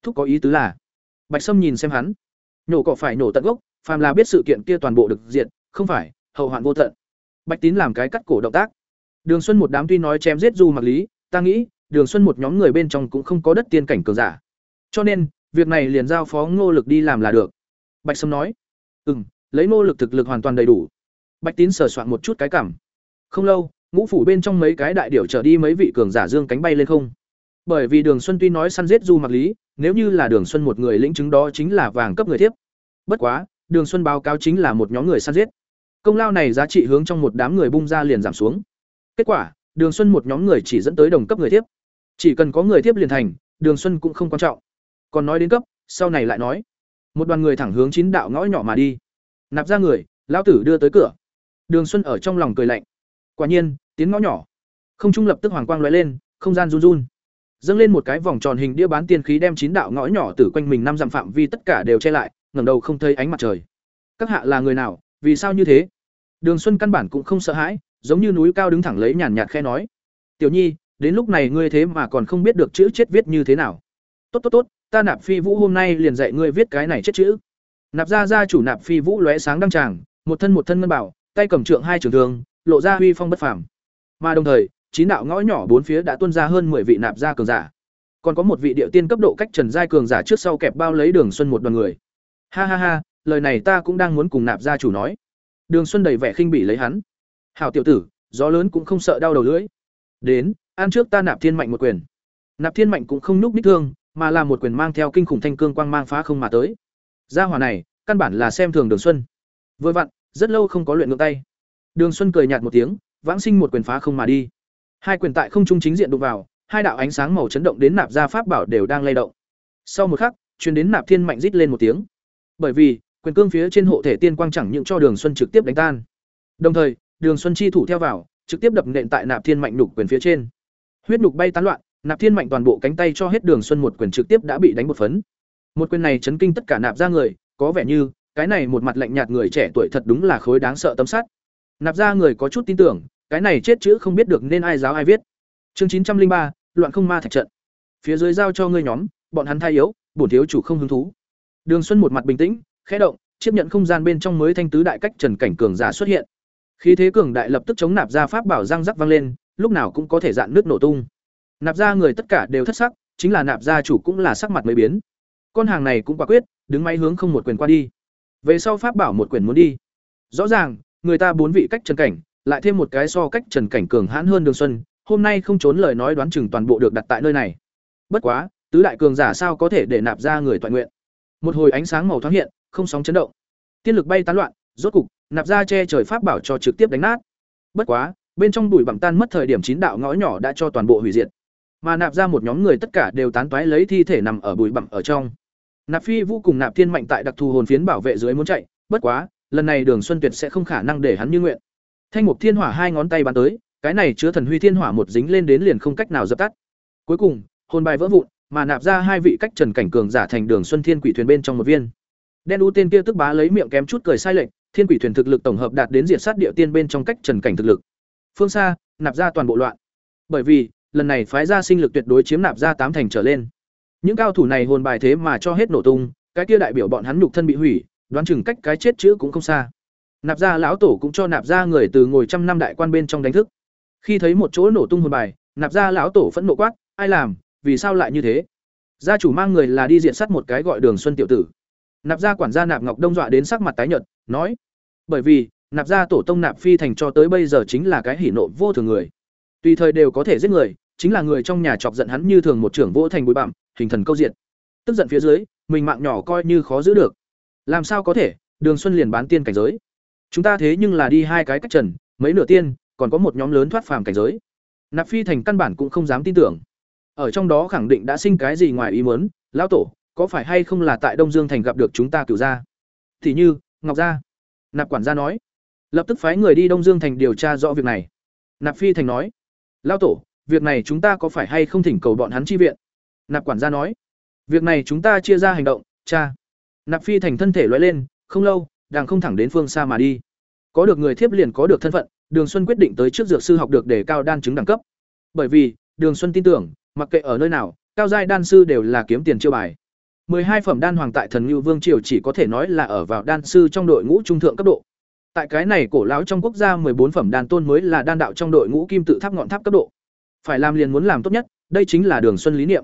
"Thúc có ý tứ là?" Bạch Sâm nhìn xem hắn, nhổ cỏ phải nổ tận gốc, phàm là biết sự kiện kia toàn bộ được diện, không phải, hậu hoạn vô tận. Bạch Tín làm cái cắt cổ động tác. Đường Xuân một đám tuy nói chém giết Du Mặc Lý, ta nghĩ, Đường Xuân một nhóm người bên trong cũng không có đất tiên cảnh cường giả. Cho nên, việc này liền giao phó Ngô Lực đi làm là được. Bạch Sâm nói: "Ừm, lấy Ngô Lực thực lực hoàn toàn đầy đủ." Bạch Tín sửa soạn một chút cái cảm. Không lâu, ngũ phủ bên trong mấy cái đại điểu trở đi mấy vị cường giả dương cánh bay lên không. Bởi vì Đường Xuân tuy nói săn giết Du Mặc Lý, nếu như là Đường Xuân một người lĩnh chứng đó chính là vàng cấp người thiếp. Bất quá, Đường Xuân báo cáo chính là một nhóm người săn giết. Công lao này giá trị hướng trong một đám người bung ra liền giảm xuống. Kết quả, Đường Xuân một nhóm người chỉ dẫn tới đồng cấp người thiếp. Chỉ cần có người thiếp liền thành, Đường Xuân cũng không quan trọng. Còn nói đến cấp, sau này lại nói. Một đoàn người thẳng hướng chín đạo ngõ nhỏ mà đi. Nạp ra người, lão tử đưa tới cửa. Đường Xuân ở trong lòng cười lạnh. Quả nhiên, tiến ngõ nhỏ. Không trung lập tức hoàng quang lóe lên, không gian run run. Dâng lên một cái vòng tròn hình đĩa bán tiên khí đem chín đạo ngõ nhỏ từ quanh mình năm dặm phạm vi tất cả đều che lại ngẩng đầu không thấy ánh mặt trời. Các hạ là người nào? Vì sao như thế? Đường xuân căn bản cũng không sợ hãi giống như núi cao đứng thẳng lấy nhàn nhạt khe nói. Tiểu nhi đến lúc này ngươi thế mà còn không biết được chữ chết viết như thế nào. Tốt tốt tốt ta nạp phi vũ hôm nay liền dạy ngươi viết cái này chết chữ. Nạp ra ra chủ nạp phi vũ lóe sáng đăng tràng một thân một thân ngân bảo tay cầm trượng hai trường thường lộ ra huy phong bất phàm mà đồng thời chín đạo ngõ nhỏ bốn phía đã tuôn ra hơn 10 vị nạp gia cường giả. Còn có một vị điệu tiên cấp độ cách Trần giai cường giả trước sau kẹp bao lấy Đường Xuân một đoàn người. Ha ha ha, lời này ta cũng đang muốn cùng nạp gia chủ nói. Đường Xuân đầy vẻ khinh bỉ lấy hắn. Hảo tiểu tử, gió lớn cũng không sợ đau đầu lưỡi. Đến, ăn trước ta nạp thiên mạnh một quyền. Nạp thiên mạnh cũng không núc ních thương, mà là một quyền mang theo kinh khủng thanh cương quang mang phá không mà tới. Gia hỏa này, căn bản là xem thường Đường Xuân. Vừa vặn, rất lâu không có luyện ngược tay. Đường Xuân cười nhạt một tiếng, vãng sinh một quyền phá không mà đi. Hai quyền tại không trung chính diện đụng vào, hai đạo ánh sáng màu chấn động đến nạp gia pháp bảo đều đang lay động. Sau một khắc, truyền đến nạp thiên mạnh rít lên một tiếng. Bởi vì, quyền cương phía trên hộ thể tiên quang chẳng những cho Đường Xuân trực tiếp đánh tan. Đồng thời, Đường Xuân chi thủ theo vào, trực tiếp đập nện tại Nạp Thiên Mạnh nục quyền phía trên. Huyết nhục bay tán loạn, Nạp Thiên Mạnh toàn bộ cánh tay cho hết Đường Xuân một quyền trực tiếp đã bị đánh một phấn. Một quyền này chấn kinh tất cả nạp ra người, có vẻ như cái này một mặt lạnh nhạt người trẻ tuổi thật đúng là khối đáng sợ tấm sắt. Nạp ra người có chút tin tưởng, cái này chết chữ không biết được nên ai giáo ai viết. Chương chín trăm linh ba loạn không ma thạch trận. Phía dưới giao cho ngươi nhóm, bọn hắn thay yếu, bổn thiếu chủ không hứng thú. Đường Xuân một mặt bình tĩnh, khẽ động, chấp nhận không gian bên trong mới thanh tứ đại cách trần cảnh cường giả xuất hiện. Khí thế cường đại lập tức chống nạp ra pháp bảo răng rắc vang lên, lúc nào cũng có thể dạn nước nổ tung. Nạp ra người tất cả đều thất sắc, chính là nạp gia chủ cũng là sắc mặt mới biến. Con hàng này cũng quả quyết, đứng máy hướng không một quyền qua đi. Về sau pháp bảo một quyền muốn đi. Rõ ràng, người ta bốn vị cách trần cảnh, lại thêm một cái so cách trần cảnh cường hãn hơn Đường Xuân, hôm nay không trốn lời nói đoán chừng toàn bộ được đặt tại nơi này. Bất quá, tứ đại cường giả sao có thể để nạp ra người toàn nguyện. Một hồi ánh sáng màu thoáng hiện, không sóng chấn động. Tiên lực bay tán loạn, rốt cục, nạp ra che trời pháp bảo cho trực tiếp đánh nát. Bất quá, bên trong bụi bặm tan mất thời điểm chín đạo ngõ nhỏ đã cho toàn bộ hủy diệt. Mà nạp ra một nhóm người tất cả đều tán toái lấy thi thể nằm ở bụi bặm ở trong. Nạp Phi Vũ cùng Nạp Thiên Mạnh tại đặc thù hồn phiến bảo vệ dưới muốn chạy, bất quá, lần này Đường Xuân Tuyệt sẽ không khả năng để hắn như nguyện. Thanh Mục Thiên Hỏa hai ngón tay bắn tới, cái này chứa thần huy thiên hỏa một dính lên đến liền không cách nào dập tắt. Cuối cùng, hồn bài vỡ vụn, mà nạp ra hai vị cách Trần Cảnh cường giả thành Đường Xuân Thiên Quỷ thuyền bên trong một viên. Đen u tên kia tức bá lấy miệng kém chút cười sai lệch, Thiên Quỷ thuyền thực lực tổng hợp đạt đến diệt sát địa tiên bên trong cách Trần Cảnh thực lực. Phương xa, nạp ra toàn bộ loạn. Bởi vì, lần này phái ra sinh lực tuyệt đối chiếm nạp ra tám thành trở lên. Những cao thủ này hồn bài thế mà cho hết nổ tung, cái kia đại biểu bọn hắn nhục thân bị hủy, đoán chừng cách cái chết chữ cũng không xa. Nạp gia lão tổ cũng cho nạp gia người từ ngồi trăm năm đại quan bên trong đánh thức. Khi thấy một chỗ nổ tung hồn bài, nạp gia lão tổ phẫn nộ quát, ai làm, vì sao lại như thế? Gia chủ mang người là đi diện sắt một cái gọi Đường Xuân tiểu tử. Nạp gia quản gia Nạp Ngọc Đông dọa đến sắc mặt tái nhợt, nói: "Bởi vì, nạp gia tổ tông Nạp Phi thành cho tới bây giờ chính là cái hỉ nộ vô thường người. Tùy thời đều có thể giết người, chính là người trong nhà chọc giận hắn như thường một trưởng vỗ thành bụi bặm, hình thần câu diện. Tức giận phía dưới, mình mạng nhỏ coi như khó giữ được. Làm sao có thể, Đường Xuân liền bán tiên cảnh giới. Chúng ta thế nhưng là đi hai cái cách trần, mấy nửa tiên, còn có một nhóm lớn thoát phàm cảnh giới. Nạp Phi thành căn bản cũng không dám tin tưởng. Ở trong đó khẳng định đã sinh cái gì ngoài ý muốn, lão tổ, có phải hay không là tại Đông Dương thành gặp được chúng ta cửu gia? Thì như, Ngọc gia. Nạp quản gia nói, lập tức phái người đi Đông Dương thành điều tra rõ việc này. Nạp Phi thành nói, lão tổ, việc này chúng ta có phải hay không thỉnh cầu bọn hắn chi viện? Nạp quản gia nói, việc này chúng ta chia ra hành động, cha. Nạp Phi thành thân thể lóe lên, không lâu, đang không thẳng đến phương xa mà đi. Có được người thiếp liền có được thân phận, Đường Xuân quyết định tới trước dược sư học được để cao đan chứng đẳng cấp. Bởi vì, Đường Xuân tin tưởng, mặc kệ ở nơi nào, cao giai đan sư đều là kiếm tiền chiêu bài. 12 phẩm đan hoàng tại Thần Nưu Vương triều chỉ có thể nói là ở vào đan sư trong đội ngũ trung thượng cấp độ. Tại cái này cổ lão trong quốc gia 14 phẩm đan tôn mới là đan đạo trong đội ngũ kim tự tháp ngọn tháp cấp độ. Phải làm liền muốn làm tốt nhất, đây chính là Đường Xuân lý niệm.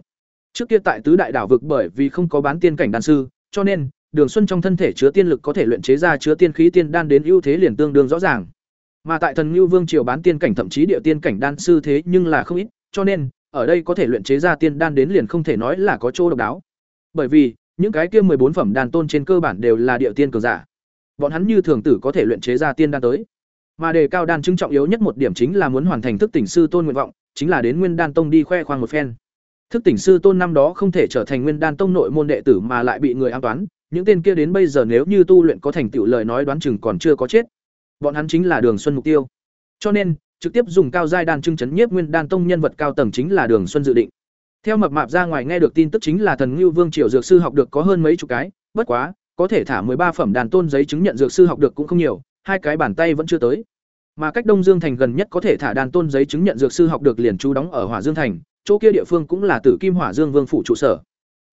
Trước kia tại tứ đại đảo vực bởi vì không có bán tiên cảnh đan sư, cho nên Đường Xuân trong thân thể chứa tiên lực có thể luyện chế ra chứa tiên khí tiên đan đến ưu thế liền tương đương rõ ràng. Mà tại Thần Nưu Vương triều bán tiên cảnh thậm chí địa tiên cảnh đan sư thế nhưng là không ít, cho nên ở đây có thể luyện chế ra tiên đan đến liền không thể nói là có chỗ độc đáo. Bởi vì, những cái kia bốn phẩm đan tôn trên cơ bản đều là địa tiên cường giả. Bọn hắn như thường tử có thể luyện chế ra tiên đan tới. Mà đề cao đan chứng trọng yếu nhất một điểm chính là muốn hoàn thành thức tỉnh sư tôn nguyện vọng, chính là đến Nguyên Đan Tông đi khoe khoang một phen. Thức tỉnh sư tôn năm đó không thể trở thành Nguyên Đan Tông nội môn đệ tử mà lại bị người an toán, những tên kia đến bây giờ nếu như tu luyện có thành tựu lời nói đoán chừng còn chưa có chết. Bọn hắn chính là Đường Xuân mục tiêu. Cho nên, trực tiếp dùng cao giai đan trưng chấn nhiếp Nguyên Đan Tông nhân vật cao tầng chính là Đường Xuân dự định. Theo mập mạp ra ngoài nghe được tin tức chính là Thần Ngưu Vương Triều dược sư học được có hơn mấy chục cái, bất quá, có thể thả ba phẩm đàn tôn giấy chứng nhận dược sư học được cũng không nhiều, hai cái bàn tay vẫn chưa tới. Mà cách Đông Dương thành gần nhất có thể thả đàn tôn giấy chứng nhận dược sư học được liền trú đóng ở Hỏa Dương thành, chỗ kia địa phương cũng là Tử Kim Hỏa Dương Vương phủ trụ sở.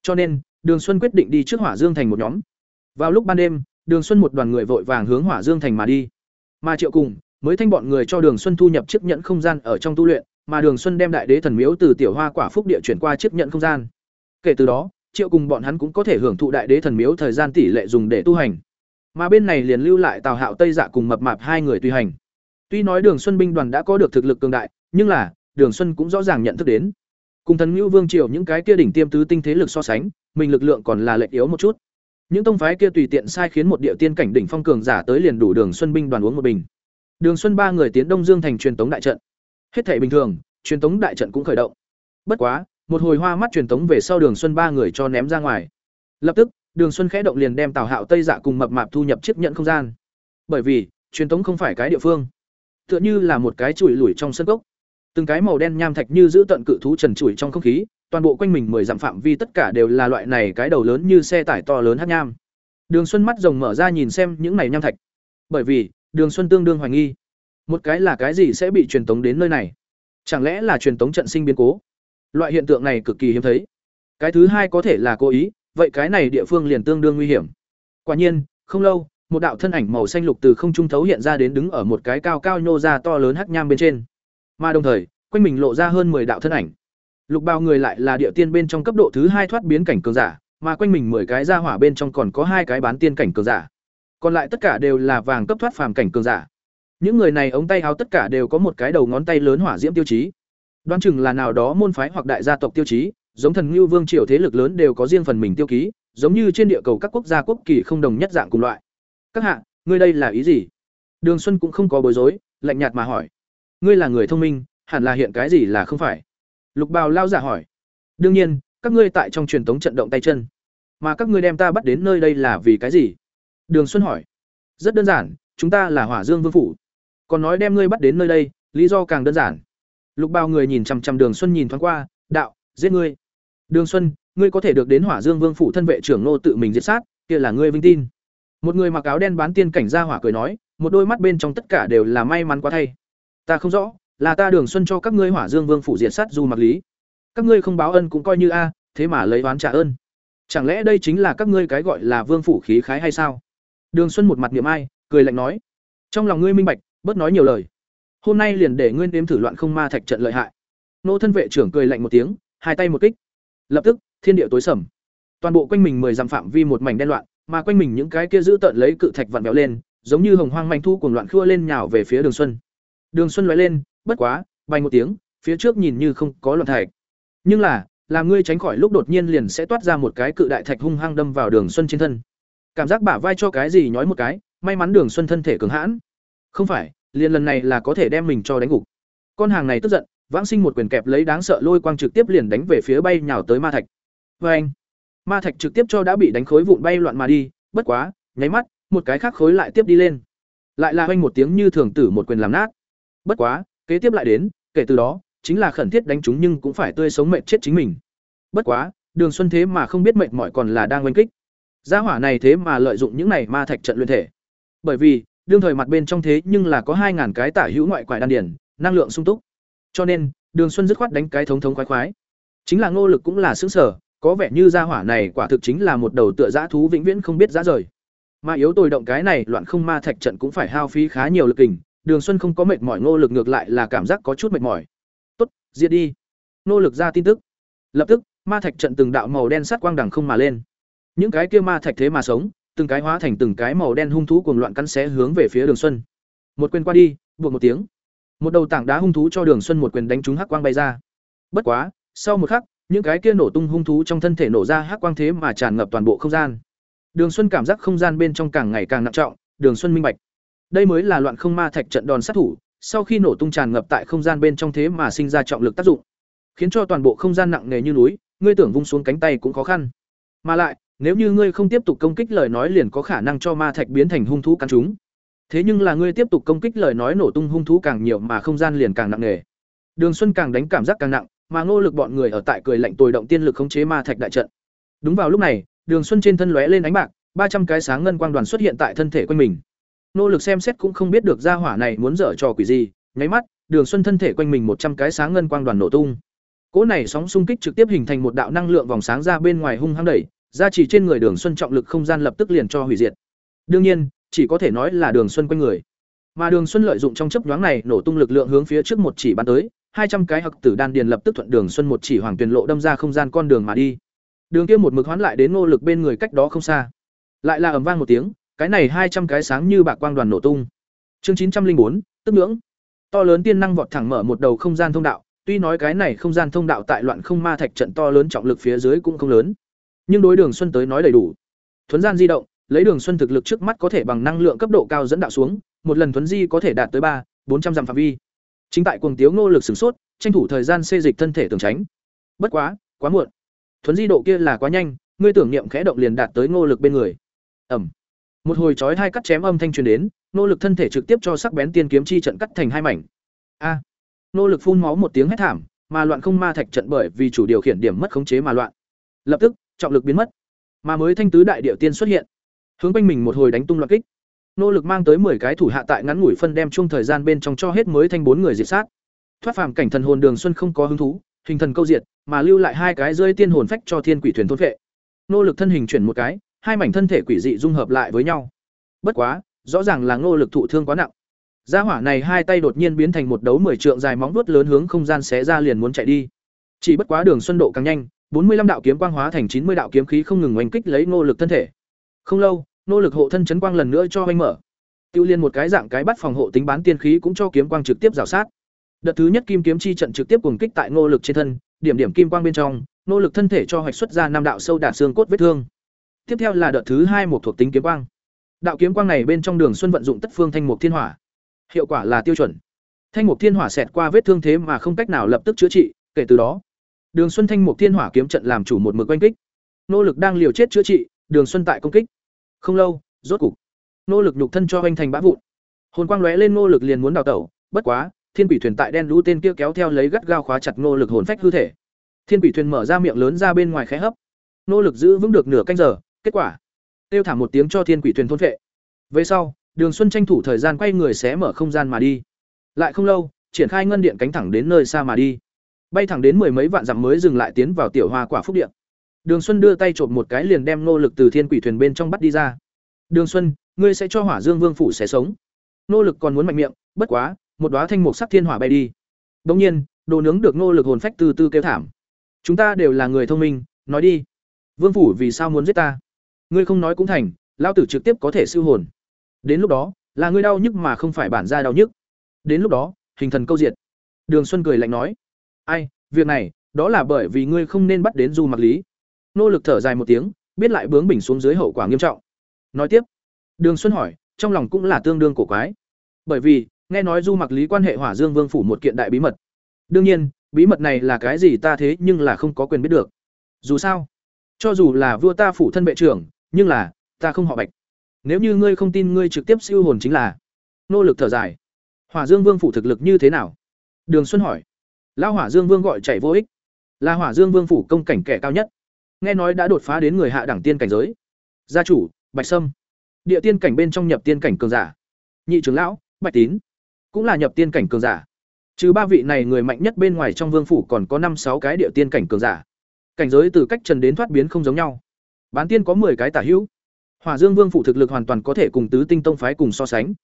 Cho nên, Đường Xuân quyết định đi trước Hỏa Dương thành một nhóm. Vào lúc ban đêm, Đường Xuân một đoàn người vội vàng hướng Hỏa Dương thành mà đi. Mà Triệu cùng, mới thanh bọn người cho Đường Xuân thu nhập chiếc nhận không gian ở trong tu luyện, mà Đường Xuân đem đại đế thần miếu từ tiểu hoa quả phúc địa chuyển qua chiếc nhận không gian. Kể từ đó, Triệu cùng bọn hắn cũng có thể hưởng thụ đại đế thần miếu thời gian tỷ lệ dùng để tu hành. Mà bên này liền lưu lại Tào Hạo Tây Dạ cùng mập mạp hai người tùy hành. Tuy nói Đường Xuân binh đoàn đã có được thực lực cường đại, nhưng là, Đường Xuân cũng rõ ràng nhận thức đến. Cùng thần Nưu Vương triều những cái kia đỉnh tiêm tứ tinh thế lực so sánh, mình lực lượng còn là lệch yếu một chút. Những tông phái kia tùy tiện sai khiến một địa tiên cảnh đỉnh phong cường giả tới liền đủ Đường Xuân binh đoàn uống một bình. Đường Xuân ba người tiến Đông Dương thành truyền tống đại trận. Hết thảy bình thường, truyền tống đại trận cũng khởi động. Bất quá, một hồi hoa mắt truyền tống về sau Đường Xuân ba người cho ném ra ngoài. Lập tức, Đường Xuân khẽ động liền đem Tào Hạo Tây Dạ cùng mập mạp thu nhập chiếc nhận không gian. Bởi vì, truyền tống không phải cái địa phương, tựa như là một cái chùi lủi trong sân gốc. Từng cái màu đen nham thạch như giữ tận cự thú trần trụi trong không khí, toàn bộ quanh mình mười dặm phạm vi tất cả đều là loại này cái đầu lớn như xe tải to lớn hát nham. Đường Xuân mắt rồng mở ra nhìn xem những này nham thạch. Bởi vì, Đường Xuân tương đương hoài nghi, một cái là cái gì sẽ bị truyền tống đến nơi này? Chẳng lẽ là truyền tống trận sinh biến cố? Loại hiện tượng này cực kỳ hiếm thấy. Cái thứ hai có thể là cố ý, vậy cái này địa phương liền tương đương nguy hiểm. Quả nhiên, không lâu, một đạo thân ảnh màu xanh lục từ không trung thấu hiện ra đến đứng ở một cái cao cao nhô ra to lớn hắc nham bên trên. Mà đồng thời, quanh mình lộ ra hơn 10 đạo thân ảnh. Lục bao người lại là địa tiên bên trong cấp độ thứ hai thoát biến cảnh cường giả, mà quanh mình 10 cái gia hỏa bên trong còn có hai cái bán tiên cảnh cường giả. Còn lại tất cả đều là vàng cấp thoát phàm cảnh cường giả. Những người này ống tay áo tất cả đều có một cái đầu ngón tay lớn hỏa diễm tiêu chí. Đoán chừng là nào đó môn phái hoặc đại gia tộc tiêu chí, giống thần Nưu Vương triều thế lực lớn đều có riêng phần mình tiêu ký, giống như trên địa cầu các quốc gia quốc kỳ không đồng nhất dạng cùng loại. Các hạ, ngươi đây là ý gì? Đường Xuân cũng không có bối rối, lạnh nhạt mà hỏi. Ngươi là người thông minh, hẳn là hiện cái gì là không phải? Lục Bào lao giả hỏi. Đương nhiên, các ngươi tại trong truyền tống trận động tay chân, mà các ngươi đem ta bắt đến nơi đây là vì cái gì? Đường Xuân hỏi. Rất đơn giản, chúng ta là Hỏa Dương Vương phủ. Còn nói đem ngươi bắt đến nơi đây, lý do càng đơn giản. Lục Bào người nhìn chằm chằm Đường Xuân nhìn thoáng qua, đạo, giết ngươi. Đường Xuân, ngươi có thể được đến Hỏa Dương Vương phủ thân vệ trưởng nô tự mình giết sát, kia là ngươi vinh tin. Một người mặc áo đen bán tiên cảnh ra hỏa cười nói, một đôi mắt bên trong tất cả đều là may mắn quá thay. Ta không rõ, là ta Đường Xuân cho các ngươi Hỏa Dương Vương phủ diệt sát dù mặc lý. Các ngươi không báo ân cũng coi như a, thế mà lấy oán trả ơn. Chẳng lẽ đây chính là các ngươi cái gọi là vương phủ khí khái hay sao? Đường Xuân một mặt niệm ai, cười lạnh nói, trong lòng ngươi minh bạch, bớt nói nhiều lời. Hôm nay liền để ngươi nếm thử loạn không ma thạch trận lợi hại. Nô thân vệ trưởng cười lạnh một tiếng, hai tay một kích. Lập tức, thiên địa tối sầm. Toàn bộ quanh mình mười dặm phạm vi một mảnh đen loạn, mà quanh mình những cái kia giữ tận lấy cự thạch vặn vẹo lên, giống như hồng hoang manh thu cuồng loạn khua lên nhào về phía Đường Xuân. Đường Xuân loại lên, bất quá, bay một tiếng, phía trước nhìn như không có loạn thạch. Nhưng là, làm ngươi tránh khỏi lúc đột nhiên liền sẽ toát ra một cái cự đại thạch hung hăng đâm vào Đường Xuân trên thân. Cảm giác bả vai cho cái gì nhói một cái, may mắn Đường Xuân thân thể cường hãn. Không phải, liền lần này là có thể đem mình cho đánh gục. Con hàng này tức giận, vãng sinh một quyền kẹp lấy đáng sợ lôi quang trực tiếp liền đánh về phía bay nhào tới ma thạch. Và anh, ma thạch trực tiếp cho đã bị đánh khối vụn bay loạn mà đi, bất quá, nháy mắt, một cái khác khối lại tiếp đi lên. Lại là hoanh một tiếng như thường tử một quyền làm nát. Bất quá, kế tiếp lại đến, kể từ đó, chính là khẩn thiết đánh chúng nhưng cũng phải tươi sống mệt chết chính mình. Bất quá, Đường Xuân thế mà không biết mệt mỏi còn là đang oanh kích. Gia hỏa này thế mà lợi dụng những này ma thạch trận luyện thể. Bởi vì, đương thời mặt bên trong thế nhưng là có 2000 cái tả hữu ngoại quải đan điển, năng lượng sung túc. Cho nên, Đường Xuân dứt khoát đánh cái thống thống khoái khoái. Chính là Ngô Lực cũng là sững sở, có vẻ như gia hỏa này quả thực chính là một đầu tựa dã thú vĩnh viễn không biết dã rời. Mà yếu tồi động cái này loạn không ma thạch trận cũng phải hao phí khá nhiều lực kình, Đường Xuân không có mệt mỏi Ngô Lực ngược lại là cảm giác có chút mệt mỏi. "Tốt, diệt đi." Ngô Lực ra tin tức. Lập tức, ma thạch trận từng đạo màu đen sắt quang đằng không mà lên. Những cái kia ma thạch thế mà sống, từng cái hóa thành từng cái màu đen hung thú cuồng loạn cắn xé hướng về phía Đường Xuân. Một quyền qua đi, buộc một tiếng. Một đầu tảng đá hung thú cho Đường Xuân một quyền đánh trúng hắc quang bay ra. Bất quá, sau một khắc, những cái kia nổ tung hung thú trong thân thể nổ ra hắc quang thế mà tràn ngập toàn bộ không gian. Đường Xuân cảm giác không gian bên trong càng ngày càng nặng trọng, Đường Xuân minh bạch. Đây mới là loạn không ma thạch trận đòn sát thủ, sau khi nổ tung tràn ngập tại không gian bên trong thế mà sinh ra trọng lực tác dụng, khiến cho toàn bộ không gian nặng nề như núi, ngươi tưởng vung xuống cánh tay cũng khó khăn. Mà lại, nếu như ngươi không tiếp tục công kích lời nói liền có khả năng cho ma thạch biến thành hung thú cắn chúng. Thế nhưng là ngươi tiếp tục công kích lời nói nổ tung hung thú càng nhiều mà không gian liền càng nặng nề. Đường Xuân càng đánh cảm giác càng nặng, mà Ngô Lực bọn người ở tại cười lạnh tồi động tiên lực khống chế ma thạch đại trận. Đúng vào lúc này, Đường Xuân trên thân lóe lên ánh bạc, ba trăm cái sáng ngân quang đoàn xuất hiện tại thân thể quanh mình. Nỗ lực xem xét cũng không biết được gia hỏa này muốn dở trò quỷ gì, nháy mắt, Đường Xuân thân thể quanh mình một trăm cái sáng ngân quang đoàn nổ tung. Cỗ này sóng xung kích trực tiếp hình thành một đạo năng lượng vòng sáng ra bên ngoài hung hăng đẩy, ra chỉ trên người Đường Xuân trọng lực không gian lập tức liền cho hủy diệt. Đương nhiên, chỉ có thể nói là Đường Xuân quanh người. Mà Đường Xuân lợi dụng trong chớp nhoáng này nổ tung lực lượng hướng phía trước một chỉ bắn tới, hai trăm cái hặc tử đan điền lập tức thuận Đường Xuân một chỉ hoàng tuyền lộ đâm ra không gian con đường mà đi. Đường kia một mực hoán lại đến nô lực bên người cách đó không xa. Lại là ầm vang một tiếng, cái này hai trăm cái sáng như bạc quang đoàn nổ tung. Chương chín trăm linh bốn, tức ngưỡng. To lớn tiên năng vọt thẳng mở một đầu không gian thông đạo, tuy nói cái này không gian thông đạo tại loạn không ma thạch trận to lớn trọng lực phía dưới cũng không lớn, nhưng đối Đường Xuân tới nói đầy đủ. Thuấn gian di động, lấy Đường Xuân thực lực trước mắt có thể bằng năng lượng cấp độ cao dẫn đạo xuống, một lần thuấn di có thể đạt tới ba, bốn trăm dặm phạm vi. Chính tại cuồng tiếu nô lực sửng sốt, tranh thủ thời gian xê dịch thân thể tường tránh. Bất quá, quá muộn. Thuấn di độ kia là quá nhanh, ngươi tưởng niệm khẽ động liền đạt tới ngô lực bên người ẩm một hồi chói hai cắt chém âm thanh truyền đến, nô lực thân thể trực tiếp cho sắc bén tiên kiếm chi trận cắt thành hai mảnh. A! Nô lực phun máu một tiếng hét thảm, mà loạn không ma thạch trận bởi vì chủ điều khiển điểm mất khống chế mà loạn. Lập tức, trọng lực biến mất. Mà mới thanh tứ đại điệu tiên xuất hiện. Hướng quanh mình một hồi đánh tung loạn kích. Nô lực mang tới 10 cái thủ hạ tại ngắn ngủi phân đem chung thời gian bên trong cho hết mới thanh bốn người diệt sát. Thoát phàm cảnh thần hồn đường xuân không có hứng thú, hình thần câu diệt, mà lưu lại hai cái rơi tiên hồn phách cho thiên quỷ thuyền thôn vệ. Nô lực thân hình chuyển một cái hai mảnh thân thể quỷ dị dung hợp lại với nhau. Bất quá, rõ ràng là ngô lực thụ thương quá nặng. Gia hỏa này hai tay đột nhiên biến thành một đấu mười trượng dài móng vuốt lớn hướng không gian xé ra liền muốn chạy đi. Chỉ bất quá đường xuân độ càng nhanh, bốn mươi 45 đạo kiếm quang hóa thành chín mươi đạo kiếm khí không ngừng oanh kích lấy ngô lực thân thể. Không lâu, Ngô lực hộ thân chấn quang lần nữa cho oanh mở. Tiêu liên một cái dạng cái bắt phòng hộ tính bán tiên khí cũng cho kiếm quang trực tiếp rào sát. Đợt thứ nhất kim kiếm chi trận trực tiếp cùng kích tại ngô lực trên thân, điểm điểm kim quang bên trong, Ngô lực thân thể cho hoạch xuất ra năm đạo sâu đả xương cốt vết thương tiếp theo là đợt thứ hai một thuộc tính kiếm quang. Đạo kiếm quang này bên trong đường xuân vận dụng tất phương thanh mục thiên hỏa. Hiệu quả là tiêu chuẩn. Thanh mục thiên hỏa xẹt qua vết thương thế mà không cách nào lập tức chữa trị, kể từ đó, đường xuân thanh mục thiên hỏa kiếm trận làm chủ một mực oanh kích. Nô lực đang liều chết chữa trị, đường xuân tại công kích. Không lâu, rốt cục nô lực nhục thân cho hoành thành bã vụn. Hồn quang lóe lên nô lực liền muốn đào tẩu, bất quá, thiên quỷ thuyền tại đen lũ tên kia kéo theo lấy gắt gao khóa chặt nô lực hồn phách hư thể. Thiên quỷ thuyền mở ra miệng lớn ra bên ngoài khẽ hấp. Nô lực giữ vững được nửa canh giờ kết quả, tiêu thả một tiếng cho thiên quỷ thuyền thôn vệ. Về sau, đường xuân tranh thủ thời gian quay người xé mở không gian mà đi. Lại không lâu, triển khai ngân điện cánh thẳng đến nơi xa mà đi. Bay thẳng đến mười mấy vạn dặm mới dừng lại tiến vào tiểu hoa quả phúc điện. Đường xuân đưa tay trộm một cái liền đem nô lực từ thiên quỷ thuyền bên trong bắt đi ra. Đường xuân, ngươi sẽ cho hỏa dương vương phủ sẽ sống. Nô lực còn muốn mạnh miệng, bất quá, một đoá thanh mục sắc thiên hỏa bay đi. Bỗng nhiên, đồ nướng được nô lực hồn phách từ từ kêu thảm. Chúng ta đều là người thông minh, nói đi. Vương phủ vì sao muốn giết ta? Ngươi không nói cũng thành lao tử trực tiếp có thể siêu hồn. Đến lúc đó, là ngươi đau nhức mà không phải bản ra đau nhức. Đến lúc đó, hình thần câu diệt. Đường xuân cười lạnh nói, ai, việc này, đó là bởi vì ngươi không nên bắt đến du mặc lý. Nô lực thở dài một tiếng, biết lại bướng bỉnh xuống dưới hậu quả nghiêm trọng. Nói tiếp, đường xuân hỏi, trong lòng cũng là tương đương cổ quái. Bởi vì, nghe nói du mặc lý quan hệ hỏa dương vương phủ một kiện đại bí mật. Đương nhiên, bí mật này là cái gì ta thế nhưng là không có quyền biết được. Dù sao, cho dù là vua ta phủ thân vệ trưởng nhưng là, ta không họ bạch. Nếu như ngươi không tin ngươi trực tiếp siêu hồn chính là nô lực thở dài. Hỏa dương vương phủ thực lực như thế nào? Đường xuân hỏi. Lão hỏa dương vương gọi chạy vô ích. Là hỏa dương vương phủ công cảnh kẻ cao nhất. Nghe nói đã đột phá đến người hạ đẳng tiên cảnh giới. Gia chủ, bạch sâm. Địa tiên cảnh bên trong nhập tiên cảnh cường giả. Nhị trưởng lão, bạch tín. Cũng là nhập tiên cảnh cường giả. Trừ ba vị này người mạnh nhất bên ngoài trong vương phủ còn có năm sáu cái địa tiên cảnh cường giả. Cảnh giới từ cách trần đến thoát biến không giống nhau bán tiên có 10 cái tả hữu. Hỏa dương vương phủ thực lực hoàn toàn có thể cùng tứ tinh tông phái cùng so sánh.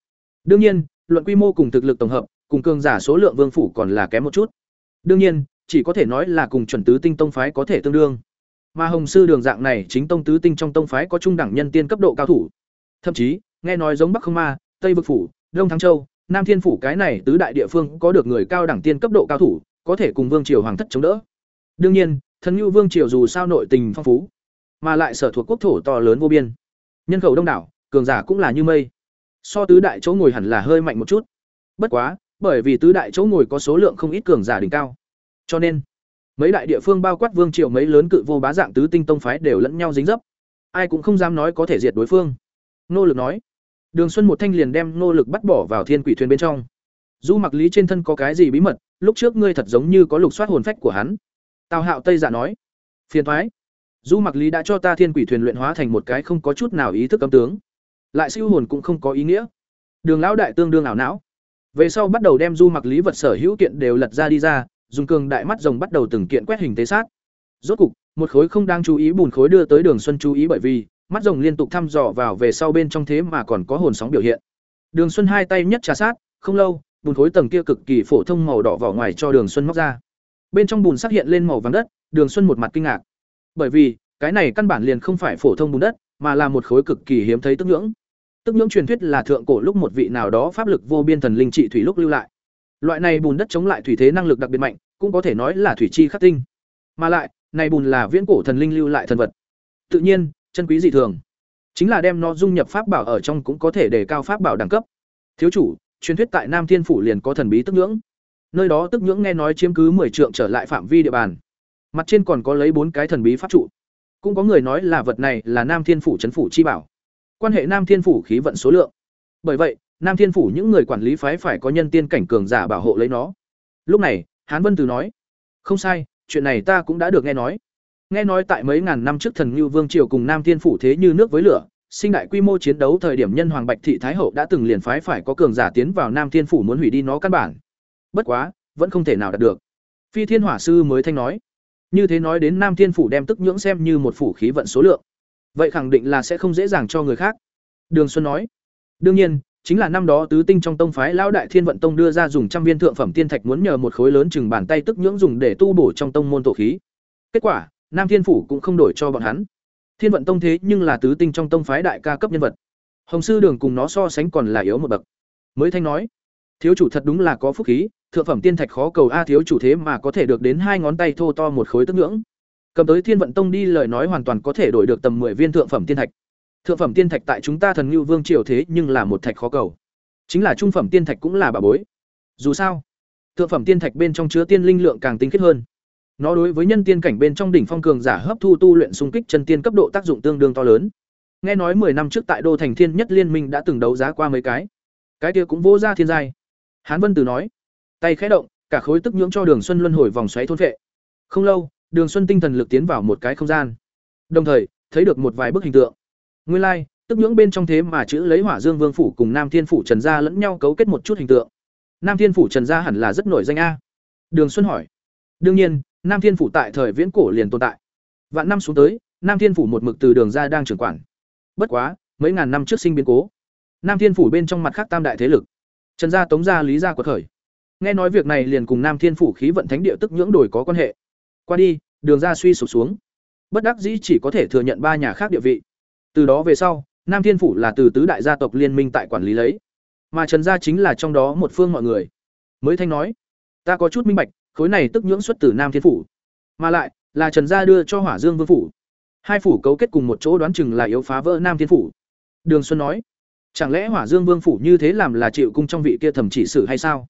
Đương nhiên, luận quy mô cùng thực lực tổng hợp, cùng cường giả số lượng vương phủ còn là kém một chút. Đương nhiên, chỉ có thể nói là cùng chuẩn tứ tinh tông phái có thể tương đương. Mà hồng sư đường dạng này, chính tông tứ tinh trong tông phái có trung đẳng nhân tiên cấp độ cao thủ. Thậm chí, nghe nói giống bắc không ma, tây vực phủ, đông thắng châu, nam thiên phủ cái này tứ đại địa phương có được người cao đẳng tiên cấp độ cao thủ, có thể cùng vương triều hoàng thất chống đỡ. Đương nhiên, thần nhu vương triều dù sao nội tình phong phú mà lại sở thuộc quốc thổ to lớn vô biên. Nhân khẩu đông đảo, cường giả cũng là như mây. So tứ đại chỗ ngồi hẳn là hơi mạnh một chút. Bất quá, bởi vì tứ đại chỗ ngồi có số lượng không ít cường giả đỉnh cao. Cho nên, mấy đại địa phương bao quát vương triều mấy lớn cự vô bá dạng tứ tinh tông phái đều lẫn nhau dính dấp. Ai cũng không dám nói có thể diệt đối phương. Nô lực nói, đường xuân một thanh liền đem nô lực bắt bỏ vào thiên quỷ thuyền bên trong. Du mặc lý trên thân có cái gì bí mật, lúc trước ngươi thật giống như có lục soát hồn phách của hắn. Tào hạo tây giả nói, phiền thoái du mặc lý đã cho ta thiên quỷ thuyền luyện hóa thành một cái không có chút nào ý thức cấm tướng, lại siêu hồn cũng không có ý nghĩa. Đường lão đại tương đương ảo não. Về sau bắt đầu đem du mặc lý vật sở hữu kiện đều lật ra đi ra, dùng cường đại mắt rồng bắt đầu từng kiện quét hình tế sát. Rốt cục, một khối không đang chú ý bùn khối đưa tới đường xuân chú ý bởi vì, mắt rồng liên tục thăm dò vào về sau bên trong thế mà còn có hồn sóng biểu hiện. Đường xuân hai tay nhất trà sát, không lâu, bùn khối tầng kia cực kỳ phổ thông màu đỏ vỏ ngoài cho đường xuân móc ra. Bên trong bùn xác hiện lên màu vàng đất, đường xuân một mặt kinh ngạc bởi vì, cái này căn bản liền không phải phổ thông bùn đất, mà là một khối cực kỳ hiếm thấy tức nhưỡng. Tức nhưỡng truyền thuyết là thượng cổ lúc một vị nào đó pháp lực vô biên thần linh trị thủy lúc lưu lại. Loại này bùn đất chống lại thủy thế năng lực đặc biệt mạnh, cũng có thể nói là thủy chi khắc tinh. Mà lại, này bùn là viễn cổ thần linh lưu lại thần vật. Tự nhiên, chân quý dị thường. Chính là đem nó dung nhập pháp bảo ở trong cũng có thể để cao pháp bảo đẳng cấp. Thiếu chủ, truyền thuyết tại nam thiên phủ liền có thần bí tức nhưỡng. Nơi đó tức nhưỡng nghe nói chiếm cứ 10 trượng trở lại phạm vi địa bàn mặt trên còn có lấy bốn cái thần bí pháp trụ. Cũng có người nói là vật này là nam thiên phủ trấn phủ chi bảo. Quan hệ nam thiên phủ khí vận số lượng. Bởi vậy, nam thiên phủ những người quản lý phái phải có nhân tiên cảnh cường giả bảo hộ lấy nó. Lúc này, hán vân từ nói, không sai, chuyện này ta cũng đã được nghe nói. Nghe nói tại mấy ngàn năm trước thần Ngưu vương triều cùng nam thiên phủ thế như nước với lửa, sinh đại quy mô chiến đấu thời điểm nhân hoàng bạch thị thái hậu đã từng liền phái phải có cường giả tiến vào nam thiên phủ muốn hủy đi nó căn bản. Bất quá, vẫn không thể nào đạt được. Phi thiên hỏa sư mới thanh nói như thế nói đến nam thiên phủ đem tức nhưỡng xem như một phủ khí vận số lượng. Vậy khẳng định là sẽ không dễ dàng cho người khác. Đường xuân nói. Đương nhiên, chính là năm đó tứ tinh trong tông phái lão đại thiên vận tông đưa ra dùng trăm viên thượng phẩm tiên thạch muốn nhờ một khối lớn chừng bàn tay tức nhưỡng dùng để tu bổ trong tông môn tổ khí. Kết quả, nam thiên phủ cũng không đổi cho bọn hắn. Thiên vận tông thế nhưng là tứ tinh trong tông phái đại ca cấp nhân vật. Hồng sư đường cùng nó so sánh còn là yếu một bậc. Mới thanh nói, thiếu chủ thật đúng là có phúc khí thượng phẩm tiên thạch khó cầu a thiếu chủ thế mà có thể được đến hai ngón tay thô to một khối tức ngưỡng. Cầm tới thiên vận tông đi lời nói hoàn toàn có thể đổi được tầm 10 viên thượng phẩm tiên thạch. Thượng phẩm tiên thạch tại chúng ta thần ngưu vương triều thế nhưng là một thạch khó cầu. Chính là trung phẩm tiên thạch cũng là bà bối. Dù sao, thượng phẩm tiên thạch bên trong chứa tiên linh lượng càng tinh khiết hơn. Nó đối với nhân tiên cảnh bên trong đỉnh phong cường giả hấp thu tu luyện xung kích chân tiên cấp độ tác dụng tương đương to lớn. Nghe nói 10 năm trước tại đô thành thiên nhất liên minh đã từng đấu giá qua mấy cái. Cái kia cũng vô ra thiên giai. Hán vân từ nói tay khẽ động cả khối tức nhưỡng cho đường xuân luân hồi vòng xoáy thôn vệ. Không lâu đường xuân tinh thần lực tiến vào một cái không gian. Đồng thời thấy được một vài bức hình tượng. Nguyên lai、like, tức nhưỡng bên trong thế mà chữ lấy hỏa dương vương phủ cùng nam thiên phủ trần gia lẫn nhau cấu kết một chút hình tượng. Nam thiên phủ trần gia hẳn là rất nổi danh a. Đường xuân hỏi. Đương nhiên nam thiên phủ tại thời viễn cổ liền tồn tại. Vạn năm xuống tới nam thiên phủ một mực từ đường ra đang trưởng quản. Bất quá mấy ngàn năm trước sinh biến cố. Nam thiên phủ bên trong mặt khác tam đại thế lực. Trần gia tống gia lý gia quật khởi nghe nói việc này liền cùng nam thiên phủ khí vận thánh địa tức nhưỡng đổi có quan hệ. Qua đi, đường ra suy sụp xuống. Bất đắc dĩ chỉ có thể thừa nhận ba nhà khác địa vị. Từ đó về sau, nam thiên phủ là từ tứ đại gia tộc liên minh tại quản lý lấy. Mà trần gia chính là trong đó một phương mọi người. Mới thanh nói, ta có chút minh bạch, khối này tức nhưỡng xuất từ nam thiên phủ. Mà lại, là trần gia đưa cho hỏa dương vương phủ. Hai phủ cấu kết cùng một chỗ đoán chừng là yếu phá vỡ nam thiên phủ. Đường xuân nói, chẳng lẽ hỏa dương vương phủ như thế làm là chịu cung trong vị kia thẩm chỉ sử hay sao?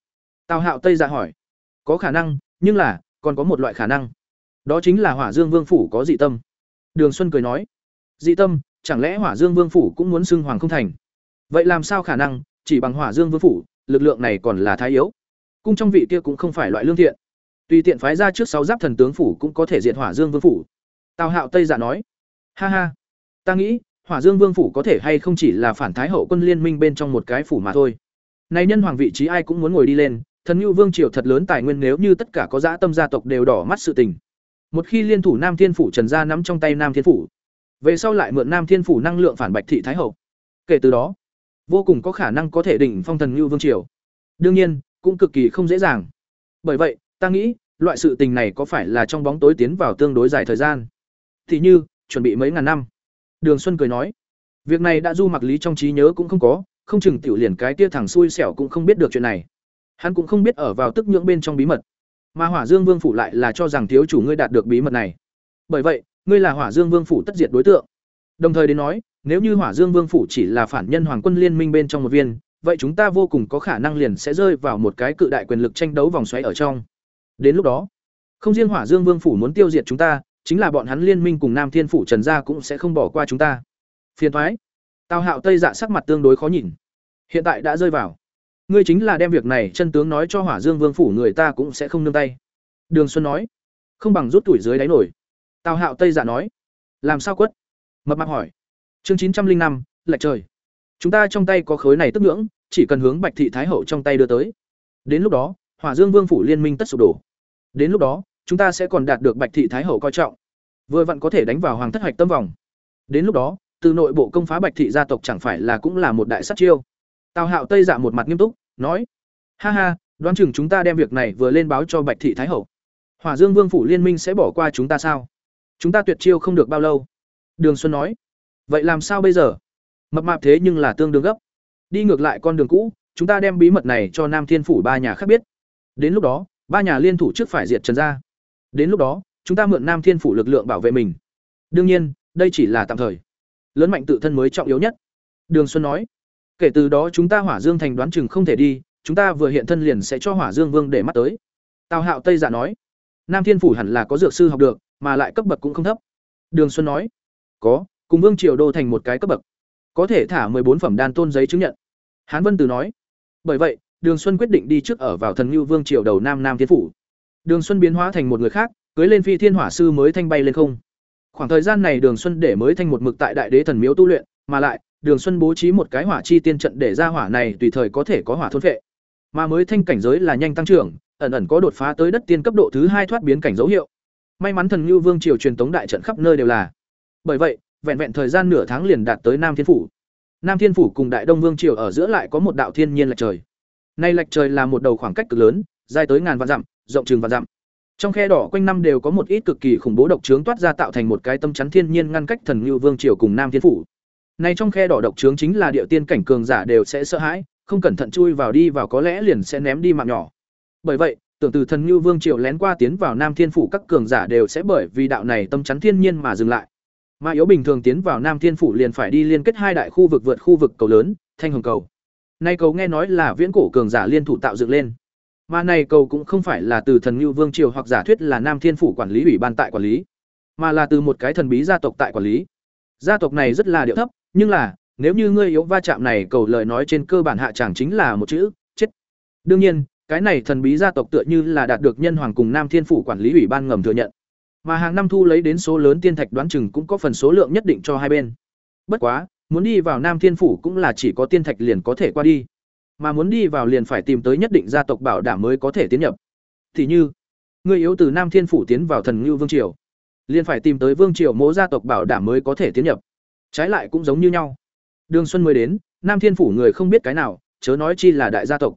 Tào hạo tây dạ hỏi. Có khả năng, nhưng là, còn có một loại khả năng. Đó chính là hỏa dương vương phủ có dị tâm. Đường xuân cười nói. Dị tâm, chẳng lẽ hỏa dương vương phủ cũng muốn xưng hoàng không thành? Vậy làm sao khả năng, chỉ bằng hỏa dương vương phủ, lực lượng này còn là thái yếu? Cung trong vị kia cũng không phải loại lương thiện. Tùy tiện phái ra trước sáu giáp thần tướng phủ cũng có thể diệt hỏa dương vương phủ. Tào hạo tây dạ nói. Ha ha. Ta nghĩ, hỏa dương vương phủ có thể hay không chỉ là phản thái hậu quân liên minh bên trong một cái phủ mà thôi. Này nhân hoàng vị trí ai cũng muốn ngồi đi lên thần nhu vương triều thật lớn tài nguyên nếu như tất cả có dã tâm gia tộc đều đỏ mắt sự tình. Một khi liên thủ nam thiên phủ, trần gia nắm trong tay nam thiên phủ, về sau lại mượn nam thiên phủ năng lượng phản bạch thị thái hậu. Kể từ đó, vô cùng có khả năng có thể đỉnh phong thần nhu vương triều. Đương nhiên, cũng cực kỳ không dễ dàng. Bởi vậy, ta nghĩ, loại sự tình này có phải là trong bóng tối tiến vào tương đối dài thời gian? Thì như, chuẩn bị mấy ngàn năm. Đường xuân cười nói, việc này đã du mặc lý trong trí nhớ cũng không có, không chừng tiểu liền cái tia thẳng xui xẻo cũng không biết được chuyện này hắn cũng không biết ở vào tức nhưỡng bên trong bí mật. Mà hỏa dương vương phủ lại là cho rằng thiếu chủ ngươi đạt được bí mật này. Bởi vậy, ngươi là hỏa dương vương phủ tất diệt đối tượng. Đồng thời đến nói, nếu như hỏa dương vương phủ chỉ là phản nhân hoàng quân liên minh bên trong một viên, vậy chúng ta vô cùng có khả năng liền sẽ rơi vào một cái cự đại quyền lực tranh đấu vòng xoáy ở trong. Đến lúc đó, không riêng hỏa dương vương phủ muốn tiêu diệt chúng ta, chính là bọn hắn liên minh cùng nam thiên phủ trần gia cũng sẽ không bỏ qua chúng ta. Phiền thoái tào hạo tây dạ sắc mặt tương đối khó nhìn. Hiện tại đã rơi vào ngươi chính là đem việc này chân tướng nói cho hỏa dương vương phủ, người ta cũng sẽ không nương tay. Đường xuân nói, không bằng rút tuổi dưới đáy nổi. Tào hạo tây dạ nói, làm sao quất? Mập mạp hỏi. Chương chín trăm linh năm, lệch trời. Chúng ta trong tay có khối này tức ngưỡng chỉ cần hướng bạch thị thái hậu trong tay đưa tới. Đến lúc đó, hỏa dương vương phủ liên minh tất sụp đổ. Đến lúc đó, chúng ta sẽ còn đạt được bạch thị thái hậu coi trọng. Vừa vặn có thể đánh vào hoàng thất hạch tâm vòng. Đến lúc đó, từ nội bộ công phá bạch thị gia tộc chẳng phải là cũng là một đại sát chiêu tào hạo tây dạ một mặt nghiêm túc, nói, ha ha, đoán chừng chúng ta đem việc này vừa lên báo cho bạch thị thái hậu. Hỏa dương vương phủ liên minh sẽ bỏ qua chúng ta sao? Chúng ta tuyệt chiêu không được bao lâu. Đường xuân nói, vậy làm sao bây giờ? Mập mạp thế nhưng là tương đương gấp. Đi ngược lại con đường cũ, chúng ta đem bí mật này cho nam thiên phủ ba nhà khác biết. Đến lúc đó, ba nhà liên thủ trước phải diệt trần gia. Đến lúc đó, chúng ta mượn nam thiên phủ lực lượng bảo vệ mình. Đương nhiên, đây chỉ là tạm thời. Lớn mạnh tự thân mới trọng yếu nhất. Đường xuân nói kể từ đó chúng ta hỏa dương thành đoán chừng không thể đi chúng ta vừa hiện thân liền sẽ cho hỏa dương vương để mắt tới tào hạo tây giả nói nam thiên phủ hẳn là có dược sư học được mà lại cấp bậc cũng không thấp Đường Xuân nói. Có, cùng Vương Triều Đô thành một cái cấp bậc. Có thể thả bốn phẩm đan tôn giấy chứng nhận. Hán Vân Từ nói. Bởi vậy, Đường Xuân quyết định đi trước ở vào Thần Nưu Vương Triều đầu Nam Nam Thiên phủ. Đường Xuân biến hóa thành một người khác, cưới lên phi thiên hỏa sư mới thanh bay lên không. Khoảng thời gian này Đường Xuân để mới thanh một mực tại Đại Đế Thần Miếu tu luyện, mà lại, Đường Xuân bố trí một cái hỏa chi tiên trận để ra hỏa này tùy thời có thể có hỏa thôn phệ. Mà mới thanh cảnh giới là nhanh tăng trưởng, ẩn ẩn có đột phá tới đất tiên cấp độ thứ hai thoát biến cảnh dấu hiệu. May mắn Thần Nưu Vương triều truyền tống đại trận khắp nơi đều là. Bởi vậy, vẹn vẹn thời gian nửa tháng liền đạt tới Nam Thiên phủ. Nam Thiên phủ cùng Đại Đông Vương triều ở giữa lại có một đạo thiên nhiên lệch trời. Nay lệch trời là một đầu khoảng cách cực lớn, dài tới ngàn vạn dặm, rộng chừng vạn dặm. Trong khe đỏ quanh năm đều có một ít cực kỳ khủng bố độc trướng toát ra tạo thành một cái tâm chắn thiên nhiên ngăn cách Thần Nưu Vương triều cùng Nam Thiên phủ. Nay trong khe đỏ độc trướng chính là địa tiên cảnh cường giả đều sẽ sợ hãi, không cẩn thận chui vào đi vào có lẽ liền sẽ ném đi mạng nhỏ. Bởi vậy, tưởng từ thần như Vương triều lén qua tiến vào Nam Thiên phủ các cường giả đều sẽ bởi vì đạo này tâm chắn thiên nhiên mà dừng lại. Mà yếu bình thường tiến vào Nam Thiên phủ liền phải đi liên kết hai đại khu vực vượt khu vực cầu lớn, Thanh Hồng cầu. Nay cầu nghe nói là viễn cổ cường giả liên thủ tạo dựng lên. Mà này cầu cũng không phải là từ thần như Vương triều hoặc giả thuyết là Nam Thiên phủ quản lý ủy ban tại quản lý, mà là từ một cái thần bí gia tộc tại quản lý. Gia tộc này rất là điệu thấp, nhưng là, nếu như ngươi yếu va chạm này cầu lời nói trên cơ bản hạ chẳng chính là một chữ, chết. Đương nhiên, cái này thần bí gia tộc tựa như là đạt được nhân hoàng cùng Nam Thiên phủ quản lý ủy ban ngầm thừa nhận. Mà hàng năm thu lấy đến số lớn tiên thạch đoán chừng cũng có phần số lượng nhất định cho hai bên. Bất quá, muốn đi vào Nam Thiên phủ cũng là chỉ có tiên thạch liền có thể qua đi. Mà muốn đi vào liền phải tìm tới nhất định gia tộc bảo đảm mới có thể tiến nhập. Thì như, người yếu từ Nam Thiên phủ tiến vào thần ngưu Vương triều, liền phải tìm tới Vương triều mỗ gia tộc bảo đảm mới có thể tiến nhập. Trái lại cũng giống như nhau. Đường Xuân mới đến, Nam Thiên phủ người không biết cái nào, chớ nói chi là đại gia tộc.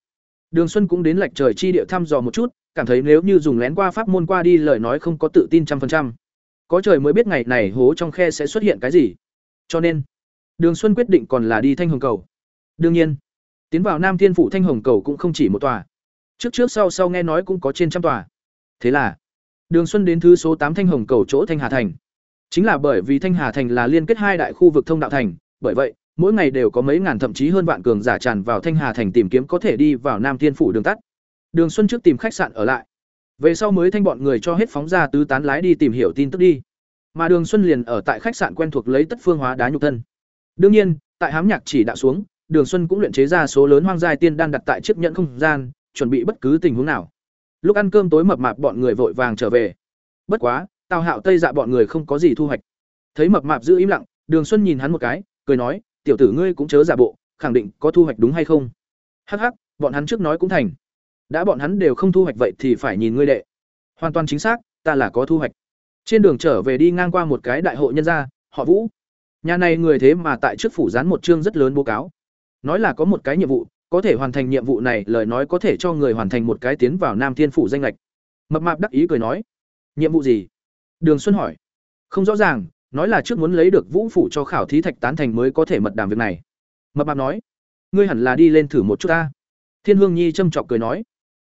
Đường Xuân cũng đến lạch trời chi địa thăm dò một chút, cảm thấy nếu như dùng lén qua pháp môn qua đi lời nói không có tự tin trăm phần trăm. Có trời mới biết ngày này hố trong khe sẽ xuất hiện cái gì. Cho nên, Đường Xuân quyết định còn là đi Thanh Hồng cầu. Đương nhiên, tiến vào Nam Thiên phủ Thanh Hồng cầu cũng không chỉ một tòa. Trước trước sau sau nghe nói cũng có trên trăm tòa. Thế là, Đường Xuân đến thứ số tám Thanh Hồng cầu chỗ Thanh Hà thành. Chính là bởi vì Thanh Hà thành là liên kết hai đại khu vực thông đạo thành, bởi vậy, mỗi ngày đều có mấy ngàn thậm chí hơn vạn cường giả tràn vào Thanh Hà thành tìm kiếm có thể đi vào Nam Thiên phủ đường tắt. Đường Xuân trước tìm khách sạn ở lại. Về sau mới thanh bọn người cho hết phóng ra tứ tán lái đi tìm hiểu tin tức đi. Mà Đường Xuân liền ở tại khách sạn quen thuộc lấy tất phương hóa đá nhục thân. Đương nhiên, tại hám nhạc chỉ đạo xuống, Đường Xuân cũng luyện chế ra số lớn hoang giai tiên đan đặt tại chiếc nhẫn không gian, chuẩn bị bất cứ tình huống nào. Lúc ăn cơm tối mập mạp bọn người vội vàng trở về. Bất quá, Tào Hạo Tây dạ bọn người không có gì thu hoạch. Thấy mập mạp giữ im lặng, Đường Xuân nhìn hắn một cái, cười nói, "Tiểu tử ngươi cũng chớ giả bộ, khẳng định có thu hoạch đúng hay không?" Hắc hắc, bọn hắn trước nói cũng thành. Đã bọn hắn đều không thu hoạch vậy thì phải nhìn ngươi đệ. Hoàn toàn chính xác, ta là có thu hoạch. Trên đường trở về đi ngang qua một cái đại hội nhân gia, họ Vũ. Nhà này người thế mà tại trước phủ dán một chương rất lớn bố cáo. Nói là có một cái nhiệm vụ, có thể hoàn thành nhiệm vụ này, lời nói có thể cho người hoàn thành một cái tiến vào Nam Thiên phủ danh lệch. Mập mạp đắc ý cười nói, "Nhiệm vụ gì?" Đường Xuân hỏi. "Không rõ ràng, nói là trước muốn lấy được Vũ phủ cho khảo thí thạch tán thành mới có thể mật đàm việc này." Mập mạp nói, "Ngươi hẳn là đi lên thử một chút ta." Thiên Hương Nhi châm chọc cười nói,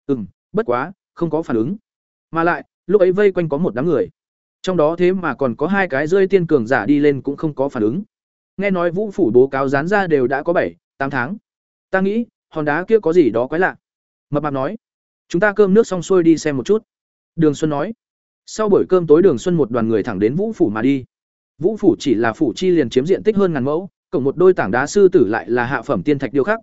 "Ừm, bất quá, không có phản ứng." Mà lại, lúc ấy vây quanh có một đám người. Trong đó thế mà còn có hai cái rơi tiên cường giả đi lên cũng không có phản ứng. Nghe nói Vũ phủ bố cáo dán ra đều đã có bảy, tám tháng. Ta nghĩ, hòn đá kia có gì đó quái lạ. Mập mạp nói, "Chúng ta cơm nước xong xuôi đi xem một chút." Đường Xuân nói, sau buổi cơm tối Đường Xuân một đoàn người thẳng đến Vũ phủ mà đi. Vũ phủ chỉ là phủ chi liền chiếm diện tích hơn ngàn mẫu, cộng một đôi tảng đá sư tử lại là hạ phẩm tiên thạch điêu khắc.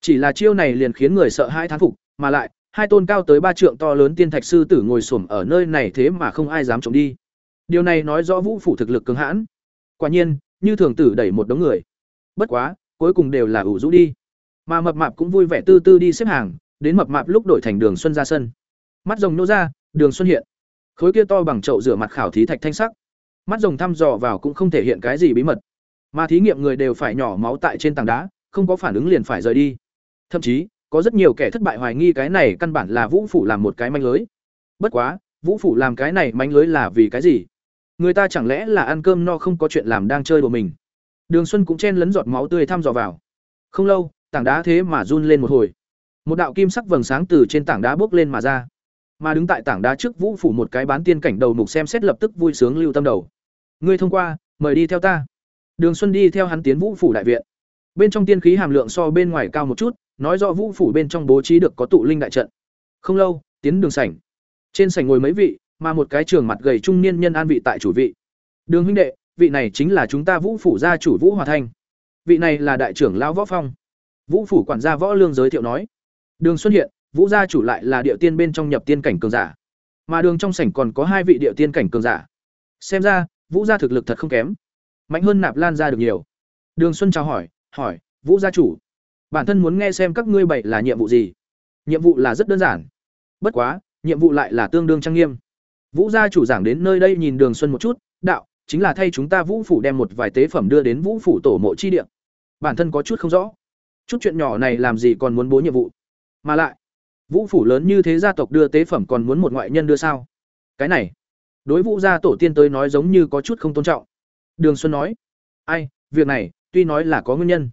Chỉ là chiêu này liền khiến người sợ hai thán phục, mà lại, hai tôn cao tới ba trượng to lớn tiên thạch sư tử ngồi xổm ở nơi này thế mà không ai dám chống đi. Điều này nói rõ Vũ phủ thực lực cường hãn. Quả nhiên, như thường tử đẩy một đống người. Bất quá, cuối cùng đều là ủ rũ đi. Mà mập mạp cũng vui vẻ tư tư đi xếp hàng, đến mập mạp lúc đổi thành Đường Xuân ra sân. Mắt rồng nô ra, Đường Xuân hiện. Khối kia to bằng chậu rửa mặt khảo thí thạch thanh sắc. Mắt rồng thăm dò vào cũng không thể hiện cái gì bí mật. Mà thí nghiệm người đều phải nhỏ máu tại trên tảng đá, không có phản ứng liền phải rời đi. Thậm chí, có rất nhiều kẻ thất bại hoài nghi cái này căn bản là Vũ phủ làm một cái manh lưới. Bất quá, Vũ phủ làm cái này manh lưới là vì cái gì? Người ta chẳng lẽ là ăn cơm no không có chuyện làm đang chơi của mình. Đường Xuân cũng chen lấn giọt máu tươi thăm dò vào. Không lâu, tảng đá thế mà run lên một hồi. Một đạo kim sắc vầng sáng từ trên tảng đá bốc lên mà ra. Mà đứng tại tảng đá trước Vũ phủ một cái bán tiên cảnh đầu mục xem xét lập tức vui sướng lưu tâm đầu. Ngươi thông qua, mời đi theo ta. Đường Xuân đi theo hắn tiến Vũ phủ đại viện. Bên trong tiên khí hàm lượng so bên ngoài cao một chút, nói rõ Vũ phủ bên trong bố trí được có tụ linh đại trận. Không lâu, tiến đường sảnh. Trên sảnh ngồi mấy vị, mà một cái trường mặt gầy trung niên nhân an vị tại chủ vị. Đường huynh đệ, vị này chính là chúng ta Vũ phủ gia chủ Vũ Hòa Thanh. Vị này là đại trưởng lão Võ Phong. Vũ phủ quản gia Võ Lương giới thiệu nói. Đường Xuân hiện, Vũ gia chủ lại là địa tiên bên trong nhập tiên cảnh cường giả. Mà đường trong sảnh còn có hai vị địa tiên cảnh cường giả. Xem ra, Vũ gia thực lực thật không kém. Mạnh hơn Nạp Lan gia được nhiều. Đường Xuân chào hỏi, hỏi, "Vũ gia chủ, bản thân muốn nghe xem các ngươi bảy là nhiệm vụ gì?" Nhiệm vụ là rất đơn giản. Bất quá, nhiệm vụ lại là tương đương trang nghiêm. Vũ gia chủ giảng đến nơi đây nhìn Đường Xuân một chút, "Đạo, chính là thay chúng ta Vũ phủ đem một vài tế phẩm đưa đến Vũ phủ tổ mộ chi địa." Bản thân có chút không rõ. Chút chuyện nhỏ này làm gì còn muốn bố nhiệm vụ? Mà lại, Vũ phủ lớn như thế gia tộc đưa tế phẩm còn muốn một ngoại nhân đưa sao? Cái này, đối Vũ gia tổ tiên tới nói giống như có chút không tôn trọng. Đường Xuân nói, "Ai, việc này, tuy nói là có nguyên nhân.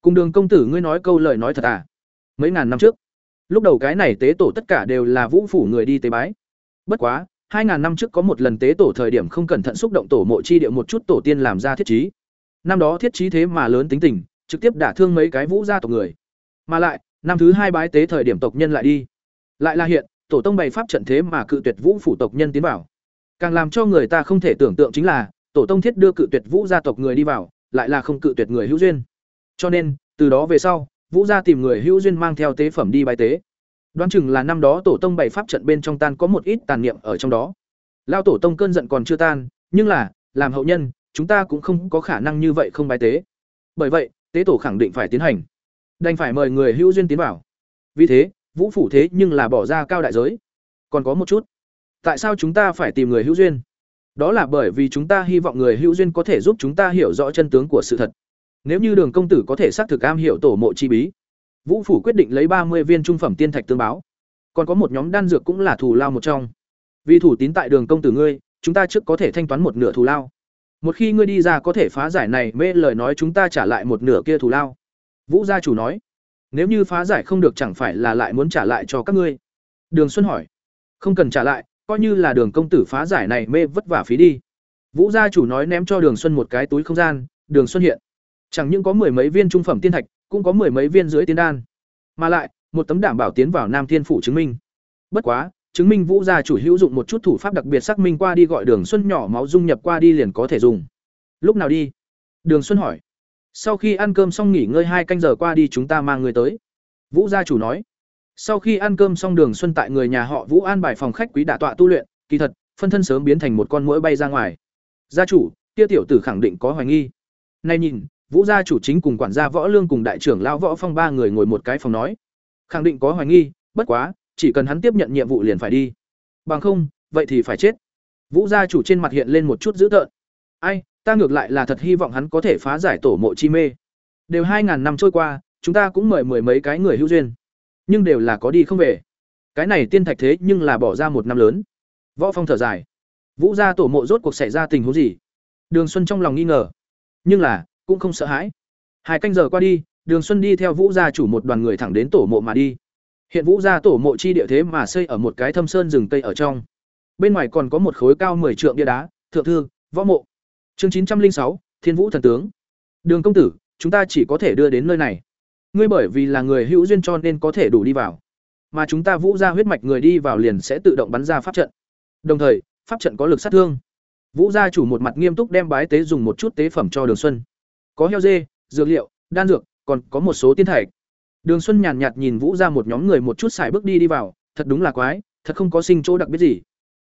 Cùng Đường công tử ngươi nói câu lời nói thật à? Mấy ngàn năm trước, lúc đầu cái này tế tổ tất cả đều là Vũ phủ người đi tế bái. Bất quá, hai ngàn năm trước có một lần tế tổ thời điểm không cẩn thận xúc động tổ mộ chi địa một chút tổ tiên làm ra thiết trí. Năm đó thiết trí thế mà lớn tính tình, trực tiếp đả thương mấy cái Vũ gia tộc người. Mà lại, năm thứ hai bái tế thời điểm tộc nhân lại đi. Lại là hiện, tổ tông bày pháp trận thế mà cự tuyệt Vũ phủ tộc nhân tiến vào. Càng làm cho người ta không thể tưởng tượng chính là, tổ tông thiết đưa cự tuyệt Vũ gia tộc người đi vào, lại là không cự tuyệt người hữu duyên. Cho nên, từ đó về sau, Vũ gia tìm người hữu duyên mang theo tế phẩm đi bái tế. Đoán chừng là năm đó tổ tông bày pháp trận bên trong tan có một ít tàn niệm ở trong đó. Lao tổ tông cơn giận còn chưa tan, nhưng là, làm hậu nhân, chúng ta cũng không có khả năng như vậy không bái tế. Bởi vậy, tế tổ khẳng định phải tiến hành. Đành phải mời người hữu duyên tiến vào. Vì thế, Vũ phủ thế nhưng là bỏ ra cao đại giới. Còn có một chút, tại sao chúng ta phải tìm người hữu duyên? Đó là bởi vì chúng ta hy vọng người hữu duyên có thể giúp chúng ta hiểu rõ chân tướng của sự thật. Nếu như Đường công tử có thể xác thực am hiểu tổ mộ chi bí, Vũ phủ quyết định lấy ba mươi viên trung phẩm tiên thạch tương báo. Còn có một nhóm đan dược cũng là thù lao một trong. Vì thủ tín tại Đường công tử ngươi, chúng ta trước có thể thanh toán một nửa thù lao. Một khi ngươi đi ra có thể phá giải này mê lời nói chúng ta trả lại một nửa kia thù lao. Vũ gia chủ nói, nếu như phá giải không được chẳng phải là lại muốn trả lại cho các ngươi. Đường Xuân hỏi, không cần trả lại, coi như là Đường công tử phá giải này mê vất vả phí đi. Vũ gia chủ nói ném cho Đường Xuân một cái túi không gian, Đường Xuân hiện, chẳng những có mười mấy viên trung phẩm tiên thạch, cũng có mười mấy viên dưới tiên đan, mà lại một tấm đảm bảo tiến vào Nam Thiên phủ chứng minh. Bất quá, chứng minh Vũ gia chủ hữu dụng một chút thủ pháp đặc biệt xác minh qua đi gọi Đường Xuân nhỏ máu dung nhập qua đi liền có thể dùng. Lúc nào đi? Đường Xuân hỏi. Sau khi ăn cơm xong nghỉ ngơi hai canh giờ qua đi chúng ta mang người tới. Vũ gia chủ nói. Sau khi ăn cơm xong Đường Xuân tại người nhà họ Vũ an bài phòng khách quý đả tọa tu luyện, kỳ thật, phân thân sớm biến thành một con muỗi bay ra ngoài. Gia chủ, tia tiểu tử khẳng định có hoài nghi. Nay nhìn, Vũ gia chủ chính cùng quản gia Võ Lương cùng đại trưởng lão Võ Phong ba người ngồi một cái phòng nói, khẳng định có hoài nghi, bất quá, chỉ cần hắn tiếp nhận nhiệm vụ liền phải đi. Bằng không, vậy thì phải chết. Vũ gia chủ trên mặt hiện lên một chút dữ tợn. Ai, ta ngược lại là thật hy vọng hắn có thể phá giải tổ mộ chi mê. Đều hai ngàn năm trôi qua, chúng ta cũng mời mười mấy cái người hữu duyên, nhưng đều là có đi không về. Cái này tiên thạch thế nhưng là bỏ ra một năm lớn. Võ Phong thở dài. Vũ gia tổ mộ rốt cuộc xảy ra tình huống gì? Đường Xuân trong lòng nghi ngờ, nhưng là cũng không sợ hãi. Hai canh giờ qua đi, Đường Xuân đi theo Vũ gia chủ một đoàn người thẳng đến tổ mộ mà đi. Hiện Vũ gia tổ mộ chi địa thế mà xây ở một cái thâm sơn rừng cây ở trong. Bên ngoài còn có một khối cao 10 trượng bia đá, thượng thư, võ mộ. Chương chín trăm linh sáu Thiên Vũ thần tướng. Đường công tử, chúng ta chỉ có thể đưa đến nơi này. Ngươi bởi vì là người hữu duyên cho nên có thể đủ đi vào. Mà chúng ta Vũ gia huyết mạch người đi vào liền sẽ tự động bắn ra pháp trận. Đồng thời, pháp trận có lực sát thương. Vũ gia chủ một mặt nghiêm túc đem bái tế dùng một chút tế phẩm cho Đường Xuân. Có heo dê, dược liệu, đan dược, còn có một số tiên thạch. Đường Xuân nhàn nhạt nhìn Vũ gia một nhóm người một chút xài bước đi đi vào, thật đúng là quái, thật không có sinh chỗ đặc biệt gì.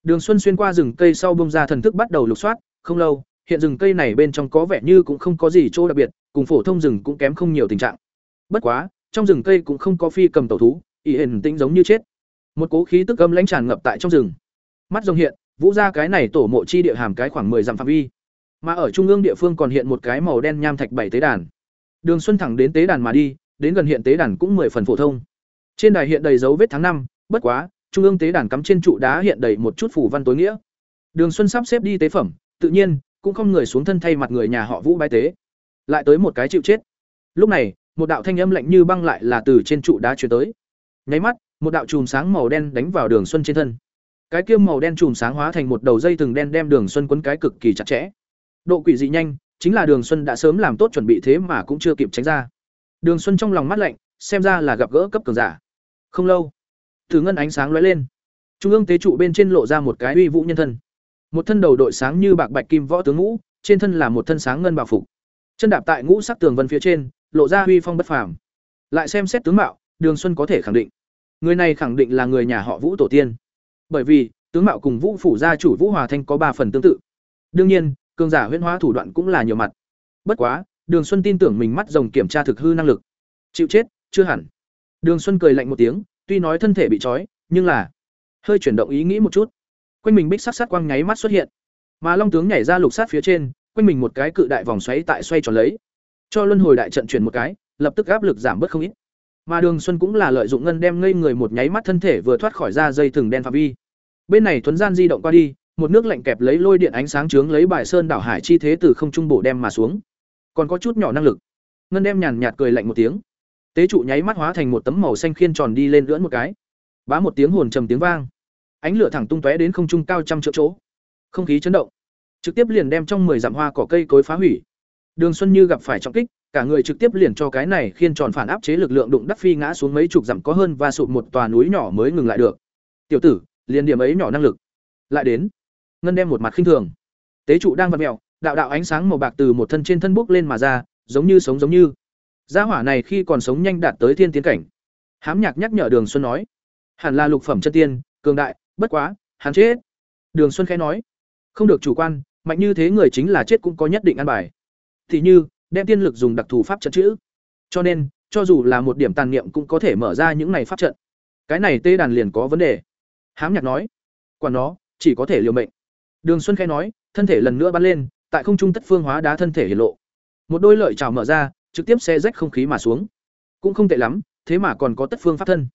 Đường Xuân xuyên qua rừng cây sau bông ra thần thức bắt đầu lục soát, không lâu, hiện rừng cây này bên trong có vẻ như cũng không có gì chỗ đặc biệt, cùng phổ thông rừng cũng kém không nhiều tình trạng. Bất quá, trong rừng cây cũng không có phi cầm tẩu thú, y hển tĩnh giống như chết. Một cố khí tức âm lãnh tràn ngập tại trong rừng. Mắt rồng hiện, Vũ ra cái này tổ mộ chi địa hàm cái khoảng 10 dặm phạm vi. Mà ở trung ương địa phương còn hiện một cái màu đen nham thạch bảy tế đàn. Đường Xuân thẳng đến tế đàn mà đi, đến gần hiện tế đàn cũng 10 phần phổ thông. Trên đài hiện đầy dấu vết tháng năm, bất quá, trung ương tế đàn cắm trên trụ đá hiện đầy một chút phủ văn tối nghĩa. Đường Xuân sắp xếp đi tế phẩm, tự nhiên, cũng không người xuống thân thay mặt người nhà họ Vũ bái tế. Lại tới một cái chịu chết. Lúc này, một đạo thanh âm lạnh như băng lại là từ trên trụ đá truyền tới. Nháy mắt, một đạo chùm sáng màu đen đánh vào Đường Xuân trên thân. Cái kia màu đen chùm sáng hóa thành một đầu dây từng đen đem Đường Xuân quấn cái cực kỳ chặt chẽ. Độ quỷ dị nhanh, chính là Đường Xuân đã sớm làm tốt chuẩn bị thế mà cũng chưa kịp tránh ra. Đường Xuân trong lòng mắt lạnh, xem ra là gặp gỡ cấp cường giả. Không lâu, từ ngân ánh sáng lóe lên. Trung ương tế trụ bên trên lộ ra một cái uy vũ nhân thân một thân đầu đội sáng như bạc bạch kim võ tướng ngũ, trên thân là một thân sáng ngân bảo phục. Chân đạp tại ngũ sắc tường vân phía trên, lộ ra huy phong bất phàm. Lại xem xét tướng mạo, đường xuân có thể khẳng định, người này khẳng định là người nhà họ vũ tổ tiên. Bởi vì, tướng mạo cùng vũ phủ gia chủ vũ hòa thanh có ba phần tương tự. Đương nhiên, cường giả huyễn hóa thủ đoạn cũng là nhiều mặt. Bất quá, đường xuân tin tưởng mình mắt rồng kiểm tra thực hư năng lực. Chịu chết, chưa hẳn. Đường xuân cười lạnh một tiếng, tuy nói thân thể bị trói, nhưng là hơi chuyển động ý nghĩ một chút quanh mình bích sắc sát quang nháy mắt xuất hiện. Mà long tướng nhảy ra lục sát phía trên, quanh mình một cái cự đại vòng xoáy tại xoay tròn lấy. Cho luân hồi đại trận chuyển một cái, lập tức áp lực giảm bớt không ít. Mà đường xuân cũng là lợi dụng ngân đem ngây người một nháy mắt thân thể vừa thoát khỏi ra dây thừng đen phạm vi. Bên này thuấn gian di động qua đi, một nước lạnh kẹp lấy lôi điện ánh sáng trướng lấy bài sơn đảo hải chi thế từ không trung bổ đem mà xuống. Còn có chút nhỏ năng lực. Ngân đem nhàn nhạt cười lạnh một tiếng. Tế trụ nháy mắt hóa thành một tấm màu xanh khiên tròn đi lên lưỡn một cái. Bá một tiếng hồn trầm tiếng vang ánh lửa thẳng tung tóe đến không trung cao trăm triệu chỗ. Không khí chấn động, trực tiếp liền đem trong mười dặm hoa cỏ cây cối phá hủy. Đường xuân như gặp phải trọng kích, cả người trực tiếp liền cho cái này khiên tròn phản áp chế lực lượng đụng đắc phi ngã xuống mấy chục dặm có hơn và sụp một tòa núi nhỏ mới ngừng lại được. Tiểu tử, liền điểm ấy nhỏ năng lực. Lại đến, ngân đem một mặt khinh thường. Tế trụ đang vặt mẹo đạo đạo ánh sáng màu bạc từ một thân trên thân bốc lên mà ra, giống như sống giống như. Gia hỏa này khi còn sống nhanh đạt tới thiên tiến cảnh. Hám nhạc nhắc nhở đường xuân nói, hẳn là lục phẩm chân tiên, cường đại bất quá, hắn chết. Đường xuân khẽ nói. Không được chủ quan, mạnh như thế người chính là chết cũng có nhất định ăn bài. Thì như, đem tiên lực dùng đặc thù pháp trận chữ. Cho nên, cho dù là một điểm tàn niệm cũng có thể mở ra những này pháp trận. Cái này tê đàn liền có vấn đề. Hám nhạc nói. Quả nó, chỉ có thể liều mệnh. Đường xuân khẽ nói, thân thể lần nữa bắn lên, tại không trung tất phương hóa đá thân thể hiển lộ. Một đôi lợi trào mở ra, trực tiếp xe rách không khí mà xuống. Cũng không tệ lắm, thế mà còn có tất phương pháp thân.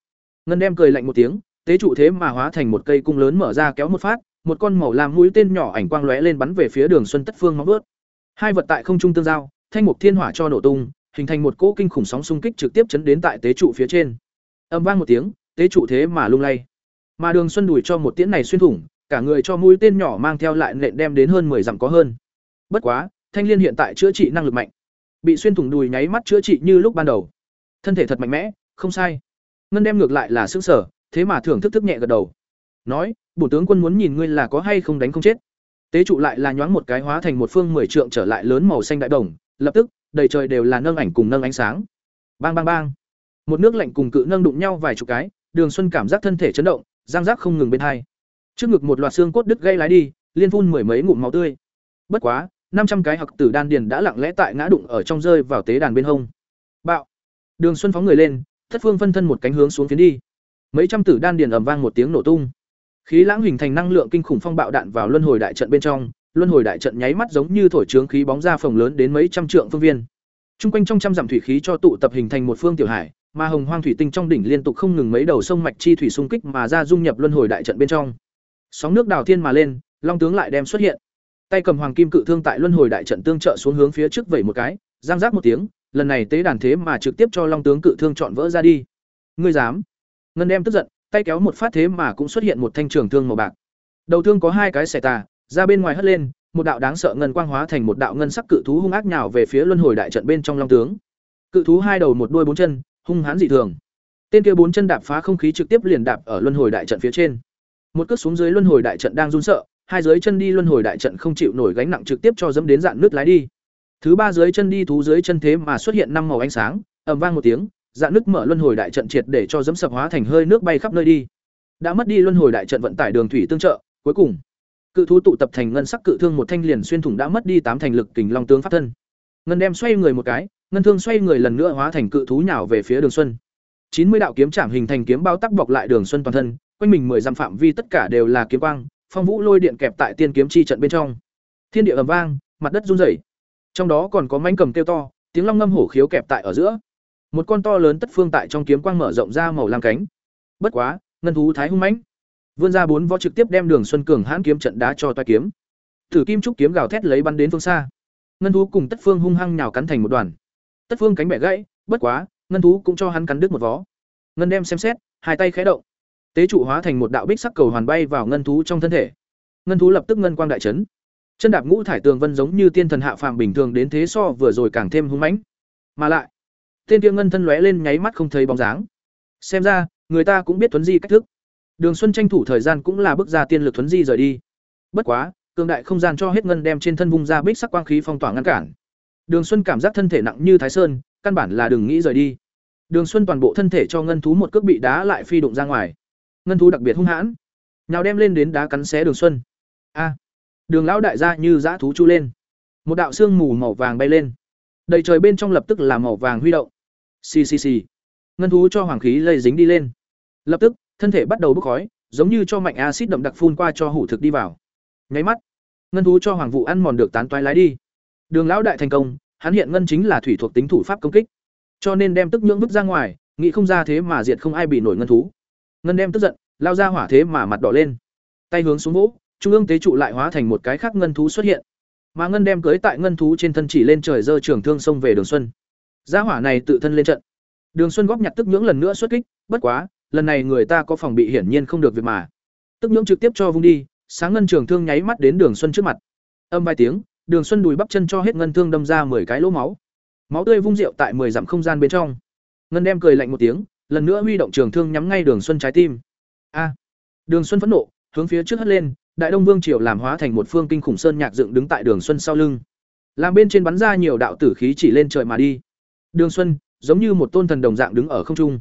Ngân đem cười lạnh một tiếng tế trụ thế mà hóa thành một cây cung lớn mở ra kéo một phát một con màu làm mũi tên nhỏ ảnh quang lóe lên bắn về phía đường xuân tất phương móng ướt hai vật tại không trung tương giao thanh mục thiên hỏa cho nổ tung hình thành một cỗ kinh khủng sóng xung kích trực tiếp chấn đến tại tế trụ phía trên âm vang một tiếng tế trụ thế mà lung lay mà đường xuân đùi cho một tiễn này xuyên thủng cả người cho mũi tên nhỏ mang theo lại nện đem đến hơn 10 dặm có hơn. Bất quá, Thanh Liên hiện tại chữa trị năng lực mạnh. Bị xuyên thủng đùi nháy mắt chữa trị như lúc ban đầu. Thân thể thật mạnh mẽ, không sai. Ngân đem ngược lại là sững sở, thế mà thưởng thức thức nhẹ gật đầu. Nói, bổ tướng quân muốn nhìn ngươi là có hay không đánh không chết. Tế trụ lại là nhoáng một cái hóa thành một phương 10 trượng trở lại lớn màu xanh đại đồng, lập tức, đầy trời đều là nâng ảnh cùng nâng ánh sáng. Bang bang bang. Một nước lạnh cùng cự nâng đụng nhau vài chục cái, Đường Xuân cảm giác thân thể chấn động, giang giác không ngừng bên hai. Trước ngực một loạt xương cốt đứt gây lái đi, liên phun mười mấy ngụm máu tươi. Bất quá, năm trăm cái hặc tử đan điền đã lặng lẽ tại ngã đụng ở trong rơi vào tế đàn bên hông. Bạo. Đường Xuân phóng người lên, thất phương phân thân một cánh hướng xuống phiến đi. Mấy trăm tử đan điền ầm vang một tiếng nổ tung. Khí lãng hình thành năng lượng kinh khủng phong bạo đạn vào luân hồi đại trận bên trong, luân hồi đại trận nháy mắt giống như thổi trướng khí bóng ra phòng lớn đến mấy trăm trượng phương viên. Trung quanh trong trăm dặm thủy khí cho tụ tập hình thành một phương tiểu hải, mà hồng hoang thủy tinh trong đỉnh liên tục không ngừng mấy đầu sông mạch chi thủy xung kích mà ra dung nhập luân hồi đại trận bên trong sóng nước đào thiên mà lên long tướng lại đem xuất hiện tay cầm hoàng kim cự thương tại luân hồi đại trận tương trợ xuống hướng phía trước vẩy một cái giang giác một tiếng lần này tế đàn thế mà trực tiếp cho long tướng cự thương chọn vỡ ra đi ngươi dám ngân đem tức giận, tay kéo một phát thế mà cũng xuất hiện một thanh trường thương màu bạc. Đầu thương có hai cái xẻ tà, ra bên ngoài hất lên, một đạo đáng sợ ngân quang hóa thành một đạo ngân sắc cự thú hung ác nhào về phía luân hồi đại trận bên trong long tướng. Cự thú hai đầu một đuôi bốn chân, hung hãn dị thường. Tên kia bốn chân đạp phá không khí trực tiếp liền đạp ở luân hồi đại trận phía trên. Một cước xuống dưới luân hồi đại trận đang run sợ, hai dưới chân đi luân hồi đại trận không chịu nổi gánh nặng trực tiếp cho dẫm đến dạn nước lái đi. Thứ ba dưới chân đi, thú dưới chân thế mà xuất hiện năm màu ánh sáng, ầm vang một tiếng dạn nước mở luân hồi đại trận triệt để cho dẫm sập hóa thành hơi nước bay khắp nơi đi đã mất đi luân hồi đại trận vận tải đường thủy tương trợ cuối cùng cự thú tụ tập thành ngân sắc cự thương một thanh liền xuyên thủng đã mất đi tám thành lực kình long tướng pháp thân ngân đem xoay người một cái ngân thương xoay người lần nữa hóa thành cự thú nhào về phía đường xuân chín mươi đạo kiếm trảm hình thành kiếm bao tắc bọc lại đường xuân toàn thân quanh mình mười dặm phạm vi tất cả đều là kiếm quang, phong vũ lôi điện kẹp tại tiên kiếm chi trận bên trong. Thiên địa ầm vang, mặt đất rung rẩy. Trong đó còn có mãnh cầm kêu to, tiếng long ngâm hổ khiếu kẹp tại ở giữa. Một con to lớn tất phương tại trong kiếm quang mở rộng ra màu lam cánh. Bất quá, ngân thú thái hung mãnh. Vươn ra bốn võ trực tiếp đem Đường Xuân Cường hãn kiếm trận đá cho toa kiếm. thử kim trúc kiếm gào thét lấy bắn đến phương xa. Ngân thú cùng Tất Phương hung hăng nhào cắn thành một đoàn. Tất Phương cánh bẻ gãy, bất quá, ngân thú cũng cho hắn cắn đứt một vó. Ngân đem xem xét, hai tay khẽ động tế trụ hóa thành một đạo bích sắc cầu hoàn bay vào ngân thú trong thân thể ngân thú lập tức ngân quang đại trấn chân đạp ngũ thải tường vân giống như tiên thần hạ phàm bình thường đến thế so vừa rồi càng thêm hung mãnh mà lại tên kia ngân thân lóe lên nháy mắt không thấy bóng dáng xem ra người ta cũng biết thuấn di cách thức đường xuân tranh thủ thời gian cũng là bước ra tiên lực thuấn di rời đi bất quá cường đại không gian cho hết ngân đem trên thân vung ra bích sắc quang khí phong tỏa ngăn cản. Đường Xuân cảm giác thân thể nặng như Thái Sơn, căn bản là đừng nghĩ rời đi. Đường Xuân toàn bộ thân thể cho ngân thú một cước bị đá lại phi đụng ra ngoài. Ngân thú đặc biệt hung hãn, nhào đem lên đến đá cắn xé Đường Xuân. A! đường lão đại gia như dã thú chu lên. Một đạo xương mù màu vàng bay lên. Đầy trời bên trong lập tức là màu vàng huy động. Xì xì xì. Ngân thú cho hoàng khí lây dính đi lên. Lập tức, thân thể bắt đầu bốc khói, giống như cho mạnh axit đậm đặc phun qua cho hủ thực đi vào. Nháy mắt, ngân thú cho hoàng vụ ăn mòn được tán toái lái đi. Đường lão đại thành công, hắn hiện ngân chính là thủy thuộc tính thủ pháp công kích, cho nên đem tức nhưỡng vứt ra ngoài, nghĩ không ra thế mà diệt không ai bị nổi ngân thú. Ngân đem tức giận, lao ra hỏa thế mà mặt đỏ lên, tay hướng xuống vỗ, trung ương tế trụ lại hóa thành một cái khác ngân thú xuất hiện. Mà ngân đem cưới tại ngân thú trên thân chỉ lên trời giơ trường thương xông về Đường Xuân. Gia hỏa này tự thân lên trận. Đường Xuân góp nhặt tức nhưỡng lần nữa xuất kích, bất quá, lần này người ta có phòng bị hiển nhiên không được việc mà. Tức nhưỡng trực tiếp cho vung đi, sáng ngân trường thương nháy mắt đến Đường Xuân trước mặt. Âm vài tiếng, Đường Xuân đùi bắp chân cho hết ngân thương đâm ra 10 cái lỗ máu. Máu tươi vung rượu tại 10 dặm không gian bên trong. Ngân đem cười lạnh một tiếng, lần nữa huy động trường thương nhắm ngay Đường Xuân trái tim. A! Đường Xuân phẫn nộ, hướng phía trước hất lên, Đại Đông Vương triều làm hóa thành một phương kinh khủng sơn nhạc dựng đứng tại Đường Xuân sau lưng. Làm bên trên bắn ra nhiều đạo tử khí chỉ lên trời mà đi. Đường Xuân, giống như một tôn thần đồng dạng đứng ở không trung.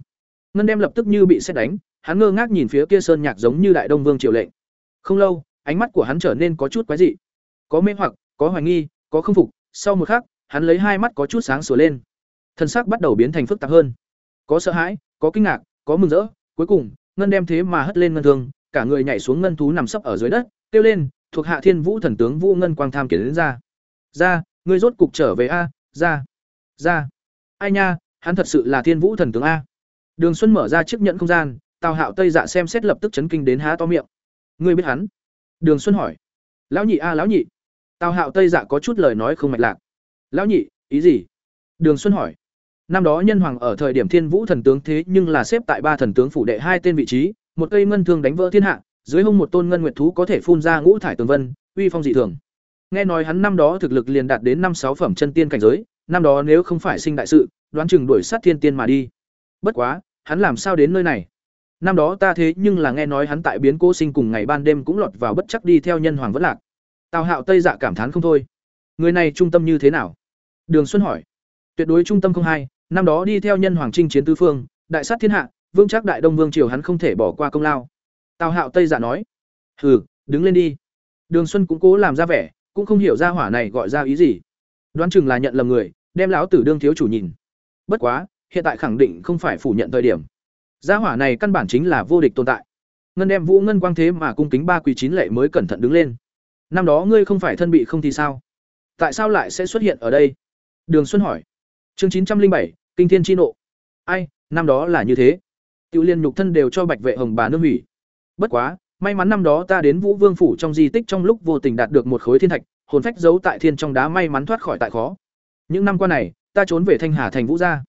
Ngân đem lập tức như bị sét đánh, hắn ngơ ngác nhìn phía kia sơn nhạc giống như Đại Đông Vương triều lệnh. Không lâu, ánh mắt của hắn trở nên có chút quái dị. Có mê hoặc, có hoài nghi, có không phục, sau một khắc, hắn lấy hai mắt có chút sáng sủa lên. Thân xác bắt đầu biến thành phức tạp hơn. Có sợ hãi, có kinh ngạc, có mừng rỡ, cuối cùng, ngân đem thế mà hất lên ngân thương, cả người nhảy xuống ngân thú nằm sấp ở dưới đất, kêu lên, thuộc hạ Thiên Vũ thần tướng Vũ Ngân Quang tham kiến đến ra. Ra, ngươi rốt cục trở về a, ra. Ra. Ai nha, hắn thật sự là Thiên Vũ thần tướng a. Đường Xuân mở ra chiếc nhẫn không gian, Tào Hạo Tây Dạ xem xét lập tức chấn kinh đến há to miệng. Ngươi biết hắn? Đường Xuân hỏi. Lão nhị a lão nhị. Tào Hạo Tây Dạ có chút lời nói không mạch lạc. Lão nhị, ý gì? Đường Xuân hỏi. Năm đó nhân hoàng ở thời điểm Thiên Vũ thần tướng thế nhưng là xếp tại ba thần tướng phủ đệ hai tên vị trí, một cây ngân thương đánh vỡ thiên hạ, dưới hông một tôn ngân nguyệt thú có thể phun ra ngũ thải tường vân, uy phong dị thường. Nghe nói hắn năm đó thực lực liền đạt đến năm sáu phẩm chân tiên cảnh giới, năm đó nếu không phải sinh đại sự, đoán chừng đuổi sát thiên tiên mà đi. Bất quá, hắn làm sao đến nơi này? Năm đó ta thế nhưng là nghe nói hắn tại biến cố sinh cùng ngày ban đêm cũng lọt vào bất chắc đi theo nhân hoàng vẫn lạc. Tào Hạo Tây Dạ cảm thán không thôi. Người này trung tâm như thế nào? Đường Xuân hỏi. Tuyệt đối trung tâm không hai, năm đó đi theo nhân hoàng chinh chiến tứ phương, đại sát thiên hạ, vương chắc đại đông vương triều hắn không thể bỏ qua công lao tào hạo tây dạ nói hừ đứng lên đi đường xuân cũng cố làm ra vẻ cũng không hiểu ra hỏa này gọi ra ý gì đoán chừng là nhận lầm người đem lão tử đương thiếu chủ nhìn. Bất quá hiện tại khẳng định không phải phủ nhận thời điểm. Gia hỏa này căn bản chính là vô địch tồn tại. Ngân đem vũ ngân quang thế mà cung kính ba quỳ chín lệ mới cẩn thận đứng lên. Năm đó ngươi không phải thân bị không thì sao? Tại sao lại sẽ xuất hiện ở đây? Đường xuân hỏi. Chương chín trăm linh bảy kinh thiên chi nộ. Ai năm đó là như thế. Tiểu liên nhục thân đều cho Bạch Vệ Hồng bà nương hủy. Bất quá, may mắn năm đó ta đến Vũ Vương phủ trong di tích trong lúc vô tình đạt được một khối thiên thạch, hồn phách giấu tại thiên trong đá may mắn thoát khỏi tại khó. Những năm qua này, ta trốn về Thanh Hà thành Vũ gia.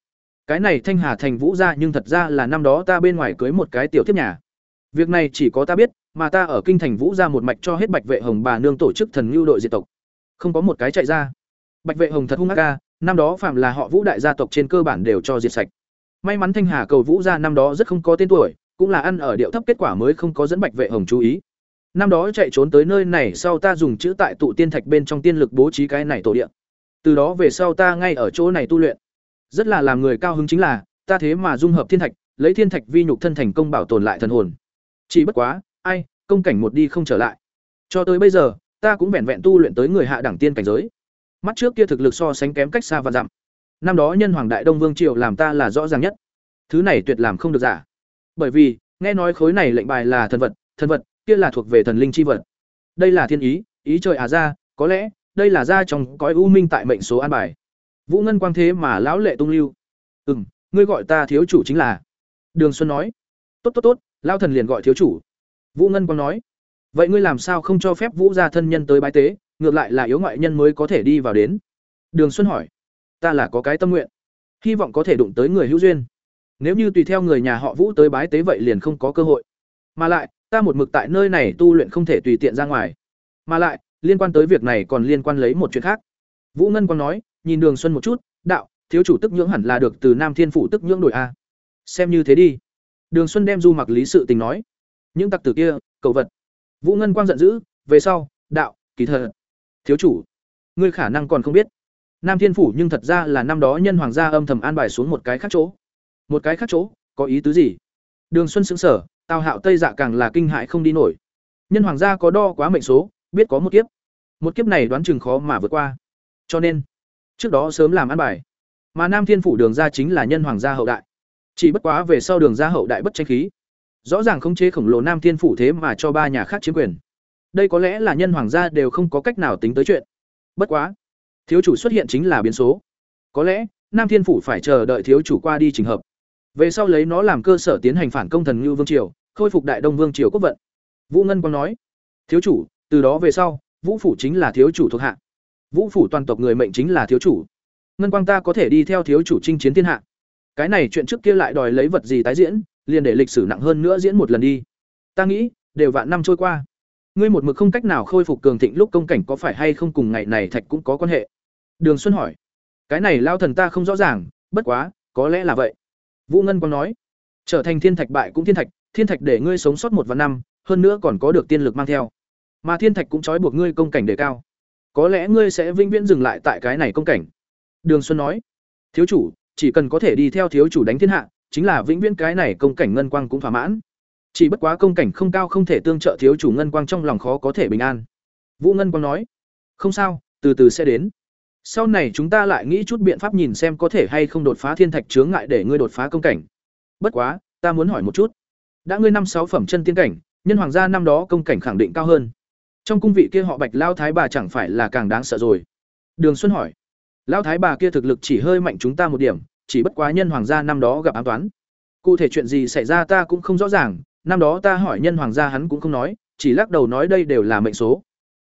Cái này Thanh Hà thành Vũ gia nhưng thật ra là năm đó ta bên ngoài cưới một cái tiểu thiếp nhà. Việc này chỉ có ta biết, mà ta ở kinh thành Vũ gia một mạch cho hết Bạch Vệ Hồng bà nương tổ chức thần lưu đội diệt tộc. Không có một cái chạy ra. Bạch Vệ Hồng thật hung ác ca, năm đó phạm là họ Vũ đại gia tộc trên cơ bản đều cho diệt sạch. May mắn Thanh Hà cầu Vũ gia năm đó rất không có tên tuổi, cũng là ăn ở điệu thấp kết quả mới không có dẫn Bạch Vệ Hồng chú ý. Năm đó chạy trốn tới nơi này sau ta dùng chữ tại tụ tiên thạch bên trong tiên lực bố trí cái này tổ địa. Từ đó về sau ta ngay ở chỗ này tu luyện. Rất là làm người cao hứng chính là, ta thế mà dung hợp thiên thạch, lấy thiên thạch vi nhục thân thành công bảo tồn lại thần hồn. Chỉ bất quá, ai, công cảnh một đi không trở lại. Cho tới bây giờ, ta cũng vẹn vẹn tu luyện tới người hạ đẳng tiên cảnh giới. Mắt trước kia thực lực so sánh kém cách xa và dặm năm đó nhân hoàng đại đông vương triều làm ta là rõ ràng nhất thứ này tuyệt làm không được giả bởi vì nghe nói khối này lệnh bài là thần vật thần vật kia là thuộc về thần linh chi vật. Đây là thiên ý ý trời à ra có lẽ đây là ra trong cõi u minh tại mệnh số an bài. Vũ ngân quang thế mà lão lệ tung lưu. Ừm, ngươi gọi ta thiếu chủ chính là. Đường xuân nói. Tốt tốt tốt lão thần liền gọi thiếu chủ. Vũ ngân quang nói. Vậy ngươi làm sao không cho phép vũ gia thân nhân tới bái tế ngược lại là yếu ngoại nhân mới có thể đi vào đến? Đường xuân hỏi. Ta là có cái tâm nguyện. Hy vọng có thể đụng tới người hữu duyên. Nếu như tùy theo người nhà họ vũ tới bái tế vậy liền không có cơ hội. Mà lại ta một mực tại nơi này tu luyện không thể tùy tiện ra ngoài. Mà lại, liên quan tới việc này còn liên quan lấy một chuyện khác. Vũ ngân còn nói, nhìn đường xuân một chút, đạo, thiếu chủ tức nhưỡng hẳn là được từ nam thiên phủ tức nhưỡng đổi a. Xem như thế đi. Đường xuân đem du mặc lý sự tình nói. Những tặc tử kia, cầu vật. Vũ ngân quang giận dữ, về sau, đạo, kỳ thật. Thiếu chủ, ngươi khả năng còn không biết. Nam thiên phủ nhưng thật ra là năm đó nhân hoàng gia âm thầm an bài xuống một cái khác chỗ. Một cái khác chỗ, có ý tứ gì? Đường xuân xứng sở tào hạo tây dạ càng là kinh hại không đi nổi. Nhân hoàng gia có đo quá mệnh số, biết có một kiếp. Một kiếp này đoán chừng khó mà vượt qua. Cho nên, trước đó sớm làm ăn bài. Mà nam thiên phủ đường ra chính là nhân hoàng gia hậu đại. Chỉ bất quá về sau đường ra hậu đại bất tranh khí. Rõ ràng khống chế khổng lồ nam thiên phủ thế mà cho ba nhà khác chiếm quyền. Đây có lẽ là nhân hoàng gia đều không có cách nào tính tới chuyện. Bất quá, thiếu chủ xuất hiện chính là biến số. Có lẽ, nam thiên phủ phải chờ đợi thiếu chủ qua đi trình hợp về sau lấy nó làm cơ sở tiến hành phản công thần ngưu vương triều, khôi phục đại đông vương triều quốc vận. Vũ ngân quang nói, thiếu chủ, từ đó về sau, vũ phủ chính là thiếu chủ thuộc hạ. Vũ phủ toàn tộc người mệnh chính là thiếu chủ. Ngân quang ta có thể đi theo thiếu chủ chinh chiến thiên hạ. Cái này chuyện trước kia lại đòi lấy vật gì tái diễn, liền để lịch sử nặng hơn nữa diễn một lần đi. Ta nghĩ, đều vạn năm trôi qua. Ngươi một mực không cách nào khôi phục cường thịnh lúc công cảnh có phải hay không cùng ngày này thạch cũng có quan hệ? Đường xuân hỏi, cái này lao thần ta không rõ ràng, bất quá, có lẽ là vậy vũ ngân quang nói, trở thành thiên thạch bại cũng thiên thạch thiên thạch để ngươi sống sót một vạn năm, hơn nữa còn có được tiên lực mang theo. Mà thiên thạch cũng trói buộc ngươi công cảnh đề cao. Có lẽ ngươi sẽ vĩnh viễn dừng lại tại cái này công cảnh. Đường xuân nói, thiếu chủ, chỉ cần có thể đi theo thiếu chủ đánh thiên hạ, chính là vĩnh viễn cái này công cảnh ngân quang cũng thỏa mãn. Chỉ bất quá công cảnh không cao không thể tương trợ thiếu chủ ngân quang trong lòng khó có thể bình an. Vũ ngân quang nói, không sao, từ từ sẽ đến sau này chúng ta lại nghĩ chút biện pháp nhìn xem có thể hay không đột phá thiên thạch chướng ngại để ngươi đột phá công cảnh. Bất quá, ta muốn hỏi một chút. Đã ngươi năm sáu phẩm chân tiên cảnh, nhân hoàng gia năm đó công cảnh khẳng định cao hơn. Trong cung vị kia họ bạch lao thái bà chẳng phải là càng đáng sợ rồi? Đường xuân hỏi. Lao thái bà kia thực lực chỉ hơi mạnh chúng ta một điểm, chỉ bất quá nhân hoàng gia năm đó gặp ám toán. Cụ thể chuyện gì xảy ra ta cũng không rõ ràng, năm đó ta hỏi nhân hoàng gia hắn cũng không nói, chỉ lắc đầu nói đây đều là mệnh số.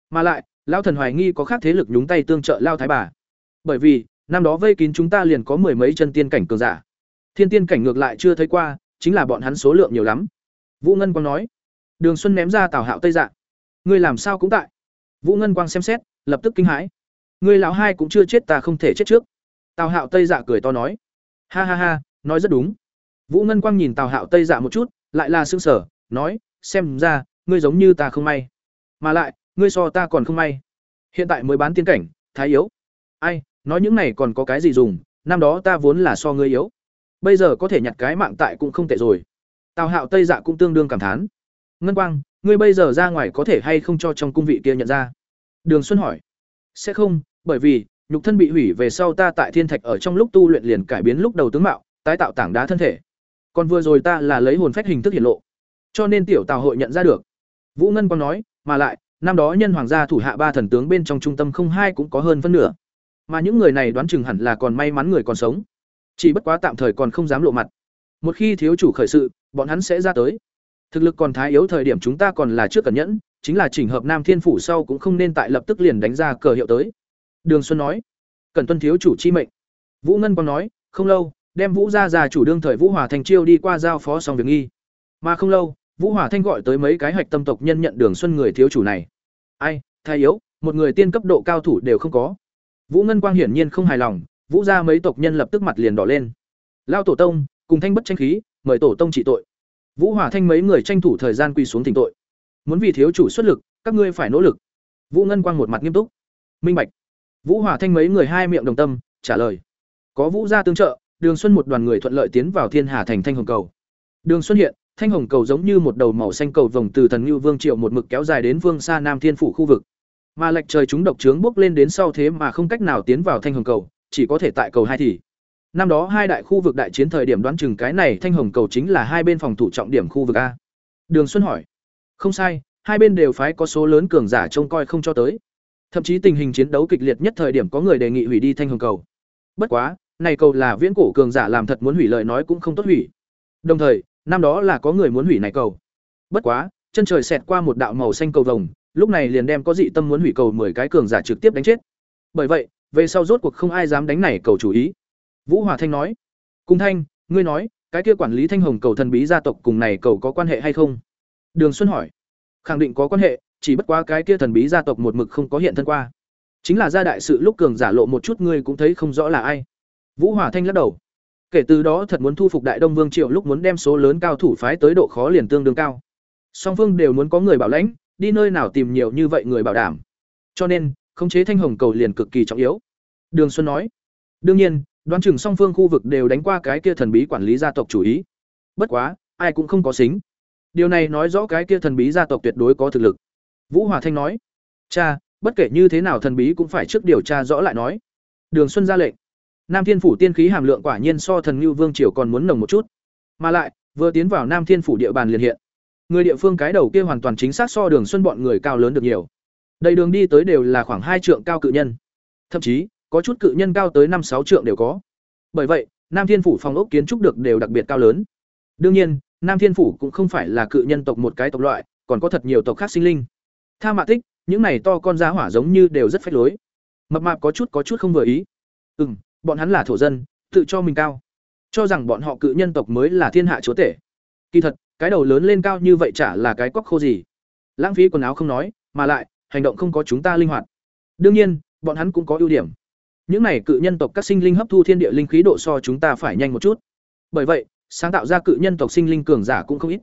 Mà lại lão thần hoài nghi có khác thế lực nhúng tay tương trợ lao thái bà. Bởi vì, năm đó vây kín chúng ta liền có mười mấy chân tiên cảnh cường giả. Thiên tiên cảnh ngược lại chưa thấy qua, chính là bọn hắn số lượng nhiều lắm. Vũ ngân quang nói. Đường xuân ném ra tào hạo tây dạ. Ngươi làm sao cũng tại. Vũ ngân quang xem xét, lập tức kinh hãi. Ngươi lão hai cũng chưa chết ta không thể chết trước. Tào hạo tây dạ cười to nói. Ha ha ha, nói rất đúng. Vũ ngân quang nhìn tào hạo tây dạ một chút, lại là sững sở nói, xem ra, ngươi giống như ta không may. Mà lại ngươi so ta còn không may. Hiện tại mới bán tiên cảnh, thái yếu. Ai, nói những này còn có cái gì dùng, năm đó ta vốn là so ngươi yếu. Bây giờ có thể nhặt cái mạng tại cũng không tệ rồi. Tào hạo tây dạ cũng tương đương cảm thán. Ngân quang, ngươi bây giờ ra ngoài có thể hay không cho trong cung vị kia nhận ra? Đường xuân hỏi. Sẽ không, bởi vì, nhục thân bị hủy về sau ta tại thiên thạch ở trong lúc tu luyện liền cải biến lúc đầu tướng mạo, tái tạo tảng đá thân thể. Còn vừa rồi ta là lấy hồn phách hình thức hiển lộ. Cho nên tiểu tào hội nhận ra được. Vũ ngân quang nói, mà lại năm đó nhân hoàng gia thủ hạ ba thần tướng bên trong trung tâm không hai cũng có hơn phân nửa. Mà những người này đoán chừng hẳn là còn may mắn người còn sống. Chỉ bất quá tạm thời còn không dám lộ mặt. Một khi thiếu chủ khởi sự, bọn hắn sẽ ra tới. Thực lực còn thái yếu thời điểm chúng ta còn là trước cẩn nhẫn, chính là chỉnh hợp nam thiên phủ sau cũng không nên tại lập tức liền đánh ra cờ hiệu tới. Đường xuân nói cần tuân thiếu chủ chi mệnh. Vũ ngân còn nói, không lâu, đem vũ ra già chủ đương thời vũ hòa thành chiêu đi qua giao phó xong việc nghi. Mà không lâu vũ hỏa thanh gọi tới mấy cái hạch tâm tộc nhân nhận đường xuân người thiếu chủ này. Ai, thái yếu, một người tiên cấp độ cao thủ đều không có. Vũ ngân quang hiển nhiên không hài lòng, vũ ra mấy tộc nhân lập tức mặt liền đỏ lên. Lao tổ tông, cùng thanh bất tranh khí, mời tổ tông trị tội. Vũ hỏa thanh mấy người tranh thủ thời gian quỳ xuống thỉnh tội. Muốn vì thiếu chủ xuất lực, các ngươi phải nỗ lực. Vũ ngân quang một mặt nghiêm túc. Minh bạch. Vũ hỏa thanh mấy người hai miệng đồng tâm, trả lời. Có vũ gia tương trợ, đường xuân một đoàn người thuận lợi tiến vào thiên hà thành thanh hồng cầu. Đường xuân hiện thanh hồng cầu giống như một đầu màu xanh cầu vồng từ thần ngưu vương triệu một mực kéo dài đến vương xa nam thiên phủ khu vực. Mà lệch trời chúng độc trướng bốc lên đến sau thế mà không cách nào tiến vào thanh hồng cầu, chỉ có thể tại cầu hai thì. Năm đó hai đại khu vực đại chiến thời điểm đoán chừng cái này thanh hồng cầu chính là hai bên phòng thủ trọng điểm khu vực a. Đường xuân hỏi. Không sai, hai bên đều phái có số lớn cường giả trông coi không cho tới. Thậm chí tình hình chiến đấu kịch liệt nhất thời điểm có người đề nghị hủy đi thanh hồng cầu. Bất quá, này cầu là viễn cổ cường giả làm thật muốn hủy lời nói cũng không tốt hủy. Đồng thời năm đó là có người muốn hủy này cầu bất quá chân trời xẹt qua một đạo màu xanh cầu vồng lúc này liền đem có dị tâm muốn hủy cầu 10 cái cường giả trực tiếp đánh chết. Bởi vậy, về sau rốt cuộc không ai dám đánh này cầu chủ ý. Vũ Hòa Thanh nói: "Cung Thanh, ngươi nói, cái kia quản lý Thanh Hồng cầu thần bí gia tộc cùng này cầu có quan hệ hay không?" Đường Xuân hỏi: "Khẳng định có quan hệ, chỉ bất quá cái kia thần bí gia tộc một mực không có hiện thân qua. Chính là gia đại sự lúc cường giả lộ một chút ngươi cũng thấy không rõ là ai." Vũ Hòa Thanh lắc đầu. Kể từ đó thật muốn thu phục Đại Đông Vương Triệu lúc muốn đem số lớn cao thủ phái tới độ khó liền tương đương cao. Song phương đều muốn có người bảo lãnh, đi nơi nào tìm nhiều như vậy người bảo đảm. Cho nên khống chế thanh hồng cầu liền cực kỳ trọng yếu. Đường xuân nói đương nhiên đoán chừng song phương khu vực đều đánh qua cái kia thần bí quản lý gia tộc chủ ý. Bất quá ai cũng không có xính. Điều này nói rõ cái kia thần bí gia tộc tuyệt đối có thực lực. Vũ hòa thanh nói cha bất kể như thế nào thần bí cũng phải trước điều tra rõ lại nói. Đường xuân ra lệnh nam thiên phủ tiên khí hàm lượng quả nhiên so thần Nưu vương triều còn muốn nồng một chút. Mà lại, vừa tiến vào nam thiên phủ địa bàn liền hiện. Người địa phương cái đầu kia hoàn toàn chính xác so đường xuân bọn người cao lớn được nhiều. Đầy đường đi tới đều là khoảng hai trượng cao cự nhân. Thậm chí, có chút cự nhân cao tới năm sáu trượng đều có. Bởi vậy, nam thiên phủ phòng ốc kiến trúc được đều đặc biệt cao lớn. Đương nhiên, nam thiên phủ cũng không phải là cự nhân tộc một cái tộc loại, còn có thật nhiều tộc khác sinh linh. Tha mạ tích, những này to con giá hỏa giống như đều rất phách lối. Mập mạp có chút có chút không vừa ý. Ừ bọn hắn là thổ dân, tự cho mình cao. Cho rằng bọn họ cự nhân tộc mới là thiên hạ chúa tể. Kỳ thật, cái đầu lớn lên cao như vậy chả là cái cóc khô gì. Lãng phí quần áo không nói, mà lại, hành động không có chúng ta linh hoạt. Đương nhiên, bọn hắn cũng có ưu điểm. Những này cự nhân tộc các sinh linh hấp thu thiên địa linh khí độ so chúng ta phải nhanh một chút. Bởi vậy, sáng tạo ra cự nhân tộc sinh linh cường giả cũng không ít.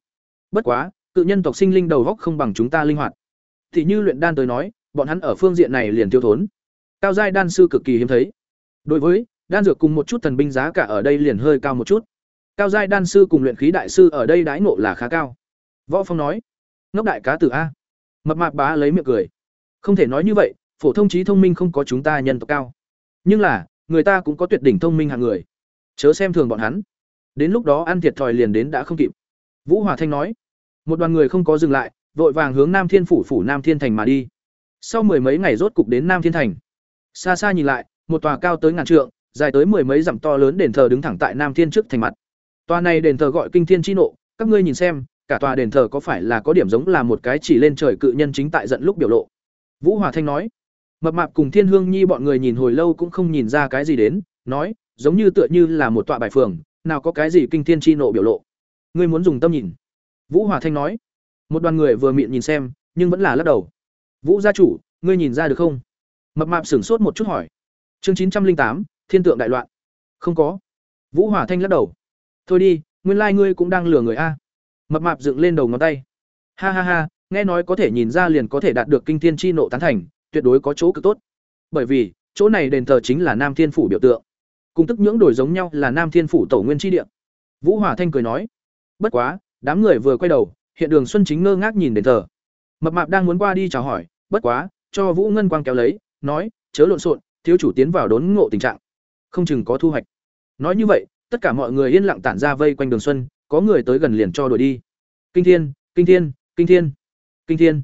Bất quá, cự nhân tộc sinh linh đầu góc không bằng chúng ta linh hoạt. Thì như luyện đan tới nói, bọn hắn ở phương diện này liền tiêu thốn. Cao giai đan sư cực kỳ hiếm thấy đối với, đan dược cùng một chút thần binh giá cả ở đây liền hơi cao một chút. Cao giai đan sư cùng luyện khí đại sư ở đây đãi ngộ là khá cao. Võ phong nói, ngốc đại cá tử a. Mập mạp bá lấy miệng cười. Không thể nói như vậy, phổ thông trí thông minh không có chúng ta nhân tộc cao. Nhưng là, người ta cũng có tuyệt đỉnh thông minh hàng người. Chớ xem thường bọn hắn. Đến lúc đó ăn thiệt thòi liền đến đã không kịp. Vũ hòa thanh nói, một đoàn người không có dừng lại, vội vàng hướng nam thiên phủ phủ nam thiên thành mà đi. Sau mười mấy ngày rốt cục đến nam thiên thành. Xa xa nhìn lại một tòa cao tới ngàn trượng, dài tới mười mấy dặm to lớn đền thờ đứng thẳng tại nam thiên trước thành mặt. Tòa này đền thờ gọi kinh thiên chi nộ, các ngươi nhìn xem, cả tòa đền thờ có phải là có điểm giống là một cái chỉ lên trời cự nhân chính tại giận lúc biểu lộ? Vũ hòa thanh nói. Mập mạp cùng thiên hương nhi bọn người nhìn hồi lâu cũng không nhìn ra cái gì đến, nói, giống như tựa như là một tọa bài phường, nào có cái gì kinh thiên chi nộ biểu lộ. Ngươi muốn dùng tâm nhìn. Vũ hòa thanh nói. Một đoàn người vừa miệng nhìn xem, nhưng vẫn là lắc đầu. Vũ gia chủ, ngươi nhìn ra được không? Mập mạp sửng sốt một chút hỏi chương chín trăm linh tám, thiên tượng đại loạn. Không có. Vũ hỏa thanh lắc đầu. Thôi đi, nguyên lai、like、ngươi cũng đang lừa người a. Mập mạp dựng lên đầu ngón tay. Ha ha ha, nghe nói có thể nhìn ra liền có thể đạt được kinh thiên chi nộ tán thành, tuyệt đối có chỗ cực tốt. Bởi vì, chỗ này đền thờ chính là nam thiên phủ biểu tượng. Cùng tức nhưỡng đổi giống nhau là nam thiên phủ tổ nguyên tri địa. Vũ hỏa thanh cười nói. Bất quá, đám người vừa quay đầu, hiện đường xuân chính ngơ ngác nhìn đền thờ. Mập mạp đang muốn qua đi chào hỏi, bất quá, cho vũ ngân quang kéo lấy, nói, chớ lộn xộn thiếu chủ tiến vào đốn ngộ tình trạng. Không chừng có thu hoạch. Nói như vậy, tất cả mọi người yên lặng tản ra vây quanh đường xuân, có người tới gần liền cho đuổi đi. Kinh thiên kinh thiên kinh thiên kinh thiên.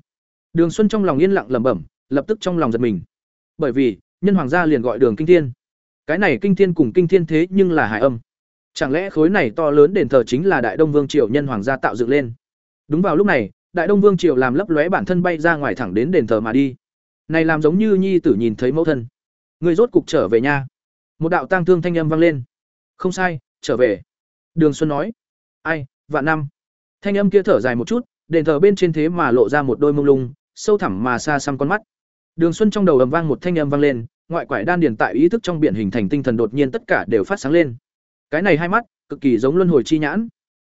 Đường xuân trong lòng yên lặng lẩm bẩm, lập tức trong lòng giật mình. Bởi vì, nhân hoàng gia liền gọi đường kinh thiên. Cái này kinh thiên cùng kinh thiên thế nhưng là hải âm. Chẳng lẽ khối này to lớn đền thờ chính là đại đông vương triều nhân hoàng gia tạo dựng lên? Đúng vào lúc này, đại đông vương triều làm lấp lóe bản thân bay ra ngoài thẳng đến đền thờ mà đi. Này làm giống như nhi tử nhìn thấy mẫu thân người rốt cục trở về nha. Một đạo tang thương thanh âm vang lên. Không sai, trở về. Đường xuân nói. Ai, vạn năm. Thanh âm kia thở dài một chút, đền thờ bên trên thế mà lộ ra một đôi mông lung, sâu thẳm mà xa xăm con mắt. Đường xuân trong đầu ầm vang một thanh âm vang lên, ngoại quải đan điền tại ý thức trong biển hình thành tinh thần đột nhiên tất cả đều phát sáng lên. Cái này hai mắt, cực kỳ giống luân hồi chi nhãn.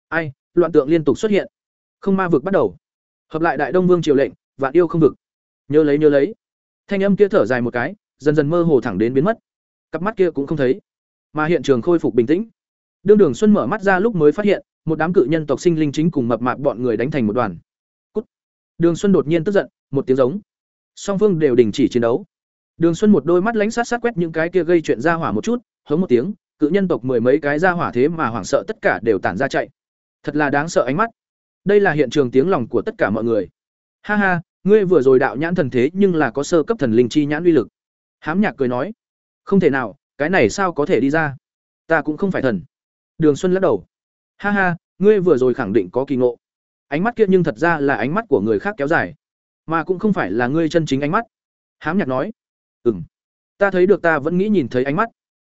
Ai, loạn tượng liên tục xuất hiện. Không ma vực bắt đầu. Hợp lại đại đông vương triều lệnh, vạn yêu không vực. Nhớ lấy nhớ lấy. Thanh âm kia thở dài một cái dần dần mơ hồ thẳng đến biến mất. Cặp mắt kia cũng không thấy, mà hiện trường khôi phục bình tĩnh. Đương đường xuân mở mắt ra lúc mới phát hiện, một đám cự nhân tộc sinh linh chính cùng mập mạp bọn người đánh thành một đoàn. Cút. đường xuân đột nhiên tức giận, một tiếng giống. Song phương đều đình chỉ chiến đấu. Đường xuân một đôi mắt lánh sát sát quét những cái kia gây chuyện ra hỏa một chút, hống một tiếng, cự nhân tộc mười mấy cái ra hỏa thế mà hoảng sợ tất cả đều tản ra chạy. Thật là đáng sợ ánh mắt. Đây là hiện trường tiếng lòng của tất cả mọi người. Ha ha, ngươi vừa rồi đạo nhãn thần thế nhưng là có sơ cấp thần linh chi nhãn uy lực hám nhạc cười nói, không thể nào, cái này sao có thể đi ra? Ta cũng không phải thần. Đường xuân lắc đầu, ha ha, ngươi vừa rồi khẳng định có kỳ ngộ. Ánh mắt kia nhưng thật ra là ánh mắt của người khác kéo dài, mà cũng không phải là ngươi chân chính ánh mắt. Hám nhạc nói ừ m ta thấy được ta vẫn nghĩ nhìn thấy ánh mắt.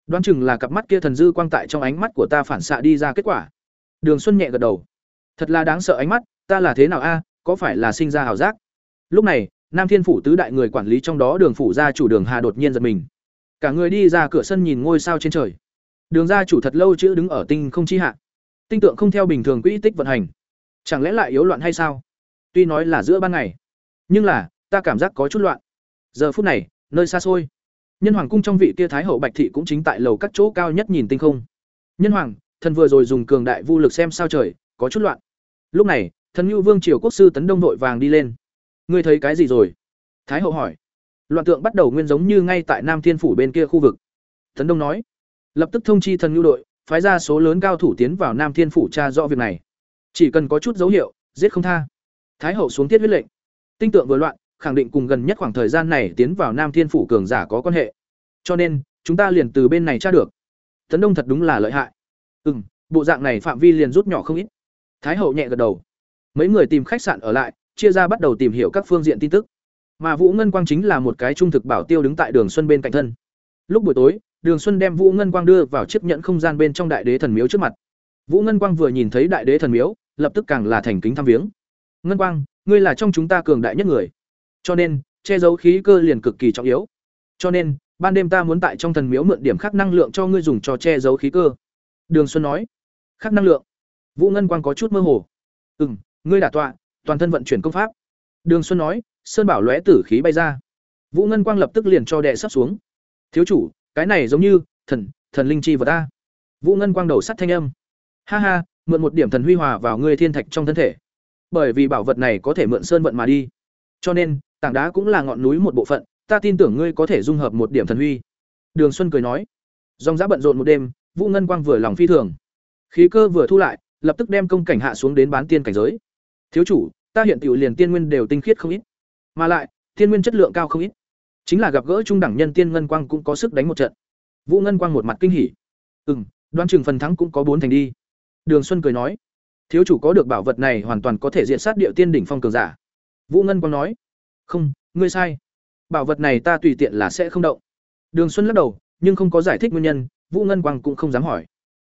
Đoán chừng là cặp mắt kia thần dư quang tại trong ánh mắt của ta phản xạ đi ra kết quả. Đường xuân nhẹ gật đầu, thật là đáng sợ ánh mắt, ta là thế nào a? Có phải là sinh ra ảo giác? Lúc này nam thiên phủ tứ đại người quản lý trong đó đường phủ gia chủ đường hà đột nhiên giật mình. Cả người đi ra cửa sân nhìn ngôi sao trên trời. Đường gia chủ thật lâu chữ đứng ở tinh không chi hạ. Tinh tượng không theo bình thường quỹ tích vận hành. Chẳng lẽ lại yếu loạn hay sao? Tuy nói là giữa ban ngày, nhưng là, ta cảm giác có chút loạn. Giờ phút này, nơi xa xôi, nhân hoàng cung trong vị kia thái hậu bạch thị cũng chính tại lầu các chỗ cao nhất nhìn tinh không. Nhân hoàng, thần vừa rồi dùng cường đại vu lực xem sao trời, có chút loạn. Lúc này, thần Nưu vương triều quốc sư tấn đông đội vàng đi lên ngươi thấy cái gì rồi? Thái hậu hỏi. Loạn tượng bắt đầu nguyên giống như ngay tại nam thiên phủ bên kia khu vực. Tấn đông nói. Lập tức thông chi thần nhu đội, phái ra số lớn cao thủ tiến vào nam thiên phủ tra rõ việc này. Chỉ cần có chút dấu hiệu, giết không tha. Thái hậu xuống tiết huyết lệnh. Tinh tượng vừa loạn, khẳng định cùng gần nhất khoảng thời gian này tiến vào nam thiên phủ cường giả có quan hệ. Cho nên, chúng ta liền từ bên này tra được. Tấn đông thật đúng là lợi hại. Ừ m bộ dạng này phạm vi liền rút nhỏ không ít. Thái hậu nhẹ gật đầu. Mấy người tìm khách sạn ở lại chia ra bắt đầu tìm hiểu các phương diện tin tức. Mà vũ ngân quang chính là một cái trung thực bảo tiêu đứng tại đường xuân bên cạnh thân. Lúc buổi tối, đường xuân đem vũ ngân quang đưa vào chiếc nhẫn không gian bên trong đại đế thần miếu trước mặt. Vũ ngân quang vừa nhìn thấy đại đế thần miếu, lập tức càng là thành kính thăm viếng. Ngân quang, ngươi là trong chúng ta cường đại nhất người. Cho nên, che giấu khí cơ liền cực kỳ trọng yếu. Cho nên, ban đêm ta muốn tại trong thần miếu mượn điểm khác năng lượng cho ngươi dùng cho che giấu khí cơ. Đường xuân nói. Khác năng lượng? Vũ ngân quang có chút mơ hồ. Ừm, ngươi đả tọa toàn thân vận chuyển công pháp. Đường xuân nói, sơn bảo lóe tử khí bay ra. Vũ ngân quang lập tức liền cho đệ sắp xuống. Thiếu chủ, cái này giống như, thần thần linh chi vật ta vũ ngân quang đầu sắt thanh âm. Ha ha, mượn một điểm thần huy hòa vào ngươi thiên thạch trong thân thể. Bởi vì bảo vật này có thể mượn sơn vận mà đi. Cho nên, tảng đá cũng là ngọn núi một bộ phận, ta tin tưởng ngươi có thể dung hợp một điểm thần huy. Đường xuân cười nói. Dòng giã bận rộn một đêm, vũ ngân quang vừa lòng phi thường. Khí cơ vừa thu lại, lập tức đem công cảnh hạ xuống đến bán tiên cảnh giới thiếu chủ, ta hiện tiểu liền tiên nguyên đều tinh khiết không ít. Mà lại tiên nguyên chất lượng cao không ít. Chính là gặp gỡ trung đẳng nhân tiên ngân quang cũng có sức đánh một trận. Vũ ngân quang một mặt kinh hỉ. Ừ m đoan chừng phần thắng cũng có bốn thành đi. Đường xuân cười nói, thiếu chủ có được bảo vật này hoàn toàn có thể diện sát địa tiên đỉnh phong cường giả. Vũ ngân quang nói, không, ngươi sai. Bảo vật này ta tùy tiện là sẽ không động. Đường xuân lắc đầu, nhưng không có giải thích nguyên nhân, vũ ngân quang cũng không dám hỏi.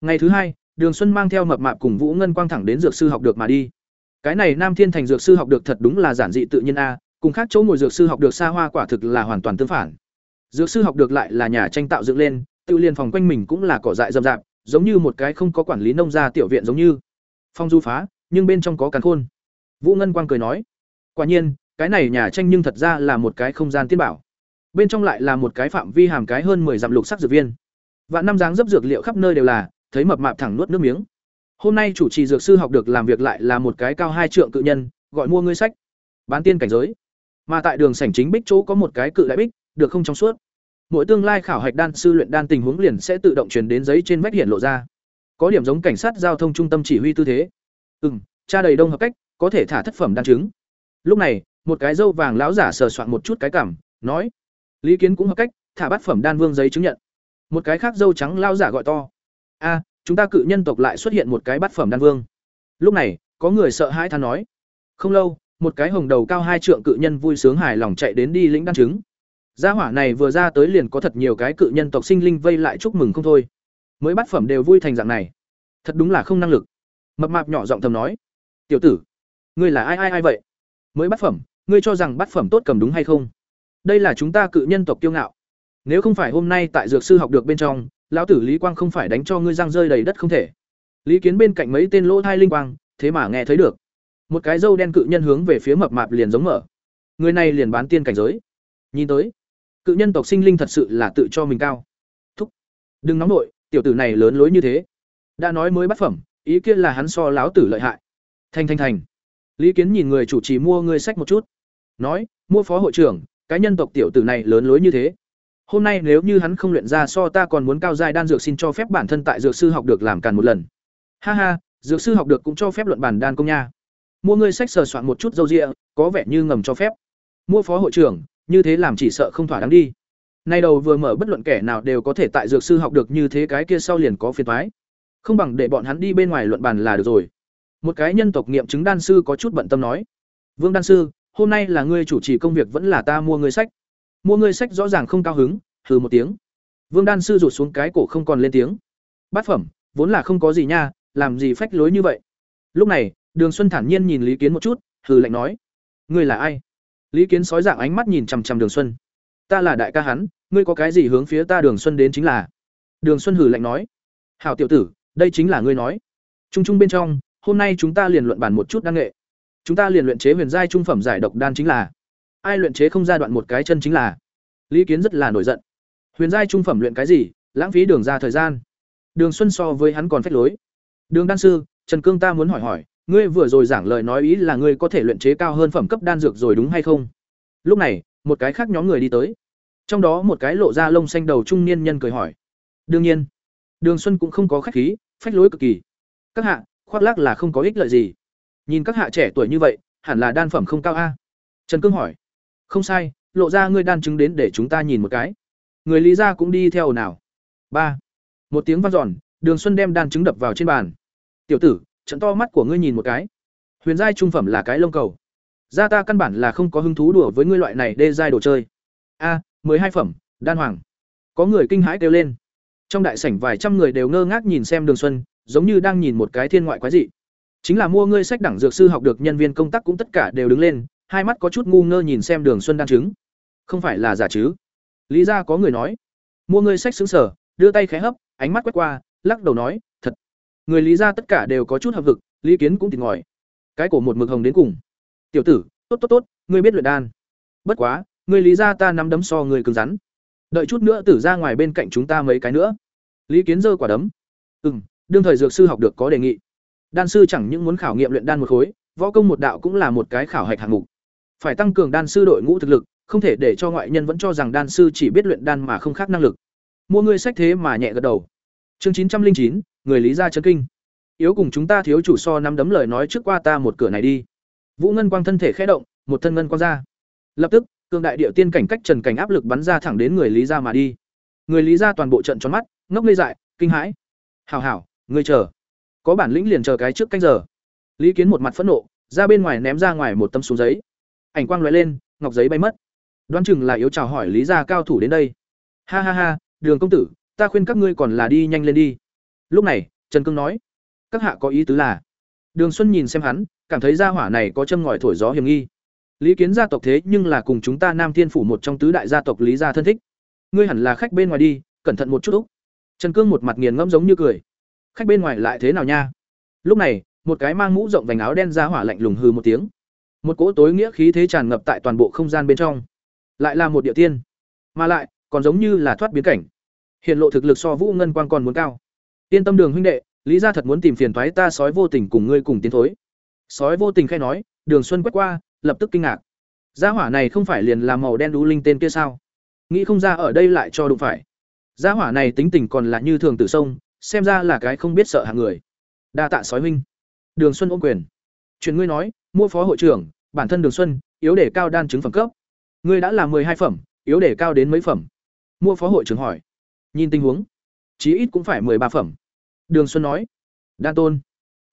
Ngày thứ hai, đường xuân mang theo mập mạp cùng vũ ngân quang thẳng đến dược sư học được mà đi cái này nam thiên thành dược sư học được thật đúng là giản dị tự nhiên a, cùng khác chỗ ngồi dược sư học được xa hoa quả thực là hoàn toàn tương phản. Dược sư học được lại là nhà tranh tạo dựng lên, tự liên phòng quanh mình cũng là cỏ dại rậm rạp, giống như một cái không có quản lý nông gia tiểu viện giống như. Phong du phá, nhưng bên trong có càn khôn. Vũ ngân quang cười nói, quả nhiên, cái này nhà tranh nhưng thật ra là một cái không gian tiên bảo. Bên trong lại là một cái phạm vi hàm cái hơn 10 dặm lục sắc dược viên. Vạn năm dáng dấp dược liệu khắp nơi đều là, thấy mập mạp thẳng nuốt nước miếng hôm nay chủ trì dược sư học được làm việc lại là một cái cao hai trượng cự nhân, gọi mua ngươi sách. Bán tiên cảnh giới. Mà tại đường sảnh chính bích chỗ có một cái cự đại bích, được không trong suốt. Mỗi tương lai khảo hạch đan sư luyện đan tình huống liền sẽ tự động truyền đến giấy trên vách hiện lộ ra. Có điểm giống cảnh sát giao thông trung tâm chỉ huy tư thế. Ừ m cha đầy đông hợp cách, có thể thả thất phẩm đan chứng. Lúc này, một cái dâu vàng lão giả sờ soạn một chút cái cảm, nói, lý kiến cũng hợp cách, thả bát phẩm đan vương giấy chứng nhận. Một cái khác dâu trắng lao giả gọi to, a chúng ta cự nhân tộc lại xuất hiện một cái bát phẩm đan vương. Lúc này, có người sợ hãi than nói. Không lâu, một cái hồng đầu cao hai trượng cự nhân vui sướng hài lòng chạy đến đi lĩnh đan chứng. Gia hỏa này vừa ra tới liền có thật nhiều cái cự nhân tộc sinh linh vây lại chúc mừng không thôi. Mới bát phẩm đều vui thành dạng này. Thật đúng là không năng lực. Mập mạp nhỏ giọng thầm nói. Tiểu tử, ngươi là ai ai ai vậy? Mới bát phẩm, ngươi cho rằng bát phẩm tốt cầm đúng hay không? Đây là chúng ta cự nhân tộc kiêu ngạo. Nếu không phải hôm nay tại dược sư học được bên trong lão tử lý quang không phải đánh cho ngươi răng rơi đầy đất không thể. Lý kiến bên cạnh mấy tên lỗ thai linh quang, thế mà nghe thấy được. Một cái dâu đen cự nhân hướng về phía mập mạp liền giống mở. Người này liền bán tiên cảnh giới. Nhìn tới, cự nhân tộc sinh linh thật sự là tự cho mình cao. Thúc, đừng nóng nội, tiểu tử này lớn lối như thế. Đã nói mới bắt phẩm, ý kiến là hắn so láo tử lợi hại. Thành thành thành. Lý kiến nhìn người chủ trì mua ngươi sách một chút. Nói, mua phó hội trưởng, cái nhân tộc tiểu tử này lớn lối như thế hôm nay nếu như hắn không luyện ra so ta còn muốn cao giai đan dược xin cho phép bản thân tại dược sư học được làm càn một lần. Ha ha, dược sư học được cũng cho phép luận bản đan công nha. Mua ngươi sách sờ soạn một chút dâu rịa có vẻ như ngầm cho phép. Mua phó hội trưởng, như thế làm chỉ sợ không thỏa đáng đi. Nay đầu vừa mở bất luận kẻ nào đều có thể tại dược sư học được như thế cái kia sau liền có phiền thoái không bằng để bọn hắn đi bên ngoài luận bàn là được rồi. Một cái nhân tộc nghiệm chứng đan sư có chút bận tâm nói. Vương đan sư, hôm nay là ngươi chủ trì công việc vẫn là ta mua ngươi sách mua ngươi sách rõ ràng không cao hứng, hừ một tiếng. Vương đan sư rụt xuống cái cổ không còn lên tiếng. Bát phẩm, vốn là không có gì nha, làm gì phách lối như vậy? Lúc này, đường xuân thản nhiên nhìn lý kiến một chút, hừ lạnh nói. Ngươi là ai? Lý kiến sói dạng ánh mắt nhìn chằm chằm đường xuân. Ta là đại ca hắn, ngươi có cái gì hướng phía ta đường xuân đến chính là? Đường xuân hừ lạnh nói. Hảo tiểu tử, đây chính là ngươi nói. Trung trung bên trong, hôm nay chúng ta liền luận bàn một chút đan nghệ. Chúng ta liền luyện chế huyền giai trung phẩm giải độc đan chính là ai luyện chế không ra đoạn một cái chân chính là. Lý kiến rất là nổi giận. Huyền giai trung phẩm luyện cái gì, lãng phí đường ra thời gian. Đường xuân so với hắn còn phách lối. Đường đan sư, trần cương ta muốn hỏi hỏi, ngươi vừa rồi giảng lời nói ý là ngươi có thể luyện chế cao hơn phẩm cấp đan dược rồi đúng hay không? Lúc này, một cái khác nhóm người đi tới. Trong đó một cái lộ ra lông xanh đầu trung niên nhân cười hỏi. Đương nhiên, đường xuân cũng không có khách khí, phách lối cực kỳ. Các hạ, khoác lác là không có ích lợi gì. Nhìn các hạ trẻ tuổi như vậy, hẳn là đan phẩm không cao a. Trần cương hỏi không sai, lộ ra ngươi đan chứng đến để chúng ta nhìn một cái. Người lý gia cũng đi theo nào? Ba. Một tiếng vang dọn, đường xuân đem đan chứng đập vào trên bàn. Tiểu tử, trận to mắt của ngươi nhìn một cái. Huyền giai trung phẩm là cái lông cầu. Gia ta căn bản là không có hứng thú đùa với ngươi loại này đê giai đồ chơi. A, mười hai phẩm, đan hoàng. Có người kinh hãi kêu lên. Trong đại sảnh vài trăm người đều ngơ ngác nhìn xem đường xuân, giống như đang nhìn một cái thiên ngoại quái dị. Chính là mua ngươi sách đẳng dược sư học được nhân viên công tác cũng tất cả đều đứng lên hai mắt có chút ngu ngơ nhìn xem đường xuân đan chứng không phải là giả chứ? Lý ra có người nói. Mua ngươi sách xứng sở, đưa tay khẽ hấp, ánh mắt quét qua, lắc đầu nói, thật. Người lý ra tất cả đều có chút hợp vực, lý kiến cũng tìm ngòi. Cái cổ một mực hồng đến cùng. Tiểu tử, tốt tốt tốt, ngươi biết luyện đan. Bất quá người lý ra ta nắm đấm so người cứng rắn. Đợi chút nữa tử ra ngoài bên cạnh chúng ta mấy cái nữa. Lý kiến giơ quả đấm. Ừ m đương thời dược sư học được có đề nghị. Đan sư chẳng những muốn khảo nghiệm luyện đan một khối, võ công một đạo cũng là một cái khảo hạch hạng mục phải tăng cường đan sư đội ngũ thực lực, không thể để cho ngoại nhân vẫn cho rằng đan sư chỉ biết luyện đan mà không khác năng lực. Mua ngươi sách thế mà nhẹ gật đầu. Chương chín trăm linh chín, người lý gia chân kinh. Yếu cùng chúng ta thiếu chủ so năm đấm lời nói trước qua ta một cửa này đi. Vũ ngân quang thân thể khẽ động, một thân ngân quang ra. Lập tức, cường đại địa tiên cảnh cách trần cảnh áp lực bắn ra thẳng đến người lý gia mà đi. Người lý gia toàn bộ trận tròn mắt, ngốc ngây dại, kinh hãi. Hảo hảo, ngươi chờ. Có bản lĩnh liền chờ cái trước canh giờ. Lý kiến một mặt phẫn nộ, ra bên ngoài ném ra ngoài một tấm xuống giấy ảnh quang lóe lên, ngọc giấy bay mất. Đoán chừng là yếu chào hỏi lý gia cao thủ đến đây. Ha ha ha, đường công tử, ta khuyên các ngươi còn là đi nhanh lên đi. Lúc này, trần cương nói, các hạ có ý tứ là, đường xuân nhìn xem hắn, cảm thấy gia hỏa này có châm ngòi thổi gió hiểm nghi. Lý kiến gia tộc thế nhưng là cùng chúng ta nam thiên phủ một trong tứ đại gia tộc lý gia thân thích. Ngươi hẳn là khách bên ngoài đi, cẩn thận một chút úc. Trần cương một mặt nghiền ngẫm giống như cười. Khách bên ngoài lại thế nào nha? Lúc này, một cái mang mũ rộng vành áo đen ra hỏa lạnh lùng hư một tiếng một cỗ tối nghĩa khí thế tràn ngập tại toàn bộ không gian bên trong. Lại là một địa tiên. Mà lại, còn giống như là thoát biến cảnh. Hiện lộ thực lực so vũ ngân quang còn muốn cao. Yên tâm đường huynh đệ, lý ra thật muốn tìm phiền thoái ta sói vô tình cùng ngươi cùng tiến thối. Sói vô tình khai nói, đường xuân quét qua, lập tức kinh ngạc. Gia hỏa này không phải liền làm màu đen đú linh tên kia sao? Nghĩ không ra ở đây lại cho đụng phải. Gia hỏa này tính tình còn là như thường tử sông, xem ra là cái không biết sợ hàng người. Đa tạ sói huynh đường xuân ôm quyền. Truyền ngươi nói mua phó hội trưởng, bản thân đường xuân, yếu để cao đan chứng phẩm cấp. Ngươi đã là hai phẩm, yếu để cao đến mấy phẩm? Mua phó hội trưởng hỏi. Nhìn tình huống, chí ít cũng phải ba phẩm. Đường xuân nói. Đan tôn,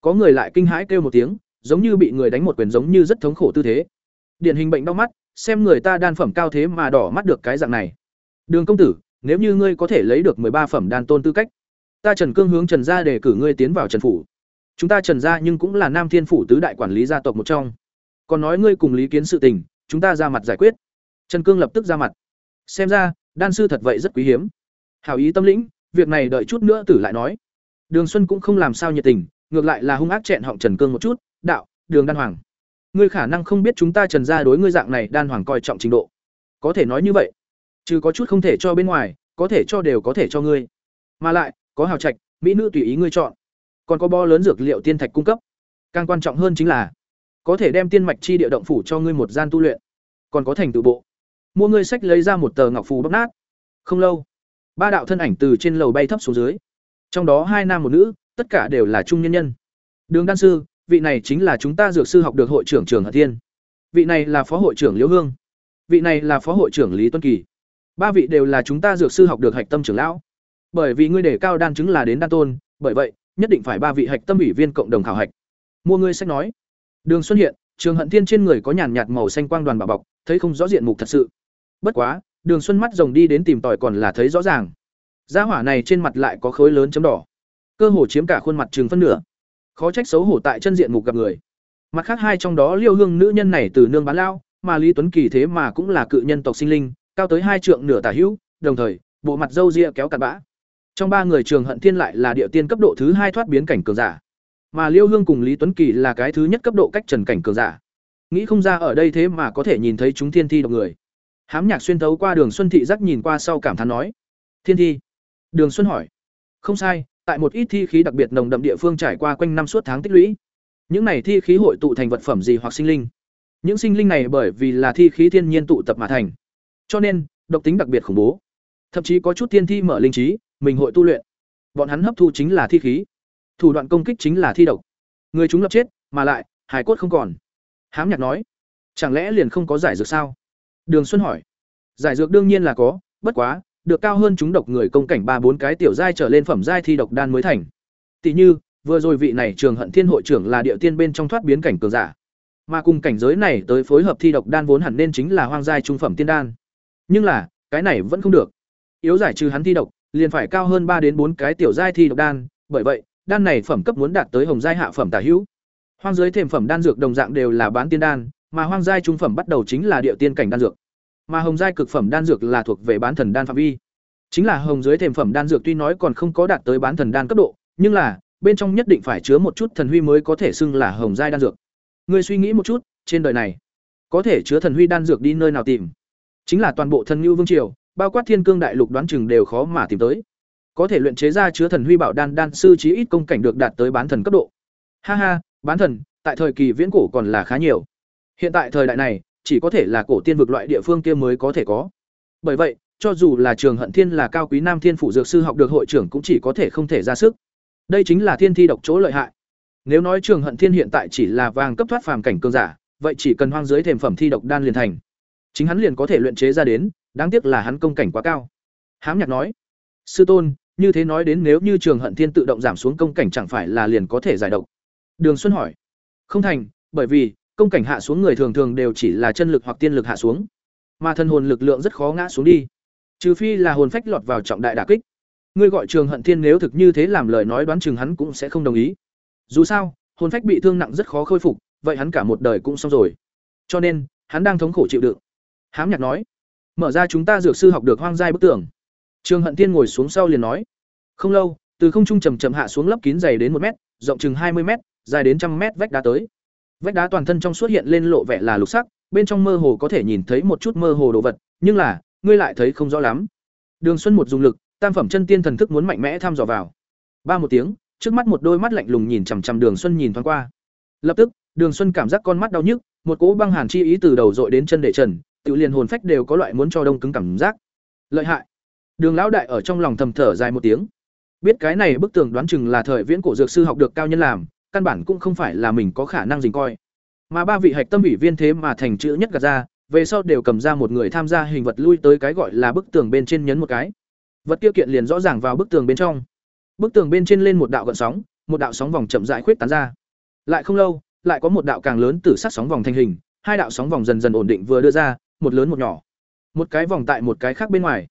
có người lại kinh hãi kêu một tiếng, giống như bị người đánh một quyền giống như rất thống khổ tư thế. Điển hình bệnh đau mắt, xem người ta đan phẩm cao thế mà đỏ mắt được cái dạng này. Đường công tử, nếu như ngươi có thể lấy được ba phẩm đan tôn tư cách, ta trần cương hướng trần gia để cử ngươi tiến vào trần phủ chúng ta trần gia nhưng cũng là nam thiên phủ tứ đại quản lý gia tộc một trong. Còn nói ngươi cùng lý kiến sự tình, chúng ta ra mặt giải quyết. Trần cương lập tức ra mặt. Xem ra, đan sư thật vậy rất quý hiếm. Hảo ý tâm lĩnh, việc này đợi chút nữa tử lại nói. Đường xuân cũng không làm sao nhiệt tình, ngược lại là hung ác chẹn họng trần cương một chút, đạo, đường đan hoàng, ngươi khả năng không biết chúng ta trần gia đối ngươi dạng này đan hoàng coi trọng trình độ. Có thể nói như vậy chứ có chút không thể cho bên ngoài, có thể cho đều có thể cho ngươi. Mà lại, có hào trạch, mỹ nữ tùy ý ngươi chọn còn có bo lớn dược liệu tiên thạch cung cấp. Càng quan trọng hơn chính là, có thể đem tiên mạch chi địa động phủ cho ngươi một gian tu luyện, còn có thành tự bộ. Mua ngươi sách lấy ra một tờ ngọc phù bóc nát. Không lâu, ba đạo thân ảnh từ trên lầu bay thấp xuống dưới. Trong đó hai nam một nữ, tất cả đều là trung nhân nhân. Đường đan sư, vị này chính là chúng ta dược sư học được hội trưởng trường hận thiên. Vị này là phó hội trưởng liễu hương. Vị này là phó hội trưởng lý tuân kỳ. Ba vị đều là chúng ta dược sư học được hạch tâm trưởng lão. Bởi vì ngươi để cao đan chứng là đến đan tôn, bởi vậy nhất định phải ba vị hạch tâm ủy viên cộng đồng khảo hạch. Mua ngươi sách nói. Đường xuân hiện, trường hận thiên trên người có nhàn nhạt màu xanh quang đoàn bảo bọc, thấy không rõ diện mục thật sự. Bất quá, đường xuân mắt rồng đi đến tìm tòi còn là thấy rõ ràng. Gia hỏa này trên mặt lại có khối lớn chấm đỏ. Cơ hồ chiếm cả khuôn mặt trường phân nửa. Khó trách xấu hổ tại chân diện mục gặp người. Mặt khác hai trong đó liêu hương nữ nhân này từ nương bán lao, mà lý tuấn kỳ thế mà cũng là cự nhân tộc sinh linh, cao tới hai trượng nửa tả hữu, đồng thời, bộ mặt râu ria kéo cặn bã trong ba người trường hận thiên lại là địa tiên cấp độ thứ hai thoát biến cảnh cường giả. Mà liêu hương cùng lý tuấn kỳ là cái thứ nhất cấp độ cách trần cảnh cường giả. Nghĩ không ra ở đây thế mà có thể nhìn thấy chúng thiên thi độc người. Hám nhạc xuyên thấu qua đường xuân thị giác nhìn qua sau cảm thán nói, thiên thi. Đường xuân hỏi, không sai, tại một ít thi khí đặc biệt nồng đậm địa phương trải qua quanh năm suốt tháng tích lũy. Những này thi khí hội tụ thành vật phẩm gì hoặc sinh linh? Những sinh linh này bởi vì là thi khí thiên nhiên tụ tập mà thành. Cho nên, độc tính đặc biệt khủng bố thậm chí có chút thiên thi mở linh trí, mình hội tu luyện. Bọn hắn hấp thu chính là thi khí, thủ đoạn công kích chính là thi độc. Người chúng lập chết, mà lại hải cốt không còn. Hám nhạc nói, chẳng lẽ liền không có giải dược sao? Đường xuân hỏi. Giải dược đương nhiên là có, bất quá, được cao hơn chúng độc người công cảnh ba bốn cái tiểu giai trở lên phẩm giai thi độc đan mới thành. Tỷ như, vừa rồi vị này trường hận thiên hội trưởng là địa tiên bên trong thoát biến cảnh cường giả. Mà cùng cảnh giới này tới phối hợp thi độc đan vốn hẳn nên chính là hoang giai trung phẩm tiên đan. Nhưng là, cái này vẫn không được yếu giải trừ hắn thi độc liền phải cao hơn ba đến bốn cái tiểu giai thi độc đan bởi vậy đan này phẩm cấp muốn đạt tới hồng giai hạ phẩm tả hữu. Hoang giới thềm phẩm đan dược đồng dạng đều là bán tiên đan mà hoang giai trung phẩm bắt đầu chính là địa tiên cảnh đan dược. Mà hồng giai cực phẩm đan dược là thuộc về bán thần đan phạm vi. Chính là hồng giới thềm phẩm đan dược tuy nói còn không có đạt tới bán thần đan cấp độ nhưng là bên trong nhất định phải chứa một chút thần huy mới có thể xưng là hồng giai đan dược. Ngươi suy nghĩ một chút, trên đời này, có thể chứa thần huy đan dược đi nơi nào tìm? Chính là toàn bộ thần lưu vương triều, bao quát thiên cương đại lục đoán chừng đều khó mà tìm tới. Có thể luyện chế ra chứa thần huy bảo đan đan sư chí ít công cảnh được đạt tới bán thần cấp độ. Ha ha, bán thần, tại thời kỳ viễn cổ còn là khá nhiều. Hiện tại thời đại này, chỉ có thể là cổ tiên vực loại địa phương kia mới có thể có. Bởi vậy, cho dù là trường hận thiên là cao quý nam thiên phủ dược sư học được hội trưởng cũng chỉ có thể không thể ra sức. Đây chính là thiên thi độc chỗ lợi hại. Nếu nói Trường Hận Thiên hiện tại chỉ là vàng cấp thoát phàm cảnh cương giả, vậy chỉ cần hoang dưới thềm phẩm thi độc đan liền thành. Chính hắn liền có thể luyện chế ra đến, đáng tiếc là hắn công cảnh quá cao. Hám Nhạc nói: "Sư tôn, như thế nói đến nếu như Trường Hận Thiên tự động giảm xuống công cảnh chẳng phải là liền có thể giải độc?" Đường Xuân hỏi: "Không thành, bởi vì công cảnh hạ xuống người thường thường đều chỉ là chân lực hoặc tiên lực hạ xuống, mà thân hồn lực lượng rất khó ngã xuống đi, trừ phi là hồn phách lọt vào trọng đại đả kích." Ngươi gọi Trường Hận Thiên nếu thực như thế làm lời nói đoán chừng hắn cũng sẽ không đồng ý. Dù sao, hồn phách bị thương nặng rất khó khôi phục, vậy hắn cả một đời cũng xong rồi. Cho nên, hắn đang thống khổ chịu đựng. Hám Nhạc nói, mở ra chúng ta dược sư học được hoang giai bức tường. Trương Hận Tiên ngồi xuống sau liền nói, không lâu, từ không trung trầm chậm hạ xuống lấp kín dày đến một mét, rộng chừng hai mươi mét, dài đến trăm mét vách đá tới. Vách đá toàn thân trong xuất hiện lên lộ vẻ là lục sắc, bên trong mơ hồ có thể nhìn thấy một chút mơ hồ đồ vật, nhưng là, ngươi lại thấy không rõ lắm. Đường Xuân một dùng lực, tam phẩm chân tiên thần thức muốn mạnh mẽ thăm dò vào. Ba một tiếng, trước mắt một đôi mắt lạnh lùng nhìn chằm chằm Đường Xuân nhìn thoáng qua. Lập tức, Đường Xuân cảm giác con mắt đau nhức, một cỗ băng hàn chi ý từ đầu dội đến chân để trần, tự liền hồn phách đều có loại muốn cho đông cứng cảm giác. Lợi hại. Đường lão đại ở trong lòng thầm thở dài một tiếng. Biết cái này bức tường đoán chừng là thời viễn cổ dược sư học được cao nhân làm, căn bản cũng không phải là mình có khả năng dình coi. Mà ba vị hạch tâm ủy viên thế mà thành chữ nhất gạt ra, về sau đều cầm ra một người tham gia hình vật lui tới cái gọi là bức tường bên trên nhấn một cái. Vật kia kiện liền rõ ràng vào bức tường bên trong. Bức tường bên trên lên một đạo gợn sóng, một đạo sóng vòng chậm rãi khuyết tán ra. Lại không lâu, lại có một đạo càng lớn từ sát sóng vòng thành hình, hai đạo sóng vòng dần dần ổn định vừa đưa ra, một lớn một nhỏ. Một cái vòng tại một cái khác bên ngoài.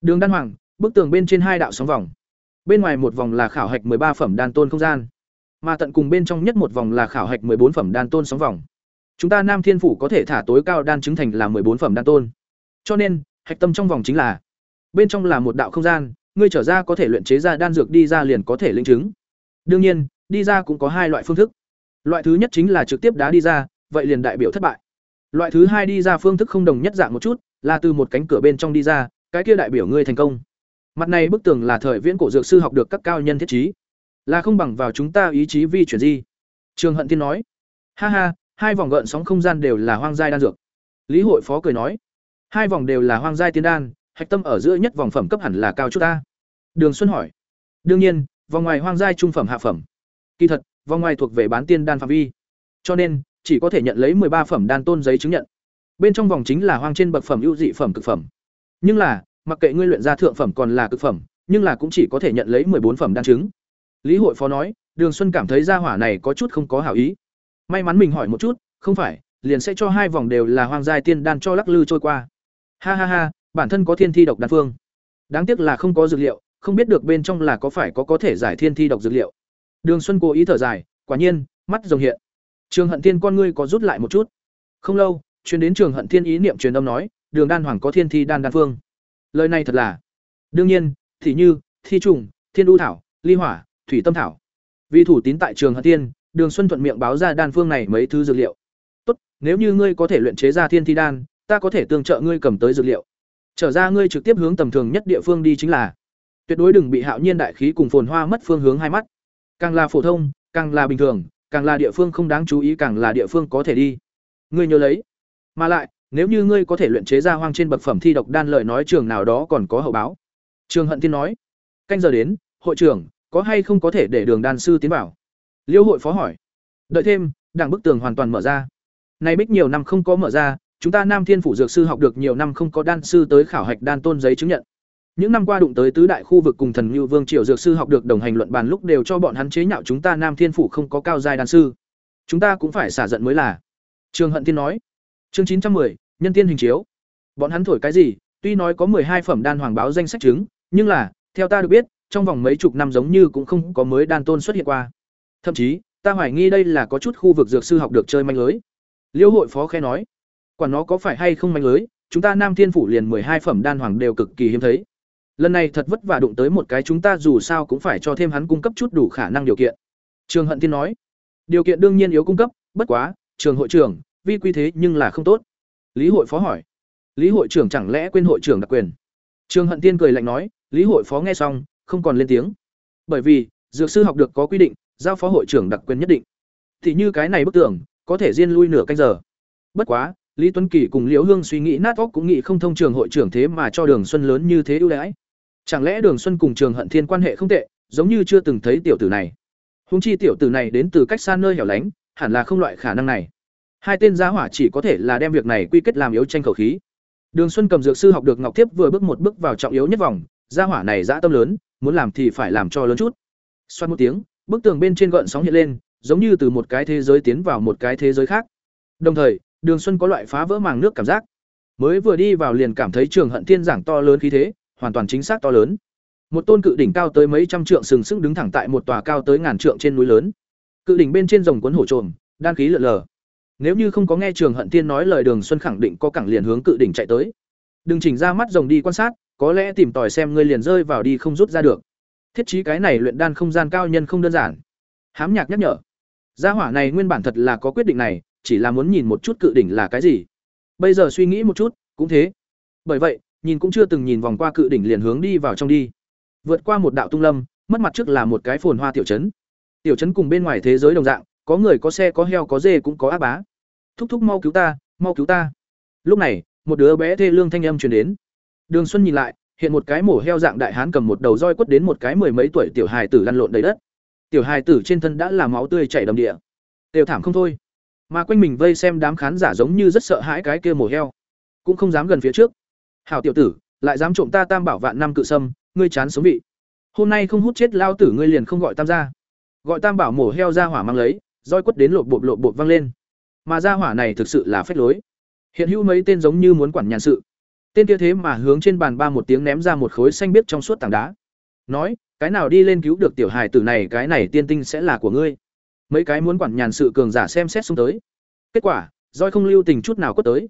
Đường Đan Hoàng, bức tường bên trên hai đạo sóng vòng. Bên ngoài một vòng là khảo hạch ba phẩm đan tôn không gian, mà tận cùng bên trong nhất một vòng là khảo hạch bốn phẩm đan tôn sóng vòng. Chúng ta Nam Thiên phủ có thể thả tối cao đan chứng thành là bốn phẩm đan tôn. Cho nên, hạch tâm trong vòng chính là bên trong là một đạo không gian, ngươi trở ra có thể luyện chế ra đan dược đi ra liền có thể linh chứng. Đương nhiên, đi ra cũng có hai loại phương thức. Loại thứ nhất chính là trực tiếp đá đi ra, vậy liền đại biểu thất bại. Loại thứ hai đi ra phương thức không đồng nhất dạng một chút, là từ một cánh cửa bên trong đi ra, cái kia đại biểu ngươi thành công. Mặt này bức tường là thời viễn cổ dược sư học được các cao nhân thiết trí, là không bằng vào chúng ta ý chí vi chuyển di. Trường Hận Tiên nói, ha ha, hai vòng gợn sóng không gian đều là hoang giai đan dược. Lý hội phó cười nói, hai vòng đều là hoang giai tiên đan, hạch tâm ở giữa nhất vòng phẩm cấp hẳn là cao chút ta. Đường Xuân hỏi. Đương nhiên, vòng ngoài hoang giai trung phẩm hạ phẩm. Kỳ thật, vòng ngoài thuộc về bán tiên đan phạm vi. Cho nên, chỉ có thể nhận lấy ba phẩm đan tôn giấy chứng nhận. Bên trong vòng chính là hoang trên bậc phẩm ưu dị phẩm cực phẩm. Nhưng là, mặc kệ ngươi luyện ra thượng phẩm còn là cực phẩm, nhưng là cũng chỉ có thể nhận lấy bốn phẩm đan chứng. Lý hội phó nói, Đường Xuân cảm thấy gia hỏa này có chút không có hảo ý. May mắn mình hỏi một chút, không phải, liền sẽ cho hai vòng đều là hoang giai tiên đan cho lắc lư trôi qua. Ha ha ha, bản thân có thiên thi độc đan phương. Đáng tiếc là không có dược liệu, không biết được bên trong là có phải có có thể giải thiên thi độc dược liệu. Đường Xuân cố ý thở dài, quả nhiên, mắt rồng hiện. Trường Hận Thiên con ngươi có rút lại một chút. Không lâu, truyền đến Trường Hận Thiên ý niệm truyền âm nói, Đường Đan Hoàng có thiên thi đan đan phương. Lời này thật là. Đương nhiên, thì như, thi trùng, thiên đu thảo, ly hỏa, thủy tâm thảo. Vì thủ tín tại Trường Hận Thiên, Đường Xuân thuận miệng báo ra đan phương này mấy thứ dược liệu. Tốt, nếu như ngươi có thể luyện chế ra thiên thi đan ta có thể tương trợ ngươi cầm tới dược liệu trở ra ngươi trực tiếp hướng tầm thường nhất địa phương đi chính là tuyệt đối đừng bị hạo nhiên đại khí cùng phồn hoa mất phương hướng hai mắt càng là phổ thông càng là bình thường càng là địa phương không đáng chú ý càng là địa phương có thể đi. Ngươi nhớ lấy. Mà lại, nếu như ngươi có thể luyện chế ra hoang trên bậc phẩm thi độc đan lợi nói trường nào đó còn có hậu báo. Trường hận tiên nói. Canh giờ đến, hội trưởng, có hay không có thể để đường đan sư tiến vào? Liêu hội phó hỏi. Đợi thêm đảng bức tường hoàn toàn mở ra. Nay bích nhiều năm không có mở ra, chúng ta nam thiên phủ dược sư học được nhiều năm không có đan sư tới khảo hạch đan tôn giấy chứng nhận những năm qua đụng tới tứ đại khu vực cùng thần Nưu vương triều dược sư học được đồng hành luận bàn lúc đều cho bọn hắn chế nhạo chúng ta nam thiên phủ không có cao giai đan sư. Chúng ta cũng phải xả giận mới là. Trường hận tiên nói. Chương chín trăm 910, nhân tiên hình chiếu. Bọn hắn thổi cái gì? Tuy nói có hai phẩm đan hoàng báo danh sách chứng nhưng là theo ta được biết trong vòng mấy chục năm giống như cũng không có mới đan tôn xuất hiện qua. Thậm chí ta hoài nghi đây là có chút khu vực dược sư học được chơi manh lưới. Liêu hội phó khẽ nói. Quả nó có phải hay không manh lưới chúng ta nam thiên phủ liền hai phẩm đan hoàng đều cực kỳ hiếm thấy lần này thật vất vả đụng tới một cái chúng ta dù sao cũng phải cho thêm hắn cung cấp chút đủ khả năng điều kiện. Trường hận tiên nói. Điều kiện đương nhiên yếu cung cấp, bất quá, trường hội trưởng, vi quy thế nhưng là không tốt. Lý hội phó hỏi. Lý hội trưởng chẳng lẽ quên hội trưởng đặc quyền? Trường hận tiên cười lạnh nói, lý hội phó nghe xong, không còn lên tiếng. Bởi vì, dược sư học được có quy định, giao phó hội trưởng đặc quyền nhất định. Thì như cái này bức tưởng có thể riêng lui nửa canh giờ. Bất quá, lý tuấn kỳ cùng liễu hương suy nghĩ nát óc cũng nghĩ không thông trường hội trưởng thế mà cho đường xuân lớn như thế ưu đãi chẳng lẽ đường xuân cùng trường hận thiên quan hệ không tệ, giống như chưa từng thấy tiểu tử này? Húng chi tiểu tử này đến từ cách xa nơi hẻo lánh, hẳn là không loại khả năng này. Hai tên gia hỏa chỉ có thể là đem việc này quy kết làm yếu tranh khẩu khí. Đường xuân cầm dược sư học được ngọc thiếp vừa bước một bước vào trọng yếu nhất vòng, gia hỏa này dã tâm lớn, muốn làm thì phải làm cho lớn chút. Xoát một tiếng, bức tường bên trên gợn sóng hiện lên, giống như từ một cái thế giới tiến vào một cái thế giới khác. Đồng thời, đường xuân có loại phá vỡ màng nước cảm giác. Mới vừa đi vào liền cảm thấy trường hận thiên giảng to lớn khí thế hoàn toàn chính xác to lớn. Một tôn cự đỉnh cao tới mấy trăm trượng sừng sững đứng thẳng tại một tòa cao tới ngàn trượng trên núi lớn. Cự đỉnh bên trên rồng cuốn hổ trồm, đan khí lượn lờ. Nếu như không có nghe trường hận tiên nói lời đường xuân khẳng định có cẳng liền hướng cự đỉnh chạy tới. Đừng chỉnh ra mắt rồng đi quan sát, có lẽ tìm tòi xem ngươi liền rơi vào đi không rút ra được. Thiết trí cái này luyện đan không gian cao nhân không đơn giản. Hám nhạc nhắc nhở. Gia hỏa này nguyên bản thật là có quyết định này, chỉ là muốn nhìn một chút cự đỉnh là cái gì. Bây giờ suy nghĩ một chút, cũng thế. Bởi vậy nhìn cũng chưa từng nhìn vòng qua cự đỉnh liền hướng đi vào trong đi. Vượt qua một đạo tung lâm, mất mặt trước là một cái phồn hoa tiểu trấn. Tiểu trấn cùng bên ngoài thế giới đồng dạng, có người có xe có heo có dê cũng có áp bá. Thúc thúc mau cứu ta, mau cứu ta. Lúc này, một đứa bé thê lương thanh âm truyền đến. Đường xuân nhìn lại, hiện một cái mổ heo dạng đại hán cầm một đầu roi quất đến một cái mười mấy tuổi tiểu hài tử lăn lộn đầy đất. Tiểu hài tử trên thân đã là máu tươi chảy đầm địa. Đều thảm không thôi. Mà quanh mình vây xem đám khán giả giống như rất sợ hãi cái kia mổ heo. Cũng không dám gần phía trước hảo tiểu tử, lại dám trộm ta tam bảo vạn năm cự sâm, ngươi chán sống vị. Hôm nay không hút chết lao tử ngươi liền không gọi tam gia. Gọi tam bảo mổ heo ra hỏa mang lấy, roi quất đến lộp bộp lộp bộp văng lên. Mà ra hỏa này thực sự là phách lối. Hiện hữu mấy tên giống như muốn quản nhàn sự. Tên kia thế mà hướng trên bàn ba một tiếng ném ra một khối xanh biếc trong suốt tảng đá. Nói, cái nào đi lên cứu được tiểu hài tử này, cái này tiên tinh sẽ là của ngươi. Mấy cái muốn quản nhàn sự cường giả xem xét xuống tới. Kết quả, roi không lưu tình chút nào quất tới.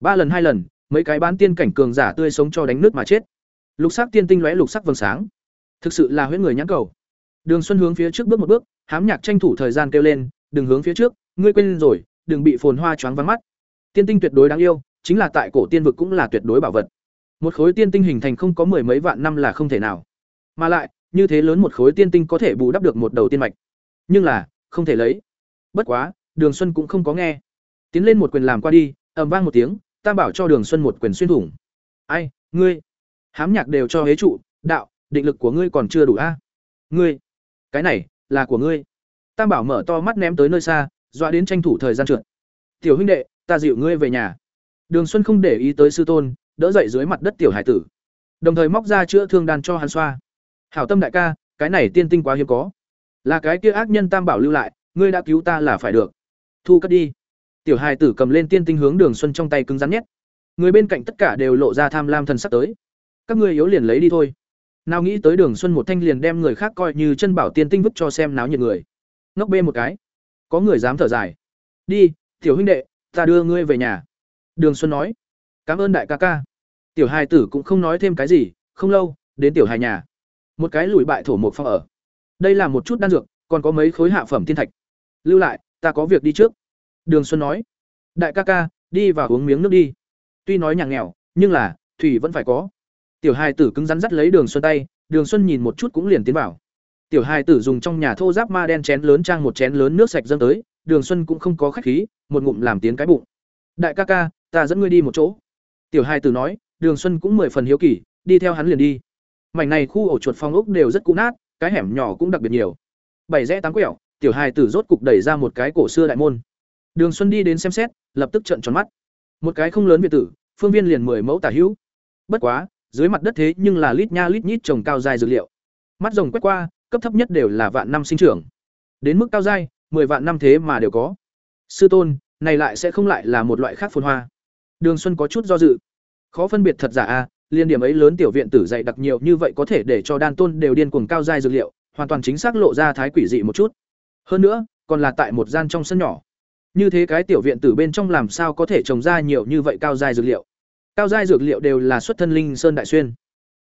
Ba lần hai lần mấy cái bán tiên cảnh cường giả tươi sống cho đánh nước mà chết. Lục sắc tiên tinh lóe lục sắc vầng sáng. Thực sự là huyễn người nhãn cầu. Đường xuân hướng phía trước bước một bước, hám nhạc tranh thủ thời gian kêu lên, đừng hướng phía trước, ngươi quên rồi, đừng bị phồn hoa choáng vắng mắt. Tiên tinh tuyệt đối đáng yêu, chính là tại cổ tiên vực cũng là tuyệt đối bảo vật. Một khối tiên tinh hình thành không có mười mấy vạn năm là không thể nào. Mà lại, như thế lớn một khối tiên tinh có thể bù đắp được một đầu tiên mạch. Nhưng là, không thể lấy. Bất quá, đường xuân cũng không có nghe. Tiến lên một quyền làm qua đi, ầm vang một tiếng tam bảo cho đường xuân một quyền xuyên thủng. Ai, ngươi? Hám nhạc đều cho hế trụ, đạo, định lực của ngươi còn chưa đủ a. Ngươi, cái này, là của ngươi. Tam bảo mở to mắt ném tới nơi xa, dọa đến tranh thủ thời gian trượt. Tiểu huynh đệ, ta dịu ngươi về nhà. Đường xuân không để ý tới sư tôn, đỡ dậy dưới mặt đất tiểu hải tử. Đồng thời móc ra chữa thương đan cho hắn xoa. Hảo tâm đại ca, cái này tiên tinh quá hiếm có. Là cái kia ác nhân tam bảo lưu lại, ngươi đã cứu ta là phải được. Thu cất đi tiểu hài tử cầm lên tiên tinh hướng đường xuân trong tay cứng rắn nhét người bên cạnh tất cả đều lộ ra tham lam thần sắc tới. Các ngươi yếu liền lấy đi thôi. Nào nghĩ tới đường xuân một thanh liền đem người khác coi như chân bảo tiên tinh vứt cho xem náo nhiệt người. Ngốc bê một cái. Có người dám thở dài. Đi, tiểu huynh đệ, ta đưa ngươi về nhà. Đường xuân nói. Cảm ơn đại ca ca. Tiểu hài tử cũng không nói thêm cái gì, không lâu, đến tiểu hài nhà. Một cái lùi bại thổ một phòng ở. Đây là một chút đan dược, còn có mấy khối hạ phẩm tiên thạch. Lưu lại, ta có việc đi trước đường xuân nói, đại ca ca, đi vào uống miếng nước đi. Tuy nói nhà nghèo nhưng là, thủy vẫn phải có. Tiểu hai tử cứng rắn dắt lấy đường xuân tay, đường xuân nhìn một chút cũng liền tiến vào. Tiểu hai tử dùng trong nhà thô giáp ma đen chén lớn trang một chén lớn nước sạch dâng tới, đường xuân cũng không có khách khí, một ngụm làm tiến cái bụng. Đại ca ca, ta dẫn ngươi đi một chỗ. Tiểu hai tử nói, đường xuân cũng mười phần hiếu kỳ, đi theo hắn liền đi. Mảnh này khu ổ chuột phong ốc đều rất cũ nát, cái hẻm nhỏ cũng đặc biệt nhiều. Bảy rẽ tám quẹo, tiểu hai tử rốt cục đẩy ra một cái cổ xưa đại môn đường xuân đi đến xem xét lập tức trợn tròn mắt. Một cái không lớn biệt tử phương viên liền mười mẫu tả hữu. Bất quá dưới mặt đất thế nhưng là lít nha lít nhít trồng cao dài dược liệu. Mắt rồng quét qua cấp thấp nhất đều là vạn năm sinh trưởng. Đến mức cao dài, mười vạn năm thế mà đều có. Sư tôn này lại sẽ không lại là một loại khác phồn hoa. Đường xuân có chút do dự. Khó phân biệt thật giả a à, liên điểm ấy lớn tiểu viện tử dạy đặc nhiều như vậy có thể để cho đan tôn đều điên cuồng cao dài dược liệu hoàn toàn chính xác lộ ra thái quỷ dị một chút. Hơn nữa còn là tại một gian trong sân nhỏ như thế cái tiểu viện tử bên trong làm sao có thể trồng ra nhiều như vậy cao giai dược liệu? Cao giai dược liệu đều là xuất thân linh sơn đại xuyên.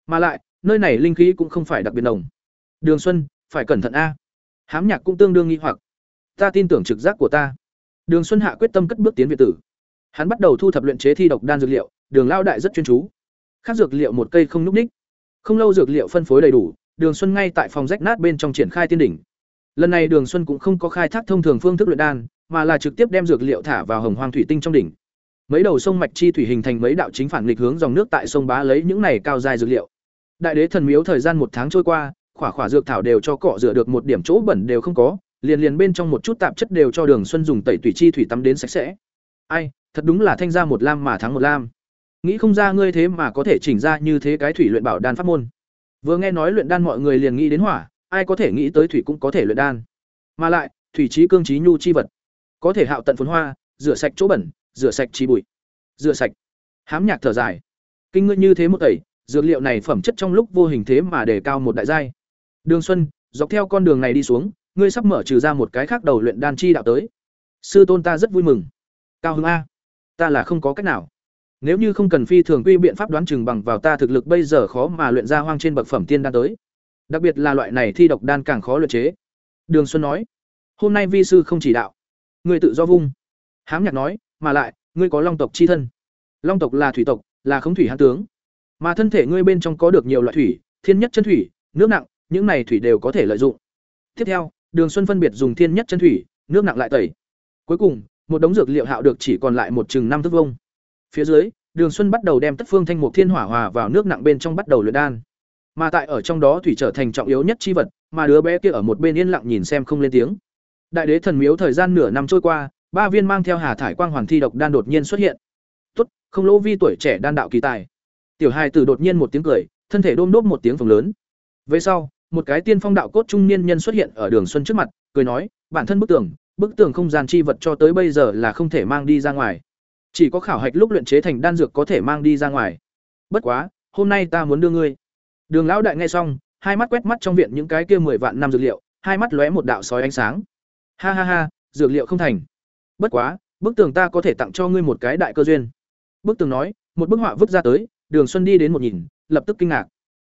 Mà lại, nơi này linh khí cũng không phải đặc biệt nồng. Đường xuân, phải cẩn thận a. Hám nhạc cũng tương đương nghi hoặc. Ta tin tưởng trực giác của ta. Đường xuân hạ quyết tâm cất bước tiến viện tử. Hắn bắt đầu thu thập luyện chế thi độc đan dược liệu, đường lao đại rất chuyên chú. Khác dược liệu một cây không n ú c ních không lâu dược liệu phân phối đầy đủ, đường xuân ngay tại phòng rách nát bên trong triển khai tiên đỉnh lần này đường xuân cũng không có khai thác thông thường phương thức luyện đan, mà là trực tiếp đem dược liệu thả vào hồng hoang thủy tinh trong đỉnh. Mấy đầu sông mạch chi thủy hình thành mấy đạo chính phản nghịch hướng dòng nước tại sông bá lấy những này cao dài dược liệu. Đại đế thần miếu thời gian một tháng trôi qua, khỏa khỏa dược thảo đều cho cọ rửa được một điểm chỗ bẩn đều không có, liền liền bên trong một chút tạp chất đều cho đường xuân dùng tẩy tủy chi thủy tắm đến sạch sẽ. Ai, thật đúng là thanh ra một lam mà thắng một lam. Nghĩ không ra ngươi thế mà có thể chỉnh ra như thế cái thủy luyện bảo đan pháp môn. Vừa nghe nói luyện đan mọi người liền nghĩ đến hỏa ai có thể nghĩ tới thủy cũng có thể luyện đan. Mà lại, thủy trí cương trí nhu chi vật, có thể hạo tận phồn hoa, rửa sạch chỗ bẩn, rửa sạch chi bụi. Rửa sạch. Hám nhạc thở dài. Kinh ngươi như thế một tẩy, dược liệu này phẩm chất trong lúc vô hình thế mà để cao một đại giai. Đường xuân, dọc theo con đường này đi xuống, ngươi sắp mở trừ ra một cái khác đầu luyện đan chi đạo tới. Sư tôn ta rất vui mừng. Cao hưng a, ta là không có cách nào. Nếu như không cần phi thường quy biện pháp đoán chừng bằng vào ta thực lực bây giờ khó mà luyện ra hoang trên bậc phẩm tiên đan tới đặc biệt là loại này thi độc đan càng khó luyện chế. Đường xuân nói, hôm nay vi sư không chỉ đạo, ngươi tự do vung. Hám nhạc nói, mà lại, ngươi có long tộc chi thân. Long tộc là thủy tộc, là khống thủy hán tướng. Mà thân thể ngươi bên trong có được nhiều loại thủy, thiên nhất chân thủy, nước nặng, những này thủy đều có thể lợi dụng. Tiếp theo, đường xuân phân biệt dùng thiên nhất chân thủy, nước nặng lại tẩy. Cuối cùng, một đống dược liệu hạo được chỉ còn lại một chừng năm thước vông phía dưới, đường xuân bắt đầu đem tất phương thanh mục thiên hỏa hòa vào nước nặng bên trong bắt đầu luyện đan mà tại ở trong đó thủy trở thành trọng yếu nhất chi vật, mà đứa bé kia ở một bên yên lặng nhìn xem không lên tiếng. Đại đế thần miếu thời gian nửa năm trôi qua, ba viên mang theo hà thải quang hoàn thi độc đan đột nhiên xuất hiện. Tốt, không lỗ vi tuổi trẻ đan đạo kỳ tài. Tiểu hài tử đột nhiên một tiếng cười, thân thể đôm đốp một tiếng phồng lớn. Về sau, một cái tiên phong đạo cốt trung niên nhân xuất hiện ở đường xuân trước mặt, cười nói, bản thân bức tường bức tường không gian chi vật cho tới bây giờ là không thể mang đi ra ngoài. Chỉ có khảo hạch lúc luyện chế thành đan dược có thể mang đi ra ngoài. Bất quá, hôm nay ta muốn đưa ngươi đường lão đại nghe xong, hai mắt quét mắt trong viện những cái kia mười vạn năm dược liệu, hai mắt lóe một đạo sói ánh sáng. Ha ha ha, dược liệu không thành. Bất quá, bức tường ta có thể tặng cho ngươi một cái đại cơ duyên. Bức tường nói, một bức họa vứt ra tới, đường xuân đi đến một nhìn, lập tức kinh ngạc.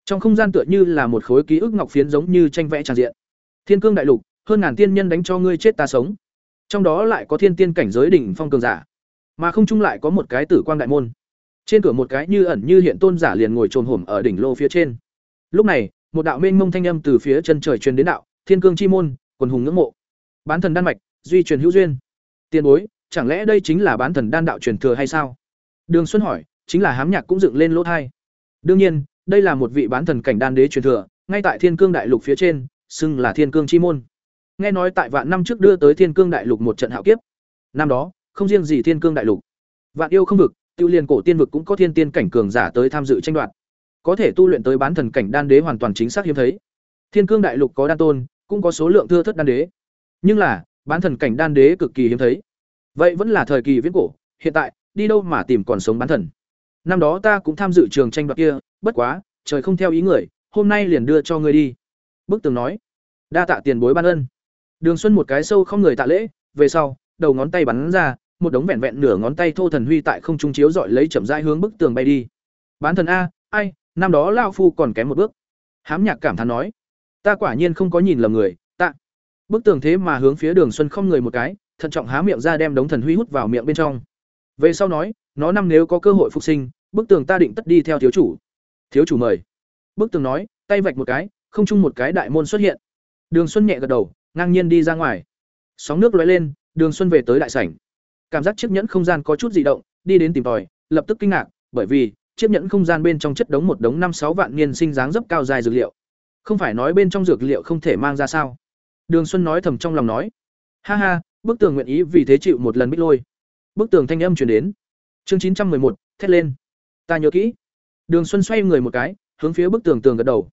Trong không gian tựa như là một khối ký ức ngọc phiến giống như tranh vẽ tràn diện. Thiên cương đại lục, hơn ngàn tiên nhân đánh cho ngươi chết ta sống. Trong đó lại có thiên tiên cảnh giới đỉnh phong cường giả, mà không chung lại có một cái tử quang đại môn. Trên cửa một cái như ẩn như hiện tôn giả liền ngồi trồm hổm ở đỉnh lô phía trên lúc này, một đạo mênh mông thanh âm từ phía chân trời truyền đến đạo, thiên cương chi môn, quần hùng ngưỡng mộ. Bán thần đan mạch, duy truyền hữu duyên. Tiền bối, chẳng lẽ đây chính là bán thần đan đạo truyền thừa hay sao? Đường xuân hỏi, chính là hám nhạc cũng dựng lên lỗ thai. Đương nhiên, đây là một vị bán thần cảnh đan đế truyền thừa, ngay tại thiên cương đại lục phía trên, xưng là thiên cương chi môn. Nghe nói tại vạn năm trước đưa tới thiên cương đại lục một trận hạo kiếp. Năm đó, không riêng gì thiên cương đại lục. Vạn yêu không vực, tiêu liên cổ tiên vực cũng có thiên tiên cảnh cường giả tới tham dự tranh đoạt có thể tu luyện tới bán thần cảnh đan đế hoàn toàn chính xác hiếm thấy. Thiên cương đại lục có đan tôn, cũng có số lượng thưa thất đan đế. Nhưng là, bán thần cảnh đan đế cực kỳ hiếm thấy. Vậy vẫn là thời kỳ viễn cổ, hiện tại, đi đâu mà tìm còn sống bán thần? Năm đó ta cũng tham dự trường tranh đoạt kia, bất quá, trời không theo ý người, hôm nay liền đưa cho ngươi đi. Bức tường nói, đa tạ tiền bối ban ân. Đường xuân một cái sâu không người tạ lễ, về sau, đầu ngón tay bắn ra, một đống vẹn vẹn nửa ngón tay thô thần huy tại không trung chiếu dọi lấy chậm rãi hướng bức tường bay đi. Bán thần a, ai năm đó lao phu còn kém một bước. Hám nhạc cảm thán nói, ta quả nhiên không có nhìn lầm người, tạ. Bức tường thế mà hướng phía đường xuân không người một cái, thận trọng há miệng ra đem đống thần huy hút vào miệng bên trong. Về sau nói, nó năm nếu có cơ hội phục sinh, bức tường ta định tất đi theo thiếu chủ. Thiếu chủ mời. Bức tường nói, tay vạch một cái, không chung một cái đại môn xuất hiện. Đường xuân nhẹ gật đầu, ngang nhiên đi ra ngoài. Sóng nước lóe lên, đường xuân về tới đại sảnh. Cảm giác chiếc nhẫn không gian có chút di động, đi đến tìm tòi, lập tức kinh ngạc, bởi vì chiếc nhẫn không gian bên trong chất đống một đống năm sáu vạn niên sinh dáng dấp cao dài dược liệu. Không phải nói bên trong dược liệu không thể mang ra sao? Đường xuân nói thầm trong lòng nói. Ha ha, bức tường nguyện ý vì thế chịu một lần bích lôi. Bức tường thanh âm chuyển đến. Chương chín trăm một, thét lên. Ta nhớ kỹ. Đường xuân xoay người một cái, hướng phía bức tường tường gật đầu.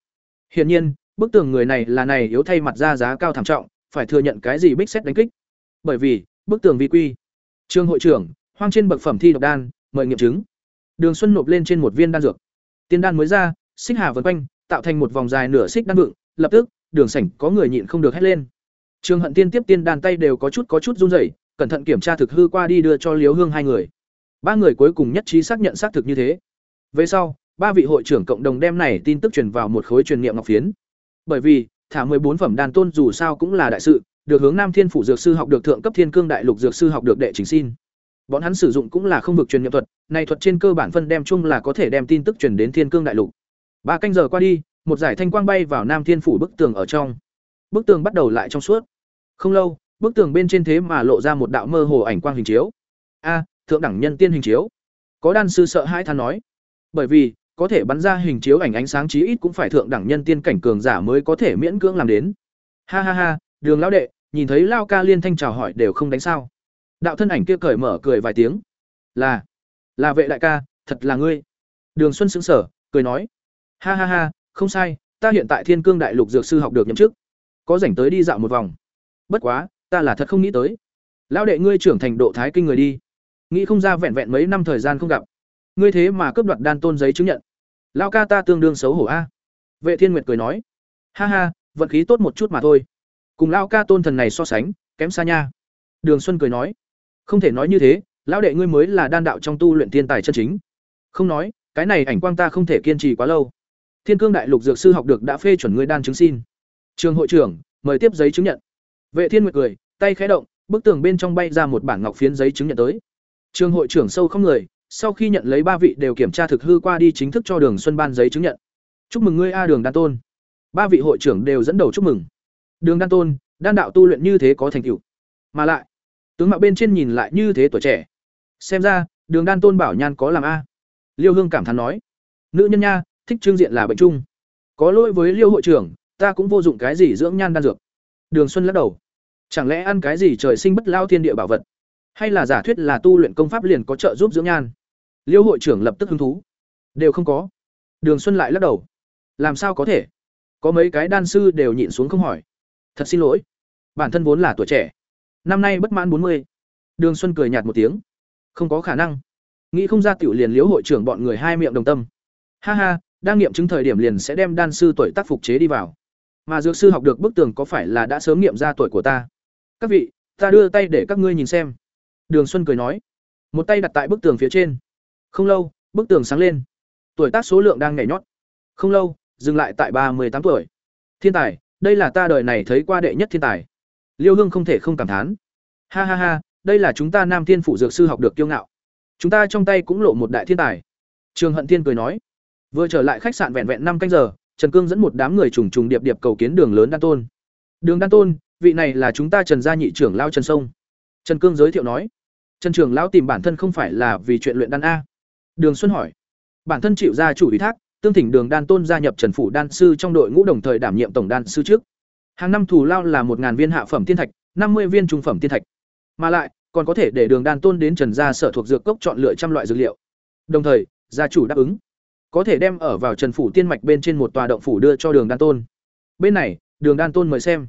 Hiển nhiên, bức tường người này là này yếu thay mặt ra giá cao thảm trọng, phải thừa nhận cái gì bích xét đánh kích. Bởi vì, bức tường vi quy. Trương hội trưởng, hoang trên bậc phẩm thi độc đan, mời nghiệm chứng đường xuân nộp lên trên một viên đan dược. Tiên đan mới ra, xích hà vần quanh, tạo thành một vòng dài nửa xích đan vượng, lập tức, đường sảnh có người nhịn không được hét lên. Trương hận tiên tiếp tiên đan tay đều có chút có chút run rẩy, cẩn thận kiểm tra thực hư qua đi đưa cho liếu hương hai người. Ba người cuối cùng nhất trí xác nhận xác thực như thế. Về sau, ba vị hội trưởng cộng đồng đem này tin tức truyền vào một khối truyền niệm ngọc phiến. Bởi vì, thả bốn phẩm đan tôn dù sao cũng là đại sự, được hướng nam thiên phủ dược sư học được thượng cấp thiên cương đại lục dược sư học được đệ trình xin bọn hắn sử dụng cũng là không vực truyền niệm thuật, này thuật trên cơ bản phân đem chung là có thể đem tin tức truyền đến thiên cương đại lục. Ba canh giờ qua đi, một giải thanh quang bay vào nam thiên phủ bức tường ở trong. Bức tường bắt đầu lại trong suốt. Không lâu, bức tường bên trên thế mà lộ ra một đạo mơ hồ ảnh quang hình chiếu. A, thượng đẳng nhân tiên hình chiếu. Có đan sư sợ hai than nói. Bởi vì, có thể bắn ra hình chiếu ảnh ánh sáng chí ít cũng phải thượng đẳng nhân tiên cảnh cường giả mới có thể miễn cưỡng làm đến. Ha ha ha, đường lão đệ, nhìn thấy lao ca liên thanh chào hỏi đều không đánh sao đạo thân ảnh kia cởi mở cười vài tiếng. Là là vệ đại ca, thật là ngươi. Đường xuân xứng sở cười nói. Ha ha ha, không sai, ta hiện tại thiên cương đại lục dược sư học được nhậm chức. Có rảnh tới đi dạo một vòng. Bất quá, ta là thật không nghĩ tới. Lão đệ ngươi trưởng thành độ thái kinh người đi. Nghĩ không ra vẹn vẹn mấy năm thời gian không gặp. Ngươi thế mà cướp đoạt đan tôn giấy chứng nhận. Lao ca ta tương đương xấu hổ a. Vệ thiên nguyệt cười nói. Ha ha, vận khí tốt một chút mà thôi. Cùng lao ca tôn thần này so sánh, kém xa nha. Đường xuân cười nói không thể nói như thế, lão đệ ngươi mới là đan đạo trong tu luyện tiên tài chân chính. Không nói, cái này ảnh quang ta không thể kiên trì quá lâu. Thiên cương đại lục dược sư học được đã phê chuẩn ngươi đan chứng xin. Trường hội trưởng, mời tiếp giấy chứng nhận. Vệ thiên nguyệt cười, tay khẽ động, bức tường bên trong bay ra một bản ngọc phiến giấy chứng nhận tới. Trường hội trưởng sâu không người, sau khi nhận lấy ba vị đều kiểm tra thực hư qua đi chính thức cho đường xuân ban giấy chứng nhận. Chúc mừng ngươi a đường đan tôn. Ba vị hội trưởng đều dẫn đầu chúc mừng. Đường đan tôn, đan đạo tu luyện như thế có thành tựu. Mà lại tướng mạo bên trên nhìn lại như thế tuổi trẻ. Xem ra, đường đan tôn bảo nhan có làm a. Liêu hương cảm thán nói. Nữ nhân nha, thích trương diện là bệnh chung có lỗi với liêu hội trưởng, ta cũng vô dụng cái gì dưỡng nhan đan dược. Đường xuân lắc đầu. Chẳng lẽ ăn cái gì trời sinh bất lao thiên địa bảo vật? Hay là giả thuyết là tu luyện công pháp liền có trợ giúp dưỡng nhan? Liêu hội trưởng lập tức hứng thú. Đều không có. Đường xuân lại lắc đầu. Làm sao có thể? Có mấy cái đan sư đều nhịn xuống không hỏi. Thật xin lỗi. Bản thân vốn là tuổi trẻ năm nay bất mãn bốn mươi. Đường xuân cười nhạt một tiếng. Không có khả năng. Nghĩ không ra tiểu liền liếu hội trưởng bọn người hai miệng đồng tâm. Ha ha, đang nghiệm chứng thời điểm liền sẽ đem đan sư tuổi tác phục chế đi vào. Mà dược sư học được bức tường có phải là đã sớm nghiệm ra tuổi của ta? Các vị, ta đưa tay để các ngươi nhìn xem. Đường xuân cười nói. Một tay đặt tại bức tường phía trên. Không lâu, bức tường sáng lên. Tuổi tác số lượng đang nhảy nhót. Không lâu, dừng lại tại ba mươi tám tuổi. Thiên tài, đây là ta đời này thấy qua đệ nhất thiên tài liêu hương không thể không cảm thán. Ha ha ha, đây là chúng ta nam thiên phủ dược sư học được kiêu ngạo. Chúng ta trong tay cũng lộ một đại thiên tài. Trường hận thiên cười nói. Vừa trở lại khách sạn vẹn vẹn năm canh giờ, trần cương dẫn một đám người trùng trùng điệp điệp cầu kiến đường lớn đan tôn. Đường đan tôn, vị này là chúng ta trần gia nhị trưởng lao trần sông. Trần cương giới thiệu nói. Trần trưởng lão tìm bản thân không phải là vì chuyện luyện đan a. Đường xuân hỏi. Bản thân chịu ra chủ ủy thác, tương thỉnh đường đan tôn gia nhập trần phủ đan sư trong đội ngũ đồng thời đảm nhiệm tổng đan sư trước hàng năm thù lao là một viên hạ phẩm tiên thạch, năm mươi viên trung phẩm tiên thạch. Mà lại, còn có thể để đường đan tôn đến trần gia sở thuộc dược cốc chọn lựa trăm loại dược liệu. Đồng thời, gia chủ đáp ứng. Có thể đem ở vào trần phủ tiên mạch bên trên một tòa động phủ đưa cho đường đan tôn. Bên này, đường đan tôn mời xem.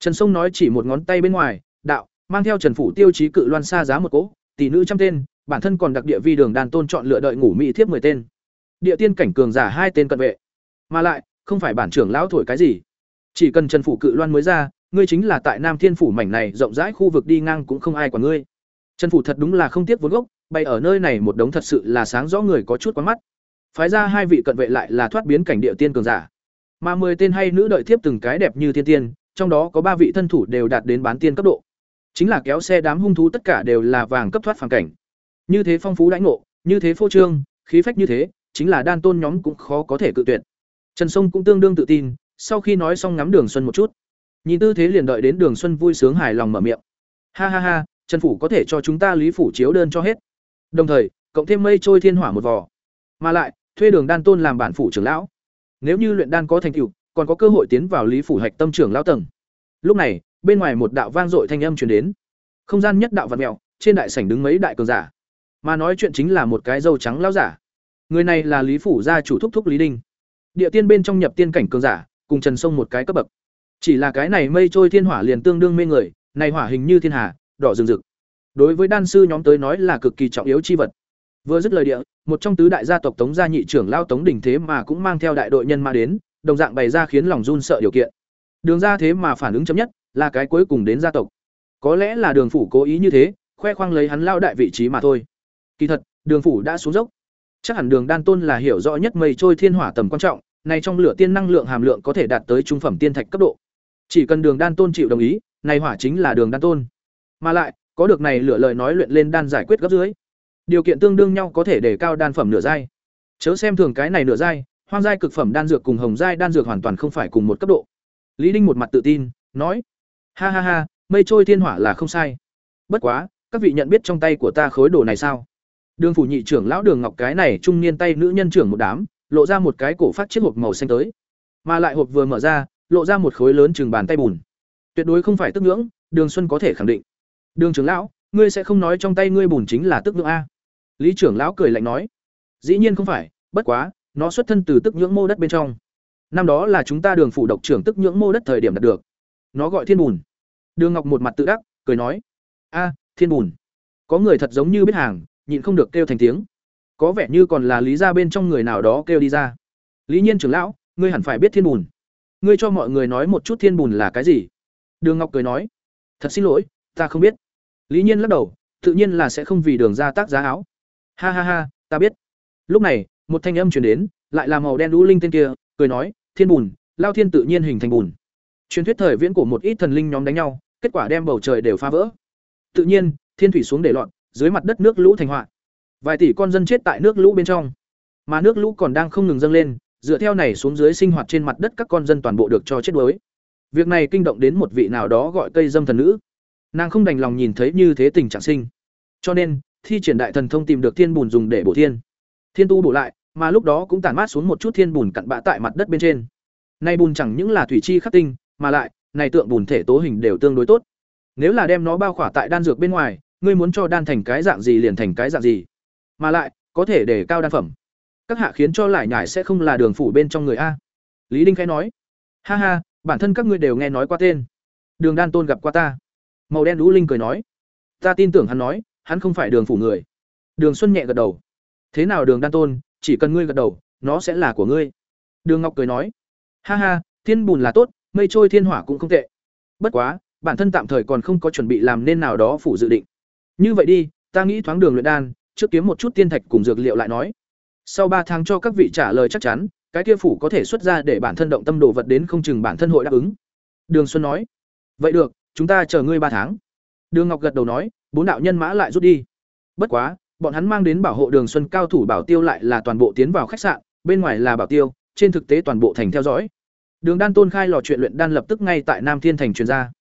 Trần sông nói chỉ một ngón tay bên ngoài, đạo, mang theo trần phủ tiêu chí cự loan xa giá một cỗ, tỷ nữ trăm tên, bản thân còn đặc địa vi đường đan tôn chọn lựa đợi ngủ mỹ thiếp mười tên. Địa tiên cảnh cường giả hai tên cận vệ. Mà lại, không phải bản trưởng lão thổi cái gì chỉ cần trần phủ cự loan mới ra ngươi chính là tại nam thiên phủ mảnh này rộng rãi khu vực đi ngang cũng không ai quản ngươi. Trần phủ thật đúng là không tiếc vốn gốc bay ở nơi này một đống thật sự là sáng rõ người có chút quá mắt. Phái ra hai vị cận vệ lại là thoát biến cảnh địa tiên cường giả. Mà mười tên hay nữ đợi tiếp từng cái đẹp như thiên tiên trong đó có ba vị thân thủ đều đạt đến bán tiên cấp độ. Chính là kéo xe đám hung thú tất cả đều là vàng cấp thoát phản cảnh. Như thế phong phú đãi ngộ, như thế phô trương, khí phách như thế, chính là đan tôn nhóm cũng khó có thể cự tuyệt. Trần Sông cũng tương đương tự tin, sau khi nói xong ngắm Đường Xuân một chút. Nhìn tư thế liền đợi đến Đường Xuân vui sướng hài lòng mở miệng. Ha ha ha, Trần phủ có thể cho chúng ta Lý phủ chiếu đơn cho hết. Đồng thời, cộng thêm mây trôi thiên hỏa một vò. Mà lại, thuê Đường Đan Tôn làm bản phủ trưởng lão. Nếu như luyện đan có thành tựu, còn có cơ hội tiến vào Lý phủ hạch tâm trưởng lão tầng. Lúc này, bên ngoài một đạo vang dội thanh âm truyền đến. Không gian nhất đạo vật mèo, trên đại sảnh đứng mấy đại cường giả. Mà nói chuyện chính là một cái dâu trắng lão giả. Người này là Lý phủ gia chủ thúc thúc Lý Đinh. Địa tiên bên trong nhập tiên cảnh cường giả, cùng Trần Sông một cái cấp bậc. Chỉ là cái này mây trôi thiên hỏa liền tương đương mê người, này hỏa hình như thiên hà, đỏ rừng rực. Đối với đan sư nhóm tới nói là cực kỳ trọng yếu chi vật. Vừa dứt lời địa, một trong tứ đại gia tộc Tống gia nhị trưởng lao Tống đỉnh thế mà cũng mang theo đại đội nhân ma đến, đồng dạng bày ra khiến lòng run sợ điều kiện. Đường gia thế mà phản ứng chấm nhất, là cái cuối cùng đến gia tộc. Có lẽ là Đường phủ cố ý như thế, khoe khoang lấy hắn lao đại vị trí mà thôi. Kỳ thật, Đường phủ đã xuống dốc. Chắc hẳn Đường Đan Tôn là hiểu rõ nhất mây trôi thiên hỏa tầm quan trọng, này trong lửa tiên năng lượng hàm lượng có thể đạt tới trung phẩm tiên thạch cấp độ. Chỉ cần Đường Đan Tôn chịu đồng ý, này hỏa chính là Đường Đan Tôn. Mà lại, có được này lửa lời nói luyện lên đan giải quyết gấp dưới. Điều kiện tương đương nhau có thể để cao đan phẩm nửa giai. Chớ xem thường cái này nửa giai, hoang giai cực phẩm đan dược cùng hồng giai đan dược hoàn toàn không phải cùng một cấp độ. Lý Đinh một mặt tự tin, nói: "Ha ha ha, mây trôi thiên hỏa là không sai. Bất quá, các vị nhận biết trong tay của ta khối đồ này sao?" Đường phủ nhị trưởng lão Đường Ngọc cái này trung niên tay nữ nhân trưởng một đám, lộ ra một cái cổ phát chiếc hộp màu xanh tới. Mà lại hộp vừa mở ra, lộ ra một khối lớn chừng bàn tay bùn. Tuyệt đối không phải tức ngưỡng, Đường Xuân có thể khẳng định. Đường trưởng lão, ngươi sẽ không nói trong tay ngươi bùn chính là tức ngưỡng a? Lý trưởng lão cười lạnh nói. Dĩ nhiên không phải, bất quá, nó xuất thân từ tức nhưỡng mô đất bên trong. Năm đó là chúng ta Đường phủ độc trưởng tức nhưỡng mô đất thời điểm đạt được. Nó gọi thiên bùn. Đường Ngọc một mặt tự đắc, cười nói: "A, thiên bùn." Có người thật giống như biết hàng, nhịn không được kêu thành tiếng. Có vẻ như còn là lý ra bên trong người nào đó kêu đi ra. Lý Nhiên trưởng lão, ngươi hẳn phải biết thiên bùn. Ngươi cho mọi người nói một chút thiên bùn là cái gì? Đường Ngọc cười nói: "Thật xin lỗi, ta không biết." Lý Nhiên lắc đầu, tự nhiên là sẽ không vì đường ra tác giá áo. Ha ha ha, ta biết. Lúc này, một thanh âm truyền đến, lại là màu đen lũ linh tên kia, cười nói, thiên bùn, lao thiên tự nhiên hình thành bùn. Truyền thuyết thời viễn của một ít thần linh nhóm đánh nhau, kết quả đem bầu trời đều phá vỡ. Tự nhiên, thiên thủy xuống để loạn, dưới mặt đất nước lũ thành họa. Vài tỷ con dân chết tại nước lũ bên trong, mà nước lũ còn đang không ngừng dâng lên, dựa theo này xuống dưới sinh hoạt trên mặt đất các con dân toàn bộ được cho chết đuối. Việc này kinh động đến một vị nào đó gọi cây dâm thần nữ. Nàng không đành lòng nhìn thấy như thế tình trạng sinh. Cho nên, thi triển đại thần thông tìm được thiên bùn dùng để bổ thiên. Thiên tu bổ lại, mà lúc đó cũng tản mát xuống một chút thiên bùn cặn bã tại mặt đất bên trên. Nay bùn chẳng những là thủy chi khắc tinh, mà lại, này tượng bùn thể tố hình đều tương đối tốt. Nếu là đem nó bao khỏa tại đan dược bên ngoài, ngươi muốn cho đan thành cái dạng gì liền thành cái dạng gì. Mà lại, có thể để cao đan phẩm. Các hạ khiến cho lại nhải sẽ không là đường phủ bên trong người a. Lý Đinh khẽ nói: "Ha ha, bản thân các ngươi đều nghe nói qua tên. Đường Đan Tôn gặp qua ta." Màu đen Lũ Linh cười nói: "Ta tin tưởng hắn nói, hắn không phải đường phủ người." Đường Xuân nhẹ gật đầu. "Thế nào Đường Đan Tôn, chỉ cần ngươi gật đầu, nó sẽ là của ngươi." Đường Ngọc cười nói: "Ha ha, thiên bùn là tốt, mây trôi thiên hỏa cũng không tệ. Bất quá, bản thân tạm thời còn không có chuẩn bị làm nên nào đó phủ dự định. Như vậy đi, ta nghĩ thoáng đường luyện đan, trước kiếm một chút tiên thạch cùng dược liệu lại nói. Sau ba tháng cho các vị trả lời chắc chắn, cái kia phủ có thể xuất ra để bản thân động tâm đồ vật đến không chừng bản thân hội đáp ứng." Đường Xuân nói: "Vậy được, chúng ta chờ ngươi ba tháng." Đường Ngọc gật đầu nói: "Bốn đạo nhân mã lại rút đi." Bất quá, bọn hắn mang đến bảo hộ Đường Xuân cao thủ bảo tiêu lại là toàn bộ tiến vào khách sạn, bên ngoài là bảo tiêu, trên thực tế toàn bộ thành theo dõi. Đường Đan Tôn khai lò chuyện luyện đan lập tức ngay tại Nam Thiên thành truyền ra.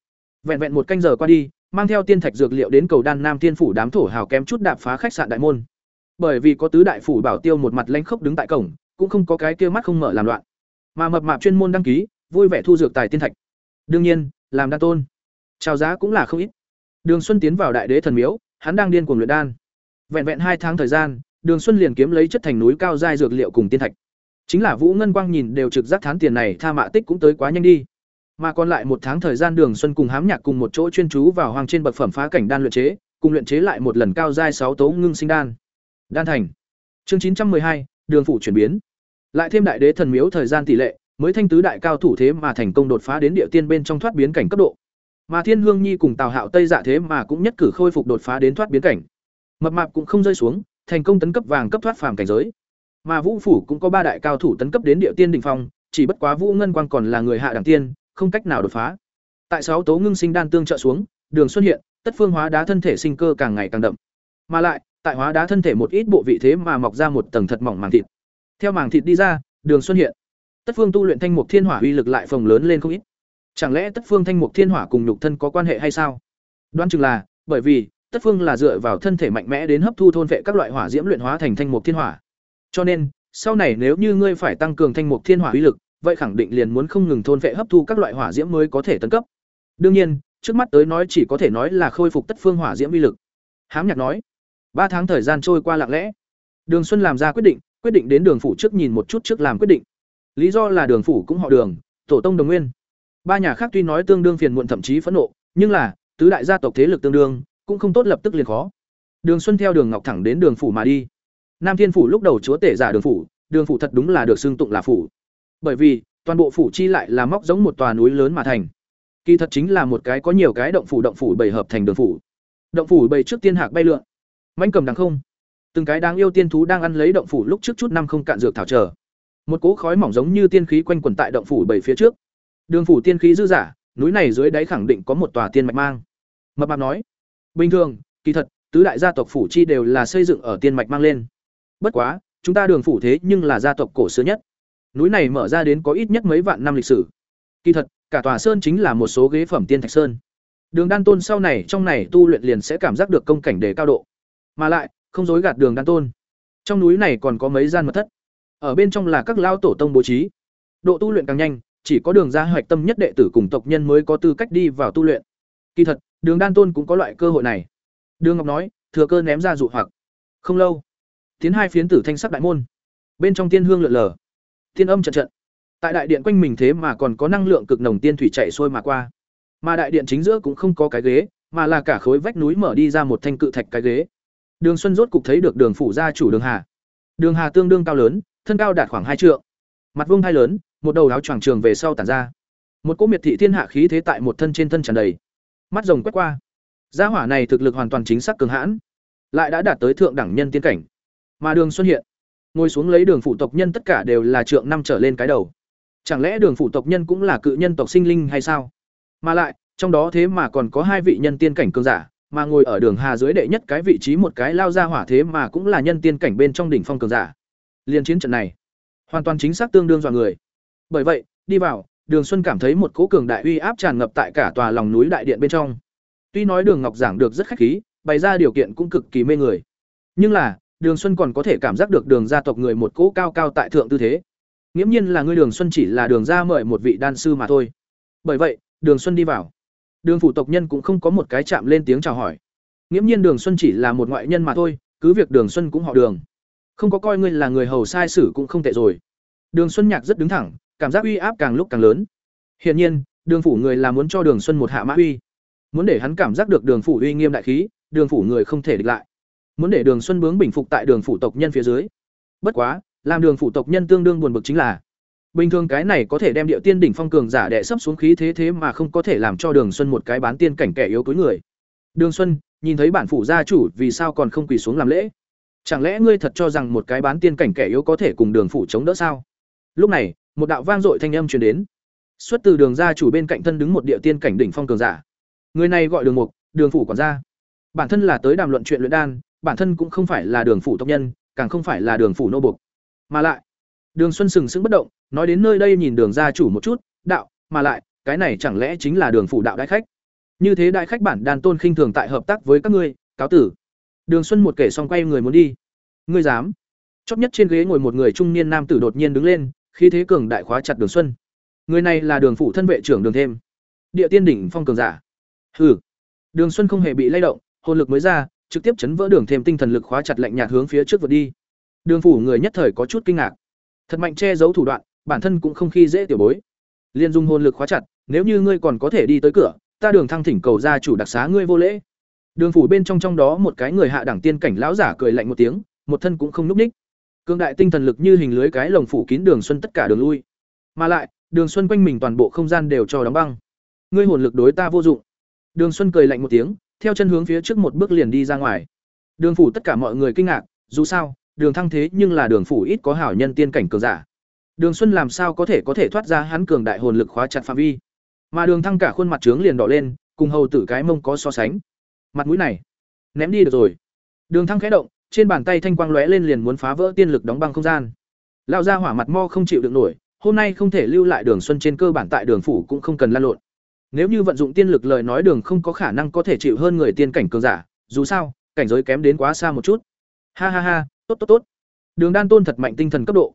Vẹn vẹn một canh giờ qua đi, mang theo tiên thạch dược liệu đến cầu đan Nam tiên phủ đám thổ hào kém chút đạp phá khách sạn đại môn. Bởi vì có tứ đại phủ bảo tiêu một mặt lãnh khốc đứng tại cổng, cũng không có cái kia mắt không mở làm loạn. Mà mập mạp chuyên môn đăng ký, vui vẻ thu dược tài tiên thạch. Đương nhiên, làm đa tôn, chào giá cũng là không ít. Đường Xuân tiến vào đại đế thần miếu, hắn đang điên cuồng luyện đan. Vẹn vẹn hai tháng thời gian, Đường Xuân liền kiếm lấy chất thành núi cao giai dược liệu cùng tiên thạch. Chính là Vũ Ngân Quang nhìn đều trực giác thán tiền này tha mạ tích cũng tới quá nhanh đi. Mà còn lại một tháng thời gian Đường Xuân cùng hám nhạc cùng một chỗ chuyên chú vào hoàng trên bậc phẩm phá cảnh đan luyện chế, cùng luyện chế lại một lần cao giai sáu tố ngưng sinh đan. Đan thành. Chương chín trăm hai, Đường phủ chuyển biến. Lại thêm đại đế thần miếu thời gian tỷ lệ, mới thanh tứ đại cao thủ thế mà thành công đột phá đến địa tiên bên trong thoát biến cảnh cấp độ. Mà Thiên Hương Nhi cùng Tào Hạo Tây dạ thế mà cũng nhất cử khôi phục đột phá đến thoát biến cảnh. Mập mạp cũng không rơi xuống, thành công tấn cấp vàng cấp thoát phàm cảnh giới. Mà Vũ phủ cũng có ba đại cao thủ tấn cấp đến địa tiên đỉnh phong, chỉ bất quá Vũ Ngân Quang còn là người hạ đẳng tiên, không cách nào đột phá. Tại sáu tố ngưng sinh đan tương trợ xuống, Đường xuất hiện, tất phương hóa đá thân thể sinh cơ càng ngày càng đậm. Mà lại, tại hóa đá thân thể một ít bộ vị thế mà mọc ra một tầng thật mỏng màng thịt. Theo màng thịt đi ra, Đường xuất hiện. Tất Phương tu luyện thanh mục thiên hỏa uy lực lại phồng lớn lên không ít. Chẳng lẽ Tất Phương thanh mục thiên hỏa cùng nhục thân có quan hệ hay sao? Đoán chừng là, bởi vì Tất Phương là dựa vào thân thể mạnh mẽ đến hấp thu thôn vệ các loại hỏa diễm luyện hóa thành thanh mục thiên hỏa. Cho nên, sau này nếu như ngươi phải tăng cường thanh mục thiên hỏa uy lực, vậy khẳng định liền muốn không ngừng thôn vệ hấp thu các loại hỏa diễm mới có thể tấn cấp. Đương nhiên, trước mắt tới nói chỉ có thể nói là khôi phục tất phương hỏa diễm uy lực. Hám Nhạc nói, ba tháng thời gian trôi qua lặng lẽ. Đường Xuân làm ra quyết định, quyết định đến Đường phủ trước nhìn một chút trước làm quyết định. Lý do là Đường phủ cũng họ Đường, tổ tông đồng nguyên. Ba nhà khác tuy nói tương đương phiền muộn thậm chí phẫn nộ, nhưng là tứ đại gia tộc thế lực tương đương, cũng không tốt lập tức liền khó. Đường Xuân theo Đường Ngọc thẳng đến Đường phủ mà đi. Nam Thiên phủ lúc đầu chúa tể giả Đường phủ, Đường phủ thật đúng là được xưng tụng là phủ. Bởi vì, toàn bộ phủ chi lại là móc giống một tòa núi lớn mà thành. Kỳ thật chính là một cái có nhiều cái động phủ động phủ bảy hợp thành đường phủ. Động phủ bảy trước tiên hạc bay lượn, mãnh cầm đằng không. Từng cái đáng yêu tiên thú đang ăn lấy động phủ lúc trước chút năm không cạn dược thảo trở. Một cỗ khói mỏng giống như tiên khí quanh quẩn tại động phủ bảy phía trước. Đường phủ tiên khí dư giả, núi này dưới đáy khẳng định có một tòa tiên mạch mang. Mập mạp nói, bình thường, kỳ thật, tứ đại gia tộc phủ chi đều là xây dựng ở tiên mạch mang lên. Bất quá, chúng ta đường phủ thế nhưng là gia tộc cổ xưa nhất. Núi này mở ra đến có ít nhất mấy vạn năm lịch sử. Kỳ thật, cả tòa sơn chính là một số ghế phẩm tiên thạch sơn. Đường Đan Tôn sau này trong này tu luyện liền sẽ cảm giác được công cảnh đề cao độ. Mà lại, không dối gạt Đường Đan Tôn. Trong núi này còn có mấy gian mật thất. Ở bên trong là các lao tổ tông bố trí. Độ tu luyện càng nhanh, chỉ có đường ra hoạch tâm nhất đệ tử cùng tộc nhân mới có tư cách đi vào tu luyện. Kỳ thật, Đường Đan Tôn cũng có loại cơ hội này. Đường Ngọc nói, thừa cơ ném ra dụ hoặc. Không lâu, tiến hai phiến tử thanh sắc đại môn. Bên trong tiên hương lượn lờ, tiên âm trận trận. Tại đại điện quanh mình thế mà còn có năng lượng cực nồng tiên thủy chạy xuôi mà qua. Mà đại điện chính giữa cũng không có cái ghế, mà là cả khối vách núi mở đi ra một thanh cự thạch cái ghế. Đường Xuân rốt cục thấy được Đường phủ gia chủ Đường Hà. Đường Hà tương đương cao lớn, thân cao đạt khoảng hai trượng. Mặt vuông hai lớn, một đầu áo choàng trường về sau tản ra. Một cỗ miệt thị thiên hạ khí thế tại một thân trên thân tràn đầy. Mắt rồng quét qua. Gia hỏa này thực lực hoàn toàn chính xác cường hãn, lại đã đạt tới thượng đẳng nhân tiên cảnh. Mà Đường Xuân hiện, ngồi xuống lấy Đường Phụ tộc nhân tất cả đều là trượng năm trở lên cái đầu. Chẳng lẽ đường Phụ tộc nhân cũng là cự nhân tộc sinh linh hay sao? Mà lại, trong đó thế mà còn có hai vị nhân tiên cảnh cường giả, mà ngồi ở đường hà dưới đệ nhất cái vị trí một cái lao ra hỏa thế mà cũng là nhân tiên cảnh bên trong đỉnh phong cường giả. Liên chiến trận này, hoàn toàn chính xác tương đương dọa người. Bởi vậy, đi vào, Đường Xuân cảm thấy một cỗ cường đại uy áp tràn ngập tại cả tòa lòng núi đại điện bên trong. Tuy nói Đường Ngọc giảng được rất khách khí, bày ra điều kiện cũng cực kỳ mê người. Nhưng là, Đường Xuân còn có thể cảm giác được Đường gia tộc người một cỗ cao cao tại thượng tư thế. Nghiễm nhiên là ngươi Đường Xuân chỉ là đường gia mời một vị đan sư mà thôi. Bởi vậy, Đường Xuân đi vào. Đường phủ tộc nhân cũng không có một cái chạm lên tiếng chào hỏi. Nghiễm nhiên Đường Xuân chỉ là một ngoại nhân mà thôi, cứ việc Đường Xuân cũng họ Đường. Không có coi ngươi là người hầu sai sử cũng không tệ rồi. Đường Xuân Nhạc rất đứng thẳng, cảm giác uy áp càng lúc càng lớn. Hiển nhiên, Đường phủ người là muốn cho Đường Xuân một hạ mã uy. Muốn để hắn cảm giác được Đường phủ uy nghiêm đại khí, Đường phủ người không thể địch lại. Muốn để Đường Xuân bướng bình phục tại Đường phủ tộc nhân phía dưới. Bất quá, làm đường phủ tộc nhân tương đương buồn bực chính là bình thường cái này có thể đem địa tiên đỉnh phong cường giả đè sấp xuống khí thế thế mà không có thể làm cho đường xuân một cái bán tiên cảnh kẻ yếu cuối người. Đường xuân nhìn thấy bản phủ gia chủ vì sao còn không quỳ xuống làm lễ? Chẳng lẽ ngươi thật cho rằng một cái bán tiên cảnh kẻ yếu có thể cùng đường phủ chống đỡ sao? Lúc này một đạo vang dội thanh âm truyền đến. Xuất từ đường gia chủ bên cạnh thân đứng một địa tiên cảnh đỉnh phong cường giả. Người này gọi đường mục đường phủ quản gia. Bản thân là tới đàm luận chuyện luyện đan bản thân cũng không phải là đường phủ tộc nhân càng không phải là đường phủ nô bục mà lại, Đường Xuân sừng sững bất động, nói đến nơi đây nhìn Đường gia chủ một chút, đạo, mà lại, cái này chẳng lẽ chính là Đường phủ đạo đại khách? Như thế đại khách bản đàn tôn khinh thường tại hợp tác với các ngươi, cáo tử. Đường Xuân một kể xong quay người muốn đi. Ngươi dám? Chót nhất trên ghế ngồi một người trung niên nam tử đột nhiên đứng lên, khí thế cường đại khóa chặt Đường Xuân. Người này là Đường phủ thân vệ trưởng Đường Thêm, địa tiên đỉnh phong cường giả. Hừ. Đường Xuân không hề bị lay động, hồn lực mới ra, trực tiếp chấn vỡ Đường Thêm tinh thần lực khóa chặt lạnh nhạt hướng phía trước vượt đi. Đường phủ người nhất thời có chút kinh ngạc. Thật mạnh che giấu thủ đoạn, bản thân cũng không khi dễ tiểu bối. Liên dung hồn lực khóa chặt, nếu như ngươi còn có thể đi tới cửa, ta Đường Thăng thỉnh cầu gia chủ đặc xá ngươi vô lễ. Đường phủ bên trong trong đó một cái người hạ đẳng tiên cảnh lão giả cười lạnh một tiếng, một thân cũng không núp ních. Cương đại tinh thần lực như hình lưới cái lồng phủ kín Đường Xuân tất cả đường lui. Mà lại, Đường Xuân quanh mình toàn bộ không gian đều cho đóng băng. Ngươi hồn lực đối ta vô dụng. Đường Xuân cười lạnh một tiếng, theo chân hướng phía trước một bước liền đi ra ngoài. Đường phủ tất cả mọi người kinh ngạc, dù sao, đường thăng thế nhưng là đường phủ ít có hảo nhân tiên cảnh cường giả đường xuân làm sao có thể có thể thoát ra hắn cường đại hồn lực khóa chặt phạm vi mà đường thăng cả khuôn mặt trướng liền đỏ lên cùng hầu tử cái mông có so sánh mặt mũi này ném đi được rồi Đường Thăng khẽ động, trên bàn tay thanh quang lóe lên liền muốn phá vỡ tiên lực đóng băng không gian. Lão gia hỏa mặt mo không chịu được nổi, hôm nay không thể lưu lại Đường Xuân trên cơ bản tại Đường phủ cũng không cần lan lộn. Nếu như vận dụng tiên lực lời nói Đường không có khả năng có thể chịu hơn người tiên cảnh cường giả, dù sao, cảnh giới kém đến quá xa một chút. Ha ha ha, tốt tốt tốt. Đường Đan Tôn thật mạnh tinh thần cấp độ.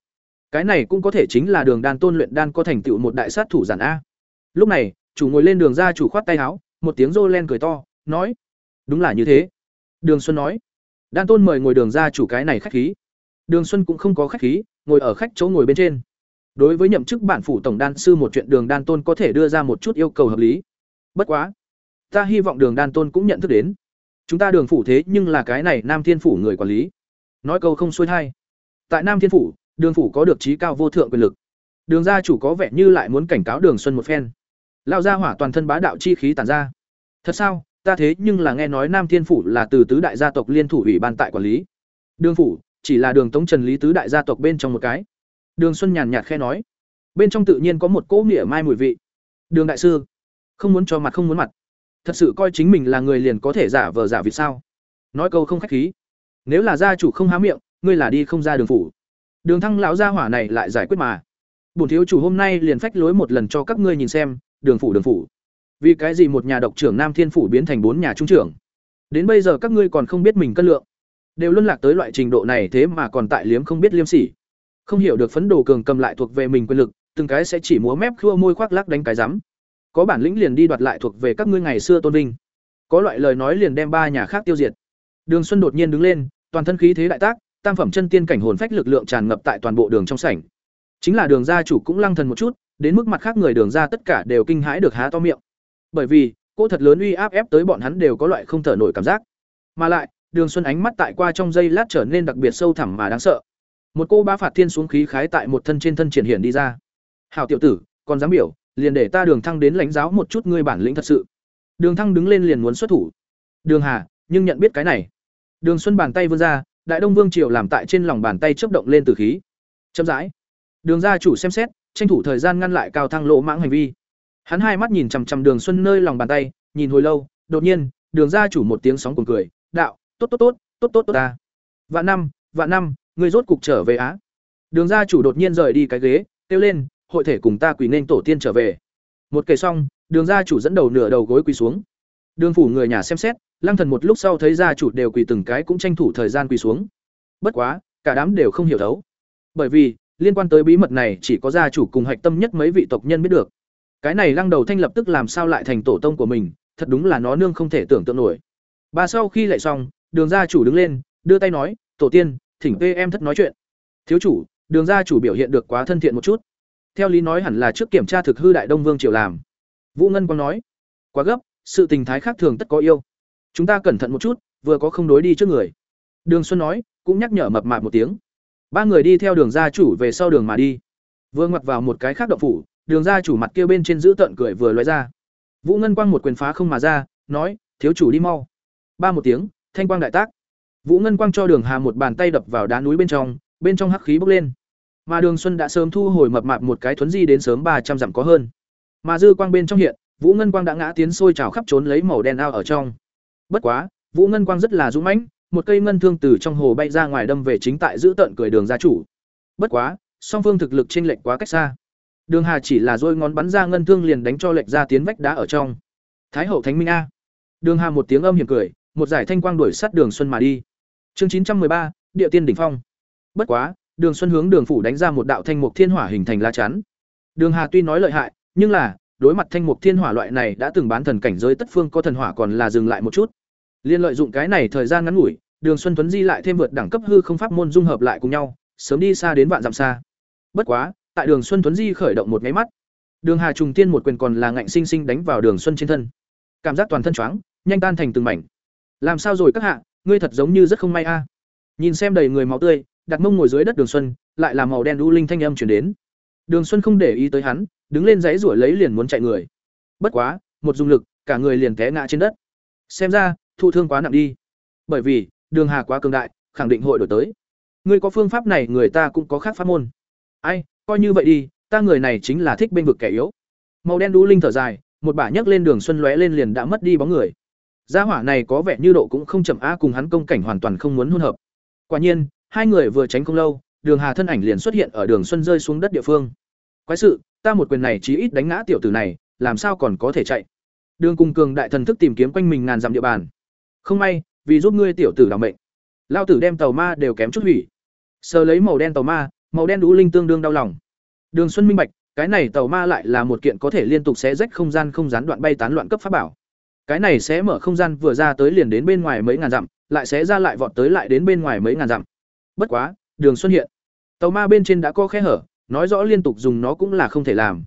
Cái này cũng có thể chính là Đường Đan Tôn luyện đan có thành tựu một đại sát thủ giản a. Lúc này, chủ ngồi lên đường ra chủ khoát tay áo, một tiếng rô len cười to, nói: "Đúng là như thế." Đường Xuân nói: "Đan Tôn mời ngồi đường ra chủ cái này khách khí." Đường Xuân cũng không có khách khí, ngồi ở khách chỗ ngồi bên trên. Đối với nhậm chức bản phủ tổng đan sư một chuyện Đường Đan Tôn có thể đưa ra một chút yêu cầu hợp lý. Bất quá, ta hy vọng Đường Đan Tôn cũng nhận thức đến, chúng ta Đường phủ thế nhưng là cái này Nam Thiên phủ người quản lý. Nói câu không xuôi thay. Tại Nam Thiên phủ, Đường phủ có được trí cao vô thượng quyền lực. Đường gia chủ có vẻ như lại muốn cảnh cáo Đường Xuân một phen. Lao ra hỏa toàn thân bá đạo chi khí tản ra. Thật sao? Ta thế nhưng là nghe nói Nam Thiên phủ là từ tứ đại gia tộc liên thủ ủy ban tại quản lý. Đường phủ chỉ là Đường Tống Trần Lý tứ đại gia tộc bên trong một cái. Đường Xuân nhàn nhạt khẽ nói, bên trong tự nhiên có một cỗ nghĩa mai mùi vị. Đường đại sư, không muốn cho mặt không muốn mặt, thật sự coi chính mình là người liền có thể giả vờ giả vì sao? Nói câu không khách khí, nếu là gia chủ không há miệng, ngươi là đi không ra đường phủ. Đường Thăng lão gia hỏa này lại giải quyết mà. Bổn thiếu chủ hôm nay liền phách lối một lần cho các ngươi nhìn xem, đường phủ đường phủ. Vì cái gì một nhà độc trưởng Nam Thiên phủ biến thành bốn nhà trung trưởng? Đến bây giờ các ngươi còn không biết mình cân lượng, đều luân lạc tới loại trình độ này thế mà còn tại liếm không biết liêm sỉ. Không hiểu được phấn đồ cường cầm lại thuộc về mình quyền lực, từng cái sẽ chỉ múa mép khua môi khoác lác đánh cái rắm. Có bản lĩnh liền đi đoạt lại thuộc về các ngươi ngày xưa tôn vinh. Có loại lời nói liền đem ba nhà khác tiêu diệt. Đường Xuân đột nhiên đứng lên, toàn thân khí thế đại tác, tam phẩm chân tiên cảnh hồn phách lực lượng tràn ngập tại toàn bộ đường trong sảnh. Chính là đường gia chủ cũng lăng thần một chút, đến mức mặt khác người đường ra tất cả đều kinh hãi được há to miệng. Bởi vì, cô thật lớn uy áp ép tới bọn hắn đều có loại không thở nổi cảm giác. Mà lại, Đường Xuân ánh mắt tại qua trong giây lát trở nên đặc biệt sâu thẳm mà đáng sợ. Một cô bá phạt thiên xuống khí khái tại một thân trên thân triển hiện đi ra. "Hảo tiểu tử, còn dám biểu, liền để ta Đường Thăng đến lãnh giáo một chút ngươi bản lĩnh thật sự." Đường Thăng đứng lên liền muốn xuất thủ. "Đường Hà, nhưng nhận biết cái này." Đường Xuân bàn tay vươn ra, Đại Đông Vương triều làm tại trên lòng bàn tay chớp động lên từ khí. Chậm rãi. Đường gia chủ xem xét, tranh thủ thời gian ngăn lại cao thăng lộ mãng hành vi hắn hai mắt nhìn chằm chằm đường xuân nơi lòng bàn tay nhìn hồi lâu đột nhiên đường gia chủ một tiếng sóng cuồng cười đạo tốt tốt tốt tốt tốt tốt ta vạn năm vạn năm người rốt cục trở về á. Đường gia chủ đột nhiên rời đi cái ghế, kêu lên, hội thể cùng ta quỳ nên tổ tiên trở về. Một kể xong, đường gia chủ dẫn đầu nửa đầu gối quỳ xuống. Đường phủ người nhà xem xét, lăng thần một lúc sau thấy gia chủ đều quỳ từng cái cũng tranh thủ thời gian quỳ xuống. Bất quá, cả đám đều không hiểu thấu. Bởi vì, liên quan tới bí mật này chỉ có gia chủ cùng hạch tâm nhất mấy vị tộc nhân biết được. Cái này lăng đầu thanh lập tức làm sao lại thành tổ tông của mình, thật đúng là nó nương không thể tưởng tượng nổi. Bà sau khi lại xong, đường gia chủ đứng lên, đưa tay nói, tổ tiên thỉnh em thất nói chuyện. Thiếu chủ, đường gia chủ biểu hiện được quá thân thiện một chút. Theo lý nói hẳn là trước kiểm tra thực hư đại đông vương triều làm. Vũ ngân quang nói, quá gấp, sự tình thái khác thường tất có yêu. Chúng ta cẩn thận một chút, vừa có không đối đi trước người. Đường xuân nói, cũng nhắc nhở mập mạp một tiếng. Ba người đi theo đường gia chủ về sau đường mà đi. Vừa ngoặt vào một cái khác động phủ, đường gia chủ mặt kia bên trên giữ tận cười vừa lóe ra. Vũ ngân quang một quyền phá không mà ra, nói, thiếu chủ đi mau. Ba một tiếng, thanh quang đại tác vũ ngân quang cho đường hà một bàn tay đập vào đá núi bên trong bên trong hắc khí bốc lên mà đường xuân đã sớm thu hồi mập mạp một cái thuấn di đến sớm ba trăm dặm có hơn mà dư quang bên trong hiện vũ ngân quang đã ngã tiến sôi trào khắp trốn lấy màu đen ao ở trong bất quá vũ ngân quang rất là dũng mãnh một cây ngân thương từ trong hồ bay ra ngoài đâm về chính tại giữ tận cười đường gia chủ. Bất quá, song phương thực lực chênh lệch quá cách xa. Đường Hà chỉ là rôi ngón bắn ra ngân thương liền đánh cho lệch ra tiến vách đá ở trong. Thái hậu thánh minh a. Đường Hà một tiếng âm hiểm cười, một giải thanh quang đuổi sát Đường Xuân mà đi. Chương chín trăm ba, địa tiên đỉnh phong. Bất quá, Đường Xuân hướng Đường phủ đánh ra một đạo thanh mục thiên hỏa hình thành lá chắn. Đường Hà tuy nói lợi hại, nhưng là, đối mặt thanh mục thiên hỏa loại này đã từng bán thần cảnh giới tất phương có thần hỏa còn là dừng lại một chút. Liên lợi dụng cái này thời gian ngắn ngủi, Đường Xuân Tuấn Di lại thêm vượt đẳng cấp hư không pháp môn dung hợp lại cùng nhau, sớm đi xa đến vạn dặm xa. Bất quá, tại Đường Xuân Tuấn Di khởi động một cái mắt, Đường Hà trùng tiên một quyền còn là ngạnh sinh sinh đánh vào Đường Xuân trên thân. Cảm giác toàn thân choáng, nhanh tan thành từng mảnh. Làm sao rồi các hạ, ngươi thật giống như rất không may a. Nhìn xem đầy người máu tươi, đặt mông ngồi dưới đất Đường Xuân, lại là màu đen u linh thanh âm truyền đến. Đường Xuân không để ý tới hắn, đứng lên giãy giụa lấy liền muốn chạy người. Bất quá, một dùng lực, cả người liền té ngã trên đất. Xem ra, thụ thương quá nặng đi. Bởi vì, Đường Hà quá cường đại, khẳng định hội đổi tới. Ngươi có phương pháp này, người ta cũng có khác pháp môn. Ai, coi như vậy đi, ta người này chính là thích bên vực kẻ yếu. Màu đen đu linh thở dài, một bả nhấc lên Đường Xuân lóe lên liền đã mất đi bóng người gia hỏa này có vẻ như độ cũng không chậm a cùng hắn công cảnh hoàn toàn không muốn hôn hợp. Quả nhiên, hai người vừa tránh không lâu, đường hà thân ảnh liền xuất hiện ở đường xuân rơi xuống đất địa phương. Quái sự, ta một quyền này chí ít đánh ngã tiểu tử này, làm sao còn có thể chạy? Đường cùng cường đại thần thức tìm kiếm quanh mình ngàn dặm địa bàn. Không may, vì giúp ngươi tiểu tử làm mệnh. Lao tử đem tàu ma đều kém chút hủy. Sờ lấy màu đen tàu ma, màu đen đũ linh tương đương đau lòng. Đường xuân minh bạch, cái này tàu ma lại là một kiện có thể liên tục xé rách không gian không gián đoạn bay tán loạn cấp pháp bảo cái này sẽ mở không gian vừa ra tới liền đến bên ngoài mấy ngàn dặm, lại sẽ ra lại vọt tới lại đến bên ngoài mấy ngàn dặm. Bất quá, đường xuân hiện. Tàu ma bên trên đã có khe hở, nói rõ liên tục dùng nó cũng là không thể làm.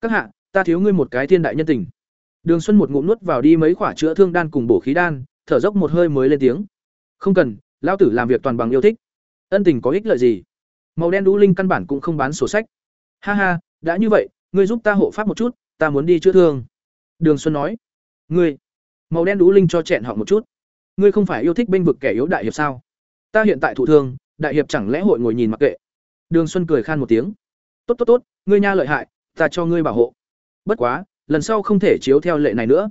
Các hạ, ta thiếu ngươi một cái thiên đại nhân tình. Đường xuân một ngụm nuốt vào đi mấy quả chữa thương đan cùng bổ khí đan, thở dốc một hơi mới lên tiếng. Không cần, lão tử làm việc toàn bằng yêu thích. Ân tình có ích lợi gì? Màu đen đũ linh căn bản cũng không bán sổ sách. Ha ha, đã như vậy, ngươi giúp ta hộ pháp một chút, ta muốn đi chữa thương. Đường xuân nói ngươi, màu đen đũ linh cho chẹn họ một chút. Ngươi không phải yêu thích bênh vực kẻ yếu đại hiệp sao? Ta hiện tại thụ thương, đại hiệp chẳng lẽ hội ngồi nhìn mặc kệ? Đường xuân cười khan một tiếng. Tốt tốt tốt, ngươi nha lợi hại, ta cho ngươi bảo hộ. Bất quá, lần sau không thể chiếu theo lệ này nữa.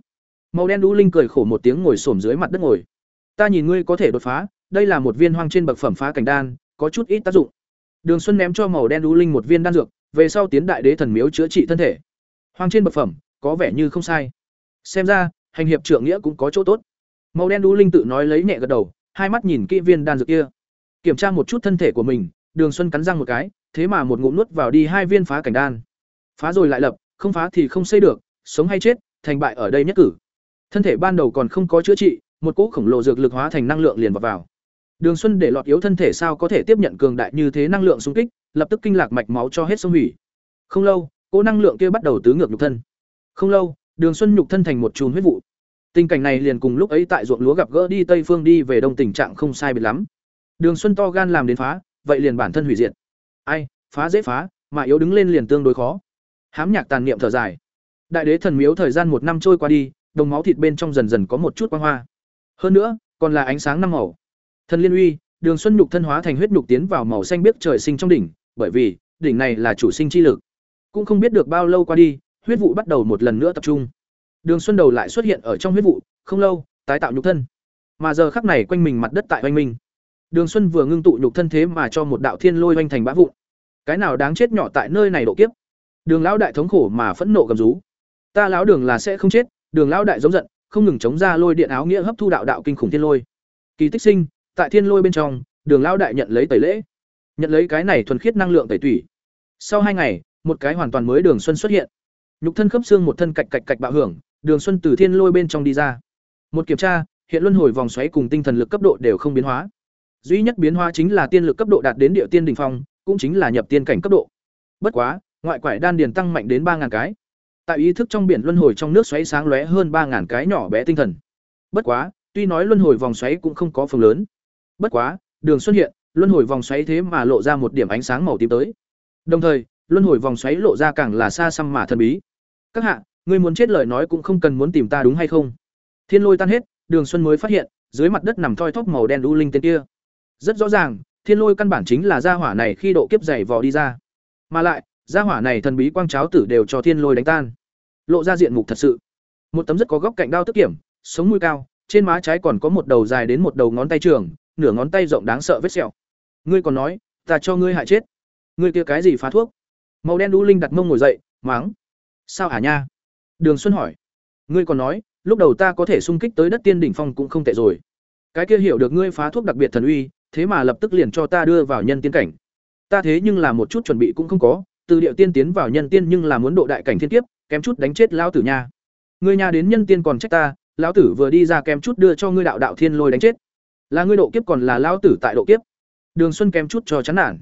Màu đen đũ linh cười khổ một tiếng ngồi xổm dưới mặt đất ngồi. Ta nhìn ngươi có thể đột phá, đây là một viên hoang trên bậc phẩm phá cảnh đan, có chút ít tác dụng. Đường xuân ném cho màu đen đũ linh một viên đan dược, về sau tiến đại đế thần miếu chữa trị thân thể. Hoang trên bậc phẩm, có vẻ như không sai xem ra, hành hiệp trưởng nghĩa cũng có chỗ tốt. Màu đen đu linh tự nói lấy nhẹ gật đầu, hai mắt nhìn kỹ viên đan dược kia. Kiểm tra một chút thân thể của mình, đường xuân cắn răng một cái, thế mà một ngụm nuốt vào đi hai viên phá cảnh đan. Phá rồi lại lập, không phá thì không xây được, sống hay chết, thành bại ở đây nhất cử. Thân thể ban đầu còn không có chữa trị, một cỗ khổng lồ dược lực hóa thành năng lượng liền vào vào. Đường xuân để lọt yếu thân thể sao có thể tiếp nhận cường đại như thế năng lượng xung kích, lập tức kinh lạc mạch máu cho hết sông hủy. Không lâu, cỗ năng lượng kia bắt đầu tứ ngược nhục thân. Không lâu đường xuân nhục thân thành một chùm huyết vụ. Tình cảnh này liền cùng lúc ấy tại ruộng lúa gặp gỡ đi tây phương đi về đông tình trạng không sai biệt lắm. Đường xuân to gan làm đến phá, vậy liền bản thân hủy diệt. Ai, phá dễ phá, mà yếu đứng lên liền tương đối khó. Hám nhạc tàn niệm thở dài. Đại đế thần miếu thời gian một năm trôi qua đi, đồng máu thịt bên trong dần dần có một chút quang hoa. Hơn nữa, còn là ánh sáng năm màu. Thần liên uy, đường xuân nhục thân hóa thành huyết nhục tiến vào màu xanh biết trời sinh trong đỉnh, bởi vì đỉnh này là chủ sinh chi lực. Cũng không biết được bao lâu qua đi huyết vụ bắt đầu một lần nữa tập trung. Đường xuân đầu lại xuất hiện ở trong huyết vụ, không lâu, tái tạo nhục thân. Mà giờ khắc này quanh mình mặt đất tại oanh minh. Đường xuân vừa ngưng tụ nhục thân thế mà cho một đạo thiên lôi oanh thành bã vụn. Cái nào đáng chết nhỏ tại nơi này độ kiếp? Đường lão đại thống khổ mà phẫn nộ gầm rú. Ta lão đường là sẽ không chết, đường lão đại giống giận, không ngừng chống ra lôi điện áo nghĩa hấp thu đạo đạo kinh khủng thiên lôi. Kỳ tích sinh, tại thiên lôi bên trong, đường lão đại nhận lấy tẩy lễ. Nhận lấy cái này thuần khiết năng lượng tẩy tủy. Sau hai ngày, một cái hoàn toàn mới đường xuân xuất hiện nhục thân khớp xương một thân cạch cạch cạch bạo hưởng, đường xuân từ thiên lôi bên trong đi ra. Một kiểm tra, hiện luân hồi vòng xoáy cùng tinh thần lực cấp độ đều không biến hóa. Duy nhất biến hóa chính là tiên lực cấp độ đạt đến địa tiên đỉnh phong, cũng chính là nhập tiên cảnh cấp độ. Bất quá, ngoại quải đan điền tăng mạnh đến ba ngàn cái. Tại ý thức trong biển luân hồi trong nước xoáy sáng lóe hơn ba ngàn cái nhỏ bé tinh thần. Bất quá, tuy nói luân hồi vòng xoáy cũng không có phần lớn. Bất quá, đường xuất hiện, luân hồi vòng xoáy thế mà lộ ra một điểm ánh sáng màu tím tới. Đồng thời, luân hồi vòng xoáy lộ ra càng là xa xăm mà thần bí các hạ, ngươi muốn chết lời nói cũng không cần muốn tìm ta đúng hay không? Thiên lôi tan hết, đường xuân mới phát hiện, dưới mặt đất nằm thoi thóp màu đen u linh tên kia. Rất rõ ràng, thiên lôi căn bản chính là gia hỏa này khi độ kiếp dày vò đi ra. Mà lại, gia hỏa này thần bí quang cháo tử đều cho thiên lôi đánh tan. Lộ ra diện mục thật sự. Một tấm rất có góc cạnh đao tức kiểm, sống mũi cao, trên má trái còn có một đầu dài đến một đầu ngón tay trường, nửa ngón tay rộng đáng sợ vết sẹo. Ngươi còn nói, ta cho ngươi hại chết. Ngươi kia cái gì phá thuốc? Màu đen đu linh đặt mông ngồi dậy máng sao hả nha? Đường xuân hỏi. Ngươi còn nói, lúc đầu ta có thể sung kích tới đất tiên đỉnh phong cũng không tệ rồi. Cái kia hiểu được ngươi phá thuốc đặc biệt thần uy, thế mà lập tức liền cho ta đưa vào nhân tiên cảnh. Ta thế nhưng là một chút chuẩn bị cũng không có, từ điệu tiên tiến vào nhân tiên nhưng là muốn độ đại cảnh thiên kiếp, kém chút đánh chết lão tử nha. Ngươi nhà đến nhân tiên còn trách ta, lão tử vừa đi ra kém chút đưa cho ngươi đạo đạo thiên lôi đánh chết. Là ngươi độ kiếp còn là lão tử tại độ kiếp. Đường xuân kém chút cho chán nản.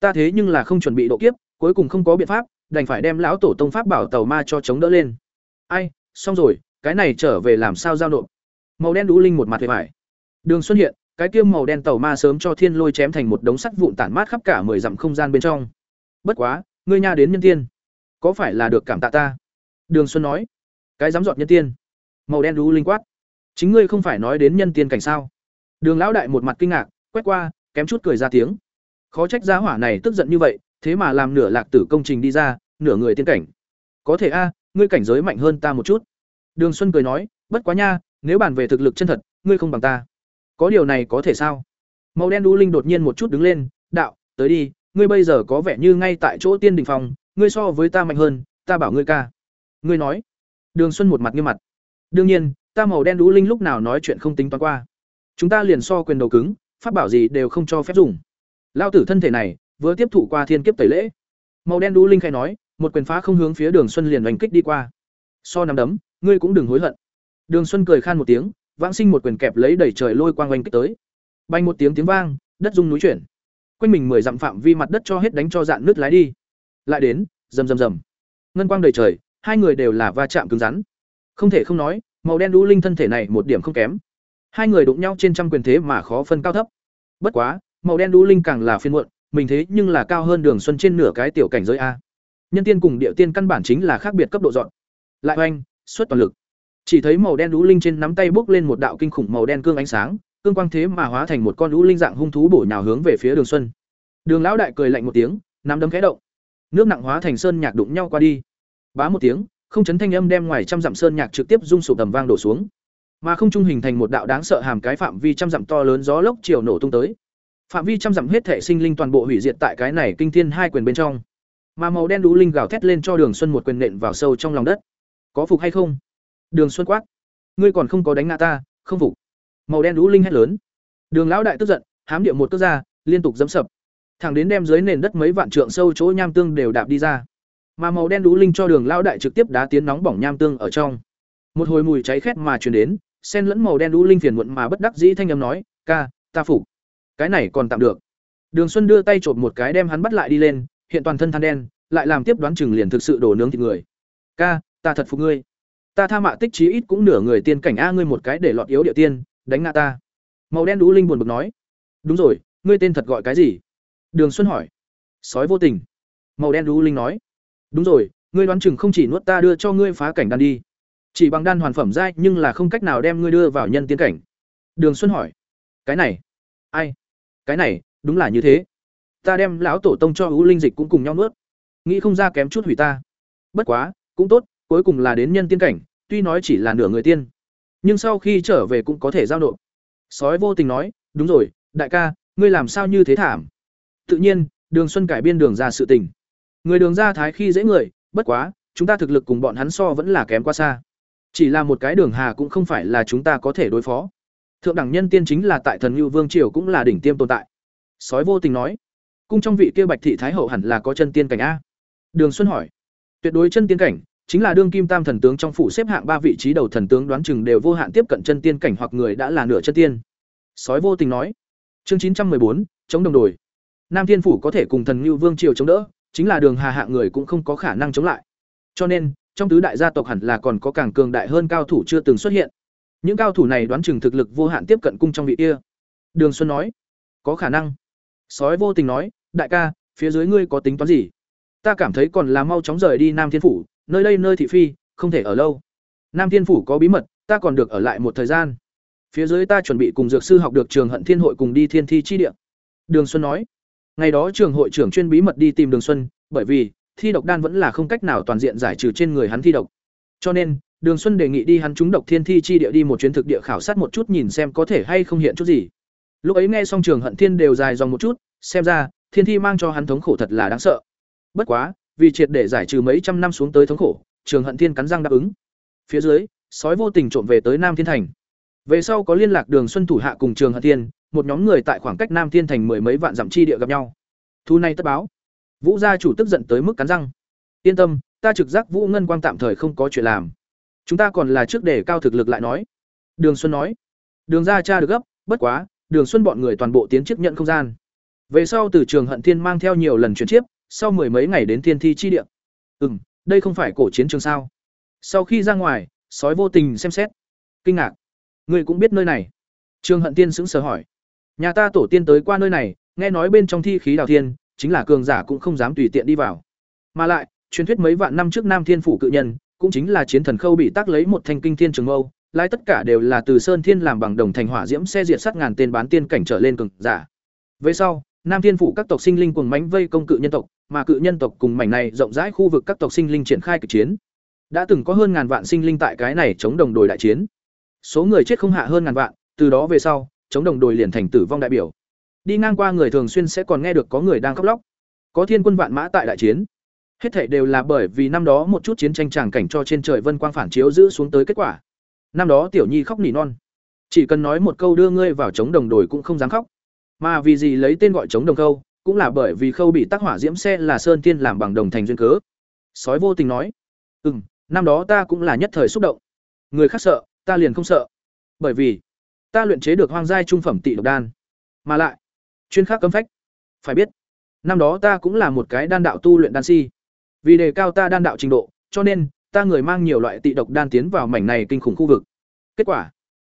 Ta thế nhưng là không chuẩn bị độ kiếp, cuối cùng không có biện pháp đành phải đem lão tổ tông pháp bảo tàu ma cho chống đỡ lên. Ai, xong rồi, cái này trở về làm sao giao nộp? Màu đen đũ linh một mặt về vải. đường xuất hiện, cái kiêm màu đen tàu ma sớm cho thiên lôi chém thành một đống sắt vụn tản mát khắp cả mười dặm không gian bên trong. Bất quá, ngươi nha đến nhân tiên. Có phải là được cảm tạ ta? Đường xuân nói. Cái dám dọn nhân tiên. Màu đen đũ linh quát. Chính ngươi không phải nói đến nhân tiên cảnh sao? Đường lão đại một mặt kinh ngạc, quét qua, kém chút cười ra tiếng. Khó trách gia hỏa này tức giận như vậy thế mà làm nửa lạc tử công trình đi ra nửa người tiên cảnh có thể a ngươi cảnh giới mạnh hơn ta một chút đường xuân cười nói bất quá nha nếu bàn về thực lực chân thật, ngươi không bằng ta. Có điều này có thể sao? Màu đen đu linh đột nhiên một chút đứng lên, "Đạo, tới đi, ngươi bây giờ có vẻ như ngay tại chỗ tiên đỉnh phòng, ngươi so với ta mạnh hơn, ta bảo ngươi ca." Ngươi nói. Đường Xuân một mặt nghiêm mặt. Đương nhiên, ta màu đen đu linh lúc nào nói chuyện không tính toán qua. Chúng ta liền so quyền đầu cứng, pháp bảo gì đều không cho phép dùng. Lao tử thân thể này, vừa tiếp thụ qua thiên kiếp tẩy lễ. Màu đen đu linh khai nói, một quyền phá không hướng phía Đường Xuân liền đánh kích đi qua. So nắm đấm, ngươi cũng đừng hối hận. Đường Xuân cười khan một tiếng, vãng sinh một quyền kẹp lấy đẩy trời lôi quang oanh kích tới. Bay một tiếng tiếng vang, đất rung núi chuyển. Quanh mình mười dặm phạm vi mặt đất cho hết đánh cho dạn nước lái đi. Lại đến, rầm rầm rầm. Ngân quang đầy trời, hai người đều là va chạm cứng rắn. Không thể không nói, màu đen đu linh thân thể này một điểm không kém. Hai người đụng nhau trên trăm quyền thế mà khó phân cao thấp. Bất quá, màu đen đu linh càng là phiên muộn, mình thế nhưng là cao hơn Đường Xuân trên nửa cái tiểu cảnh giới a. Nhân tiên cùng địa tiên căn bản chính là khác biệt cấp độ dọn. Lại oanh, xuất toàn lực. Chỉ thấy màu đen đũ linh trên nắm tay bốc lên một đạo kinh khủng màu đen cương ánh sáng, cương quang thế mà hóa thành một con đũ linh dạng hung thú bổ nhào hướng về phía Đường Xuân. Đường lão đại cười lạnh một tiếng, nắm đấm khẽ động. Nước nặng hóa thành sơn nhạc đụng nhau qua đi. Bá một tiếng, không chấn thanh âm đem ngoài trăm dặm sơn nhạc trực tiếp rung sụp tầm vang đổ xuống. Mà không trung hình thành một đạo đáng sợ hàm cái phạm vi trăm dặm to lớn gió lốc chiều nổ tung tới. Phạm vi trăm dặm hết thể sinh linh toàn bộ hủy diệt tại cái này kinh thiên hai quyền bên trong. Mà màu đen đũ linh gào thét lên cho Đường Xuân một quyền nện vào sâu trong lòng đất. Có phục hay không? Đường Xuân quát, ngươi còn không có đánh ngã ta, không phục. Màu đen đũ linh hét lớn. Đường lão đại tức giận, hám điệu một cước ra, liên tục dẫm sập. Thẳng đến đem dưới nền đất mấy vạn trượng sâu chỗ nham tương đều đạp đi ra. Mà màu đen đũ linh cho Đường lão đại trực tiếp đá tiến nóng bỏng nham tương ở trong. Một hồi mùi cháy khét mà truyền đến, xen lẫn màu đen đũ linh phiền muộn mà bất đắc dĩ thanh âm nói, "Ca, ta phục." Cái này còn tạm được. Đường Xuân đưa tay chộp một cái đem hắn bắt lại đi lên, hiện toàn thân than đen, lại làm tiếp đoán chừng liền thực sự đổ nướng thịt người. "Ca, ta thật phục ngươi." ta tha mạ tích chí ít cũng nửa người tiên cảnh a ngươi một cái để lọt yếu địa tiên đánh ngã ta. Màu đen đũ linh buồn bực nói. Đúng rồi ngươi tên thật gọi cái gì? Đường xuân hỏi. Sói vô tình. Màu đen đũ linh nói. Đúng rồi ngươi đoán chừng không chỉ nuốt ta đưa cho ngươi phá cảnh đan đi. Chỉ bằng đan hoàn phẩm dai nhưng là không cách nào đem ngươi đưa vào nhân tiên cảnh. Đường xuân hỏi. Cái này ai? Cái này, đúng là như thế. Ta đem lão tổ tông cho ưu linh dịch cũng cùng nhau nuốt. Nghĩ không ra kém chút hủy ta. Bất quá, cũng tốt, cuối cùng là đến nhân tiên cảnh, tuy nói chỉ là nửa người tiên. Nhưng sau khi trở về cũng có thể giao nộp. Sói vô tình nói, đúng rồi, đại ca, ngươi làm sao như thế thảm? Tự nhiên, đường xuân cải biên đường ra sự tình. Người đường ra thái khi dễ người, bất quá, chúng ta thực lực cùng bọn hắn so vẫn là kém quá xa. Chỉ là một cái đường hà cũng không phải là chúng ta có thể đối phó thượng đẳng nhân tiên chính là tại thần ngưu vương triều cũng là đỉnh tiêm tồn tại sói vô tình nói cung trong vị kia bạch thị thái hậu hẳn là có chân tiên cảnh a đường xuân hỏi tuyệt đối chân tiên cảnh chính là đương kim tam thần tướng trong phủ xếp hạng ba vị trí đầu thần tướng đoán chừng đều vô hạn tiếp cận chân tiên cảnh hoặc người đã là nửa chân tiên. Sói vô tình nói. Chương chín trăm bốn chống đồng đồi. Nam Thiên phủ có thể cùng thần ngưu Vương triều chống đỡ, chính là đường hà hạng người cũng không có khả năng chống lại. Cho nên, trong tứ đại gia tộc hẳn là còn có càng cường đại hơn cao thủ chưa từng xuất hiện. Những cao thủ này đoán chừng thực lực vô hạn tiếp cận cung trong vị kia. Đường Xuân nói, có khả năng. Sói vô tình nói, đại ca, phía dưới ngươi có tính toán gì? Ta cảm thấy còn là mau chóng rời đi Nam Thiên phủ, nơi đây nơi thị phi không thể ở lâu nam thiên phủ có bí mật ta còn được ở lại một thời gian phía dưới ta chuẩn bị cùng dược sư học được trường hận thiên hội cùng đi thiên thi chi địa đường xuân nói ngày đó trường hội trưởng chuyên bí mật đi tìm đường xuân bởi vì thi độc đan vẫn là không cách nào toàn diện giải trừ trên người hắn thi độc cho nên đường xuân đề nghị đi hắn chúng độc thiên thi chi địa đi một chuyến thực địa khảo sát một chút nhìn xem có thể hay không hiện chút gì. Lúc ấy nghe xong trường hận thiên đều dài dòng một chút, xem ra, thiên thi mang cho hắn thống khổ thật là đáng sợ. Bất quá, vì triệt để giải trừ mấy trăm năm xuống tới thống khổ, trường hận thiên cắn răng đáp ứng. Phía dưới, sói vô tình trộm về tới nam thiên thành. Về sau có liên lạc đường xuân thủ hạ cùng trường hận thiên, một nhóm người tại khoảng cách nam thiên thành mười mấy vạn dặm chi địa gặp nhau. Thu này tất báo. Vũ gia chủ tức giận tới mức cắn răng. Yên tâm, ta trực giác vũ ngân quang tạm thời không có chuyện làm chúng ta còn là trước để cao thực lực lại nói. Đường xuân nói. Đường ra cha được gấp, bất quá, đường xuân bọn người toàn bộ tiến chức nhận không gian. Về sau từ trường hận thiên mang theo nhiều lần chuyển chiếp, sau mười mấy ngày đến thiên thi chi địa. Ừ m đây không phải cổ chiến trường sao? Sau khi ra ngoài, sói vô tình xem xét. Kinh ngạc. Ngươi cũng biết nơi này. Trường hận tiên sững sờ hỏi. Nhà ta tổ tiên tới qua nơi này, nghe nói bên trong thi khí đào thiên, chính là cường giả cũng không dám tùy tiện đi vào. Mà lại, truyền thuyết mấy vạn năm trước nam thiên phủ cự nhân cũng chính là chiến thần khâu bị tác lấy một thanh kinh thiên trường mâu lái tất cả đều là từ sơn thiên làm bằng đồng thành hỏa diễm xe diệt sát ngàn tên bán tiên cảnh trở lên cường giả về sau, nam thiên phủ các tộc sinh linh cùng mánh vây công cự nhân tộc, mà cự nhân tộc cùng mảnh này rộng rãi khu vực các tộc sinh linh triển khai cực chiến. Đã từng có hơn ngàn vạn sinh linh tại cái này chống đồng đồi đại chiến. số người chết không hạ hơn ngàn vạn, từ đó về sau, chống đồng đồi liền thành tử vong đại biểu đi ngang qua người thường xuyên sẽ còn nghe được có người đang khóc lóc có thiên quân vạn mã tại đại chiến hết thảy đều là bởi vì năm đó một chút chiến tranh tràng cảnh cho trên trời vân quang phản chiếu giữ xuống tới kết quả. Năm đó tiểu nhi khóc nỉ non. Chỉ cần nói một câu đưa ngươi vào chống đồng đồi cũng không dám khóc. Mà vì gì lấy tên gọi chống đồng câu cũng là bởi vì khâu bị tác hỏa diễm xe là sơn tiên làm bằng đồng thành duyên cớ. Sói vô tình nói ừ m năm đó ta cũng là nhất thời xúc động. Người khác sợ, ta liền không sợ. Bởi vì, ta luyện chế được hoang giai trung phẩm tị độc đan. Mà lại, chuyên khắc cấm phách. Phải biết, năm đó ta cũng là một cái đan đạo tu luyện đan si vì đề cao ta đan đạo trình độ, cho nên, ta người mang nhiều loại tị độc đan tiến vào mảnh này kinh khủng khu vực. Kết quả,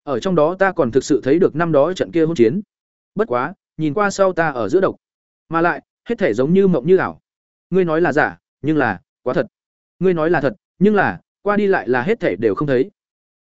ở trong đó ta còn thực sự thấy được năm đó trận kia hỗn chiến. Bất quá, nhìn qua sau ta ở giữa độc. Mà lại, hết thể giống như mộng như ảo. Ngươi nói là giả, nhưng là quá thật. Ngươi nói là thật, nhưng là, qua đi lại là hết thể đều không thấy.